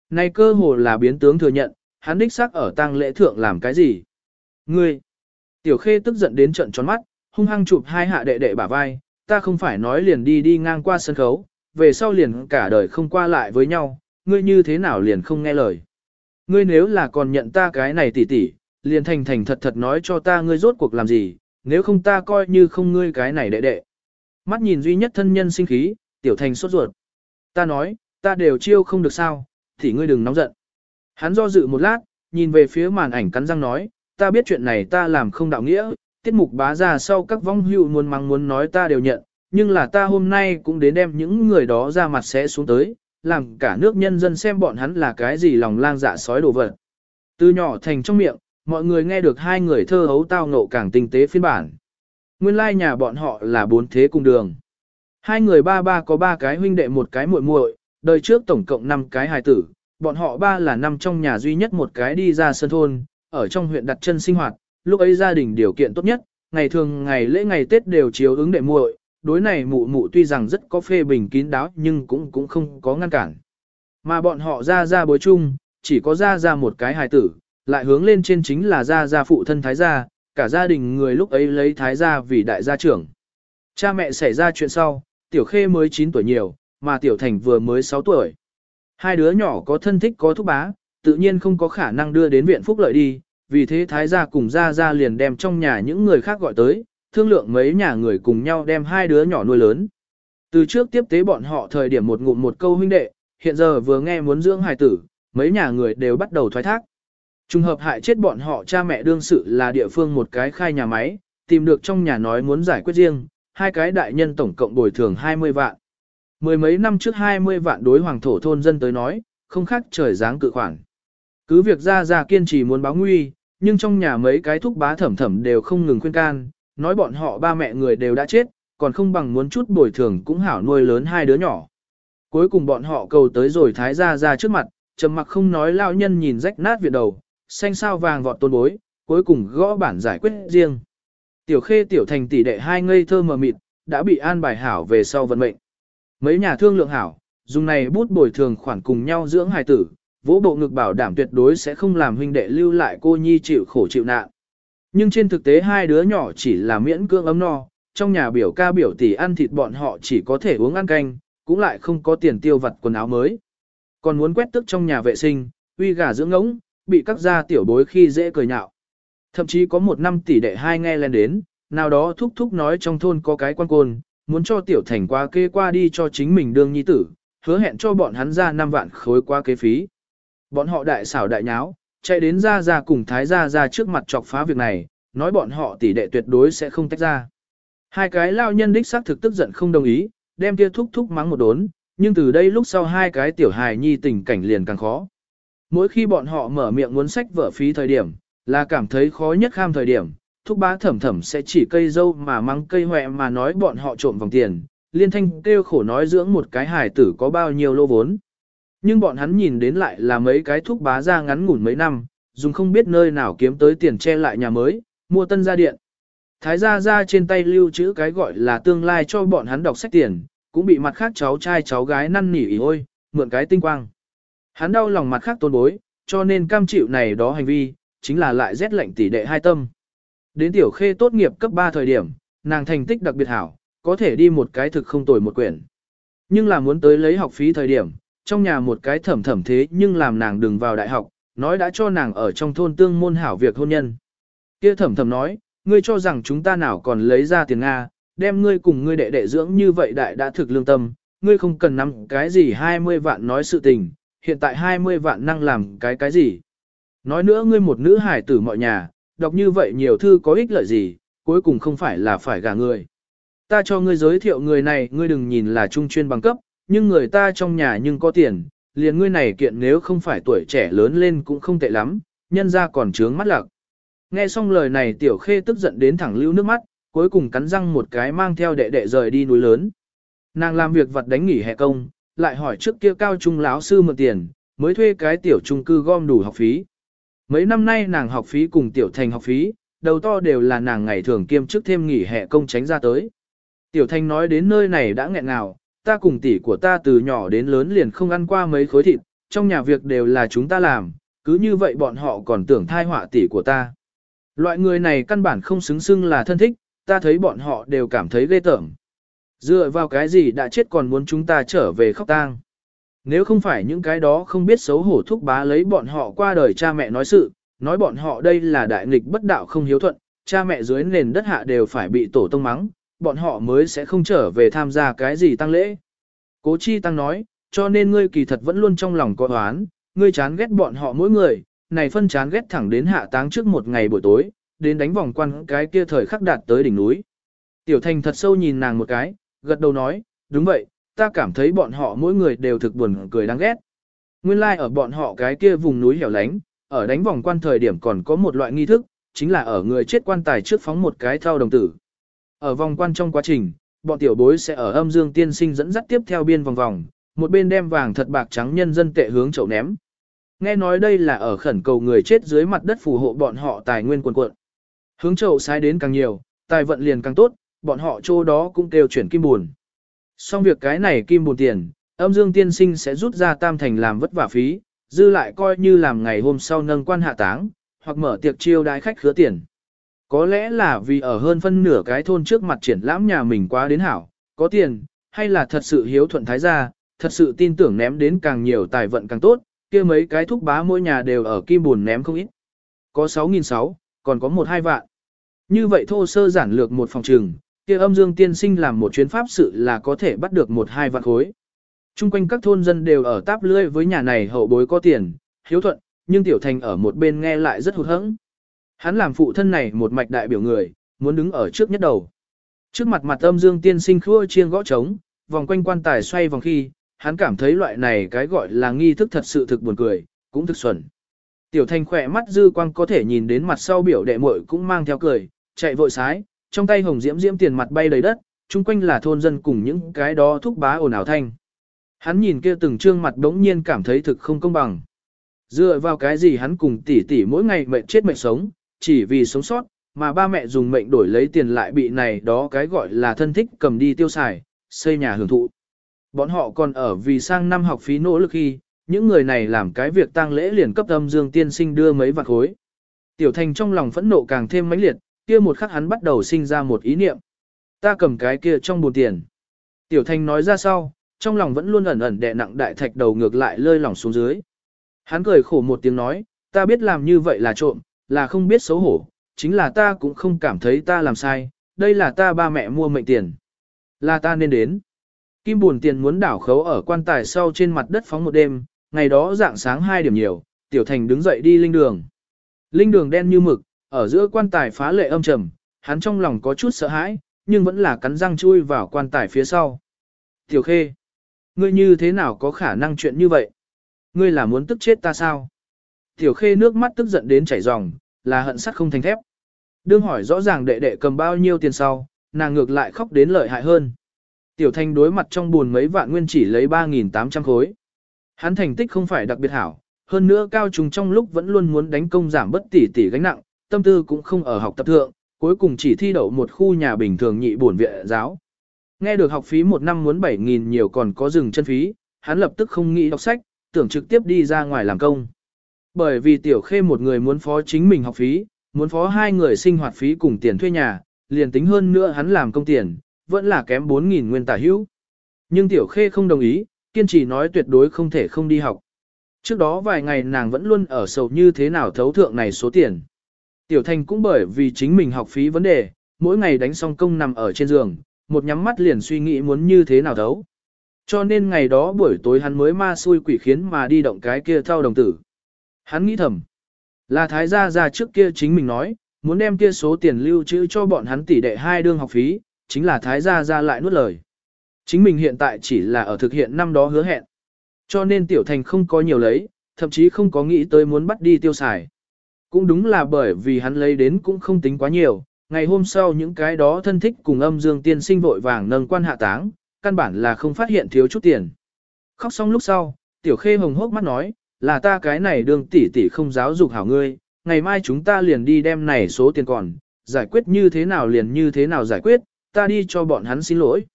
Này cơ hồ là biến tướng thừa nhận, hắn đích xác ở tang lễ thượng làm cái gì. Ngươi, tiểu khê tức giận đến trận tròn mắt, hung hăng chụp hai hạ đệ đệ bả vai, ta không phải nói liền đi đi ngang qua sân khấu, về sau liền cả đời không qua lại với nhau, ngươi như thế nào liền không nghe lời. Ngươi nếu là còn nhận ta cái này tỉ tỉ, liền thành thành thật thật nói cho ta ngươi rốt cuộc làm gì, nếu không ta coi như không ngươi cái này đệ đệ. Mắt nhìn duy nhất thân nhân sinh khí, tiểu thành sốt ruột. Ta nói, ta đều chiêu không được sao, thì ngươi đừng nóng giận. Hắn do dự một lát, nhìn về phía màn ảnh cắn răng nói, ta biết chuyện này ta làm không đạo nghĩa, tiết mục bá ra sau các vong hữu muốn mắng muốn nói ta đều nhận, nhưng là ta hôm nay cũng đến đem những người đó ra mặt sẽ xuống tới, làm cả nước nhân dân xem bọn hắn là cái gì lòng lang dạ sói đồ vật. Từ nhỏ thành trong miệng, mọi người nghe được hai người thơ hấu tao ngộ càng tinh tế phiên bản. Nguyên lai like nhà bọn họ là bốn thế cùng đường. Hai người ba ba có ba cái huynh đệ một cái muội muội, đời trước tổng cộng năm cái hài tử, bọn họ ba là năm trong nhà duy nhất một cái đi ra sân thôn, ở trong huyện đặt chân sinh hoạt, lúc ấy gia đình điều kiện tốt nhất, ngày thường ngày lễ ngày Tết đều chiếu ứng đệ muội, đối này mụ mụ tuy rằng rất có phê bình kín đáo nhưng cũng cũng không có ngăn cản. Mà bọn họ ra ra bối chung, chỉ có ra ra một cái hài tử, lại hướng lên trên chính là ra ra phụ thân thái gia, cả gia đình người lúc ấy lấy thái gia vì đại gia trưởng. Cha mẹ xảy ra chuyện sau, tiểu khê mới 9 tuổi nhiều, mà tiểu thành vừa mới 6 tuổi. Hai đứa nhỏ có thân thích có thúc bá, tự nhiên không có khả năng đưa đến viện phúc lợi đi, vì thế thái gia cùng gia gia liền đem trong nhà những người khác gọi tới, thương lượng mấy nhà người cùng nhau đem hai đứa nhỏ nuôi lớn. Từ trước tiếp tế bọn họ thời điểm một ngụm một câu huynh đệ, hiện giờ vừa nghe muốn dưỡng hài tử, mấy nhà người đều bắt đầu thoái thác. Trùng hợp hại chết bọn họ cha mẹ đương sự là địa phương một cái khai nhà máy, tìm được trong nhà nói muốn giải quyết riêng, hai cái đại nhân tổng cộng bồi thường 20 vạn. Mười mấy năm trước 20 vạn đối hoàng thổ thôn dân tới nói, không khác trời dáng cự khoản. Cứ việc ra ra kiên trì muốn báo nguy, nhưng trong nhà mấy cái thúc bá thẩm thẩm đều không ngừng khuyên can, nói bọn họ ba mẹ người đều đã chết, còn không bằng muốn chút bồi thường cũng hảo nuôi lớn hai đứa nhỏ. Cuối cùng bọn họ cầu tới rồi thái gia ra trước mặt, trầm mặc không nói lao nhân nhìn rách nát viện đầu, xanh sao vàng vọt tôn bối, cuối cùng gõ bản giải quyết riêng. Tiểu khê tiểu thành tỷ đệ hai ngây thơ mờ mịt, đã bị an bài hảo về sau vận mệnh. Mấy nhà thương lượng hảo, dùng này bút bồi thường khoản cùng nhau dưỡng hài tử, vỗ bộ ngực bảo đảm tuyệt đối sẽ không làm huynh đệ lưu lại cô nhi chịu khổ chịu nạn. Nhưng trên thực tế hai đứa nhỏ chỉ là miễn cưỡng ấm no, trong nhà biểu ca biểu tỷ ăn thịt bọn họ chỉ có thể uống ăn canh, cũng lại không có tiền tiêu vặt quần áo mới. Còn muốn quét tức trong nhà vệ sinh, uy gà dưỡng ngỗng, bị các gia tiểu bối khi dễ cười nhạo. Thậm chí có một năm tỷ đệ hai nghe lên đến, nào đó thúc thúc nói trong thôn có cái quan côn, muốn cho tiểu thành qua kê qua đi cho chính mình đương nhi tử, hứa hẹn cho bọn hắn ra 5 vạn khối qua kế phí. Bọn họ đại xảo đại nháo, chạy đến ra ra cùng thái ra ra trước mặt chọc phá việc này, nói bọn họ tỷ đệ tuyệt đối sẽ không tách ra. Hai cái lao nhân đích xác thực tức giận không đồng ý, đem kia thúc thúc mắng một đốn, nhưng từ đây lúc sau hai cái tiểu hài nhi tình cảnh liền càng khó. Mỗi khi bọn họ mở miệng muốn sách vở phí thời điểm, là cảm thấy khó nhất kham thời điểm, thúc bá thẩm thẩm sẽ chỉ cây dâu mà mắng cây hoẹ mà nói bọn họ trộm vòng tiền, liên thanh kêu khổ nói dưỡng một cái hài tử có bao nhiêu lô vốn. Nhưng bọn hắn nhìn đến lại là mấy cái thúc bá ra ngắn ngủn mấy năm, dùng không biết nơi nào kiếm tới tiền che lại nhà mới, mua tân gia điện. Thái gia gia trên tay lưu trữ cái gọi là tương lai cho bọn hắn đọc sách tiền, cũng bị mặt khác cháu trai cháu gái năn nỉ ý ôi, mượn cái tinh quang. Hắn đau lòng mặt khác tôn bối, cho nên cam chịu này đó hành vi, chính là lại rét lệnh tỷ đệ hai tâm. Đến tiểu khê tốt nghiệp cấp 3 thời điểm, nàng thành tích đặc biệt hảo, có thể đi một cái thực không tồi một quyển. Nhưng là muốn tới lấy học phí thời điểm, trong nhà một cái thẩm thẩm thế nhưng làm nàng đừng vào đại học, nói đã cho nàng ở trong thôn tương môn hảo việc hôn nhân. Kia thẩm thẩm nói, ngươi cho rằng chúng ta nào còn lấy ra tiền Nga, đem ngươi cùng ngươi đệ đệ dưỡng như vậy đại đã thực lương tâm, ngươi không cần nắm cái gì 20 vạn nói sự tình, hiện tại 20 vạn năng làm cái cái gì. Nói nữa ngươi một nữ hải tử mọi nhà, đọc như vậy nhiều thư có ích lợi gì, cuối cùng không phải là phải gả người. Ta cho ngươi giới thiệu người này, ngươi đừng nhìn là trung chuyên bằng cấp, nhưng người ta trong nhà nhưng có tiền, liền ngươi này kiện nếu không phải tuổi trẻ lớn lên cũng không tệ lắm, nhân ra còn trướng mắt lạc. Nghe xong lời này tiểu khê tức giận đến thẳng lưu nước mắt, cuối cùng cắn răng một cái mang theo đệ đệ rời đi núi lớn. Nàng làm việc vật đánh nghỉ hè công, lại hỏi trước kia cao trung lão sư mượn tiền, mới thuê cái tiểu trung cư gom đủ học phí. Mấy năm nay nàng học phí cùng tiểu thành học phí, đầu to đều là nàng ngày thường kiêm chức thêm nghỉ hè công tránh ra tới. Tiểu thành nói đến nơi này đã nghẹn ngào, ta cùng tỷ của ta từ nhỏ đến lớn liền không ăn qua mấy khối thịt, trong nhà việc đều là chúng ta làm, cứ như vậy bọn họ còn tưởng thai họa tỷ của ta. Loại người này căn bản không xứng xưng là thân thích, ta thấy bọn họ đều cảm thấy ghê tởm. Dựa vào cái gì đã chết còn muốn chúng ta trở về khóc tang. Nếu không phải những cái đó không biết xấu hổ thúc bá lấy bọn họ qua đời cha mẹ nói sự, nói bọn họ đây là đại nghịch bất đạo không hiếu thuận, cha mẹ dưới nền đất hạ đều phải bị tổ tông mắng, bọn họ mới sẽ không trở về tham gia cái gì tăng lễ. Cố chi tăng nói, cho nên ngươi kỳ thật vẫn luôn trong lòng có oán, ngươi chán ghét bọn họ mỗi người, này phân chán ghét thẳng đến hạ táng trước một ngày buổi tối, đến đánh vòng quan cái kia thời khắc đạt tới đỉnh núi. Tiểu thành thật sâu nhìn nàng một cái, gật đầu nói, đúng vậy, ta cảm thấy bọn họ mỗi người đều thực buồn cười đáng ghét. Nguyên lai like ở bọn họ cái kia vùng núi hẻo lánh, ở đánh vòng quan thời điểm còn có một loại nghi thức, chính là ở người chết quan tài trước phóng một cái thao đồng tử. Ở vòng quan trong quá trình, bọn tiểu bối sẽ ở âm dương tiên sinh dẫn dắt tiếp theo biên vòng vòng, một bên đem vàng thật bạc trắng nhân dân tệ hướng chậu ném. Nghe nói đây là ở khẩn cầu người chết dưới mặt đất phù hộ bọn họ tài nguyên quần cuộn. Hướng chậu sai đến càng nhiều, tài vận liền càng tốt, bọn họ chỗ đó cũng kêu chuyển kim buồn. Xong việc cái này kim buồn tiền, âm dương tiên sinh sẽ rút ra tam thành làm vất vả phí, dư lại coi như làm ngày hôm sau nâng quan hạ táng, hoặc mở tiệc chiêu đái khách khứa tiền. Có lẽ là vì ở hơn phân nửa cái thôn trước mặt triển lãm nhà mình quá đến hảo, có tiền, hay là thật sự hiếu thuận thái gia, thật sự tin tưởng ném đến càng nhiều tài vận càng tốt, kia mấy cái thúc bá mỗi nhà đều ở kim buồn ném không ít. Có 6.600, còn có 1-2 vạn. Như vậy thô sơ giản lược một phòng trường, kia âm dương tiên sinh làm một chuyến pháp sự là có thể bắt được 1-2 vạn khối. Trung quanh các thôn dân đều ở táp lưỡi với nhà này hậu bối có tiền, hiếu thuận, nhưng tiểu thành ở một bên nghe lại rất hụt hẫng. Hắn làm phụ thân này một mạch đại biểu người, muốn đứng ở trước nhất đầu. Trước mặt mặt âm dương tiên sinh khua chiên gõ trống, vòng quanh quan tài xoay vòng khi, hắn cảm thấy loại này cái gọi là nghi thức thật sự thực buồn cười, cũng thực xuẩn. Tiểu thanh khỏe mắt dư quang có thể nhìn đến mặt sau biểu đệ muội cũng mang theo cười, chạy vội sái, trong tay hồng diễm diễm tiền mặt bay đầy đất, chung quanh là thôn dân cùng những cái đó thúc bá ồn ào thanh. Hắn nhìn kia từng trương mặt đống nhiên cảm thấy thực không công bằng. Dựa vào cái gì hắn cùng tỷ tỷ mỗi ngày mệt chết mệt sống, chỉ vì sống sót, mà ba mẹ dùng mệnh đổi lấy tiền lại bị này đó cái gọi là thân thích cầm đi tiêu xài, xây nhà hưởng thụ. Bọn họ còn ở vì sang năm học phí nỗ lực khi, những người này làm cái việc tang lễ liền cấp âm dương tiên sinh đưa mấy vạn khối. Tiểu thành trong lòng phẫn nộ càng thêm mãnh liệt, kia một khắc hắn bắt đầu sinh ra một ý niệm. Ta cầm cái kia trong bồn tiền. Tiểu thành nói ra sau, trong lòng vẫn luôn ẩn ẩn đè nặng đại thạch đầu ngược lại lơi lỏng xuống dưới. Hắn cười khổ một tiếng nói, ta biết làm như vậy là trộm, là không biết xấu hổ, chính là ta cũng không cảm thấy ta làm sai, đây là ta ba mẹ mua mệnh tiền. Là ta nên đến. Kim buồn tiền muốn đảo khấu ở quan tài sau trên mặt đất phóng một đêm, ngày đó dạng sáng 2 điểm nhiều, tiểu thành đứng dậy đi linh đường. Linh đường đen như mực, ở giữa quan tài phá lệ âm trầm, hắn trong lòng có chút sợ hãi, nhưng vẫn là cắn răng chui vào quan tài phía sau. Tiểu khê, ngươi như thế nào có khả năng chuyện như vậy? Ngươi là muốn tức chết ta sao? Tiểu khê nước mắt tức giận đến chảy ròng, là hận sắt không thành thép. Đương hỏi rõ ràng đệ đệ cầm bao nhiêu tiền sau, nàng ngược lại khóc đến lợi hại hơn. Tiểu thanh đối mặt trong buồn mấy vạn nguyên chỉ lấy 3.800 khối. Hắn thành tích không phải đặc biệt hảo, hơn nữa cao trùng trong lúc vẫn luôn muốn đánh công giảm bất tỷ tỷ gánh nặng, tâm tư cũng không ở học tập thượng, cuối cùng chỉ thi đậu một khu nhà bình thường nhị bổn viện giáo. Nghe được học phí một năm muốn 7.000 nhiều còn có dừng chân phí, hắn lập tức không nghĩ đọc sách, tưởng trực tiếp đi ra ngoài làm công. Bởi vì tiểu khê một người muốn phó chính mình học phí, muốn phó hai người sinh hoạt phí cùng tiền thuê nhà, liền tính hơn nữa hắn làm công tiền, vẫn là kém 4.000 nguyên tả hữu. Nhưng tiểu khê không đồng ý, kiên trì nói tuyệt đối không thể không đi học. Trước đó vài ngày nàng vẫn luôn ở sầu như thế nào thấu thượng này số tiền. Tiểu thành cũng bởi vì chính mình học phí vấn đề, mỗi ngày đánh xong công nằm ở trên giường, một nhắm mắt liền suy nghĩ muốn như thế nào thấu. Cho nên ngày đó buổi tối hắn mới ma xui quỷ khiến mà đi động cái kia thao đồng tử. Hắn nghĩ thầm, là thái gia ra trước kia chính mình nói, muốn đem kia số tiền lưu trữ cho bọn hắn tỷ đệ hai đương học phí, chính là thái gia ra lại nuốt lời. Chính mình hiện tại chỉ là ở thực hiện năm đó hứa hẹn. Cho nên tiểu thành không có nhiều lấy, thậm chí không có nghĩ tới muốn bắt đi tiêu xài. Cũng đúng là bởi vì hắn lấy đến cũng không tính quá nhiều, ngày hôm sau những cái đó thân thích cùng âm dương tiên sinh vội vàng nâng quan hạ táng, căn bản là không phát hiện thiếu chút tiền. Khóc xong lúc sau, tiểu khê hồng hốc mắt nói, là ta cái này đương tỷ tỷ không giáo dục hảo ngươi, ngày mai chúng ta liền đi đem này số tiền còn, giải quyết như thế nào liền như thế nào giải quyết, ta đi cho bọn hắn xin lỗi.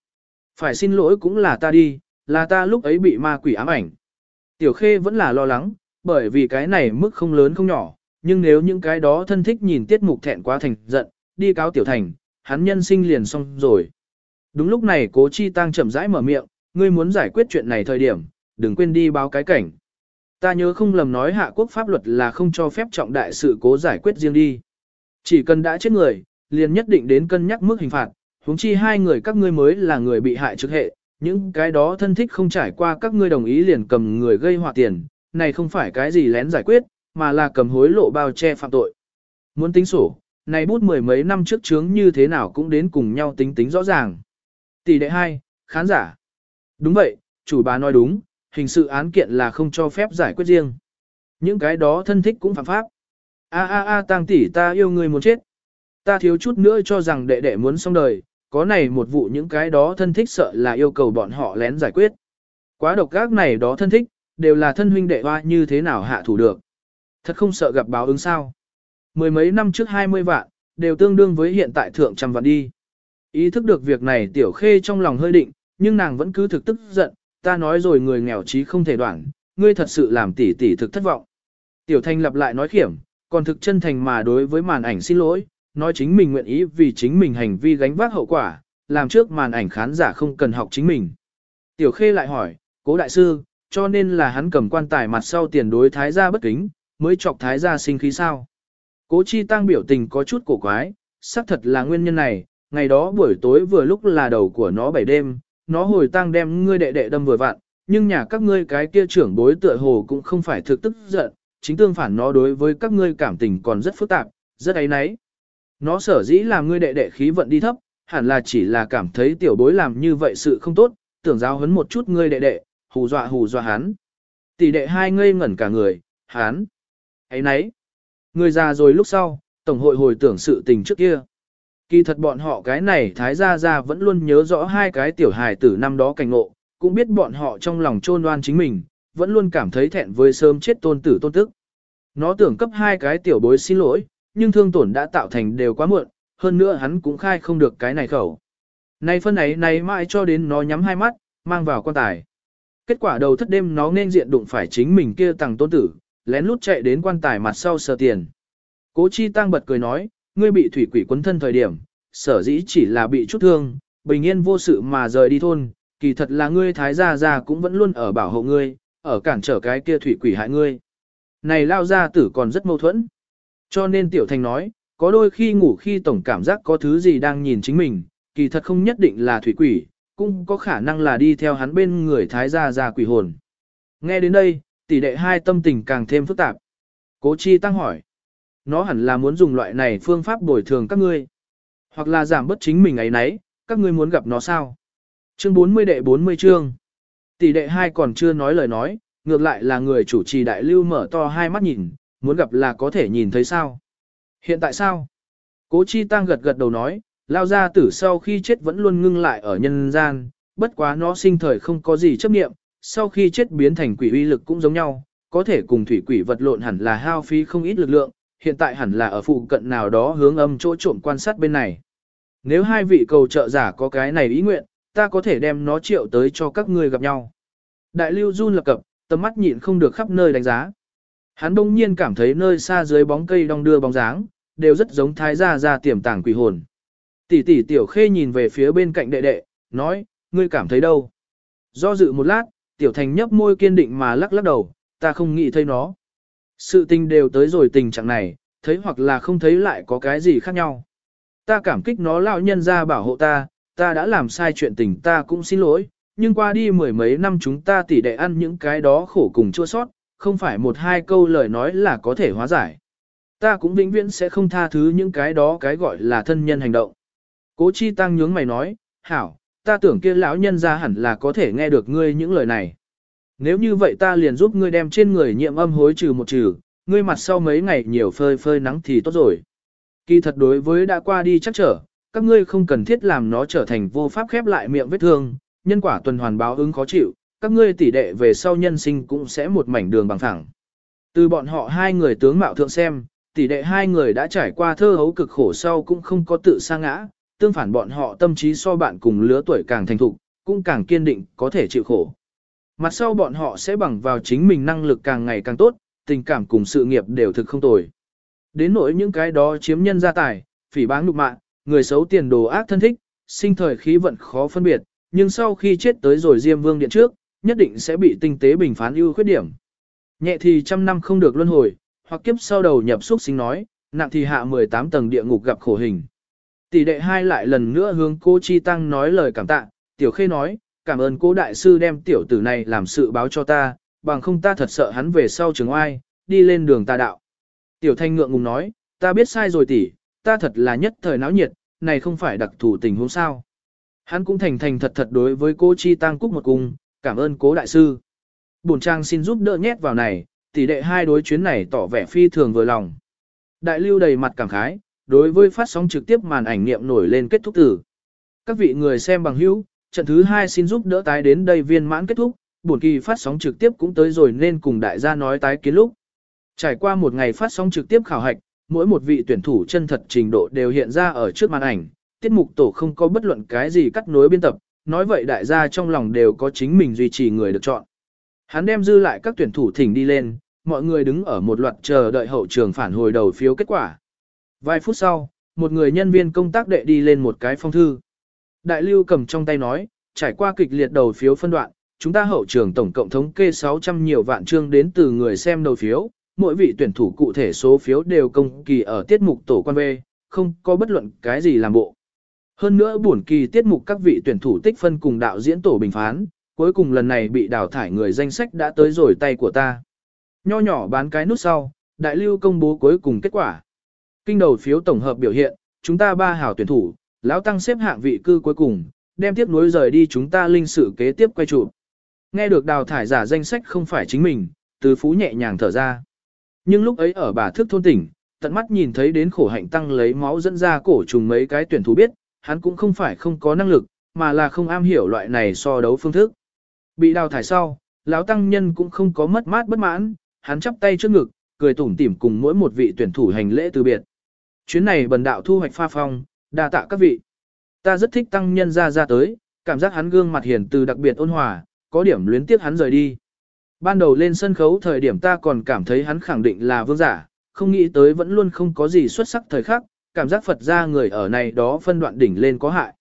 Phải xin lỗi cũng là ta đi, là ta lúc ấy bị ma quỷ ám ảnh. Tiểu khê vẫn là lo lắng, bởi vì cái này mức không lớn không nhỏ, nhưng nếu những cái đó thân thích nhìn tiết mục thẹn quá thành giận, đi cáo tiểu thành, hắn nhân sinh liền xong rồi. Đúng lúc này cố chi tăng chậm rãi mở miệng, ngươi muốn giải quyết chuyện này thời điểm, đừng quên đi báo cái cảnh. Ta nhớ không lầm nói hạ quốc pháp luật là không cho phép trọng đại sự cố giải quyết riêng đi. Chỉ cần đã chết người, liền nhất định đến cân nhắc mức hình phạt, huống chi hai người các ngươi mới là người bị hại trực hệ, những cái đó thân thích không trải qua các ngươi đồng ý liền cầm người gây họa tiền, này không phải cái gì lén giải quyết, mà là cầm hối lộ bao che phạm tội. Muốn tính sổ, này bút mười mấy năm trước chướng như thế nào cũng đến cùng nhau tính tính rõ ràng. Tỷ đệ hai, khán giả. Đúng vậy, chủ bà nói đúng, hình sự án kiện là không cho phép giải quyết riêng. Những cái đó thân thích cũng phạm pháp. A a a tang tỷ ta yêu người muốn chết. Ta thiếu chút nữa cho rằng đệ đệ muốn xong đời, có này một vụ những cái đó thân thích sợ là yêu cầu bọn họ lén giải quyết. Quá độc ác này đó thân thích, đều là thân huynh đệ hoa như thế nào hạ thủ được. Thật không sợ gặp báo ứng sao. Mười mấy năm trước 20 vạn, đều tương đương với hiện tại thượng trăm vạn đi. Ý thức được việc này tiểu khê trong lòng hơi định, nhưng nàng vẫn cứ thực tức giận, ta nói rồi người nghèo trí không thể đoạn, ngươi thật sự làm tỷ tỷ thực thất vọng. Tiểu thanh lặp lại nói khiểm, còn thực chân thành mà đối với màn ảnh xin lỗi, nói chính mình nguyện ý vì chính mình hành vi gánh vác hậu quả, làm trước màn ảnh khán giả không cần học chính mình. Tiểu khê lại hỏi, cố đại sư, cho nên là hắn cầm quan tài mặt sau tiền đối thái gia bất kính, mới chọc thái gia sinh khí sao. Cố chi tăng biểu tình có chút cổ quái, xác thật là nguyên nhân này, ngày đó buổi tối vừa lúc là đầu của nó bảy đêm, nó hồi tăng đem ngươi đệ đệ đâm vừa vặn, nhưng nhà các ngươi cái kia trưởng bối tựa hồ cũng không phải thực tức giận, chính tương phản nó đối với các ngươi cảm tình còn rất phức tạp, rất ấy náy. Nó sở dĩ làm ngươi đệ đệ khí vận đi thấp, hẳn là chỉ là cảm thấy tiểu bối làm như vậy sự không tốt, tưởng giáo hấn một chút ngươi đệ đệ, hù dọa hù dọa hắn. Tỷ đệ hai ngây ngẩn cả người, hắn. Ấy nấy. Người già rồi lúc sau, tổng hội hồi tưởng sự tình trước kia. Kỳ thật bọn họ cái này thái gia gia vẫn luôn nhớ rõ hai cái tiểu hài tử năm đó cảnh ngộ, cũng biết bọn họ trong lòng trôn oan chính mình, vẫn luôn cảm thấy thẹn với sớm chết tôn tử tôn tức. Nó tưởng cấp hai cái tiểu bối xin lỗi, nhưng thương tổn đã tạo thành đều quá muộn, hơn nữa hắn cũng khai không được cái này khẩu. Này phân ấy này mãi cho đến nó nhắm hai mắt, mang vào quan tài. Kết quả đầu thất đêm nó nên diện đụng phải chính mình kia tàng tôn tử, lén lút chạy đến quan tài mặt sau sờ tiền. Cố chi tăng bật cười nói, ngươi bị thủy quỷ quấn thân thời điểm, sở dĩ chỉ là bị chút thương, bình yên vô sự mà rời đi thôn, kỳ thật là ngươi thái gia gia cũng vẫn luôn ở bảo hộ ngươi, ở cản trở cái kia thủy quỷ hại ngươi. Này lao gia tử còn rất mâu thuẫn. Cho nên tiểu thành nói, có đôi khi ngủ khi tổng cảm giác có thứ gì đang nhìn chính mình, kỳ thật không nhất định là thủy quỷ, cũng có khả năng là đi theo hắn bên người thái gia gia quỷ hồn. Nghe đến đây, tỷ đệ hai tâm tình càng thêm phức tạp. Cố chi tăng hỏi. Nó hẳn là muốn dùng loại này phương pháp bồi thường các ngươi. Hoặc là giảm bất chính mình ấy nấy, các ngươi muốn gặp nó sao? Chương 40 đệ 40 chương. Tỷ đệ hai còn chưa nói lời nói, ngược lại là người chủ trì đại lưu mở to hai mắt nhìn, muốn gặp là có thể nhìn thấy sao? Hiện tại sao? Cố chi tăng gật gật đầu nói, lao ra tử sau khi chết vẫn luôn ngưng lại ở nhân gian, bất quá nó sinh thời không có gì chấp nghiệm, sau khi chết biến thành quỷ uy lực cũng giống nhau, có thể cùng thủy quỷ vật lộn hẳn là hao phí không ít lực lượng, hiện tại hẳn là ở phụ cận nào đó hướng âm chỗ trộm quan sát bên này. Nếu hai vị cầu trợ giả có cái này ý nguyện, ta có thể đem nó triệu tới cho các ngươi gặp nhau. Đại lưu run lập cập, tầm mắt nhịn không được khắp nơi đánh giá. Hắn đông nhiên cảm thấy nơi xa dưới bóng cây đong đưa bóng dáng, đều rất giống thái gia ra tiềm tàng quỷ hồn. Tỷ tỷ tiểu khê nhìn về phía bên cạnh đệ đệ, nói, ngươi cảm thấy đâu? Do dự một lát, tiểu thành nhấp môi kiên định mà lắc lắc đầu, ta không nghĩ thấy nó. Sự tình đều tới rồi tình trạng này, thấy hoặc là không thấy lại có cái gì khác nhau. Ta cảm kích nó lão nhân ra bảo hộ ta, ta đã làm sai chuyện tình ta cũng xin lỗi, nhưng qua đi mười mấy năm chúng ta tỉ đệ ăn những cái đó khổ cùng chua sót, không phải một hai câu lời nói là có thể hóa giải. Ta cũng vĩnh viễn sẽ không tha thứ những cái đó cái gọi là thân nhân hành động. Cố chi tăng nhướng mày nói, hảo, ta tưởng kia lão nhân ra hẳn là có thể nghe được ngươi những lời này. Nếu như vậy ta liền giúp ngươi đem trên người nhiệm âm hối trừ một trừ, ngươi mặt sau mấy ngày nhiều phơi phơi nắng thì tốt rồi. Kỳ thật đối với đã qua đi chắc trở, các ngươi không cần thiết làm nó trở thành vô pháp khép lại miệng vết thương, nhân quả tuần hoàn báo ứng khó chịu, các ngươi tỷ đệ về sau nhân sinh cũng sẽ một mảnh đường bằng thẳng. Từ bọn họ hai người tướng mạo thượng xem, tỷ đệ hai người đã trải qua thơ hấu cực khổ sau cũng không có tự sa ngã, tương phản bọn họ tâm trí so bạn cùng lứa tuổi càng thành thục, cũng càng kiên định có thể chịu khổ. Mặt sau bọn họ sẽ bằng vào chính mình năng lực càng ngày càng tốt, tình cảm cùng sự nghiệp đều thực không tồi. Đến nỗi những cái đó chiếm nhân gia tài, phỉ báng nhục mạ, người xấu tiền đồ ác thân thích, sinh thời khí vận khó phân biệt, nhưng sau khi chết tới rồi Diêm Vương điện trước, nhất định sẽ bị tinh tế bình phán ưu khuyết điểm. Nhẹ thì trăm năm không được luân hồi, hoặc kiếp sau đầu nhập xúc sinh nói, nặng thì hạ 18 tầng địa ngục gặp khổ hình. Tỷ đệ hai lại lần nữa hướng cô Chi Tăng nói lời cảm tạ, Tiểu Khê nói, cảm ơn cố đại sư đem tiểu tử này làm sự báo cho ta, bằng không ta thật sợ hắn về sau trường oai, đi lên đường ta đạo. Tiểu Thanh ngượng ngùng nói, ta biết sai rồi tỷ, ta thật là nhất thời náo nhiệt, này không phải đặc thủ tình huống sao. Hắn cũng thành thành thật thật đối với cô Chi Tăng Cúc một cung, cảm ơn cố đại sư. Bổn trang xin giúp đỡ nhét vào này, tỷ đệ hai đối chuyến này tỏ vẻ phi thường vừa lòng. Đại lưu đầy mặt cảm khái, đối với phát sóng trực tiếp màn ảnh niệm nổi lên kết thúc tử. Các vị người xem bằng hữu, trận thứ hai xin giúp đỡ tái đến đây viên mãn kết thúc, buổi kỳ phát sóng trực tiếp cũng tới rồi nên cùng đại gia nói tái kiến lúc. Trải qua một ngày phát sóng trực tiếp khảo hạch, mỗi một vị tuyển thủ chân thật trình độ đều hiện ra ở trước màn ảnh, tiết mục tổ không có bất luận cái gì cắt nối biên tập, nói vậy đại gia trong lòng đều có chính mình duy trì người được chọn. Hắn đem dư lại các tuyển thủ thỉnh đi lên, mọi người đứng ở một loạt chờ đợi hậu trường phản hồi đầu phiếu kết quả. Vài phút sau, một người nhân viên công tác đệ đi lên một cái phong thư. Đại lưu cầm trong tay nói, trải qua kịch liệt đầu phiếu phân đoạn, chúng ta hậu trường tổng cộng thống kê 600 nhiều vạn chương đến từ người xem đầu phiếu, mỗi vị tuyển thủ cụ thể số phiếu đều công kỳ ở tiết mục tổ quan B, không có bất luận cái gì làm bộ. Hơn nữa buồn kỳ tiết mục các vị tuyển thủ tích phân cùng đạo diễn tổ bình phán, cuối cùng lần này bị đào thải người danh sách đã tới rồi tay của ta. Nho nhỏ bán cái nút sau, đại lưu công bố cuối cùng kết quả. Kinh đầu phiếu tổng hợp biểu hiện, chúng ta ba hảo tuyển thủ, lão tăng xếp hạng vị cư cuối cùng, đem tiếp nối rời đi chúng ta linh sự kế tiếp quay trụ. Nghe được đào thải giả danh sách không phải chính mình, từ phú nhẹ nhàng thở ra. Nhưng lúc ấy ở bà thức thôn tỉnh, tận mắt nhìn thấy đến khổ hạnh tăng lấy máu dẫn ra cổ trùng mấy cái tuyển thủ biết, hắn cũng không phải không có năng lực, mà là không am hiểu loại này so đấu phương thức. Bị đào thải sau, lão tăng nhân cũng không có mất mát bất mãn, hắn chắp tay trước ngực, cười tủm tỉm cùng mỗi một vị tuyển thủ hành lễ từ biệt. Chuyến này bần đạo thu hoạch pha phong, đa tạ các vị. Ta rất thích tăng nhân ra ra tới, cảm giác hắn gương mặt hiền từ đặc biệt ôn hòa, có điểm luyến tiếc hắn rời đi. Ban đầu lên sân khấu thời điểm ta còn cảm thấy hắn khẳng định là vương giả, không nghĩ tới vẫn luôn không có gì xuất sắc thời khắc, cảm giác Phật ra người ở này đó phân đoạn đỉnh lên có hại.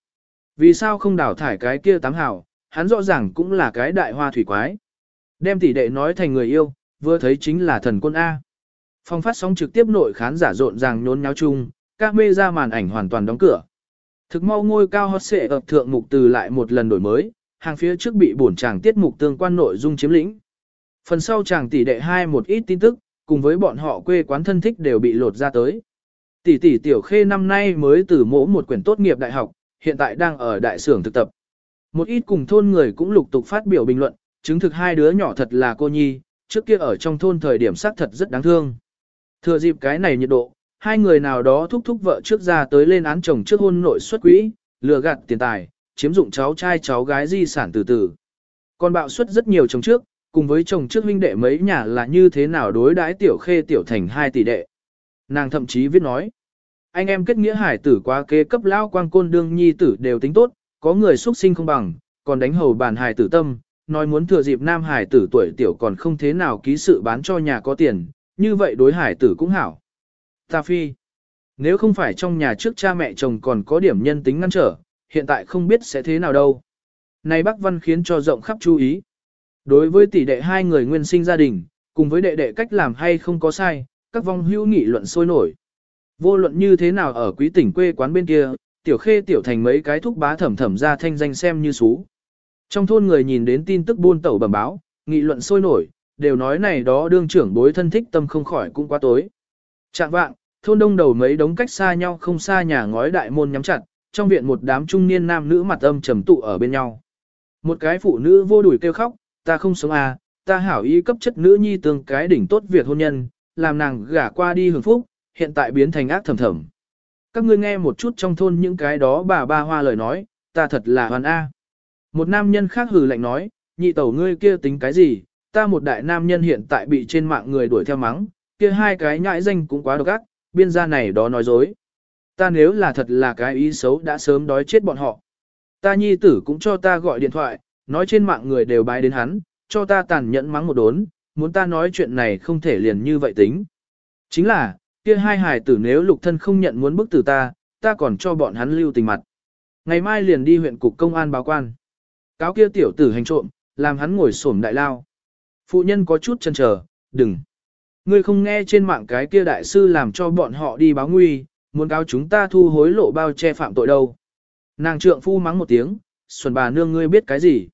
Vì sao không đào thải cái kia tám hào, hắn rõ ràng cũng là cái đại hoa thủy quái. Đem tỷ đệ nói thành người yêu, vừa thấy chính là thần quân A. Phong phát sóng trực tiếp nội khán giả rộn ràng nhốn nháo chung, các mê ra màn ảnh hoàn toàn đóng cửa. Thực mau ngôi cao hot xệ ập thượng mục từ lại một lần đổi mới, hàng phía trước bị bổn chàng tiết mục tương quan nội dung chiếm lĩnh. Phần sau chàng tỷ đệ hai một ít tin tức, cùng với bọn họ quê quán thân thích đều bị lột ra tới. Tỷ tỷ tiểu khê năm nay mới từ mỗ một quyển tốt nghiệp đại học, hiện tại đang ở đại xưởng thực tập. Một ít cùng thôn người cũng lục tục phát biểu bình luận, chứng thực hai đứa nhỏ thật là cô nhi, trước kia ở trong thôn thời điểm xác thật rất đáng thương. Thừa dịp cái này nhiệt độ, hai người nào đó thúc thúc vợ trước ra tới lên án chồng trước hôn nội xuất quỹ, lừa gạt tiền tài, chiếm dụng cháu trai cháu gái di sản từ từ. Còn bạo suất rất nhiều chồng trước, cùng với chồng trước huynh đệ mấy nhà là như thế nào đối đãi tiểu khê tiểu thành hai tỷ đệ. Nàng thậm chí viết nói. Anh em kết nghĩa hải tử quá kế cấp lao quang côn đương nhi tử đều tính tốt, có người xuất sinh không bằng, còn đánh hầu bàn hải tử tâm, nói muốn thừa dịp nam hải tử tuổi tiểu còn không thế nào ký sự bán cho nhà có tiền, như vậy đối hải tử cũng hảo. Ta phi, nếu không phải trong nhà trước cha mẹ chồng còn có điểm nhân tính ngăn trở, hiện tại không biết sẽ thế nào đâu. Này bác văn khiến cho rộng khắp chú ý. Đối với tỷ đệ hai người nguyên sinh gia đình, cùng với đệ đệ cách làm hay không có sai, các vong hữu nghị luận sôi nổi. Vô luận như thế nào ở quý tỉnh quê quán bên kia, tiểu khê tiểu thành mấy cái thúc bá thẩm thẩm ra thanh danh xem như xú. Trong thôn người nhìn đến tin tức buôn tẩu bẩm báo, nghị luận sôi nổi, đều nói này đó đương trưởng bối thân thích tâm không khỏi cũng quá tối. Trạng vạng, thôn đông đầu mấy đống cách xa nhau không xa nhà ngói đại môn nhắm chặt, trong viện một đám trung niên nam nữ mặt âm trầm tụ ở bên nhau. Một cái phụ nữ vô đuổi kêu khóc, ta không sống à, ta hảo ý cấp chất nữ nhi tương cái đỉnh tốt việc hôn nhân, làm nàng gả qua đi hưởng phúc, hiện tại biến thành ác thầm thầm. Các ngươi nghe một chút trong thôn những cái đó bà ba hoa lời nói, ta thật là hoàn A. Một nam nhân khác hừ lạnh nói, nhị tẩu ngươi kia tính cái gì, ta một đại nam nhân hiện tại bị trên mạng người đuổi theo mắng, kia hai cái nhãi danh cũng quá độc ác, biên gia này đó nói dối. Ta nếu là thật là cái ý xấu đã sớm đói chết bọn họ. Ta nhi tử cũng cho ta gọi điện thoại, nói trên mạng người đều bái đến hắn, cho ta tàn nhẫn mắng một đốn, muốn ta nói chuyện này không thể liền như vậy tính. Chính là, kia hai hài tử nếu lục thân không nhận muốn bức tử ta, ta còn cho bọn hắn lưu tình mặt. Ngày mai liền đi huyện cục công an báo quan. Cáo kia tiểu tử hành trộm, làm hắn ngồi xổm đại lao. Phụ nhân có chút chân chờ, đừng. Ngươi không nghe trên mạng cái kia đại sư làm cho bọn họ đi báo nguy, muốn cáo chúng ta thu hối lộ bao che phạm tội đâu. Nàng trượng phu mắng một tiếng, xuân bà nương ngươi biết cái gì.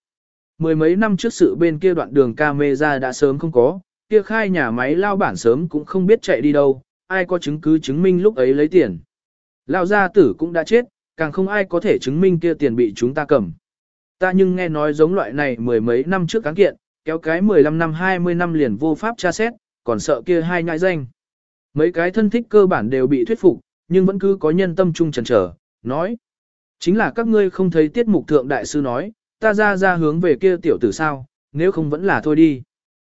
Mười mấy năm trước sự bên kia đoạn đường camera đã sớm không có, kia khai nhà máy lao bản sớm cũng không biết chạy đi đâu, ai có chứng cứ chứng minh lúc ấy lấy tiền. Lao gia tử cũng đã chết, càng không ai có thể chứng minh kia tiền bị chúng ta cầm. Ta nhưng nghe nói giống loại này mười mấy năm trước cán kiện, kéo cái 15 năm 20 năm liền vô pháp tra xét, còn sợ kia hai nhãi danh. Mấy cái thân thích cơ bản đều bị thuyết phục, nhưng vẫn cứ có nhân tâm trung chần trở, nói. Chính là các ngươi không thấy tiết mục thượng đại sư nói, ta ra ra hướng về kia tiểu tử sao, nếu không vẫn là thôi đi.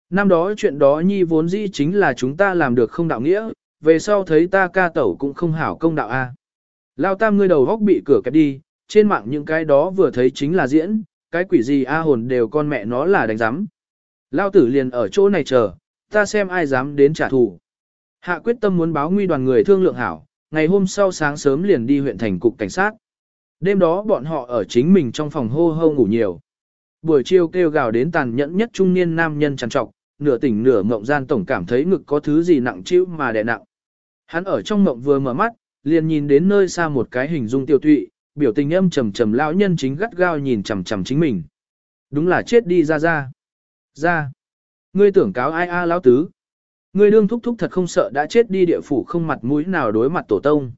Năm đó chuyện đó nhi vốn dĩ chính là chúng ta làm được không đạo nghĩa, về sau thấy ta ca tẩu cũng không hảo công đạo a. Lao tam ngươi đầu góc bị cửa kẹp đi, trên mạng những cái đó vừa thấy chính là diễn, cái quỷ gì a hồn đều con mẹ nó là đánh giám. Lao tử liền ở chỗ này chờ, ta xem ai dám đến trả thù. Hạ quyết tâm muốn báo nguy đoàn người thương lượng hảo, ngày hôm sau sáng sớm liền đi huyện thành cục cảnh sát. Đêm đó bọn họ ở chính mình trong phòng hô hô ngủ nhiều. Buổi chiều kêu gào đến tàn nhẫn nhất trung niên nam nhân trằn trọc, nửa tỉnh nửa mộng gian tổng cảm thấy ngực có thứ gì nặng chịu mà đè nặng. Hắn ở trong mộng vừa mở mắt, liền nhìn đến nơi xa một cái hình dung tiêu tụy, biểu tình âm trầm trầm lão nhân chính gắt gao nhìn chằm chằm chính mình. Đúng là chết đi ra ra. Ra. Ngươi tưởng cáo ai a lão tứ. Ngươi đương thúc thúc thật không sợ đã chết đi địa phủ không mặt mũi nào đối mặt tổ tông.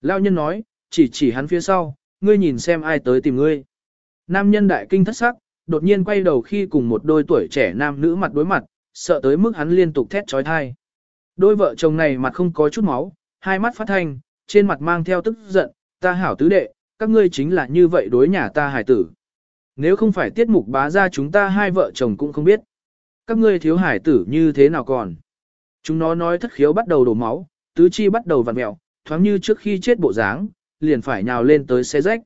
Lão nhân nói, chỉ chỉ hắn phía sau, ngươi nhìn xem ai tới tìm ngươi. Nam nhân đại kinh thất sắc, đột nhiên quay đầu khi cùng một đôi tuổi trẻ nam nữ mặt đối mặt, sợ tới mức hắn liên tục thét trói thai. Đôi vợ chồng này mặt không có chút máu, hai mắt phát thanh, trên mặt mang theo tức giận, ta hảo tứ đệ, các ngươi chính là như vậy đối nhà ta hải tử. Nếu không phải tiết mục bá ra chúng ta hai vợ chồng cũng không biết. Các ngươi thiếu hải tử như thế nào còn. Chúng nó nói thất khiếu bắt đầu đổ máu, tứ chi bắt đầu vặn mẹo, thoáng như trước khi chết bộ dáng, liền phải nhào lên tới xe rách.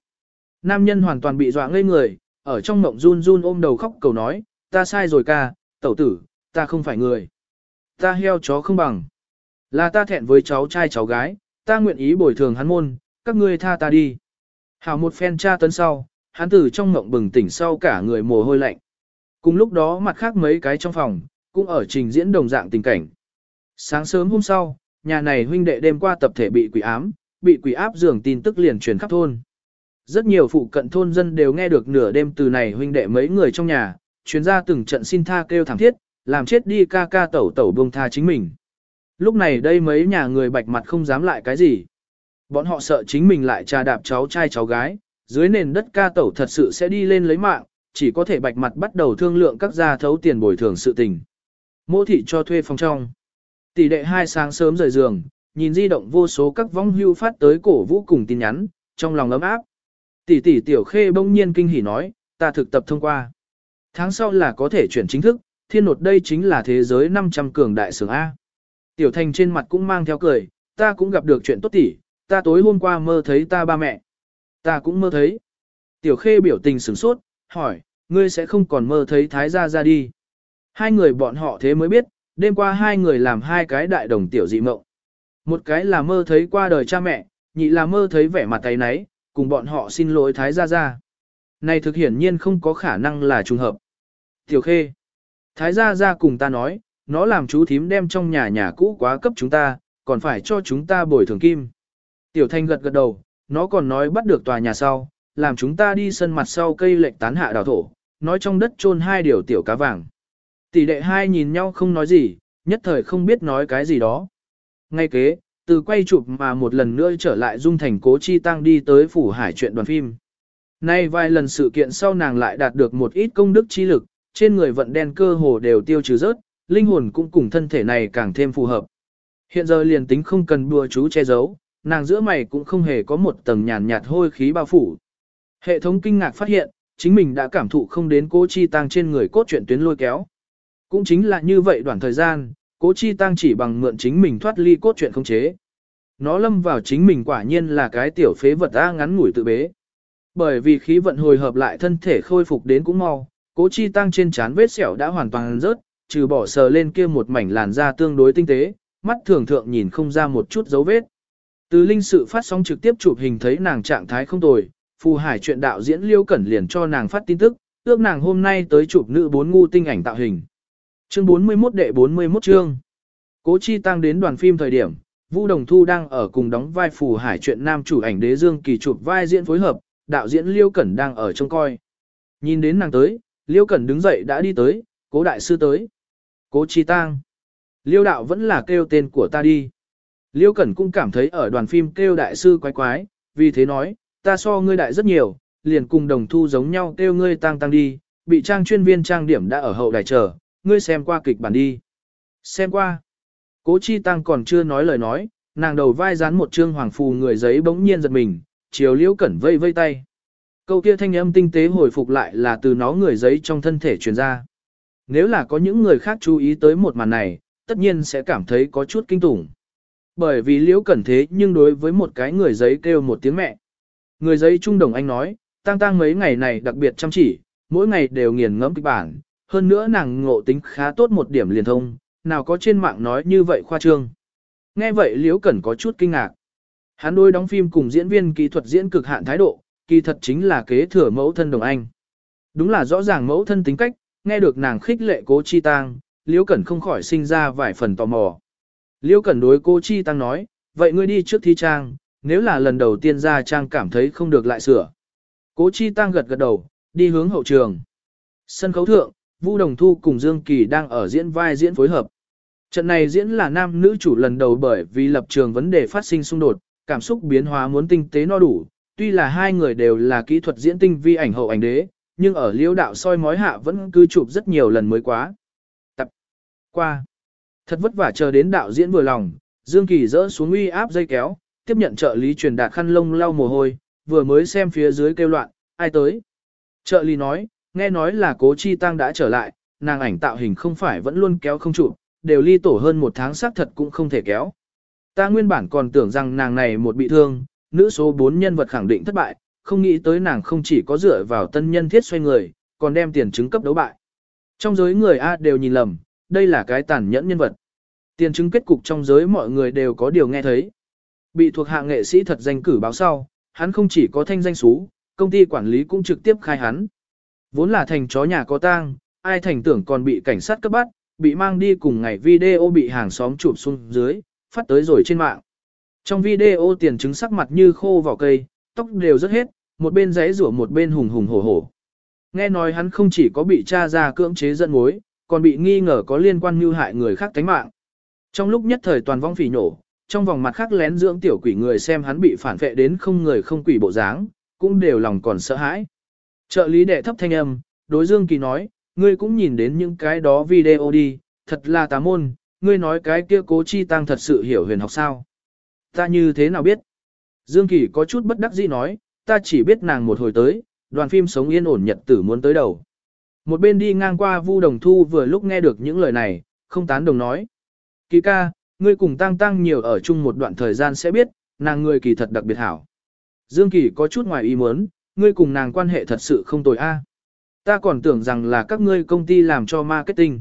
Nam nhân hoàn toàn bị dọa ngây người, ở trong mộng run run ôm đầu khóc cầu nói, ta sai rồi ca, tẩu tử, ta không phải người. Ta heo chó không bằng. Là ta thẹn với cháu trai cháu gái, ta nguyện ý bồi thường hắn môn, các ngươi tha ta đi. Hảo một phen tra tấn sau, hắn từ trong mộng bừng tỉnh sau cả người mồ hôi lạnh. Cùng lúc đó mặt khác mấy cái trong phòng, cũng ở trình diễn đồng dạng tình cảnh. Sáng sớm hôm sau, nhà này huynh đệ đêm qua tập thể bị quỷ ám, bị quỷ áp dường tin tức liền truyền khắp thôn. Rất nhiều phụ cận thôn dân đều nghe được nửa đêm từ này huynh đệ mấy người trong nhà, chuyên gia từng trận xin tha kêu thảm thiết, làm chết đi ca ca tẩu tẩu buông tha chính mình. Lúc này đây mấy nhà người bạch mặt không dám lại cái gì. Bọn họ sợ chính mình lại trà đạp cháu trai cháu gái, dưới nền đất ca tẩu thật sự sẽ đi lên lấy mạng, chỉ có thể bạch mặt bắt đầu thương lượng các gia thấu tiền bồi thường sự tình. Mô thị cho thuê phòng trong. Tỷ đệ hai sáng sớm rời giường, nhìn di động vô số các vong hưu phát tới cổ vũ cùng tin nhắn, trong lòng ấm áp. Tỷ tỷ tiểu khê bỗng nhiên kinh hỉ nói, ta thực tập thông qua. Tháng sau là có thể chuyển chính thức, thiên nột đây chính là thế giới 500 cường đại sướng A. Tiểu thành trên mặt cũng mang theo cười, ta cũng gặp được chuyện tốt tỷ. ta tối hôm qua mơ thấy ta ba mẹ. Ta cũng mơ thấy. Tiểu khê biểu tình sửng sốt, hỏi, ngươi sẽ không còn mơ thấy thái gia ra đi. Hai người bọn họ thế mới biết, đêm qua hai người làm hai cái đại đồng tiểu dị mộng. Một cái là mơ thấy qua đời cha mẹ, nhị là mơ thấy vẻ mặt tay nấy, cùng bọn họ xin lỗi thái gia ra. Này thực hiển nhiên không có khả năng là trùng hợp. Tiểu khê. Thái gia ra cùng ta nói, nó làm chú thím đem trong nhà nhà cũ quá cấp chúng ta, còn phải cho chúng ta bồi thường kim. Tiểu thanh gật gật đầu, nó còn nói bắt được tòa nhà sau, làm chúng ta đi sân mặt sau cây lệnh tán hạ đào thổ, nói trong đất chôn hai điều tiểu cá vàng. Tỷ đệ hai nhìn nhau không nói gì, nhất thời không biết nói cái gì đó. Ngay kế, từ quay chụp mà một lần nữa trở lại dung thành cố chi tăng đi tới phủ hải chuyện đoàn phim. Nay vài lần sự kiện sau nàng lại đạt được một ít công đức chi lực, trên người vận đen cơ hồ đều tiêu trừ rớt, linh hồn cũng cùng thân thể này càng thêm phù hợp. Hiện giờ liền tính không cần bùa chú che giấu, nàng giữa mày cũng không hề có một tầng nhàn nhạt hôi khí bao phủ. Hệ thống kinh ngạc phát hiện, chính mình đã cảm thụ không đến cố chi tăng trên người cốt truyện tuyến lôi kéo. Cũng chính là như vậy đoạn thời gian, cố chi tăng chỉ bằng mượn chính mình thoát ly cốt truyện không chế. Nó lâm vào chính mình quả nhiên là cái tiểu phế vật A ngắn ngủi tự bế. Bởi vì khí vận hồi hợp lại thân thể khôi phục đến cũng mau, cố chi tăng trên trán vết sẹo đã hoàn toàn rớt, trừ bỏ sờ lên kia một mảnh làn da tương đối tinh tế, mắt thường thượng nhìn không ra một chút dấu vết. Từ linh sự phát sóng trực tiếp chụp hình thấy nàng trạng thái không tồi, phù hải chuyện đạo diễn liêu cẩn liền cho nàng phát tin tức, ước nàng hôm nay tới chụp nữ bốn ngu tinh ảnh tạo hình. Chương 41 đệ 41 chương. Cố chi tăng đến đoàn phim thời điểm, Vu Đồng Thu đang ở cùng đóng vai phù hải chuyện nam chủ ảnh đế dương kỳ chụp vai diễn phối hợp, đạo diễn Liêu Cẩn đang ở trông coi. Nhìn đến nàng tới, Liêu Cẩn đứng dậy đã đi tới, cố đại sư tới. Cố chi tăng. Liêu đạo vẫn là kêu tên của ta đi. Liêu Cẩn cũng cảm thấy ở đoàn phim kêu đại sư quái quái, vì thế nói, ta so ngươi đại rất nhiều, liền cùng đồng thu giống nhau kêu ngươi tăng tăng đi, bị trang chuyên viên trang điểm đã ở hậu đài chờ, ngươi xem qua kịch bản đi. Xem qua. Cố chi tăng còn chưa nói lời nói, nàng đầu vai dán một trương hoàng phù người giấy bỗng nhiên giật mình, chiều liễu cẩn vây vây tay. Câu kia thanh âm tinh tế hồi phục lại là từ nó người giấy trong thân thể truyền ra. Nếu là có những người khác chú ý tới một màn này, tất nhiên sẽ cảm thấy có chút kinh tủng. Bởi vì liễu cẩn thế nhưng đối với một cái người giấy kêu một tiếng mẹ. Người giấy trung đồng anh nói, tăng tăng mấy ngày này đặc biệt chăm chỉ, mỗi ngày đều nghiền ngẫm kịch bản, hơn nữa nàng ngộ tính khá tốt một điểm liền thông, nào có trên mạng nói như vậy khoa trương. Nghe vậy Liễu Cẩn có chút kinh ngạc. Hắn đôi đóng phim cùng diễn viên kỹ thuật diễn cực hạn thái độ, kỳ thật chính là kế thừa mẫu thân đồng anh. Đúng là rõ ràng mẫu thân tính cách, nghe được nàng khích lệ cố chi tang, Liễu Cẩn không khỏi sinh ra vài phần tò mò. Liễu Cẩn đối cô chi tăng nói, vậy ngươi đi trước thi trang, nếu là lần đầu tiên ra trang cảm thấy không được lại sửa. Cố chi tăng gật gật đầu, đi hướng hậu trường. Sân khấu thượng, Vu Đồng Thu cùng Dương Kỳ đang ở diễn vai diễn phối hợp. Trận này diễn là nam nữ chủ lần đầu bởi vì lập trường vấn đề phát sinh xung đột, cảm xúc biến hóa muốn tinh tế no đủ, tuy là hai người đều là kỹ thuật diễn tinh vi ảnh hậu ảnh đế, nhưng ở liễu đạo soi mói hạ vẫn cứ chụp rất nhiều lần mới quá. Tập qua. Thật vất vả chờ đến đạo diễn vừa lòng, Dương Kỳ dỡ xuống uy áp dây kéo, tiếp nhận trợ lý truyền đạt khăn lông lau mồ hôi, vừa mới xem phía dưới kêu loạn, ai tới. Trợ lý nói, nghe nói là cố chi tăng đã trở lại, nàng ảnh tạo hình không phải vẫn luôn kéo không trụ đều ly tổ hơn một tháng xác thật cũng không thể kéo. Ta nguyên bản còn tưởng rằng nàng này một bị thương, nữ số 4 nhân vật khẳng định thất bại, không nghĩ tới nàng không chỉ có dựa vào tân nhân thiết xoay người, còn đem tiền chứng cấp đấu bại. Trong giới người A đều nhìn lầm, đây là cái tàn nhẫn nhân vật. Tiền chứng kết cục trong giới mọi người đều có điều nghe thấy. Bị thuộc hạ nghệ sĩ thật danh cử báo sau, hắn không chỉ có thanh danh xú, công ty quản lý cũng trực tiếp khai hắn. Vốn là thành chó nhà có tang, ai thành tưởng còn bị cảnh sát cấp bắt, bị mang đi cùng ngày video bị hàng xóm chụp xuống dưới, phát tới rồi trên mạng. Trong video tiền chứng sắc mặt như khô vào cây, tóc đều rất hết, một bên giấy rủa một bên hùng hùng hổ hổ. Nghe nói hắn không chỉ có bị tra ra cưỡng chế dẫn mối, còn bị nghi ngờ có liên quan mưu hại người khác tánh mạng. Trong lúc nhất thời toàn vong phỉ nổ, trong vòng mặt khác lén dưỡng tiểu quỷ người xem hắn bị phản vệ đến không người không quỷ bộ dáng, cũng đều lòng còn sợ hãi. Trợ lý đệ thấp thanh âm, đối Dương Kỳ nói, ngươi cũng nhìn đến những cái đó video đi, thật là tà môn, ngươi nói cái kia cố chi tăng thật sự hiểu huyền học sao. Ta như thế nào biết? Dương Kỳ có chút bất đắc dĩ nói, ta chỉ biết nàng một hồi tới, đoàn phim sống yên ổn nhật tử muốn tới đầu. Một bên đi ngang qua Vu Đồng Thu vừa lúc nghe được những lời này, không tán đồng nói. Kỳ ca, ngươi cùng tăng tăng nhiều ở chung một đoạn thời gian sẽ biết, nàng người kỳ thật đặc biệt hảo. Dương Kỳ có chút ngoài ý muốn, ngươi cùng nàng quan hệ thật sự không tồi a. À. Ta còn tưởng rằng là các ngươi công ty làm cho marketing.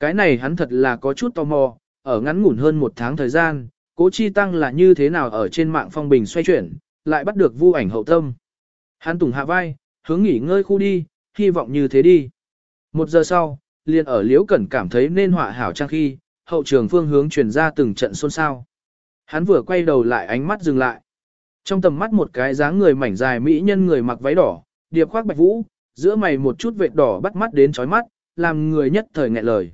Cái này hắn thật là có chút tò mò, ở ngắn ngủn hơn một tháng thời gian, cố chi tăng là như thế nào ở trên mạng phong bình xoay chuyển, lại bắt được vu ảnh hậu tâm. Hắn tùng hạ vai, hướng nghỉ ngơi khu đi, hy vọng như thế đi. Một giờ sau, liền ở liễu cẩn cảm thấy nên họa hảo trang khi, hậu trường phương hướng truyền ra từng trận xôn xao. Hắn vừa quay đầu lại ánh mắt dừng lại. Trong tầm mắt một cái dáng người mảnh dài mỹ nhân người mặc váy đỏ, điệp khoác bạch vũ, giữa mày một chút vệt đỏ bắt mắt đến chói mắt, làm người nhất thời nghẹn lời.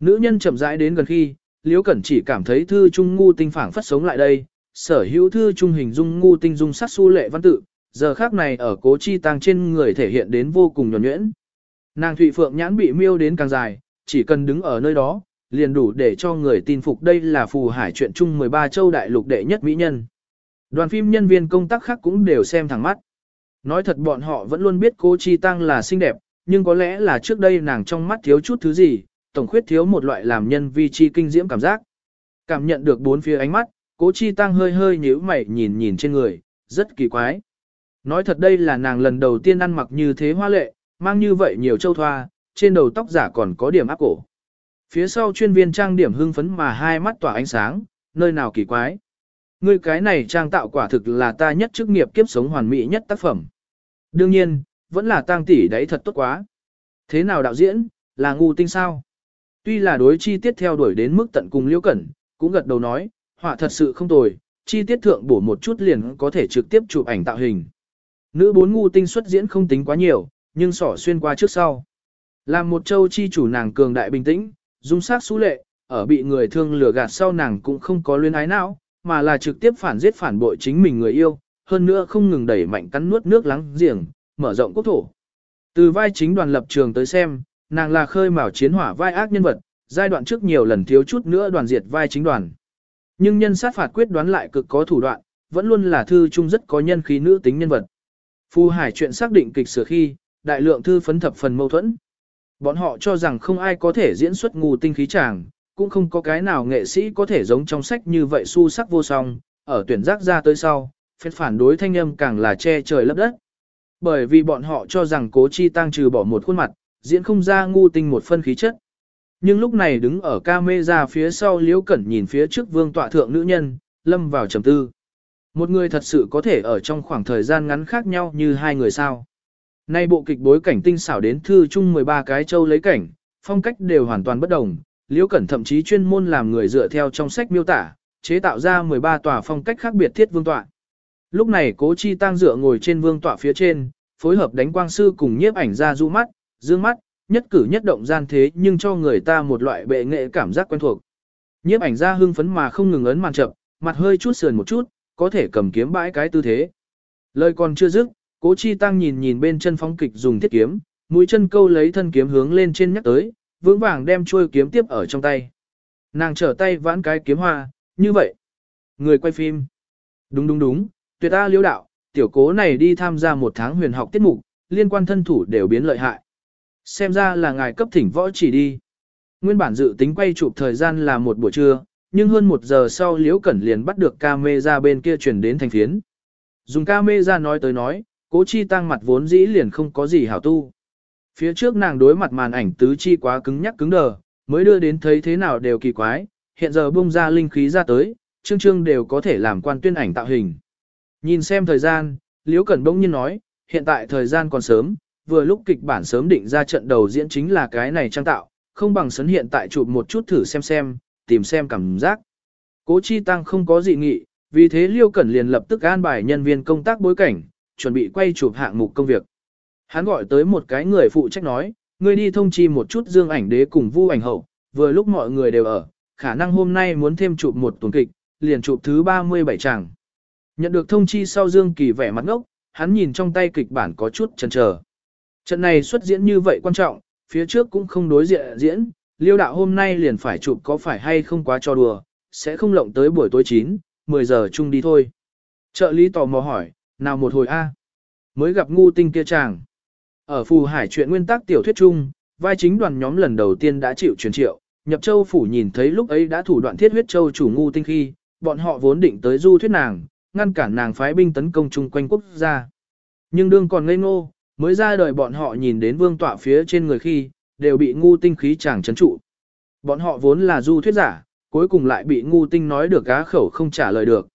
Nữ nhân chậm rãi đến gần khi, Liễu Cẩn chỉ cảm thấy thư trung ngu tinh phảng phất sống lại đây, sở hữu thư trung hình dung ngu tinh dung sắc su lệ văn tự, giờ khác này ở cố chi tăng trên người thể hiện đến vô cùng nhuẩn nhuyễn. Nàng Thụy Phượng nhãn bị miêu đến càng dài, chỉ cần đứng ở nơi đó, liền đủ để cho người tin phục đây là phù hải chuyện chung 13 châu đại lục đệ nhất mỹ nhân. Đoàn phim nhân viên công tác khác cũng đều xem thẳng mắt. Nói thật bọn họ vẫn luôn biết cô Chi Tăng là xinh đẹp, nhưng có lẽ là trước đây nàng trong mắt thiếu chút thứ gì, tổng khuyết thiếu một loại làm nhân vi chi kinh diễm cảm giác. Cảm nhận được bốn phía ánh mắt, cố Chi Tăng hơi hơi nhíu mày nhìn nhìn trên người, rất kỳ quái. Nói thật đây là nàng lần đầu tiên ăn mặc như thế hoa lệ, mang như vậy nhiều châu thoa, trên đầu tóc giả còn có điểm áp cổ. Phía sau chuyên viên trang điểm hưng phấn mà hai mắt tỏa ánh sáng, nơi nào kỳ quái. Ngươi cái này trang tạo quả thực là ta nhất chức nghiệp kiếp sống hoàn mỹ nhất tác phẩm. Đương nhiên, vẫn là tang tỷ đấy thật tốt quá. Thế nào đạo diễn, là ngu tinh sao? Tuy là đối chi tiết theo đuổi đến mức tận cùng liễu cẩn, cũng gật đầu nói, họa thật sự không tồi, chi tiết thượng bổ một chút liền có thể trực tiếp chụp ảnh tạo hình. Nữ bốn ngu tinh xuất diễn không tính quá nhiều, nhưng sỏ xuyên qua trước sau. Làm một châu chi chủ nàng cường đại bình tĩnh, dung sát xú lệ, ở bị người thương lừa gạt sau nàng cũng không có luyến ái não, mà là trực tiếp phản giết phản bội chính mình người yêu, hơn nữa không ngừng đẩy mạnh cắn nuốt nước lắng giềng, mở rộng quốc thổ. Từ vai chính đoàn lập trường tới xem, nàng là khơi mào chiến hỏa vai ác nhân vật, giai đoạn trước nhiều lần thiếu chút nữa đoàn diệt vai chính đoàn. Nhưng nhân sát phạt quyết đoán lại cực có thủ đoạn, vẫn luôn là thư trung rất có nhân khí nữ tính nhân vật. Phu Hải chuyện xác định kịch sửa khi, đại lượng thư phấn thập phần mâu thuẫn. Bọn họ cho rằng không ai có thể diễn xuất ngu tinh khí chàng, cũng không có cái nào nghệ sĩ có thể giống trong sách như vậy su sắc vô song, ở tuyển giác ra tới sau, phép phản đối thanh âm càng là che trời lấp đất. Bởi vì bọn họ cho rằng cố chi tăng trừ bỏ một khuôn mặt, diễn không ra ngu tinh một phân khí chất. Nhưng lúc này đứng ở ca mê ra phía sau liễu cẩn nhìn phía trước vương tọa thượng nữ nhân, lâm vào trầm tư. Một người thật sự có thể ở trong khoảng thời gian ngắn khác nhau như hai người sao. Nay bộ kịch bối cảnh tinh xảo đến thư chung 13 cái châu lấy cảnh, phong cách đều hoàn toàn bất đồng, Liễu Cẩn thậm chí chuyên môn làm người dựa theo trong sách miêu tả, chế tạo ra 13 tòa phong cách khác biệt thiết vương tọa. Lúc này Cố Chi Tăng dựa ngồi trên vương tọa phía trên, phối hợp đánh quang sư cùng nhiếp ảnh ra du mắt, dương mắt, nhất cử nhất động gian thế nhưng cho người ta một loại bệ nghệ cảm giác quen thuộc. Nhiếp ảnh ra hưng phấn mà không ngừng ấn màn chậm, mặt hơi chút sườn một chút, có thể cầm kiếm bãi cái tư thế. Lời còn chưa dứt, Cố Chi Tăng nhìn nhìn bên chân phong kịch dùng thiết kiếm, mũi chân câu lấy thân kiếm hướng lên trên nhắc tới, vững vàng đem chuôi kiếm tiếp ở trong tay. Nàng trở tay vãn cái kiếm hoa, như vậy. Người quay phim. Đúng đúng đúng, tuyệt ta liễu đạo, tiểu cố này đi tham gia một tháng huyền học tiết mục, liên quan thân thủ đều biến lợi hại. Xem ra là ngài cấp thỉnh võ chỉ đi. Nguyên bản dự tính quay chụp thời gian là một buổi trưa, nhưng hơn một giờ sau Liễu Cẩn liền bắt được ca mê ra bên kia chuyển đến thành phiến. Dùng ca mê ra nói tới nói, cố chi tăng mặt vốn dĩ liền không có gì hảo tu. Phía trước nàng đối mặt màn ảnh tứ chi quá cứng nhắc cứng đờ, mới đưa đến thấy thế nào đều kỳ quái, hiện giờ bung ra linh khí ra tới, chương chương đều có thể làm quan tuyên ảnh tạo hình. Nhìn xem thời gian, Liễu Cẩn bỗng nhiên nói, hiện tại thời gian còn sớm, vừa lúc kịch bản sớm định ra trận đầu diễn chính là cái này trang tạo, không bằng sấn hiện tại chụp một chút thử xem xem, tìm xem cảm giác. Cố Chi Tăng không có dị nghị, vì thế Liêu Cẩn liền lập tức an bài nhân viên công tác bối cảnh, chuẩn bị quay chụp hạng mục công việc. Hắn gọi tới một cái người phụ trách nói, ngươi đi thông chi một chút dương ảnh đế cùng vu ảnh hậu, vừa lúc mọi người đều ở, khả năng hôm nay muốn thêm chụp một tuần kịch, liền chụp thứ 37 chàng. Nhận được thông chi sau Dương Kỳ vẻ mặt ngốc, hắn nhìn trong tay kịch bản có chút chần chờ. Trận này xuất diễn như vậy quan trọng, phía trước cũng không đối diện diễn, liêu đạo hôm nay liền phải chụp có phải hay không quá cho đùa, sẽ không lộng tới buổi tối 9, 10 giờ chung đi thôi. Trợ lý tò mò hỏi, nào một hồi A. Mới gặp ngu tinh kia chàng. Ở phù hải chuyện nguyên tắc tiểu thuyết chung, vai chính đoàn nhóm lần đầu tiên đã chịu truyền triệu, nhập châu phủ nhìn thấy lúc ấy đã thủ đoạn thiết huyết châu chủ ngu tinh khi, bọn họ vốn định tới du thuyết nàng, ngăn cản nàng phái binh tấn công chung quanh quốc gia. Nhưng đương còn ngây ngô, mới ra đời bọn họ nhìn đến vương tọa phía trên người khi, đều bị ngu tinh khí chàng chấn trụ. Bọn họ vốn là du thuyết giả, cuối cùng lại bị ngu tinh nói được cá khẩu không trả lời được.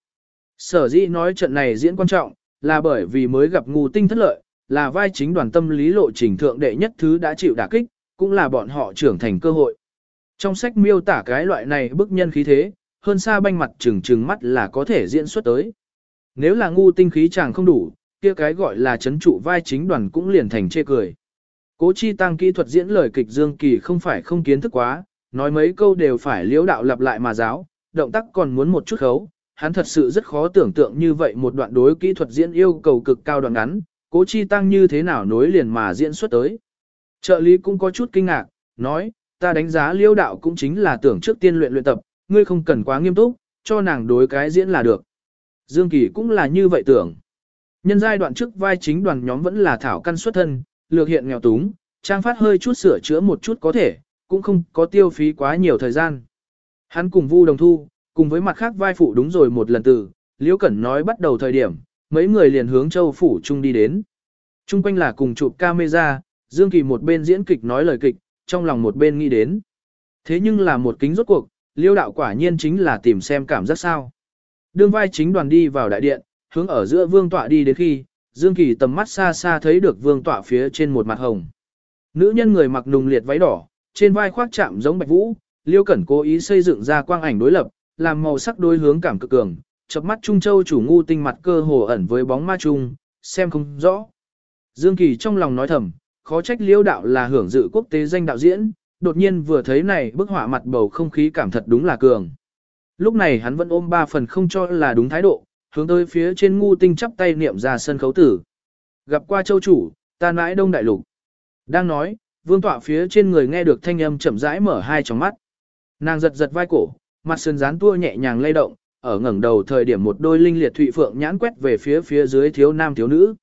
Sở dĩ nói trận này diễn quan trọng, là bởi vì mới gặp ngu tinh thất lợi, là vai chính đoàn tâm lý lộ trình thượng đệ nhất thứ đã chịu đả kích, cũng là bọn họ trưởng thành cơ hội. Trong sách miêu tả cái loại này bức nhân khí thế, hơn xa banh mặt trừng trừng mắt là có thể diễn xuất tới. Nếu là ngu tinh khí chàng không đủ, kia cái gọi là chấn trụ vai chính đoàn cũng liền thành chê cười. Cố chi tăng kỹ thuật diễn lời kịch Dương Kỳ không phải không kiến thức quá, nói mấy câu đều phải liễu đạo lặp lại mà giáo, động tác còn muốn một chút khấu. Hắn thật sự rất khó tưởng tượng như vậy một đoạn đối kỹ thuật diễn yêu cầu cực cao đoạn ngắn, cố chi tăng như thế nào nối liền mà diễn xuất tới. Trợ lý cũng có chút kinh ngạc, nói, ta đánh giá liêu đạo cũng chính là tưởng trước tiên luyện luyện tập, ngươi không cần quá nghiêm túc, cho nàng đối cái diễn là được. Dương Kỳ cũng là như vậy tưởng. Nhân giai đoạn trước vai chính đoàn nhóm vẫn là thảo căn xuất thân, lược hiện nghèo túng, trang phát hơi chút sửa chữa một chút có thể, cũng không có tiêu phí quá nhiều thời gian. Hắn cùng Vu Đồng Thu, cùng với mặt khác vai phụ đúng rồi một lần từ, Liễu Cẩn nói bắt đầu thời điểm, mấy người liền hướng châu phủ trung đi đến. Trung quanh là cùng chụp camera, Dương Kỳ một bên diễn kịch nói lời kịch, trong lòng một bên nghĩ đến. Thế nhưng là một kính rốt cuộc, Liêu đạo quả nhiên chính là tìm xem cảm giác sao. Đương vai chính đoàn đi vào đại điện, hướng ở giữa vương tọa đi đến khi, Dương Kỳ tầm mắt xa xa thấy được vương tọa phía trên một mặt hồng. Nữ nhân người mặc nùng liệt váy đỏ, trên vai khoác chạm giống bạch vũ, Liêu Cẩn cố ý xây dựng ra quang ảnh đối lập, làm màu sắc đối hướng cảm cực cường, chập mắt Trung Châu chủ ngu tinh mặt cơ hồ ẩn với bóng ma trung, xem không rõ. Dương Kỳ trong lòng nói thầm, khó trách Liêu đạo là hưởng dự quốc tế danh đạo diễn, đột nhiên vừa thấy này bức họa mặt bầu không khí cảm thật đúng là cường. Lúc này hắn vẫn ôm ba phần không cho là đúng thái độ, hướng tới phía trên ngu tinh chắp tay niệm ra sân khấu tử. Gặp qua châu chủ, ta nãi đông đại lục. Đang nói, vương tọa phía trên người nghe được thanh âm chậm rãi mở hai tròng mắt. Nàng giật giật vai cổ, mặt sơn dán tua nhẹ nhàng lay động, ở ngẩng đầu thời điểm một đôi linh liệt thụy phượng nhãn quét về phía phía dưới thiếu nam thiếu nữ.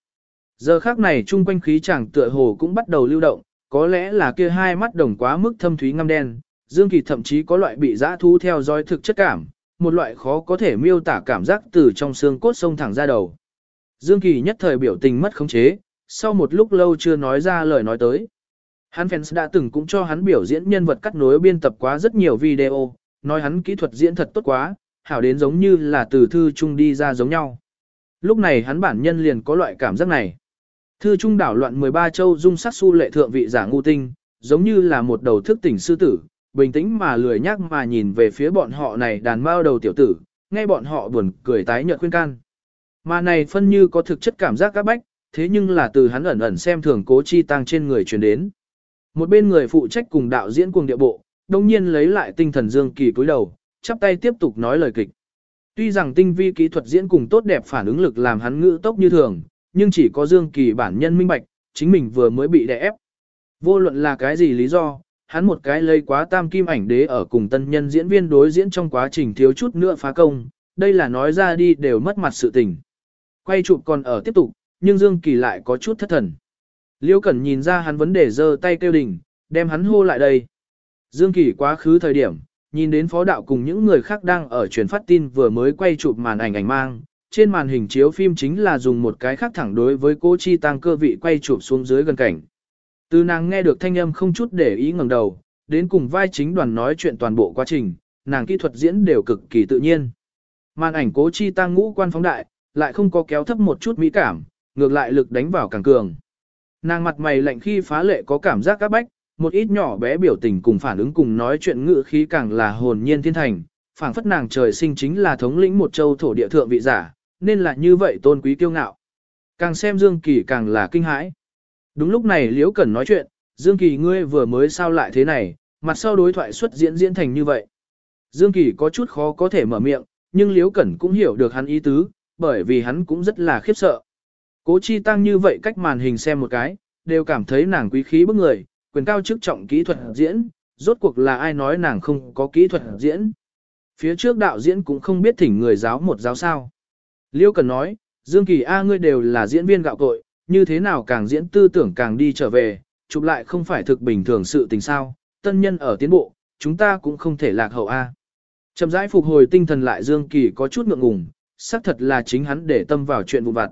Giờ khác này chung quanh khí chẳng tựa hồ cũng bắt đầu lưu động, có lẽ là kia hai mắt đồng quá mức thâm thúy ngăm đen, Dương Kỳ thậm chí có loại bị dã thu theo dõi thực chất cảm, một loại khó có thể miêu tả cảm giác từ trong xương cốt sông thẳng ra đầu. Dương Kỳ nhất thời biểu tình mất khống chế, sau một lúc lâu chưa nói ra lời nói tới. Hắn fans đã từng cũng cho hắn biểu diễn nhân vật cắt nối biên tập quá rất nhiều video, nói hắn kỹ thuật diễn thật tốt quá, hảo đến giống như là từ thư trung đi ra giống nhau. Lúc này hắn bản nhân liền có loại cảm giác này. Thư trung đảo loạn 13 châu dung sắc su lệ thượng vị giả ngu tinh, giống như là một đầu thức tỉnh sư tử, bình tĩnh mà lười nhắc mà nhìn về phía bọn họ này đàn mao đầu tiểu tử, nghe bọn họ buồn cười tái nhợt khuyên can. Mà này phân như có thực chất cảm giác các bách, thế nhưng là từ hắn ẩn ẩn xem thường cố chi tăng trên người truyền đến. Một bên người phụ trách cùng đạo diễn cùng địa bộ, đồng nhiên lấy lại tinh thần dương kỳ cúi đầu, chắp tay tiếp tục nói lời kịch. Tuy rằng tinh vi kỹ thuật diễn cùng tốt đẹp phản ứng lực làm hắn ngữ tốc như thường, nhưng chỉ có Dương Kỳ bản nhân minh bạch, chính mình vừa mới bị đè ép. Vô luận là cái gì lý do, hắn một cái lây quá tam kim ảnh đế ở cùng tân nhân diễn viên đối diễn trong quá trình thiếu chút nữa phá công, đây là nói ra đi đều mất mặt sự tình. Quay chụp còn ở tiếp tục, nhưng Dương Kỳ lại có chút thất thần. Liêu Cẩn nhìn ra hắn vấn đề giơ tay kêu đỉnh, đem hắn hô lại đây. Dương Kỳ quá khứ thời điểm, nhìn đến phó đạo cùng những người khác đang ở truyền phát tin vừa mới quay chụp màn ảnh ảnh mang, trên màn hình chiếu phim chính là dùng một cái khác thẳng đối với cô chi tăng cơ vị quay chụp xuống dưới gần cảnh. Từ nàng nghe được thanh âm không chút để ý ngẩng đầu, đến cùng vai chính đoàn nói chuyện toàn bộ quá trình, nàng kỹ thuật diễn đều cực kỳ tự nhiên. Màn ảnh cố chi tăng ngũ quan phóng đại, lại không có kéo thấp một chút mỹ cảm, ngược lại lực đánh vào càng cường. Nàng mặt mày lạnh khi phá lệ có cảm giác các bách, một ít nhỏ bé biểu tình cùng phản ứng cùng nói chuyện ngữ khí càng là hồn nhiên thiên thành, phảng phất nàng trời sinh chính là thống lĩnh một châu thổ địa thượng vị giả, nên là như vậy tôn quý kiêu ngạo. Càng xem Dương Kỳ càng là kinh hãi. Đúng lúc này Liễu Cẩn nói chuyện, Dương Kỳ ngươi vừa mới sao lại thế này, mặt sau đối thoại xuất diễn diễn thành như vậy. Dương Kỳ có chút khó có thể mở miệng, nhưng Liễu Cẩn cũng hiểu được hắn ý tứ, bởi vì hắn cũng rất là khiếp sợ. Cố chi tăng như vậy cách màn hình xem một cái, đều cảm thấy nàng quý khí bức người, quyền cao chức trọng kỹ thuật diễn, rốt cuộc là ai nói nàng không có kỹ thuật diễn. Phía trước đạo diễn cũng không biết thỉnh người giáo một giáo sao. Liêu Cần nói, Dương Kỳ A ngươi đều là diễn viên gạo cội, như thế nào càng diễn tư tưởng càng đi trở về, chụp lại không phải thực bình thường sự tình sao, tân nhân ở tiến bộ, chúng ta cũng không thể lạc hậu A. Chậm rãi phục hồi tinh thần lại Dương Kỳ có chút ngượng ngùng, xác thật là chính hắn để tâm vào chuyện vụ vặt.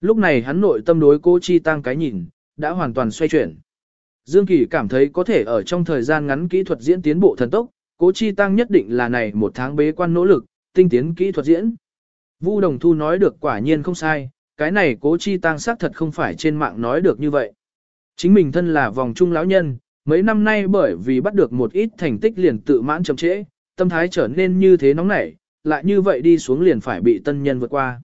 Lúc này hắn nội tâm đối cô Chi Tăng cái nhìn, đã hoàn toàn xoay chuyển. Dương Kỳ cảm thấy có thể ở trong thời gian ngắn kỹ thuật diễn tiến bộ thần tốc, cố Chi Tăng nhất định là này một tháng bế quan nỗ lực, tinh tiến kỹ thuật diễn. Vu Đồng Thu nói được quả nhiên không sai, cái này cố Chi Tăng xác thật không phải trên mạng nói được như vậy. Chính mình thân là vòng trung lão nhân, mấy năm nay bởi vì bắt được một ít thành tích liền tự mãn chậm trễ, tâm thái trở nên như thế nóng nảy, lại như vậy đi xuống liền phải bị tân nhân vượt qua.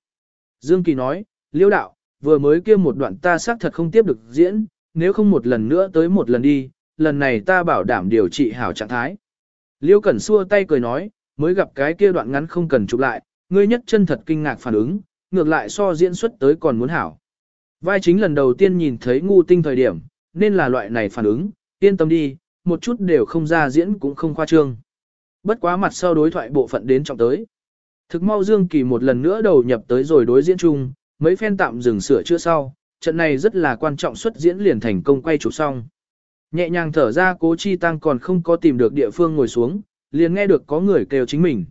Dương Kỳ nói, liêu đạo, vừa mới kia một đoạn ta xác thật không tiếp được diễn, nếu không một lần nữa tới một lần đi, lần này ta bảo đảm điều trị hảo trạng thái. Liêu Cẩn xua tay cười nói, mới gặp cái kia đoạn ngắn không cần chụp lại, ngươi nhất chân thật kinh ngạc phản ứng, ngược lại so diễn xuất tới còn muốn hảo. Vai chính lần đầu tiên nhìn thấy ngu tinh thời điểm, nên là loại này phản ứng, yên tâm đi, một chút đều không ra diễn cũng không khoa trương. Bất quá mặt sau đối thoại bộ phận đến trọng tới. Thực mau Dương Kỳ một lần nữa đầu nhập tới rồi đối diễn chung, mấy phen tạm dừng sửa chữa sau, trận này rất là quan trọng xuất diễn liền thành công quay chụp xong. Nhẹ nhàng thở ra cố chi tăng còn không có tìm được địa phương ngồi xuống, liền nghe được có người kêu chính mình.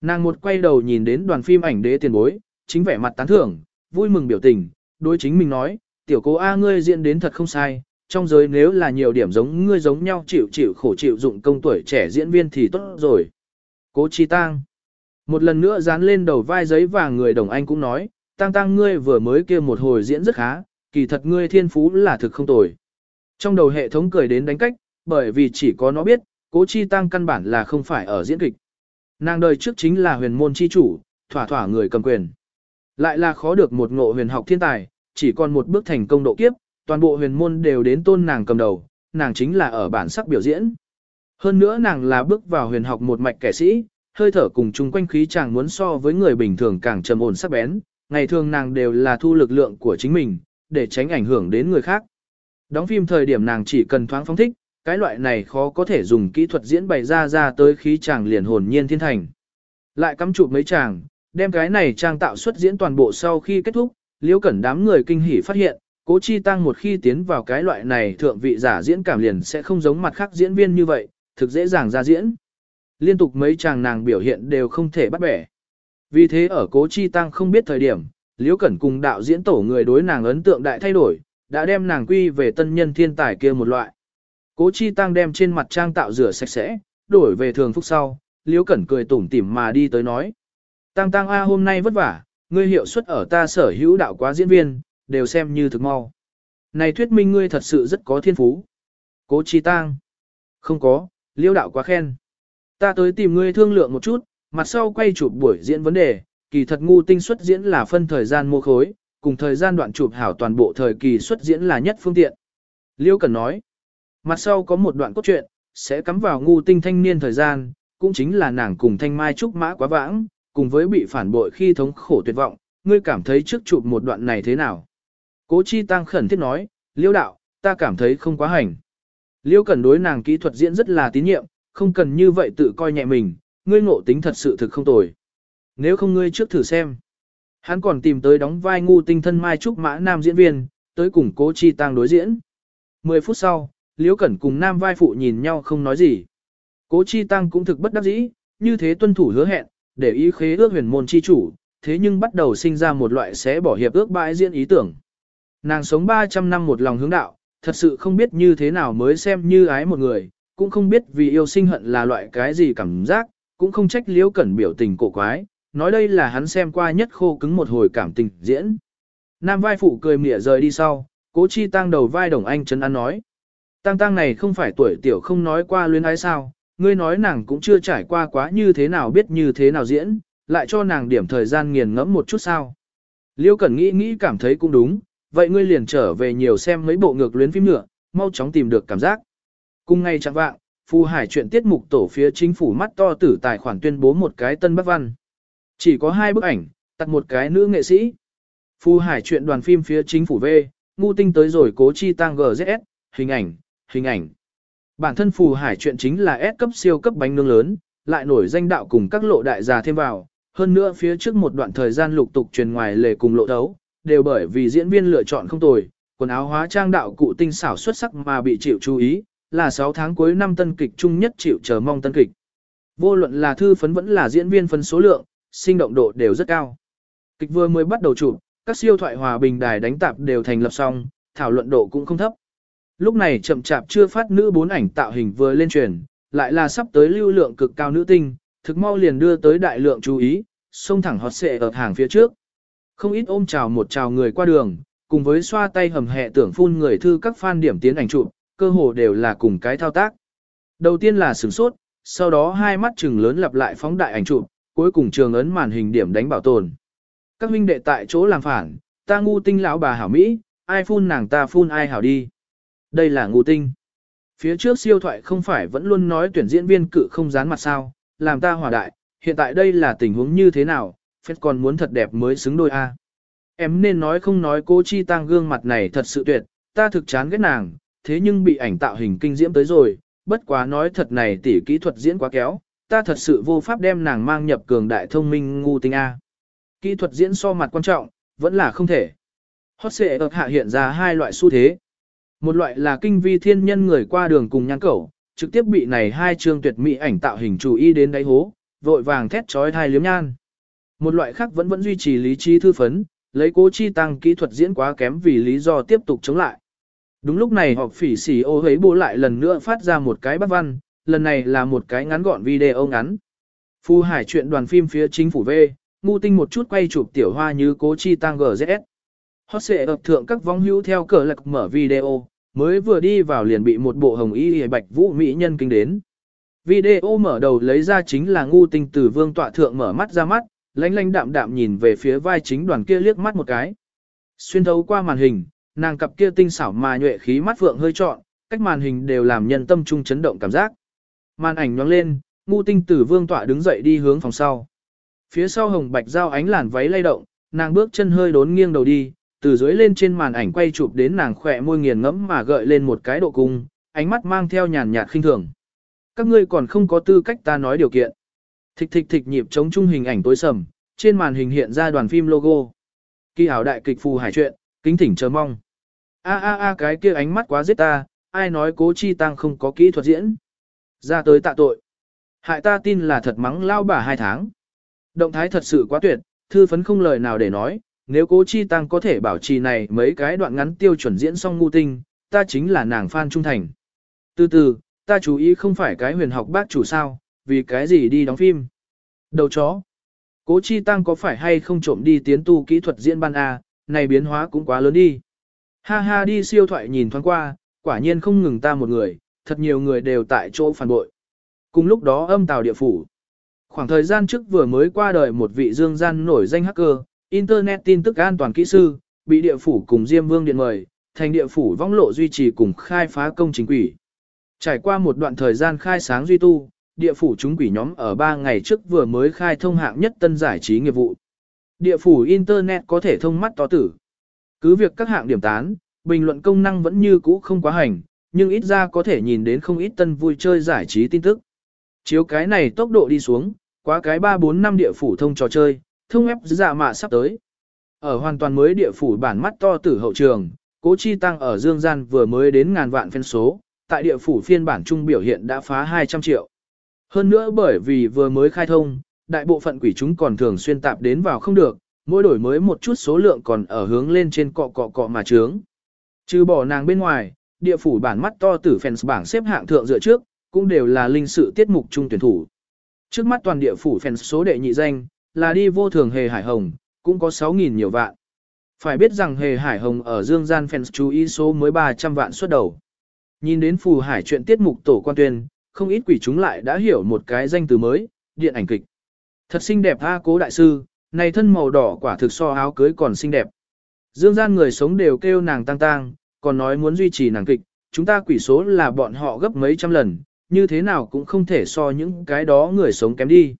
Nàng một quay đầu nhìn đến đoàn phim ảnh đế tiền bối, chính vẻ mặt tán thưởng, vui mừng biểu tình, đối chính mình nói, tiểu cố A ngươi diễn đến thật không sai, trong giới nếu là nhiều điểm giống ngươi giống nhau chịu chịu khổ chịu dụng công tuổi trẻ diễn viên thì tốt rồi. Cố chi tăng. Một lần nữa dán lên đầu vai giấy và người đồng anh cũng nói, tăng tăng ngươi vừa mới kia một hồi diễn rất khá, kỳ thật ngươi thiên phú là thực không tồi. Trong đầu hệ thống cười đến đánh cách, bởi vì chỉ có nó biết, cố chi tăng căn bản là không phải ở diễn kịch. Nàng đời trước chính là huyền môn chi chủ, thỏa thỏa người cầm quyền. Lại là khó được một ngộ huyền học thiên tài, chỉ còn một bước thành công độ kiếp, toàn bộ huyền môn đều đến tôn nàng cầm đầu, nàng chính là ở bản sắc biểu diễn. Hơn nữa nàng là bước vào huyền học một mạch kẻ sĩ, hơi thở cùng chung quanh khí chàng muốn so với người bình thường càng trầm ổn sắc bén, ngày thường nàng đều là thu lực lượng của chính mình, để tránh ảnh hưởng đến người khác. Đóng phim thời điểm nàng chỉ cần thoáng phóng thích, cái loại này khó có thể dùng kỹ thuật diễn bày ra ra tới khí chàng liền hồn nhiên thiên thành. Lại cắm chụp mấy chàng, đem cái này trang tạo xuất diễn toàn bộ sau khi kết thúc, liễu cẩn đám người kinh hỉ phát hiện, cố chi tăng một khi tiến vào cái loại này thượng vị giả diễn cảm liền sẽ không giống mặt khác diễn viên như vậy, thực dễ dàng ra diễn. Liên tục mấy chàng nàng biểu hiện đều không thể bắt bẻ. Vì thế ở cố chi tăng không biết thời điểm, liễu cẩn cùng đạo diễn tổ người đối nàng ấn tượng đại thay đổi, đã đem nàng quy về tân nhân thiên tài kia một loại. Cố chi tăng đem trên mặt trang tạo rửa sạch sẽ, đổi về thường phúc sau, liễu cẩn cười tủm tỉm mà đi tới nói. Tăng tăng A hôm nay vất vả, ngươi hiệu suất ở ta sở hữu đạo quá diễn viên, đều xem như thực mau. Này thuyết minh ngươi thật sự rất có thiên phú. Cố chi tăng. Không có, liễu đạo quá khen. Ta tới tìm ngươi thương lượng một chút, mặt sau quay chụp buổi diễn vấn đề, kỳ thật ngu tinh xuất diễn là phân thời gian mua khối, cùng thời gian đoạn chụp hảo toàn bộ thời kỳ xuất diễn là nhất phương tiện. Liêu Cần nói, mặt sau có một đoạn cốt truyện, sẽ cắm vào ngu tinh thanh niên thời gian, cũng chính là nàng cùng thanh mai trúc mã quá vãng, cùng với bị phản bội khi thống khổ tuyệt vọng, ngươi cảm thấy trước chụp một đoạn này thế nào? Cố Chi Tăng khẩn thiết nói, Liêu đạo, ta cảm thấy không quá hành. Liêu Cần đối nàng kỹ thuật diễn rất là tín nhiệm, không cần như vậy tự coi nhẹ mình, ngươi ngộ tính thật sự thực không tồi. Nếu không ngươi trước thử xem. Hắn còn tìm tới đóng vai ngu tinh thân Mai Trúc Mã Nam diễn viên, tới cùng cố chi tăng đối diễn. 10 phút sau, Liễu Cẩn cùng Nam vai phụ nhìn nhau không nói gì. Cố chi tăng cũng thực bất đắc dĩ, như thế tuân thủ hứa hẹn, để ý khế ước huyền môn chi chủ, thế nhưng bắt đầu sinh ra một loại sẽ bỏ hiệp ước bãi diễn ý tưởng. Nàng sống 300 năm một lòng hướng đạo, thật sự không biết như thế nào mới xem như ái một người, cũng không biết vì yêu sinh hận là loại cái gì cảm giác, cũng không trách liễu cẩn biểu tình cổ quái, nói đây là hắn xem qua nhất khô cứng một hồi cảm tình diễn. Nam vai phụ cười mỉa rời đi sau, cố chi tăng đầu vai đồng anh chấn an nói. Tăng tăng này không phải tuổi tiểu không nói qua luyến ái sao, ngươi nói nàng cũng chưa trải qua quá như thế nào biết như thế nào diễn, lại cho nàng điểm thời gian nghiền ngẫm một chút sao. Liêu Cẩn nghĩ nghĩ cảm thấy cũng đúng, vậy ngươi liền trở về nhiều xem mấy bộ ngược luyến phim nữa, mau chóng tìm được cảm giác. Cùng ngay chẳng vạng, Phu Hải chuyện tiết mục tổ phía chính phủ mắt to tử tài khoản tuyên bố một cái tân bắc văn. Chỉ có hai bức ảnh, tặng một cái nữ nghệ sĩ. Phu Hải chuyện đoàn phim phía chính phủ V, ngu tinh tới rồi cố chi tăng GZS, hình ảnh, hình ảnh. Bản thân Phù Hải chuyện chính là S cấp siêu cấp bánh nướng lớn, lại nổi danh đạo cùng các lộ đại gia thêm vào. Hơn nữa phía trước một đoạn thời gian lục tục truyền ngoài lề cùng lộ đấu, đều bởi vì diễn viên lựa chọn không tồi, quần áo hóa trang đạo cụ tinh xảo xuất sắc mà bị chịu chú ý, là 6 tháng cuối năm tân kịch chung nhất chịu chờ mong tân kịch. Vô luận là thư phấn vẫn là diễn viên phấn số lượng, sinh động độ đều rất cao. Kịch vừa mới bắt đầu chụp, các siêu thoại hòa bình đài đánh tạp đều thành lập xong, thảo luận độ cũng không thấp. Lúc này chậm chạp chưa phát nữ bốn ảnh tạo hình vừa lên truyền, lại là sắp tới lưu lượng cực cao nữ tinh, thực mau liền đưa tới đại lượng chú ý, xông thẳng hot xệ ở hàng phía trước. Không ít ôm chào một chào người qua đường, cùng với xoa tay hầm hẹ tưởng phun người thư các fan điểm tiến ảnh chụp, cơ hồ đều là cùng cái thao tác. Đầu tiên là sửng sốt, sau đó hai mắt trừng lớn lặp lại phóng đại ảnh chụp, cuối cùng trường ấn màn hình điểm đánh bảo tồn. Các huynh đệ tại chỗ làm phản, ta ngu tinh lão bà hảo Mỹ, ai phun nàng ta phun ai hảo đi. Đây là ngu tinh. Phía trước siêu thoại không phải vẫn luôn nói tuyển diễn viên cự không dán mặt sao, làm ta hỏa đại, hiện tại đây là tình huống như thế nào, phép còn muốn thật đẹp mới xứng đôi A. Em nên nói không nói cô Chi Tăng gương mặt này thật sự tuyệt, ta thực chán ghét nàng, thế nhưng bị ảnh tạo hình kinh diễm tới rồi, bất quá nói thật này tỉ kỹ thuật diễn quá kéo, ta thật sự vô pháp đem nàng mang nhập cường đại thông minh ngu tinh A. Kỹ thuật diễn so mặt quan trọng, vẫn là không thể. Hot xệ ập hạ hiện ra hai loại xu thế. Một loại là kinh vi thiên nhân người qua đường cùng nhăn cẩu, trực tiếp bị này hai chương tuyệt mỹ ảnh tạo hình chú ý đến đáy hố, vội vàng thét trói thai liếm nhan. Một loại khác vẫn vẫn duy trì lý trí thư phấn, lấy cố chi tăng kỹ thuật diễn quá kém vì lý do tiếp tục chống lại. Đúng lúc này họp phỉ xỉ ô hế bố lại lần nữa phát ra một cái bắt văn, lần này là một cái ngắn gọn video ngắn. Phu hải chuyện đoàn phim phía chính phủ V, ngu tinh một chút quay chụp tiểu hoa như cố chi tăng GZS. Hot sẽ ập thượng các vong hữu theo cờ lạc mở video, mới vừa đi vào liền bị một bộ hồng y hề bạch vũ mỹ nhân kinh đến. Video mở đầu lấy ra chính là ngu tinh từ vương tọa thượng mở mắt ra mắt, lánh lánh đạm đạm nhìn về phía vai chính đoàn kia liếc mắt một cái. Xuyên thấu qua màn hình, nàng cặp kia tinh xảo mà nhuệ khí mắt vượng hơi trọn, cách màn hình đều làm nhân tâm trung chấn động cảm giác. Màn ảnh nhoáng lên, ngu tinh tử vương tọa đứng dậy đi hướng phòng sau. Phía sau hồng bạch giao ánh làn váy lay động, nàng bước chân hơi đốn nghiêng đầu đi, từ dưới lên trên màn ảnh quay chụp đến nàng khỏe môi nghiền ngẫm mà gợi lên một cái độ cung, ánh mắt mang theo nhàn nhạt khinh thường. Các ngươi còn không có tư cách ta nói điều kiện. Thịch thịch thịch nhịp chống chung hình ảnh tối sầm, trên màn hình hiện ra đoàn phim logo. Kỳ ảo đại kịch phù hải truyện, kính thỉnh chờ mong. A a a cái kia ánh mắt quá giết ta, ai nói cố chi tăng không có kỹ thuật diễn. Ra tới tạ tội. Hại ta tin là thật mắng lao bà hai tháng. Động thái thật sự quá tuyệt, thư phấn không lời nào để nói, nếu cố chi tăng có thể bảo trì này mấy cái đoạn ngắn tiêu chuẩn diễn xong ngu tinh, ta chính là nàng fan trung thành. Từ từ, ta chú ý không phải cái huyền học bác chủ sao, vì cái gì đi đóng phim. Đầu chó. Cố chi tăng có phải hay không trộm đi tiến tu kỹ thuật diễn ban A, này biến hóa cũng quá lớn đi. Ha ha đi siêu thoại nhìn thoáng qua, quả nhiên không ngừng ta một người, thật nhiều người đều tại chỗ phản bội. Cùng lúc đó âm tàu địa phủ. Khoảng thời gian trước vừa mới qua đời một vị dương gian nổi danh hacker, Internet tin tức an toàn kỹ sư, bị địa phủ cùng Diêm Vương điện mời, thành địa phủ vong lộ duy trì cùng khai phá công chính quỷ. Trải qua một đoạn thời gian khai sáng duy tu, địa phủ chúng quỷ nhóm ở 3 ngày trước vừa mới khai thông hạng nhất tân giải trí nghiệp vụ. Địa phủ Internet có thể thông mắt to tử. Cứ việc các hạng điểm tán, bình luận công năng vẫn như cũ không quá hành, nhưng ít ra có thể nhìn đến không ít tân vui chơi giải trí tin tức. Chiếu cái này tốc độ đi xuống, quá cái 3-4 năm địa phủ thông trò chơi, thông ép giả mạ sắp tới. Ở hoàn toàn mới địa phủ bản mắt to tử hậu trường, cố chi tăng ở dương gian vừa mới đến ngàn vạn phen số, tại địa phủ phiên bản trung biểu hiện đã phá 200 triệu. Hơn nữa bởi vì vừa mới khai thông, đại bộ phận quỷ chúng còn thường xuyên tạp đến vào không được, mỗi đổi mới một chút số lượng còn ở hướng lên trên cọ cọ cọ mà trướng. Trừ bỏ nàng bên ngoài, địa phủ bản mắt to tử fans bảng xếp hạng thượng dựa trước, cũng đều là linh sự tiết mục trung tuyển thủ. Trước mắt toàn địa phủ fans số đệ nhị danh, là đi vô thường hề hải hồng, cũng có 6.000 nhiều vạn. Phải biết rằng hề hải hồng ở dương gian fans chú ý số mới 300 vạn xuất đầu. Nhìn đến phù hải chuyện tiết mục tổ quan tuyên, không ít quỷ chúng lại đã hiểu một cái danh từ mới, điện ảnh kịch. Thật xinh đẹp a cố đại sư, này thân màu đỏ quả thực so áo cưới còn xinh đẹp. Dương gian người sống đều kêu nàng tăng tăng, còn nói muốn duy trì nàng kịch, chúng ta quỷ số là bọn họ gấp mấy trăm lần, như thế nào cũng không thể so những cái đó người sống kém đi.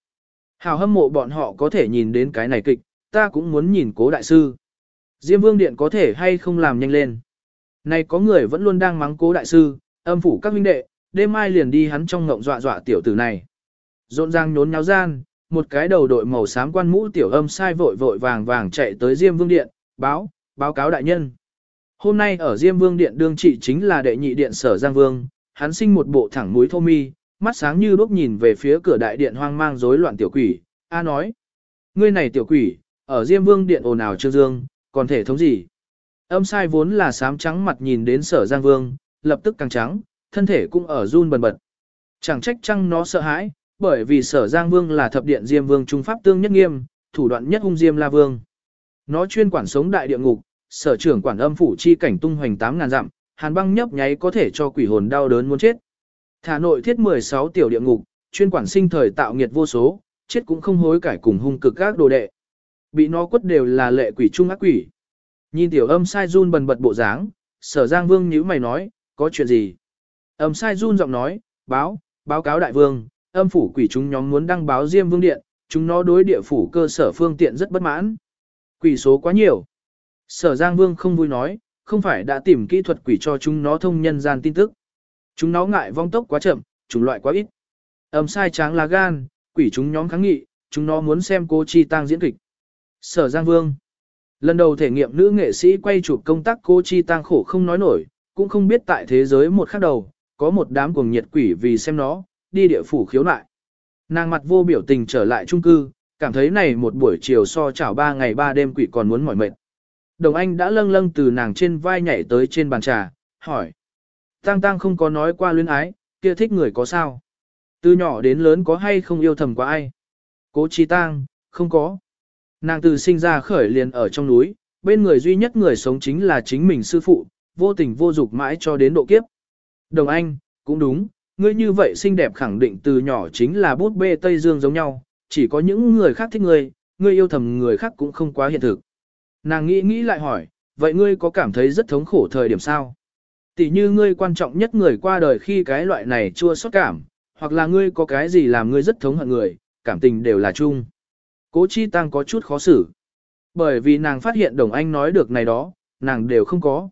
Hào hâm mộ bọn họ có thể nhìn đến cái này kịch, ta cũng muốn nhìn cố đại sư. Diêm vương điện có thể hay không làm nhanh lên. Này có người vẫn luôn đang mắng cố đại sư, âm phủ các huynh đệ, đêm mai liền đi hắn trong ngộng dọa dọa tiểu tử này. Rộn ràng nhốn nháo gian, một cái đầu đội màu xám quan mũ tiểu âm sai vội vội vàng vàng chạy tới Diêm Vương Điện, báo, báo cáo đại nhân. Hôm nay ở Diêm Vương Điện đương trị chính là đệ nhị điện sở Giang Vương, hắn sinh một bộ thẳng mũi thô mi, mắt sáng như đuốc nhìn về phía cửa đại điện hoang mang rối loạn tiểu quỷ, A nói. Ngươi này tiểu quỷ, ở Diêm Vương điện ồn ào trương dương, còn thể thống gì? Âm sai vốn là sám trắng mặt nhìn đến sở Giang Vương, lập tức càng trắng, thân thể cũng ở run bần bật. Chẳng trách chăng nó sợ hãi, bởi vì sở Giang Vương là thập điện Diêm Vương trung pháp tương nhất nghiêm, thủ đoạn nhất hung Diêm La Vương. Nó chuyên quản sống đại địa ngục, sở trưởng quản âm phủ chi cảnh tung hoành 8.000 dặm, hàn băng nhấp nháy có thể cho quỷ hồn đau đớn muốn chết. Thả nội thiết 16 tiểu địa ngục, chuyên quản sinh thời tạo nghiệt vô số, chết cũng không hối cải cùng hung cực các đồ đệ. Bị nó quất đều là lệ quỷ trung ác quỷ. Nhìn tiểu âm sai run bần bật bộ dáng, sở giang vương nhíu mày nói, có chuyện gì? Âm sai run giọng nói, báo, báo cáo đại vương, âm phủ quỷ chúng nhóm muốn đăng báo diêm vương điện, chúng nó đối địa phủ cơ sở phương tiện rất bất mãn. Quỷ số quá nhiều. Sở giang vương không vui nói, không phải đã tìm kỹ thuật quỷ cho chúng nó thông nhân gian tin tức. Chúng nó ngại vong tốc quá chậm, chúng loại quá ít. Âm sai tráng lá gan, quỷ chúng nhóm kháng nghị, chúng nó muốn xem cô Chi Tăng diễn kịch. Sở Giang Vương Lần đầu thể nghiệm nữ nghệ sĩ quay chụp công tác cô Chi Tăng khổ không nói nổi, cũng không biết tại thế giới một khắc đầu, có một đám cuồng nhiệt quỷ vì xem nó, đi địa phủ khiếu nại. Nàng mặt vô biểu tình trở lại trung cư, cảm thấy này một buổi chiều so chảo ba ngày ba đêm quỷ còn muốn mỏi mệt. Đồng Anh đã lâng lâng từ nàng trên vai nhảy tới trên bàn trà, hỏi. Tăng Tăng không có nói qua luyến ái, kia thích người có sao? Từ nhỏ đến lớn có hay không yêu thầm qua ai? Cố Chi Tăng, không có. Nàng từ sinh ra khởi liền ở trong núi, bên người duy nhất người sống chính là chính mình sư phụ, vô tình vô dục mãi cho đến độ kiếp. Đồng Anh, cũng đúng, ngươi như vậy xinh đẹp khẳng định từ nhỏ chính là bút bê Tây Dương giống nhau, chỉ có những người khác thích ngươi, ngươi yêu thầm người khác cũng không quá hiện thực. Nàng nghĩ nghĩ lại hỏi, vậy ngươi có cảm thấy rất thống khổ thời điểm sao? Tỷ như ngươi quan trọng nhất người qua đời khi cái loại này chua xót cảm, hoặc là ngươi có cái gì làm ngươi rất thống hận người, cảm tình đều là chung. Cố Chi Tăng có chút khó xử. Bởi vì nàng phát hiện Đồng Anh nói được này đó, nàng đều không có.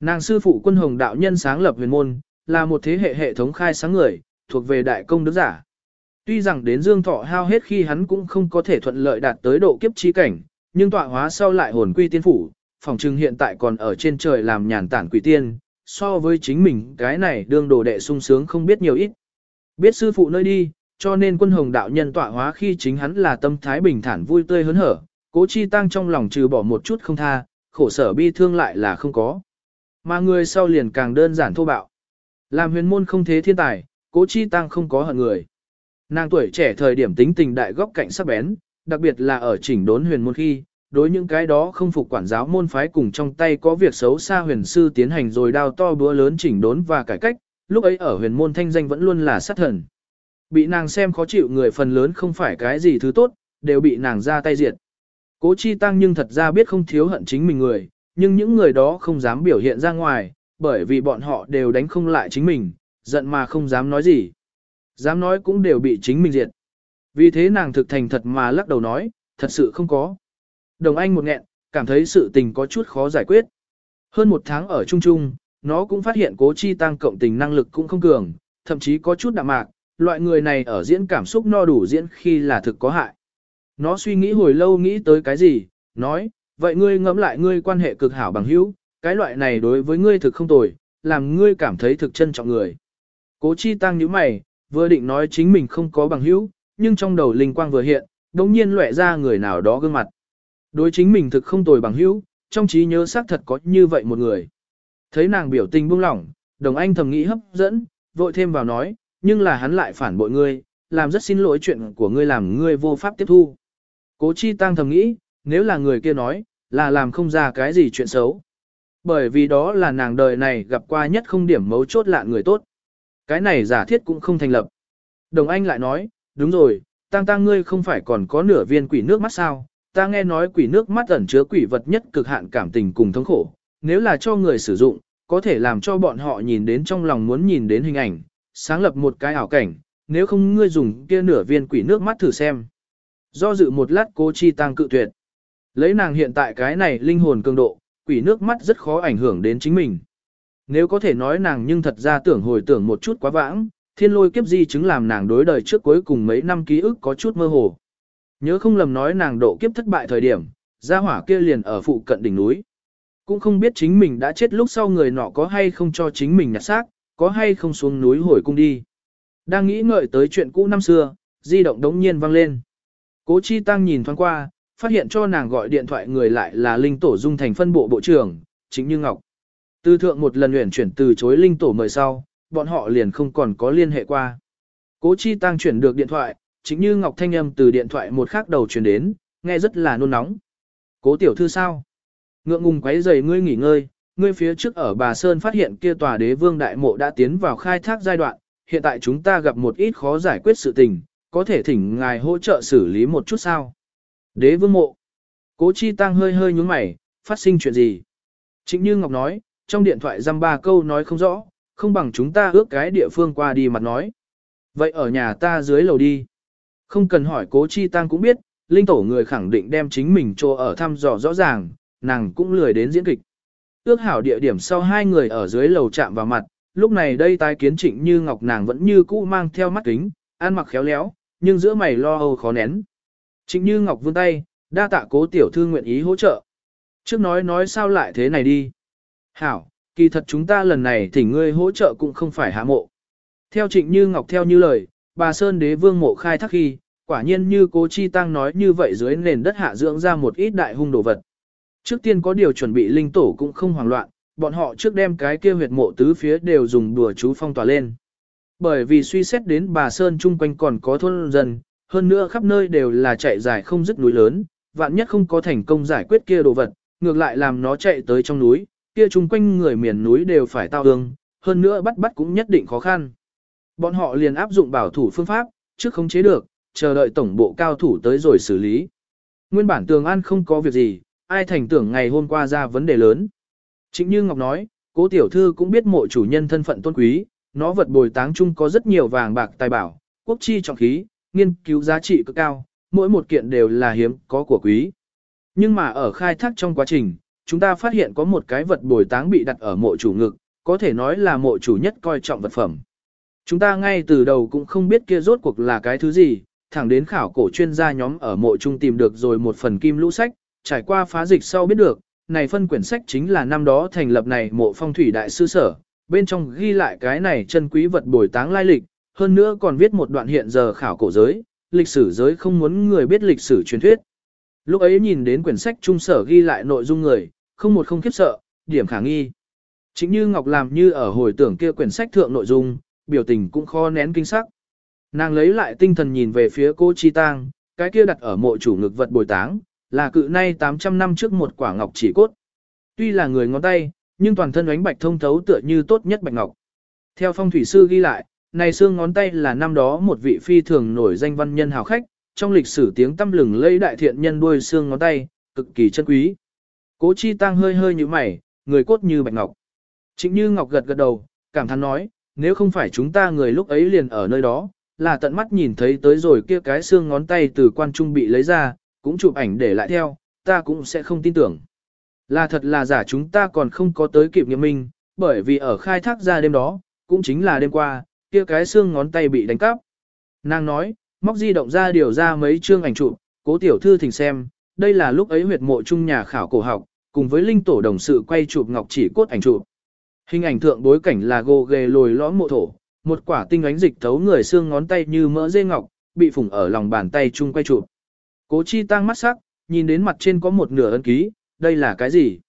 Nàng sư phụ quân hồng đạo nhân sáng lập huyền môn, là một thế hệ hệ thống khai sáng người, thuộc về đại công đức giả. Tuy rằng đến dương thọ hao hết khi hắn cũng không có thể thuận lợi đạt tới độ kiếp chi cảnh, nhưng tọa hóa sau lại hồn quy tiên phủ, phòng trưng hiện tại còn ở trên trời làm nhàn tản quỷ tiên, so với chính mình cái này đương đồ đệ sung sướng không biết nhiều ít. Biết sư phụ nơi đi, cho nên quân hồng đạo nhân tọa hóa khi chính hắn là tâm thái bình thản vui tươi hớn hở, cố chi tăng trong lòng trừ bỏ một chút không tha, khổ sở bi thương lại là không có. Mà người sau liền càng đơn giản thô bạo. Làm huyền môn không thế thiên tài, cố chi tăng không có hận người. Nàng tuổi trẻ thời điểm tính tình đại góc cạnh sắc bén, đặc biệt là ở chỉnh đốn huyền môn khi, đối những cái đó không phục quản giáo môn phái cùng trong tay có việc xấu xa huyền sư tiến hành rồi đao to búa lớn chỉnh đốn và cải cách, lúc ấy ở huyền môn thanh danh vẫn luôn là sát thần. Bị nàng xem khó chịu người phần lớn không phải cái gì thứ tốt, đều bị nàng ra tay diệt. Cố chi tăng nhưng thật ra biết không thiếu hận chính mình người, nhưng những người đó không dám biểu hiện ra ngoài, bởi vì bọn họ đều đánh không lại chính mình, giận mà không dám nói gì. Dám nói cũng đều bị chính mình diệt. Vì thế nàng thực thành thật mà lắc đầu nói, thật sự không có. Đồng Anh một nghẹn, cảm thấy sự tình có chút khó giải quyết. Hơn một tháng ở Trung Trung, nó cũng phát hiện cố chi tăng cộng tình năng lực cũng không cường, thậm chí có chút đạm mạc, loại người này ở diễn cảm xúc no đủ diễn khi là thực có hại. Nó suy nghĩ hồi lâu nghĩ tới cái gì, nói, vậy ngươi ngẫm lại ngươi quan hệ cực hảo bằng hữu, cái loại này đối với ngươi thực không tồi, làm ngươi cảm thấy thực trân trọng người. Cố chi tăng nhíu mày, vừa định nói chính mình không có bằng hữu, nhưng trong đầu linh quang vừa hiện, đống nhiên lóe ra người nào đó gương mặt. Đối chính mình thực không tồi bằng hữu, trong trí nhớ xác thật có như vậy một người. Thấy nàng biểu tình buông lỏng, đồng anh thầm nghĩ hấp dẫn, vội thêm vào nói, nhưng là hắn lại phản bội ngươi, làm rất xin lỗi chuyện của ngươi làm ngươi vô pháp tiếp thu. Cố chi tăng thầm nghĩ, nếu là người kia nói, là làm không ra cái gì chuyện xấu. Bởi vì đó là nàng đời này gặp qua nhất không điểm mấu chốt lạ người tốt. Cái này giả thiết cũng không thành lập. Đồng Anh lại nói, đúng rồi, tăng tăng ngươi không phải còn có nửa viên quỷ nước mắt sao, ta nghe nói quỷ nước mắt ẩn chứa quỷ vật nhất cực hạn cảm tình cùng thống khổ, nếu là cho người sử dụng, có thể làm cho bọn họ nhìn đến trong lòng muốn nhìn đến hình ảnh, sáng lập một cái ảo cảnh, nếu không ngươi dùng kia nửa viên quỷ nước mắt thử xem. Do dự một lát cố chi tăng cự tuyệt. Lấy nàng hiện tại cái này linh hồn cường độ, quỷ nước mắt rất khó ảnh hưởng đến chính mình. Nếu có thể nói nàng nhưng thật ra tưởng hồi tưởng một chút quá vãng, thiên lôi kiếp di chứng làm nàng đối đời trước cuối cùng mấy năm ký ức có chút mơ hồ. Nhớ không lầm nói nàng độ kiếp thất bại thời điểm, gia hỏa kia liền ở phụ cận đỉnh núi. Cũng không biết chính mình đã chết lúc sau người nọ có hay không cho chính mình nhặt xác, có hay không xuống núi hồi cung đi. Đang nghĩ ngợi tới chuyện cũ năm xưa, di động đống nhiên vang lên. Cố Chi Tăng nhìn thoáng qua, phát hiện cho nàng gọi điện thoại người lại là Linh Tổ Dung thành phân bộ bộ trưởng, chính như Ngọc. Tư thượng một lần luyện chuyển từ chối Linh Tổ mời sau, bọn họ liền không còn có liên hệ qua. Cố Chi Tăng chuyển được điện thoại, chính như Ngọc thanh âm từ điện thoại một khắc đầu chuyển đến, nghe rất là nôn nóng. Cố tiểu thư sao? Ngượng ngùng quấy giày ngươi nghỉ ngơi, ngươi phía trước ở Bà Sơn phát hiện kia tòa đế vương đại mộ đã tiến vào khai thác giai đoạn, hiện tại chúng ta gặp một ít khó giải quyết sự tình, có thể thỉnh ngài hỗ trợ xử lý một chút sao? Đế vương mộ. Cố Chi Tăng hơi hơi nhúng mày, phát sinh chuyện gì? Trịnh Như Ngọc nói, trong điện thoại dăm ba câu nói không rõ, không bằng chúng ta ước cái địa phương qua đi mặt nói. Vậy ở nhà ta dưới lầu đi. Không cần hỏi cố chi tăng cũng biết, linh tổ người khẳng định đem chính mình cho ở thăm dò rõ ràng, nàng cũng lười đến diễn kịch. Ước hảo địa điểm sau hai người ở dưới lầu chạm vào mặt, lúc này đây tái kiến trịnh như ngọc nàng vẫn như cũ mang theo mắt kính, ăn mặc khéo léo, nhưng giữa mày lo âu khó nén. Trịnh như ngọc vươn tay, đa tạ cố tiểu thư nguyện ý hỗ trợ. Trước nói nói sao lại thế này đi. Hảo, kỳ thật chúng ta lần này thỉnh ngươi hỗ trợ cũng không phải hạ mộ. Theo trịnh như ngọc theo như lời, bà Sơn đế vương mộ khai thác khi, quả nhiên như cố chi tăng nói như vậy dưới nền đất hạ dưỡng ra một ít đại hung đồ vật. Trước tiên có điều chuẩn bị linh tổ cũng không hoảng loạn, bọn họ trước đem cái kia huyệt mộ tứ phía đều dùng đùa chú phong tỏa lên. Bởi vì suy xét đến bà Sơn chung quanh còn có thôn dân, hơn nữa khắp nơi đều là chạy dài không dứt núi lớn, vạn nhất không có thành công giải quyết kia đồ vật, ngược lại làm nó chạy tới trong núi, kia chung quanh người miền núi đều phải tao ương, hơn nữa bắt bắt cũng nhất định khó khăn. Bọn họ liền áp dụng bảo thủ phương pháp, trước không chế được, chờ đợi tổng bộ cao thủ tới rồi xử lý. Nguyên bản tường an không có việc gì, ai thành tưởng ngày hôm qua ra vấn đề lớn. Chính như Ngọc nói, cố tiểu thư cũng biết mộ chủ nhân thân phận tôn quý, nó vật bồi táng chung có rất nhiều vàng bạc tài bảo, quốc chi trọng khí, nghiên cứu giá trị cực cao, mỗi một kiện đều là hiếm có của quý. Nhưng mà ở khai thác trong quá trình, chúng ta phát hiện có một cái vật bồi táng bị đặt ở mộ chủ ngực, có thể nói là mộ chủ nhất coi trọng vật phẩm. Chúng ta ngay từ đầu cũng không biết kia rốt cuộc là cái thứ gì, thẳng đến khảo cổ chuyên gia nhóm ở mộ trung tìm được rồi một phần kim lũ sách, trải qua phá dịch sau biết được, này phân quyển sách chính là năm đó thành lập này mộ phong thủy đại sư sở, bên trong ghi lại cái này chân quý vật bồi táng lai lịch, hơn nữa còn viết một đoạn hiện giờ khảo cổ giới, lịch sử giới không muốn người biết lịch sử truyền thuyết. Lúc ấy nhìn đến quyển sách trung sở ghi lại nội dung người, không một không khiếp sợ, điểm khả nghi. Chính như Ngọc làm như ở hồi tưởng kia quyển sách thượng nội dung, biểu tình cũng khó nén kinh sắc. Nàng lấy lại tinh thần nhìn về phía cô Chi Tang, cái kia đặt ở mộ chủ ngực vật bồi táng, là cự nay 800 năm trước một quả ngọc chỉ cốt. Tuy là người ngón tay, nhưng toàn thân ánh bạch thông thấu tựa như tốt nhất bạch ngọc. Theo phong thủy sư ghi lại, này xương ngón tay là năm đó một vị phi thường nổi danh văn nhân hào khách, trong lịch sử tiếng tâm lừng lẫy đại thiện nhân đuôi xương ngón tay, cực kỳ chân quý. Cố Chi Tăng hơi hơi như mày, người cốt như bạch ngọc. Trịnh Như Ngọc gật gật đầu, cảm thán nói, nếu không phải chúng ta người lúc ấy liền ở nơi đó, là tận mắt nhìn thấy tới rồi kia cái xương ngón tay từ quan trung bị lấy ra, cũng chụp ảnh để lại theo, ta cũng sẽ không tin tưởng. Là thật là giả chúng ta còn không có tới kịp nghiệm minh, bởi vì ở khai thác ra đêm đó, cũng chính là đêm qua, kia cái xương ngón tay bị đánh cắp. Nàng nói, móc di động ra điều ra mấy chương ảnh chụp, cố tiểu thư thỉnh xem, đây là lúc ấy huyệt mộ trung nhà khảo cổ học, cùng với linh tổ đồng sự quay chụp ngọc chỉ cốt ảnh chụp. Hình ảnh thượng bối cảnh là gồ ghề lồi lõm mộ thổ, một quả tinh ánh dịch thấu người xương ngón tay như mỡ dê ngọc, bị phủng ở lòng bàn tay chung quay chụp. Cố Chi tăng mắt sắc, nhìn đến mặt trên có một nửa ấn ký, đây là cái gì?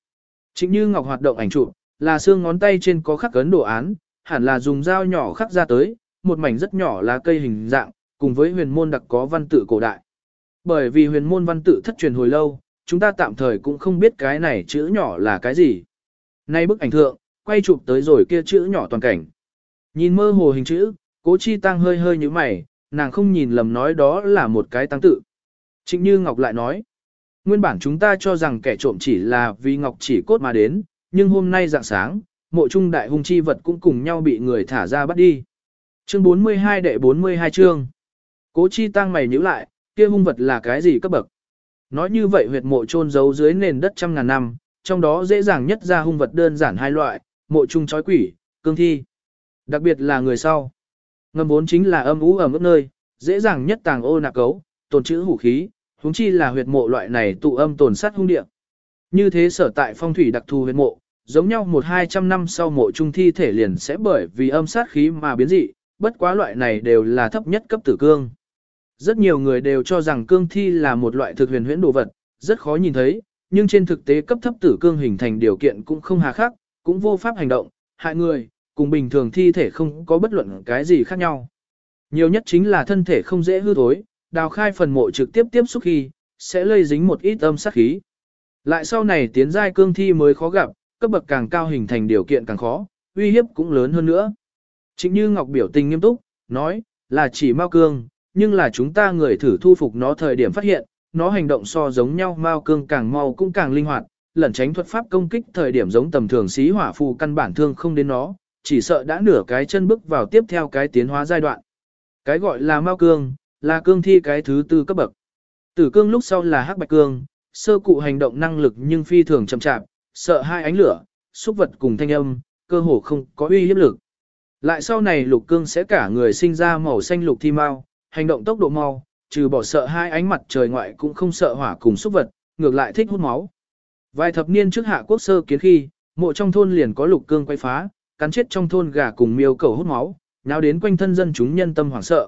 Chính như ngọc hoạt động ảnh chụp, là xương ngón tay trên có khắc ấn đồ án, hẳn là dùng dao nhỏ khắc ra tới, một mảnh rất nhỏ là cây hình dạng, cùng với huyền môn đặc có văn tự cổ đại. Bởi vì huyền môn văn tự thất truyền hồi lâu, chúng ta tạm thời cũng không biết cái này chữ nhỏ là cái gì. Nay bức ảnh thượng, quay chụp tới rồi kia chữ nhỏ toàn cảnh. Nhìn mơ hồ hình chữ, cố chi tăng hơi hơi như mày, nàng không nhìn lầm nói đó là một cái tăng tự. Trịnh Như Ngọc lại nói, nguyên bản chúng ta cho rằng kẻ trộm chỉ là vì Ngọc chỉ cốt mà đến, nhưng hôm nay dạng sáng, mộ trung đại hung chi vật cũng cùng nhau bị người thả ra bắt đi. Chương 42 đệ 42 chương. Cố chi tăng mày nhíu lại, kia hung vật là cái gì cấp bậc? Nói như vậy huyệt mộ chôn giấu dưới nền đất trăm ngàn năm, trong đó dễ dàng nhất ra hung vật đơn giản hai loại, mộ trung chói quỷ, cương thi. Đặc biệt là người sau. Ngầm vốn chính là âm ú ở mức nơi, dễ dàng nhất tàng ô nạp cấu, tồn trữ hủ khí, huống chi là huyệt mộ loại này tụ âm tồn sát hung địa. Như thế sở tại phong thủy đặc thù huyệt mộ, giống nhau một hai trăm năm sau mộ trung thi thể liền sẽ bởi vì âm sát khí mà biến dị, bất quá loại này đều là thấp nhất cấp tử cương. Rất nhiều người đều cho rằng cương thi là một loại thực huyền huyễn đồ vật, rất khó nhìn thấy, nhưng trên thực tế cấp thấp tử cương hình thành điều kiện cũng không hà khắc, cũng vô pháp hành động, hại người, cùng bình thường thi thể không có bất luận cái gì khác nhau. Nhiều nhất chính là thân thể không dễ hư thối, đào khai phần mộ trực tiếp tiếp xúc khi, sẽ lây dính một ít âm sát khí. Lại sau này tiến giai cương thi mới khó gặp, cấp bậc càng cao hình thành điều kiện càng khó, uy hiếp cũng lớn hơn nữa. Chính như Ngọc biểu tình nghiêm túc, nói, là chỉ Mao Cương, nhưng là chúng ta người thử thu phục nó thời điểm phát hiện, nó hành động so giống nhau Mao Cương càng mau cũng càng linh hoạt, lẩn tránh thuật pháp công kích thời điểm giống tầm thường xí hỏa phù căn bản thương không đến nó, chỉ sợ đã nửa cái chân bước vào tiếp theo cái tiến hóa giai đoạn. Cái gọi là Mao Cương, là cương thi cái thứ tư cấp bậc. Tử cương lúc sau là hắc bạch cương, sơ cụ hành động năng lực nhưng phi thường chậm chạp, sợ hai ánh lửa, xúc vật cùng thanh âm, cơ hồ không có uy hiếp lực. Lại sau này lục cương sẽ cả người sinh ra màu xanh lục thi mau, hành động tốc độ mau, trừ bỏ sợ hai ánh mặt trời ngoại cũng không sợ hỏa cùng xúc vật, ngược lại thích hút máu. Vài thập niên trước hạ quốc sơ kiến khi, mộ trong thôn liền có lục cương quay phá, cắn chết trong thôn gà cùng miêu cầu hút máu, nháo đến quanh thân dân chúng nhân tâm hoảng sợ.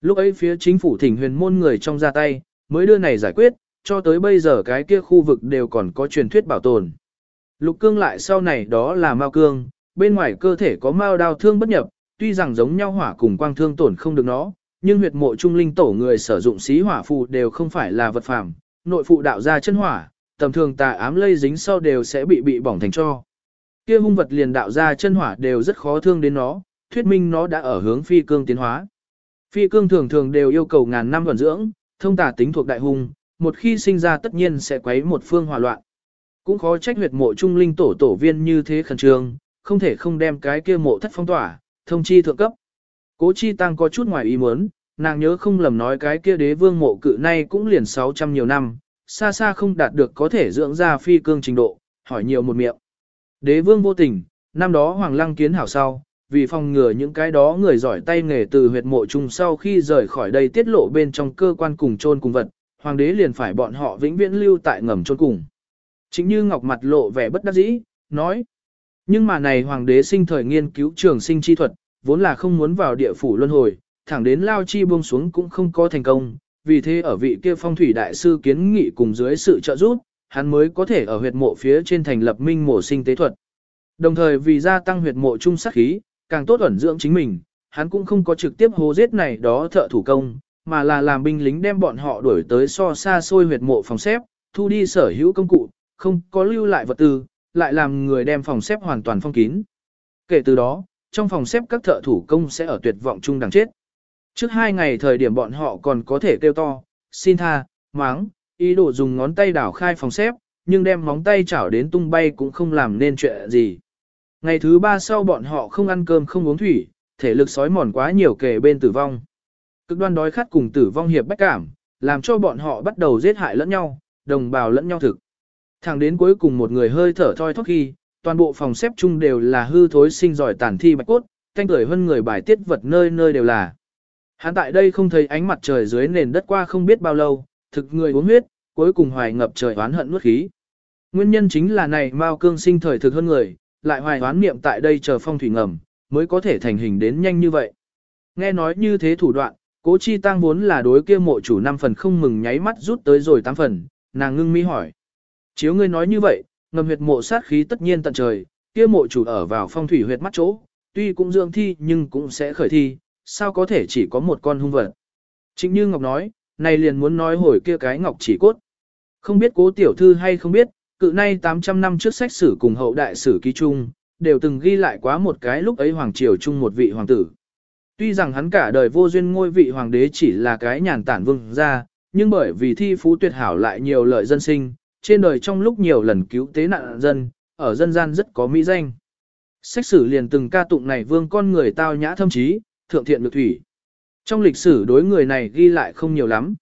Lúc ấy phía chính phủ thỉnh huyền môn người trong ra tay, mới đưa này giải quyết, cho tới bây giờ cái kia khu vực đều còn có truyền thuyết bảo tồn. Lục cương lại sau này đó là mao cương, bên ngoài cơ thể có mao đao thương bất nhập, tuy rằng giống nhau hỏa cùng quang thương tổn không được nó, nhưng huyệt mộ trung linh tổ người sử dụng xí hỏa phù đều không phải là vật phàm, nội phụ đạo ra chân hỏa, tầm thường tà ám lây dính sau đều sẽ bị bị bỏng thành cho. Kia hung vật liền đạo ra chân hỏa đều rất khó thương đến nó, thuyết minh nó đã ở hướng phi cương tiến hóa. Phi cương thường thường đều yêu cầu ngàn năm vận dưỡng, thông tà tính thuộc đại hung, một khi sinh ra tất nhiên sẽ quấy một phương hòa loạn. Cũng khó trách huyệt mộ trung linh tổ tổ viên như thế khẩn trương, không thể không đem cái kia mộ thất phong tỏa, thông chi thượng cấp. Cố chi tăng có chút ngoài ý muốn, nàng nhớ không lầm nói cái kia đế vương mộ cự nay cũng liền 600 nhiều năm, xa xa không đạt được có thể dưỡng ra phi cương trình độ, hỏi nhiều một miệng. Đế vương vô tình, năm đó hoàng lăng kiến hảo sau, vì phòng ngừa những cái đó người giỏi tay nghề từ huyệt mộ chung sau khi rời khỏi đây tiết lộ bên trong cơ quan cùng chôn cùng vật, hoàng đế liền phải bọn họ vĩnh viễn lưu tại ngầm chôn cùng. Chính như Ngọc mặt lộ vẻ bất đắc dĩ, nói. Nhưng mà này hoàng đế sinh thời nghiên cứu trường sinh chi thuật, vốn là không muốn vào địa phủ luân hồi, thẳng đến lao chi buông xuống cũng không có thành công, vì thế ở vị kia phong thủy đại sư kiến nghị cùng dưới sự trợ giúp, hắn mới có thể ở huyệt mộ phía trên thành lập minh mổ sinh tế thuật. Đồng thời vì gia tăng huyệt mộ trung sát khí, càng tốt ẩn dưỡng chính mình, hắn cũng không có trực tiếp hô giết này đó thợ thủ công, mà là làm binh lính đem bọn họ đuổi tới so xa xôi huyệt mộ phòng xếp, thu đi sở hữu công cụ, không có lưu lại vật tư, lại làm người đem phòng xếp hoàn toàn phong kín. Kể từ đó, trong phòng xếp các thợ thủ công sẽ ở tuyệt vọng chung đằng chết. Trước hai ngày thời điểm bọn họ còn có thể kêu to, xin tha, máng, ý đồ dùng ngón tay đảo khai phòng xếp, nhưng đem móng tay chảo đến tung bay cũng không làm nên chuyện gì. Ngày thứ ba sau bọn họ không ăn cơm không uống thủy, thể lực sói mòn quá nhiều kề bên tử vong. Cực đoan đói khát cùng tử vong hiệp bách cảm, làm cho bọn họ bắt đầu giết hại lẫn nhau, đồng bào lẫn nhau thực. Thẳng đến cuối cùng một người hơi thở thoi thóp khi, toàn bộ phòng xếp chung đều là hư thối sinh giỏi tàn thi bạch cốt, thanh cười hơn người bài tiết vật nơi nơi đều là. Hắn tại đây không thấy ánh mặt trời dưới nền đất qua không biết bao lâu, thực người uống huyết, cuối cùng hoài ngập trời oán hận nuốt khí. Nguyên nhân chính là này Mao Cương sinh thời thực hơn người, lại hoài oán niệm tại đây chờ phong thủy ngầm, mới có thể thành hình đến nhanh như vậy. Nghe nói như thế thủ đoạn, cố chi tăng vốn là đối kia mộ chủ năm phần không mừng nháy mắt rút tới rồi tám phần, nàng ngưng mi hỏi. Chiếu ngươi nói như vậy, ngầm huyệt mộ sát khí tất nhiên tận trời, kia mộ chủ ở vào phong thủy huyệt mắt chỗ, tuy cũng dưỡng thi nhưng cũng sẽ khởi thi, sao có thể chỉ có một con hung vật. Chính như Ngọc nói, này liền muốn nói hồi kia cái Ngọc chỉ cốt. Không biết cố tiểu thư hay không biết, cự nay 800 năm trước sách sử cùng hậu đại sử ký chung, đều từng ghi lại quá một cái lúc ấy hoàng triều chung một vị hoàng tử. Tuy rằng hắn cả đời vô duyên ngôi vị hoàng đế chỉ là cái nhàn tản vương gia, nhưng bởi vì thi phú tuyệt hảo lại nhiều lợi dân sinh, trên đời trong lúc nhiều lần cứu tế nạn dân, ở dân gian rất có mỹ danh. Sách sử liền từng ca tụng này vương con người tao nhã thâm trí, thượng thiện được thủy. Trong lịch sử đối người này ghi lại không nhiều lắm.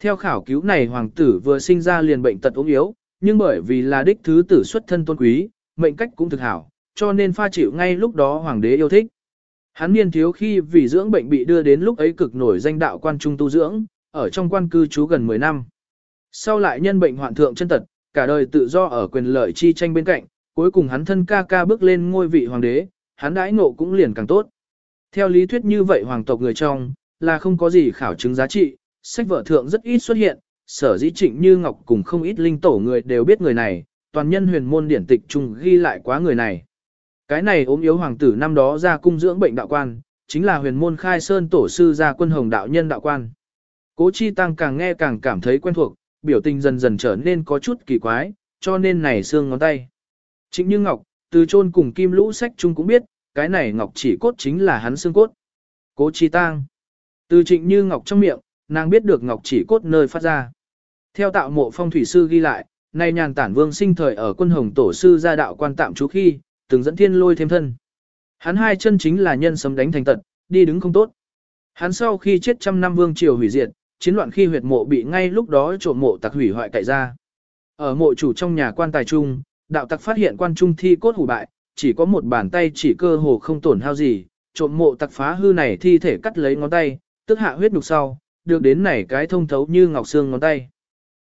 Theo khảo cứu này hoàng tử vừa sinh ra liền bệnh tật ốm yếu, nhưng bởi vì là đích thứ tử xuất thân tôn quý, mệnh cách cũng thực hảo, cho nên pha chịu ngay lúc đó hoàng đế yêu thích. Hắn niên thiếu khi vì dưỡng bệnh bị đưa đến lúc ấy cực nổi danh đạo quan trung tu dưỡng, ở trong quan cư trú gần 10 năm. Sau lại nhân bệnh hoạn thượng chân tật, cả đời tự do ở quyền lợi chi tranh bên cạnh, cuối cùng hắn thân ca ca bước lên ngôi vị hoàng đế, hắn đãi ngộ cũng liền càng tốt. Theo lý thuyết như vậy hoàng tộc người trong, là không có gì khảo chứng giá trị, sách vở thượng rất ít xuất hiện, sở dĩ trịnh như ngọc cùng không ít linh tổ người đều biết người này, toàn nhân huyền môn điển tịch chung ghi lại quá người này. Cái này ốm yếu hoàng tử năm đó ra cung dưỡng bệnh đạo quan, chính là huyền môn khai sơn tổ sư ra quân hồng đạo nhân đạo quan. Cố chi tăng càng nghe càng cảm thấy quen thuộc, biểu tình dần dần trở nên có chút kỳ quái, cho nên này xương ngón tay. Trịnh Như Ngọc, từ chôn cùng kim lũ sách chung cũng biết, cái này Ngọc chỉ cốt chính là hắn xương cốt. Cố chi tăng. Từ trịnh Như Ngọc trong miệng, nàng biết được Ngọc chỉ cốt nơi phát ra. Theo tạo mộ phong thủy sư ghi lại, nay nhàn tản vương sinh thời ở quân hồng tổ sư gia đạo quan tạm chú khi, từng dẫn thiên lôi thêm thân. Hắn hai chân chính là nhân sấm đánh thành tật, đi đứng không tốt. Hắn sau khi chết trăm năm vương triều hủy diệt, chiến loạn khi huyệt mộ bị ngay lúc đó trộm mộ tặc hủy hoại cậy ra. Ở mộ chủ trong nhà quan tài trung, đạo tặc phát hiện quan trung thi cốt hủ bại, chỉ có một bàn tay chỉ cơ hồ không tổn hao gì, trộm mộ tặc phá hư này thi thể cắt lấy ngón tay, tức hạ huyết đục sau, được đến này cái thông thấu như ngọc xương ngón tay.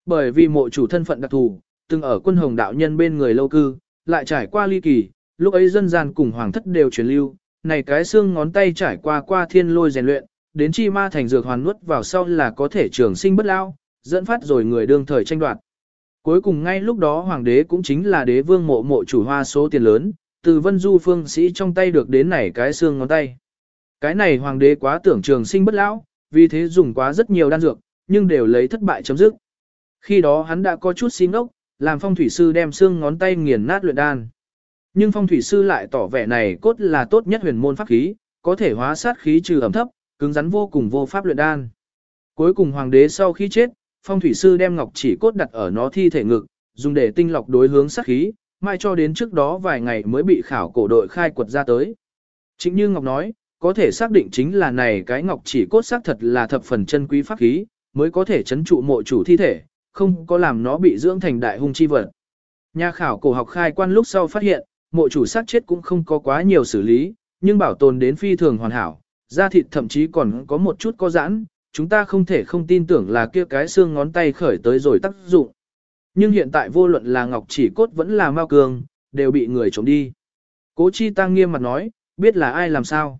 Bởi vì mộ chủ thân phận đặc thù, từng ở quân hồng đạo nhân bên người lâu cư, lại trải qua ly kỳ, lúc ấy dân gian cùng hoàng thất đều truyền lưu, này cái xương ngón tay trải qua qua thiên lôi rèn luyện, đến chi ma thành dược hoàn nuốt vào sau là có thể trường sinh bất lao, dẫn phát rồi người đương thời tranh đoạt. Cuối cùng ngay lúc đó hoàng đế cũng chính là đế vương mộ mộ chủ hoa số tiền lớn, từ vân du phương sĩ trong tay được đến này cái xương ngón tay. Cái này hoàng đế quá tưởng trường sinh bất lão, vì thế dùng quá rất nhiều đan dược, nhưng đều lấy thất bại chấm dứt. Khi đó hắn đã có chút xin ốc, làm phong thủy sư đem xương ngón tay nghiền nát luyện đan. Nhưng phong thủy sư lại tỏ vẻ này cốt là tốt nhất huyền môn pháp khí, có thể hóa sát khí trừ ẩm thấp, cứng rắn vô cùng vô pháp luyện đan. Cuối cùng hoàng đế sau khi chết, phong thủy sư đem ngọc chỉ cốt đặt ở nó thi thể ngực, dùng để tinh lọc đối hướng sát khí, mai cho đến trước đó vài ngày mới bị khảo cổ đội khai quật ra tới. Chính như Ngọc nói, có thể xác định chính là này cái ngọc chỉ cốt xác thật là thập phần chân quý pháp khí, mới có thể chấn trụ mộ chủ thi thể, không có làm nó bị dưỡng thành đại hung chi vật. Nhà khảo cổ học khai quan lúc sau phát hiện, mộ chủ xác chết cũng không có quá nhiều xử lý, nhưng bảo tồn đến phi thường hoàn hảo, da thịt thậm chí còn có một chút có giãn, chúng ta không thể không tin tưởng là kia cái xương ngón tay khởi tới rồi tác dụng. Nhưng hiện tại vô luận là ngọc chỉ cốt vẫn là mao cường, đều bị người trộm đi. Cố chi tăng nghiêm mặt nói, biết là ai làm sao.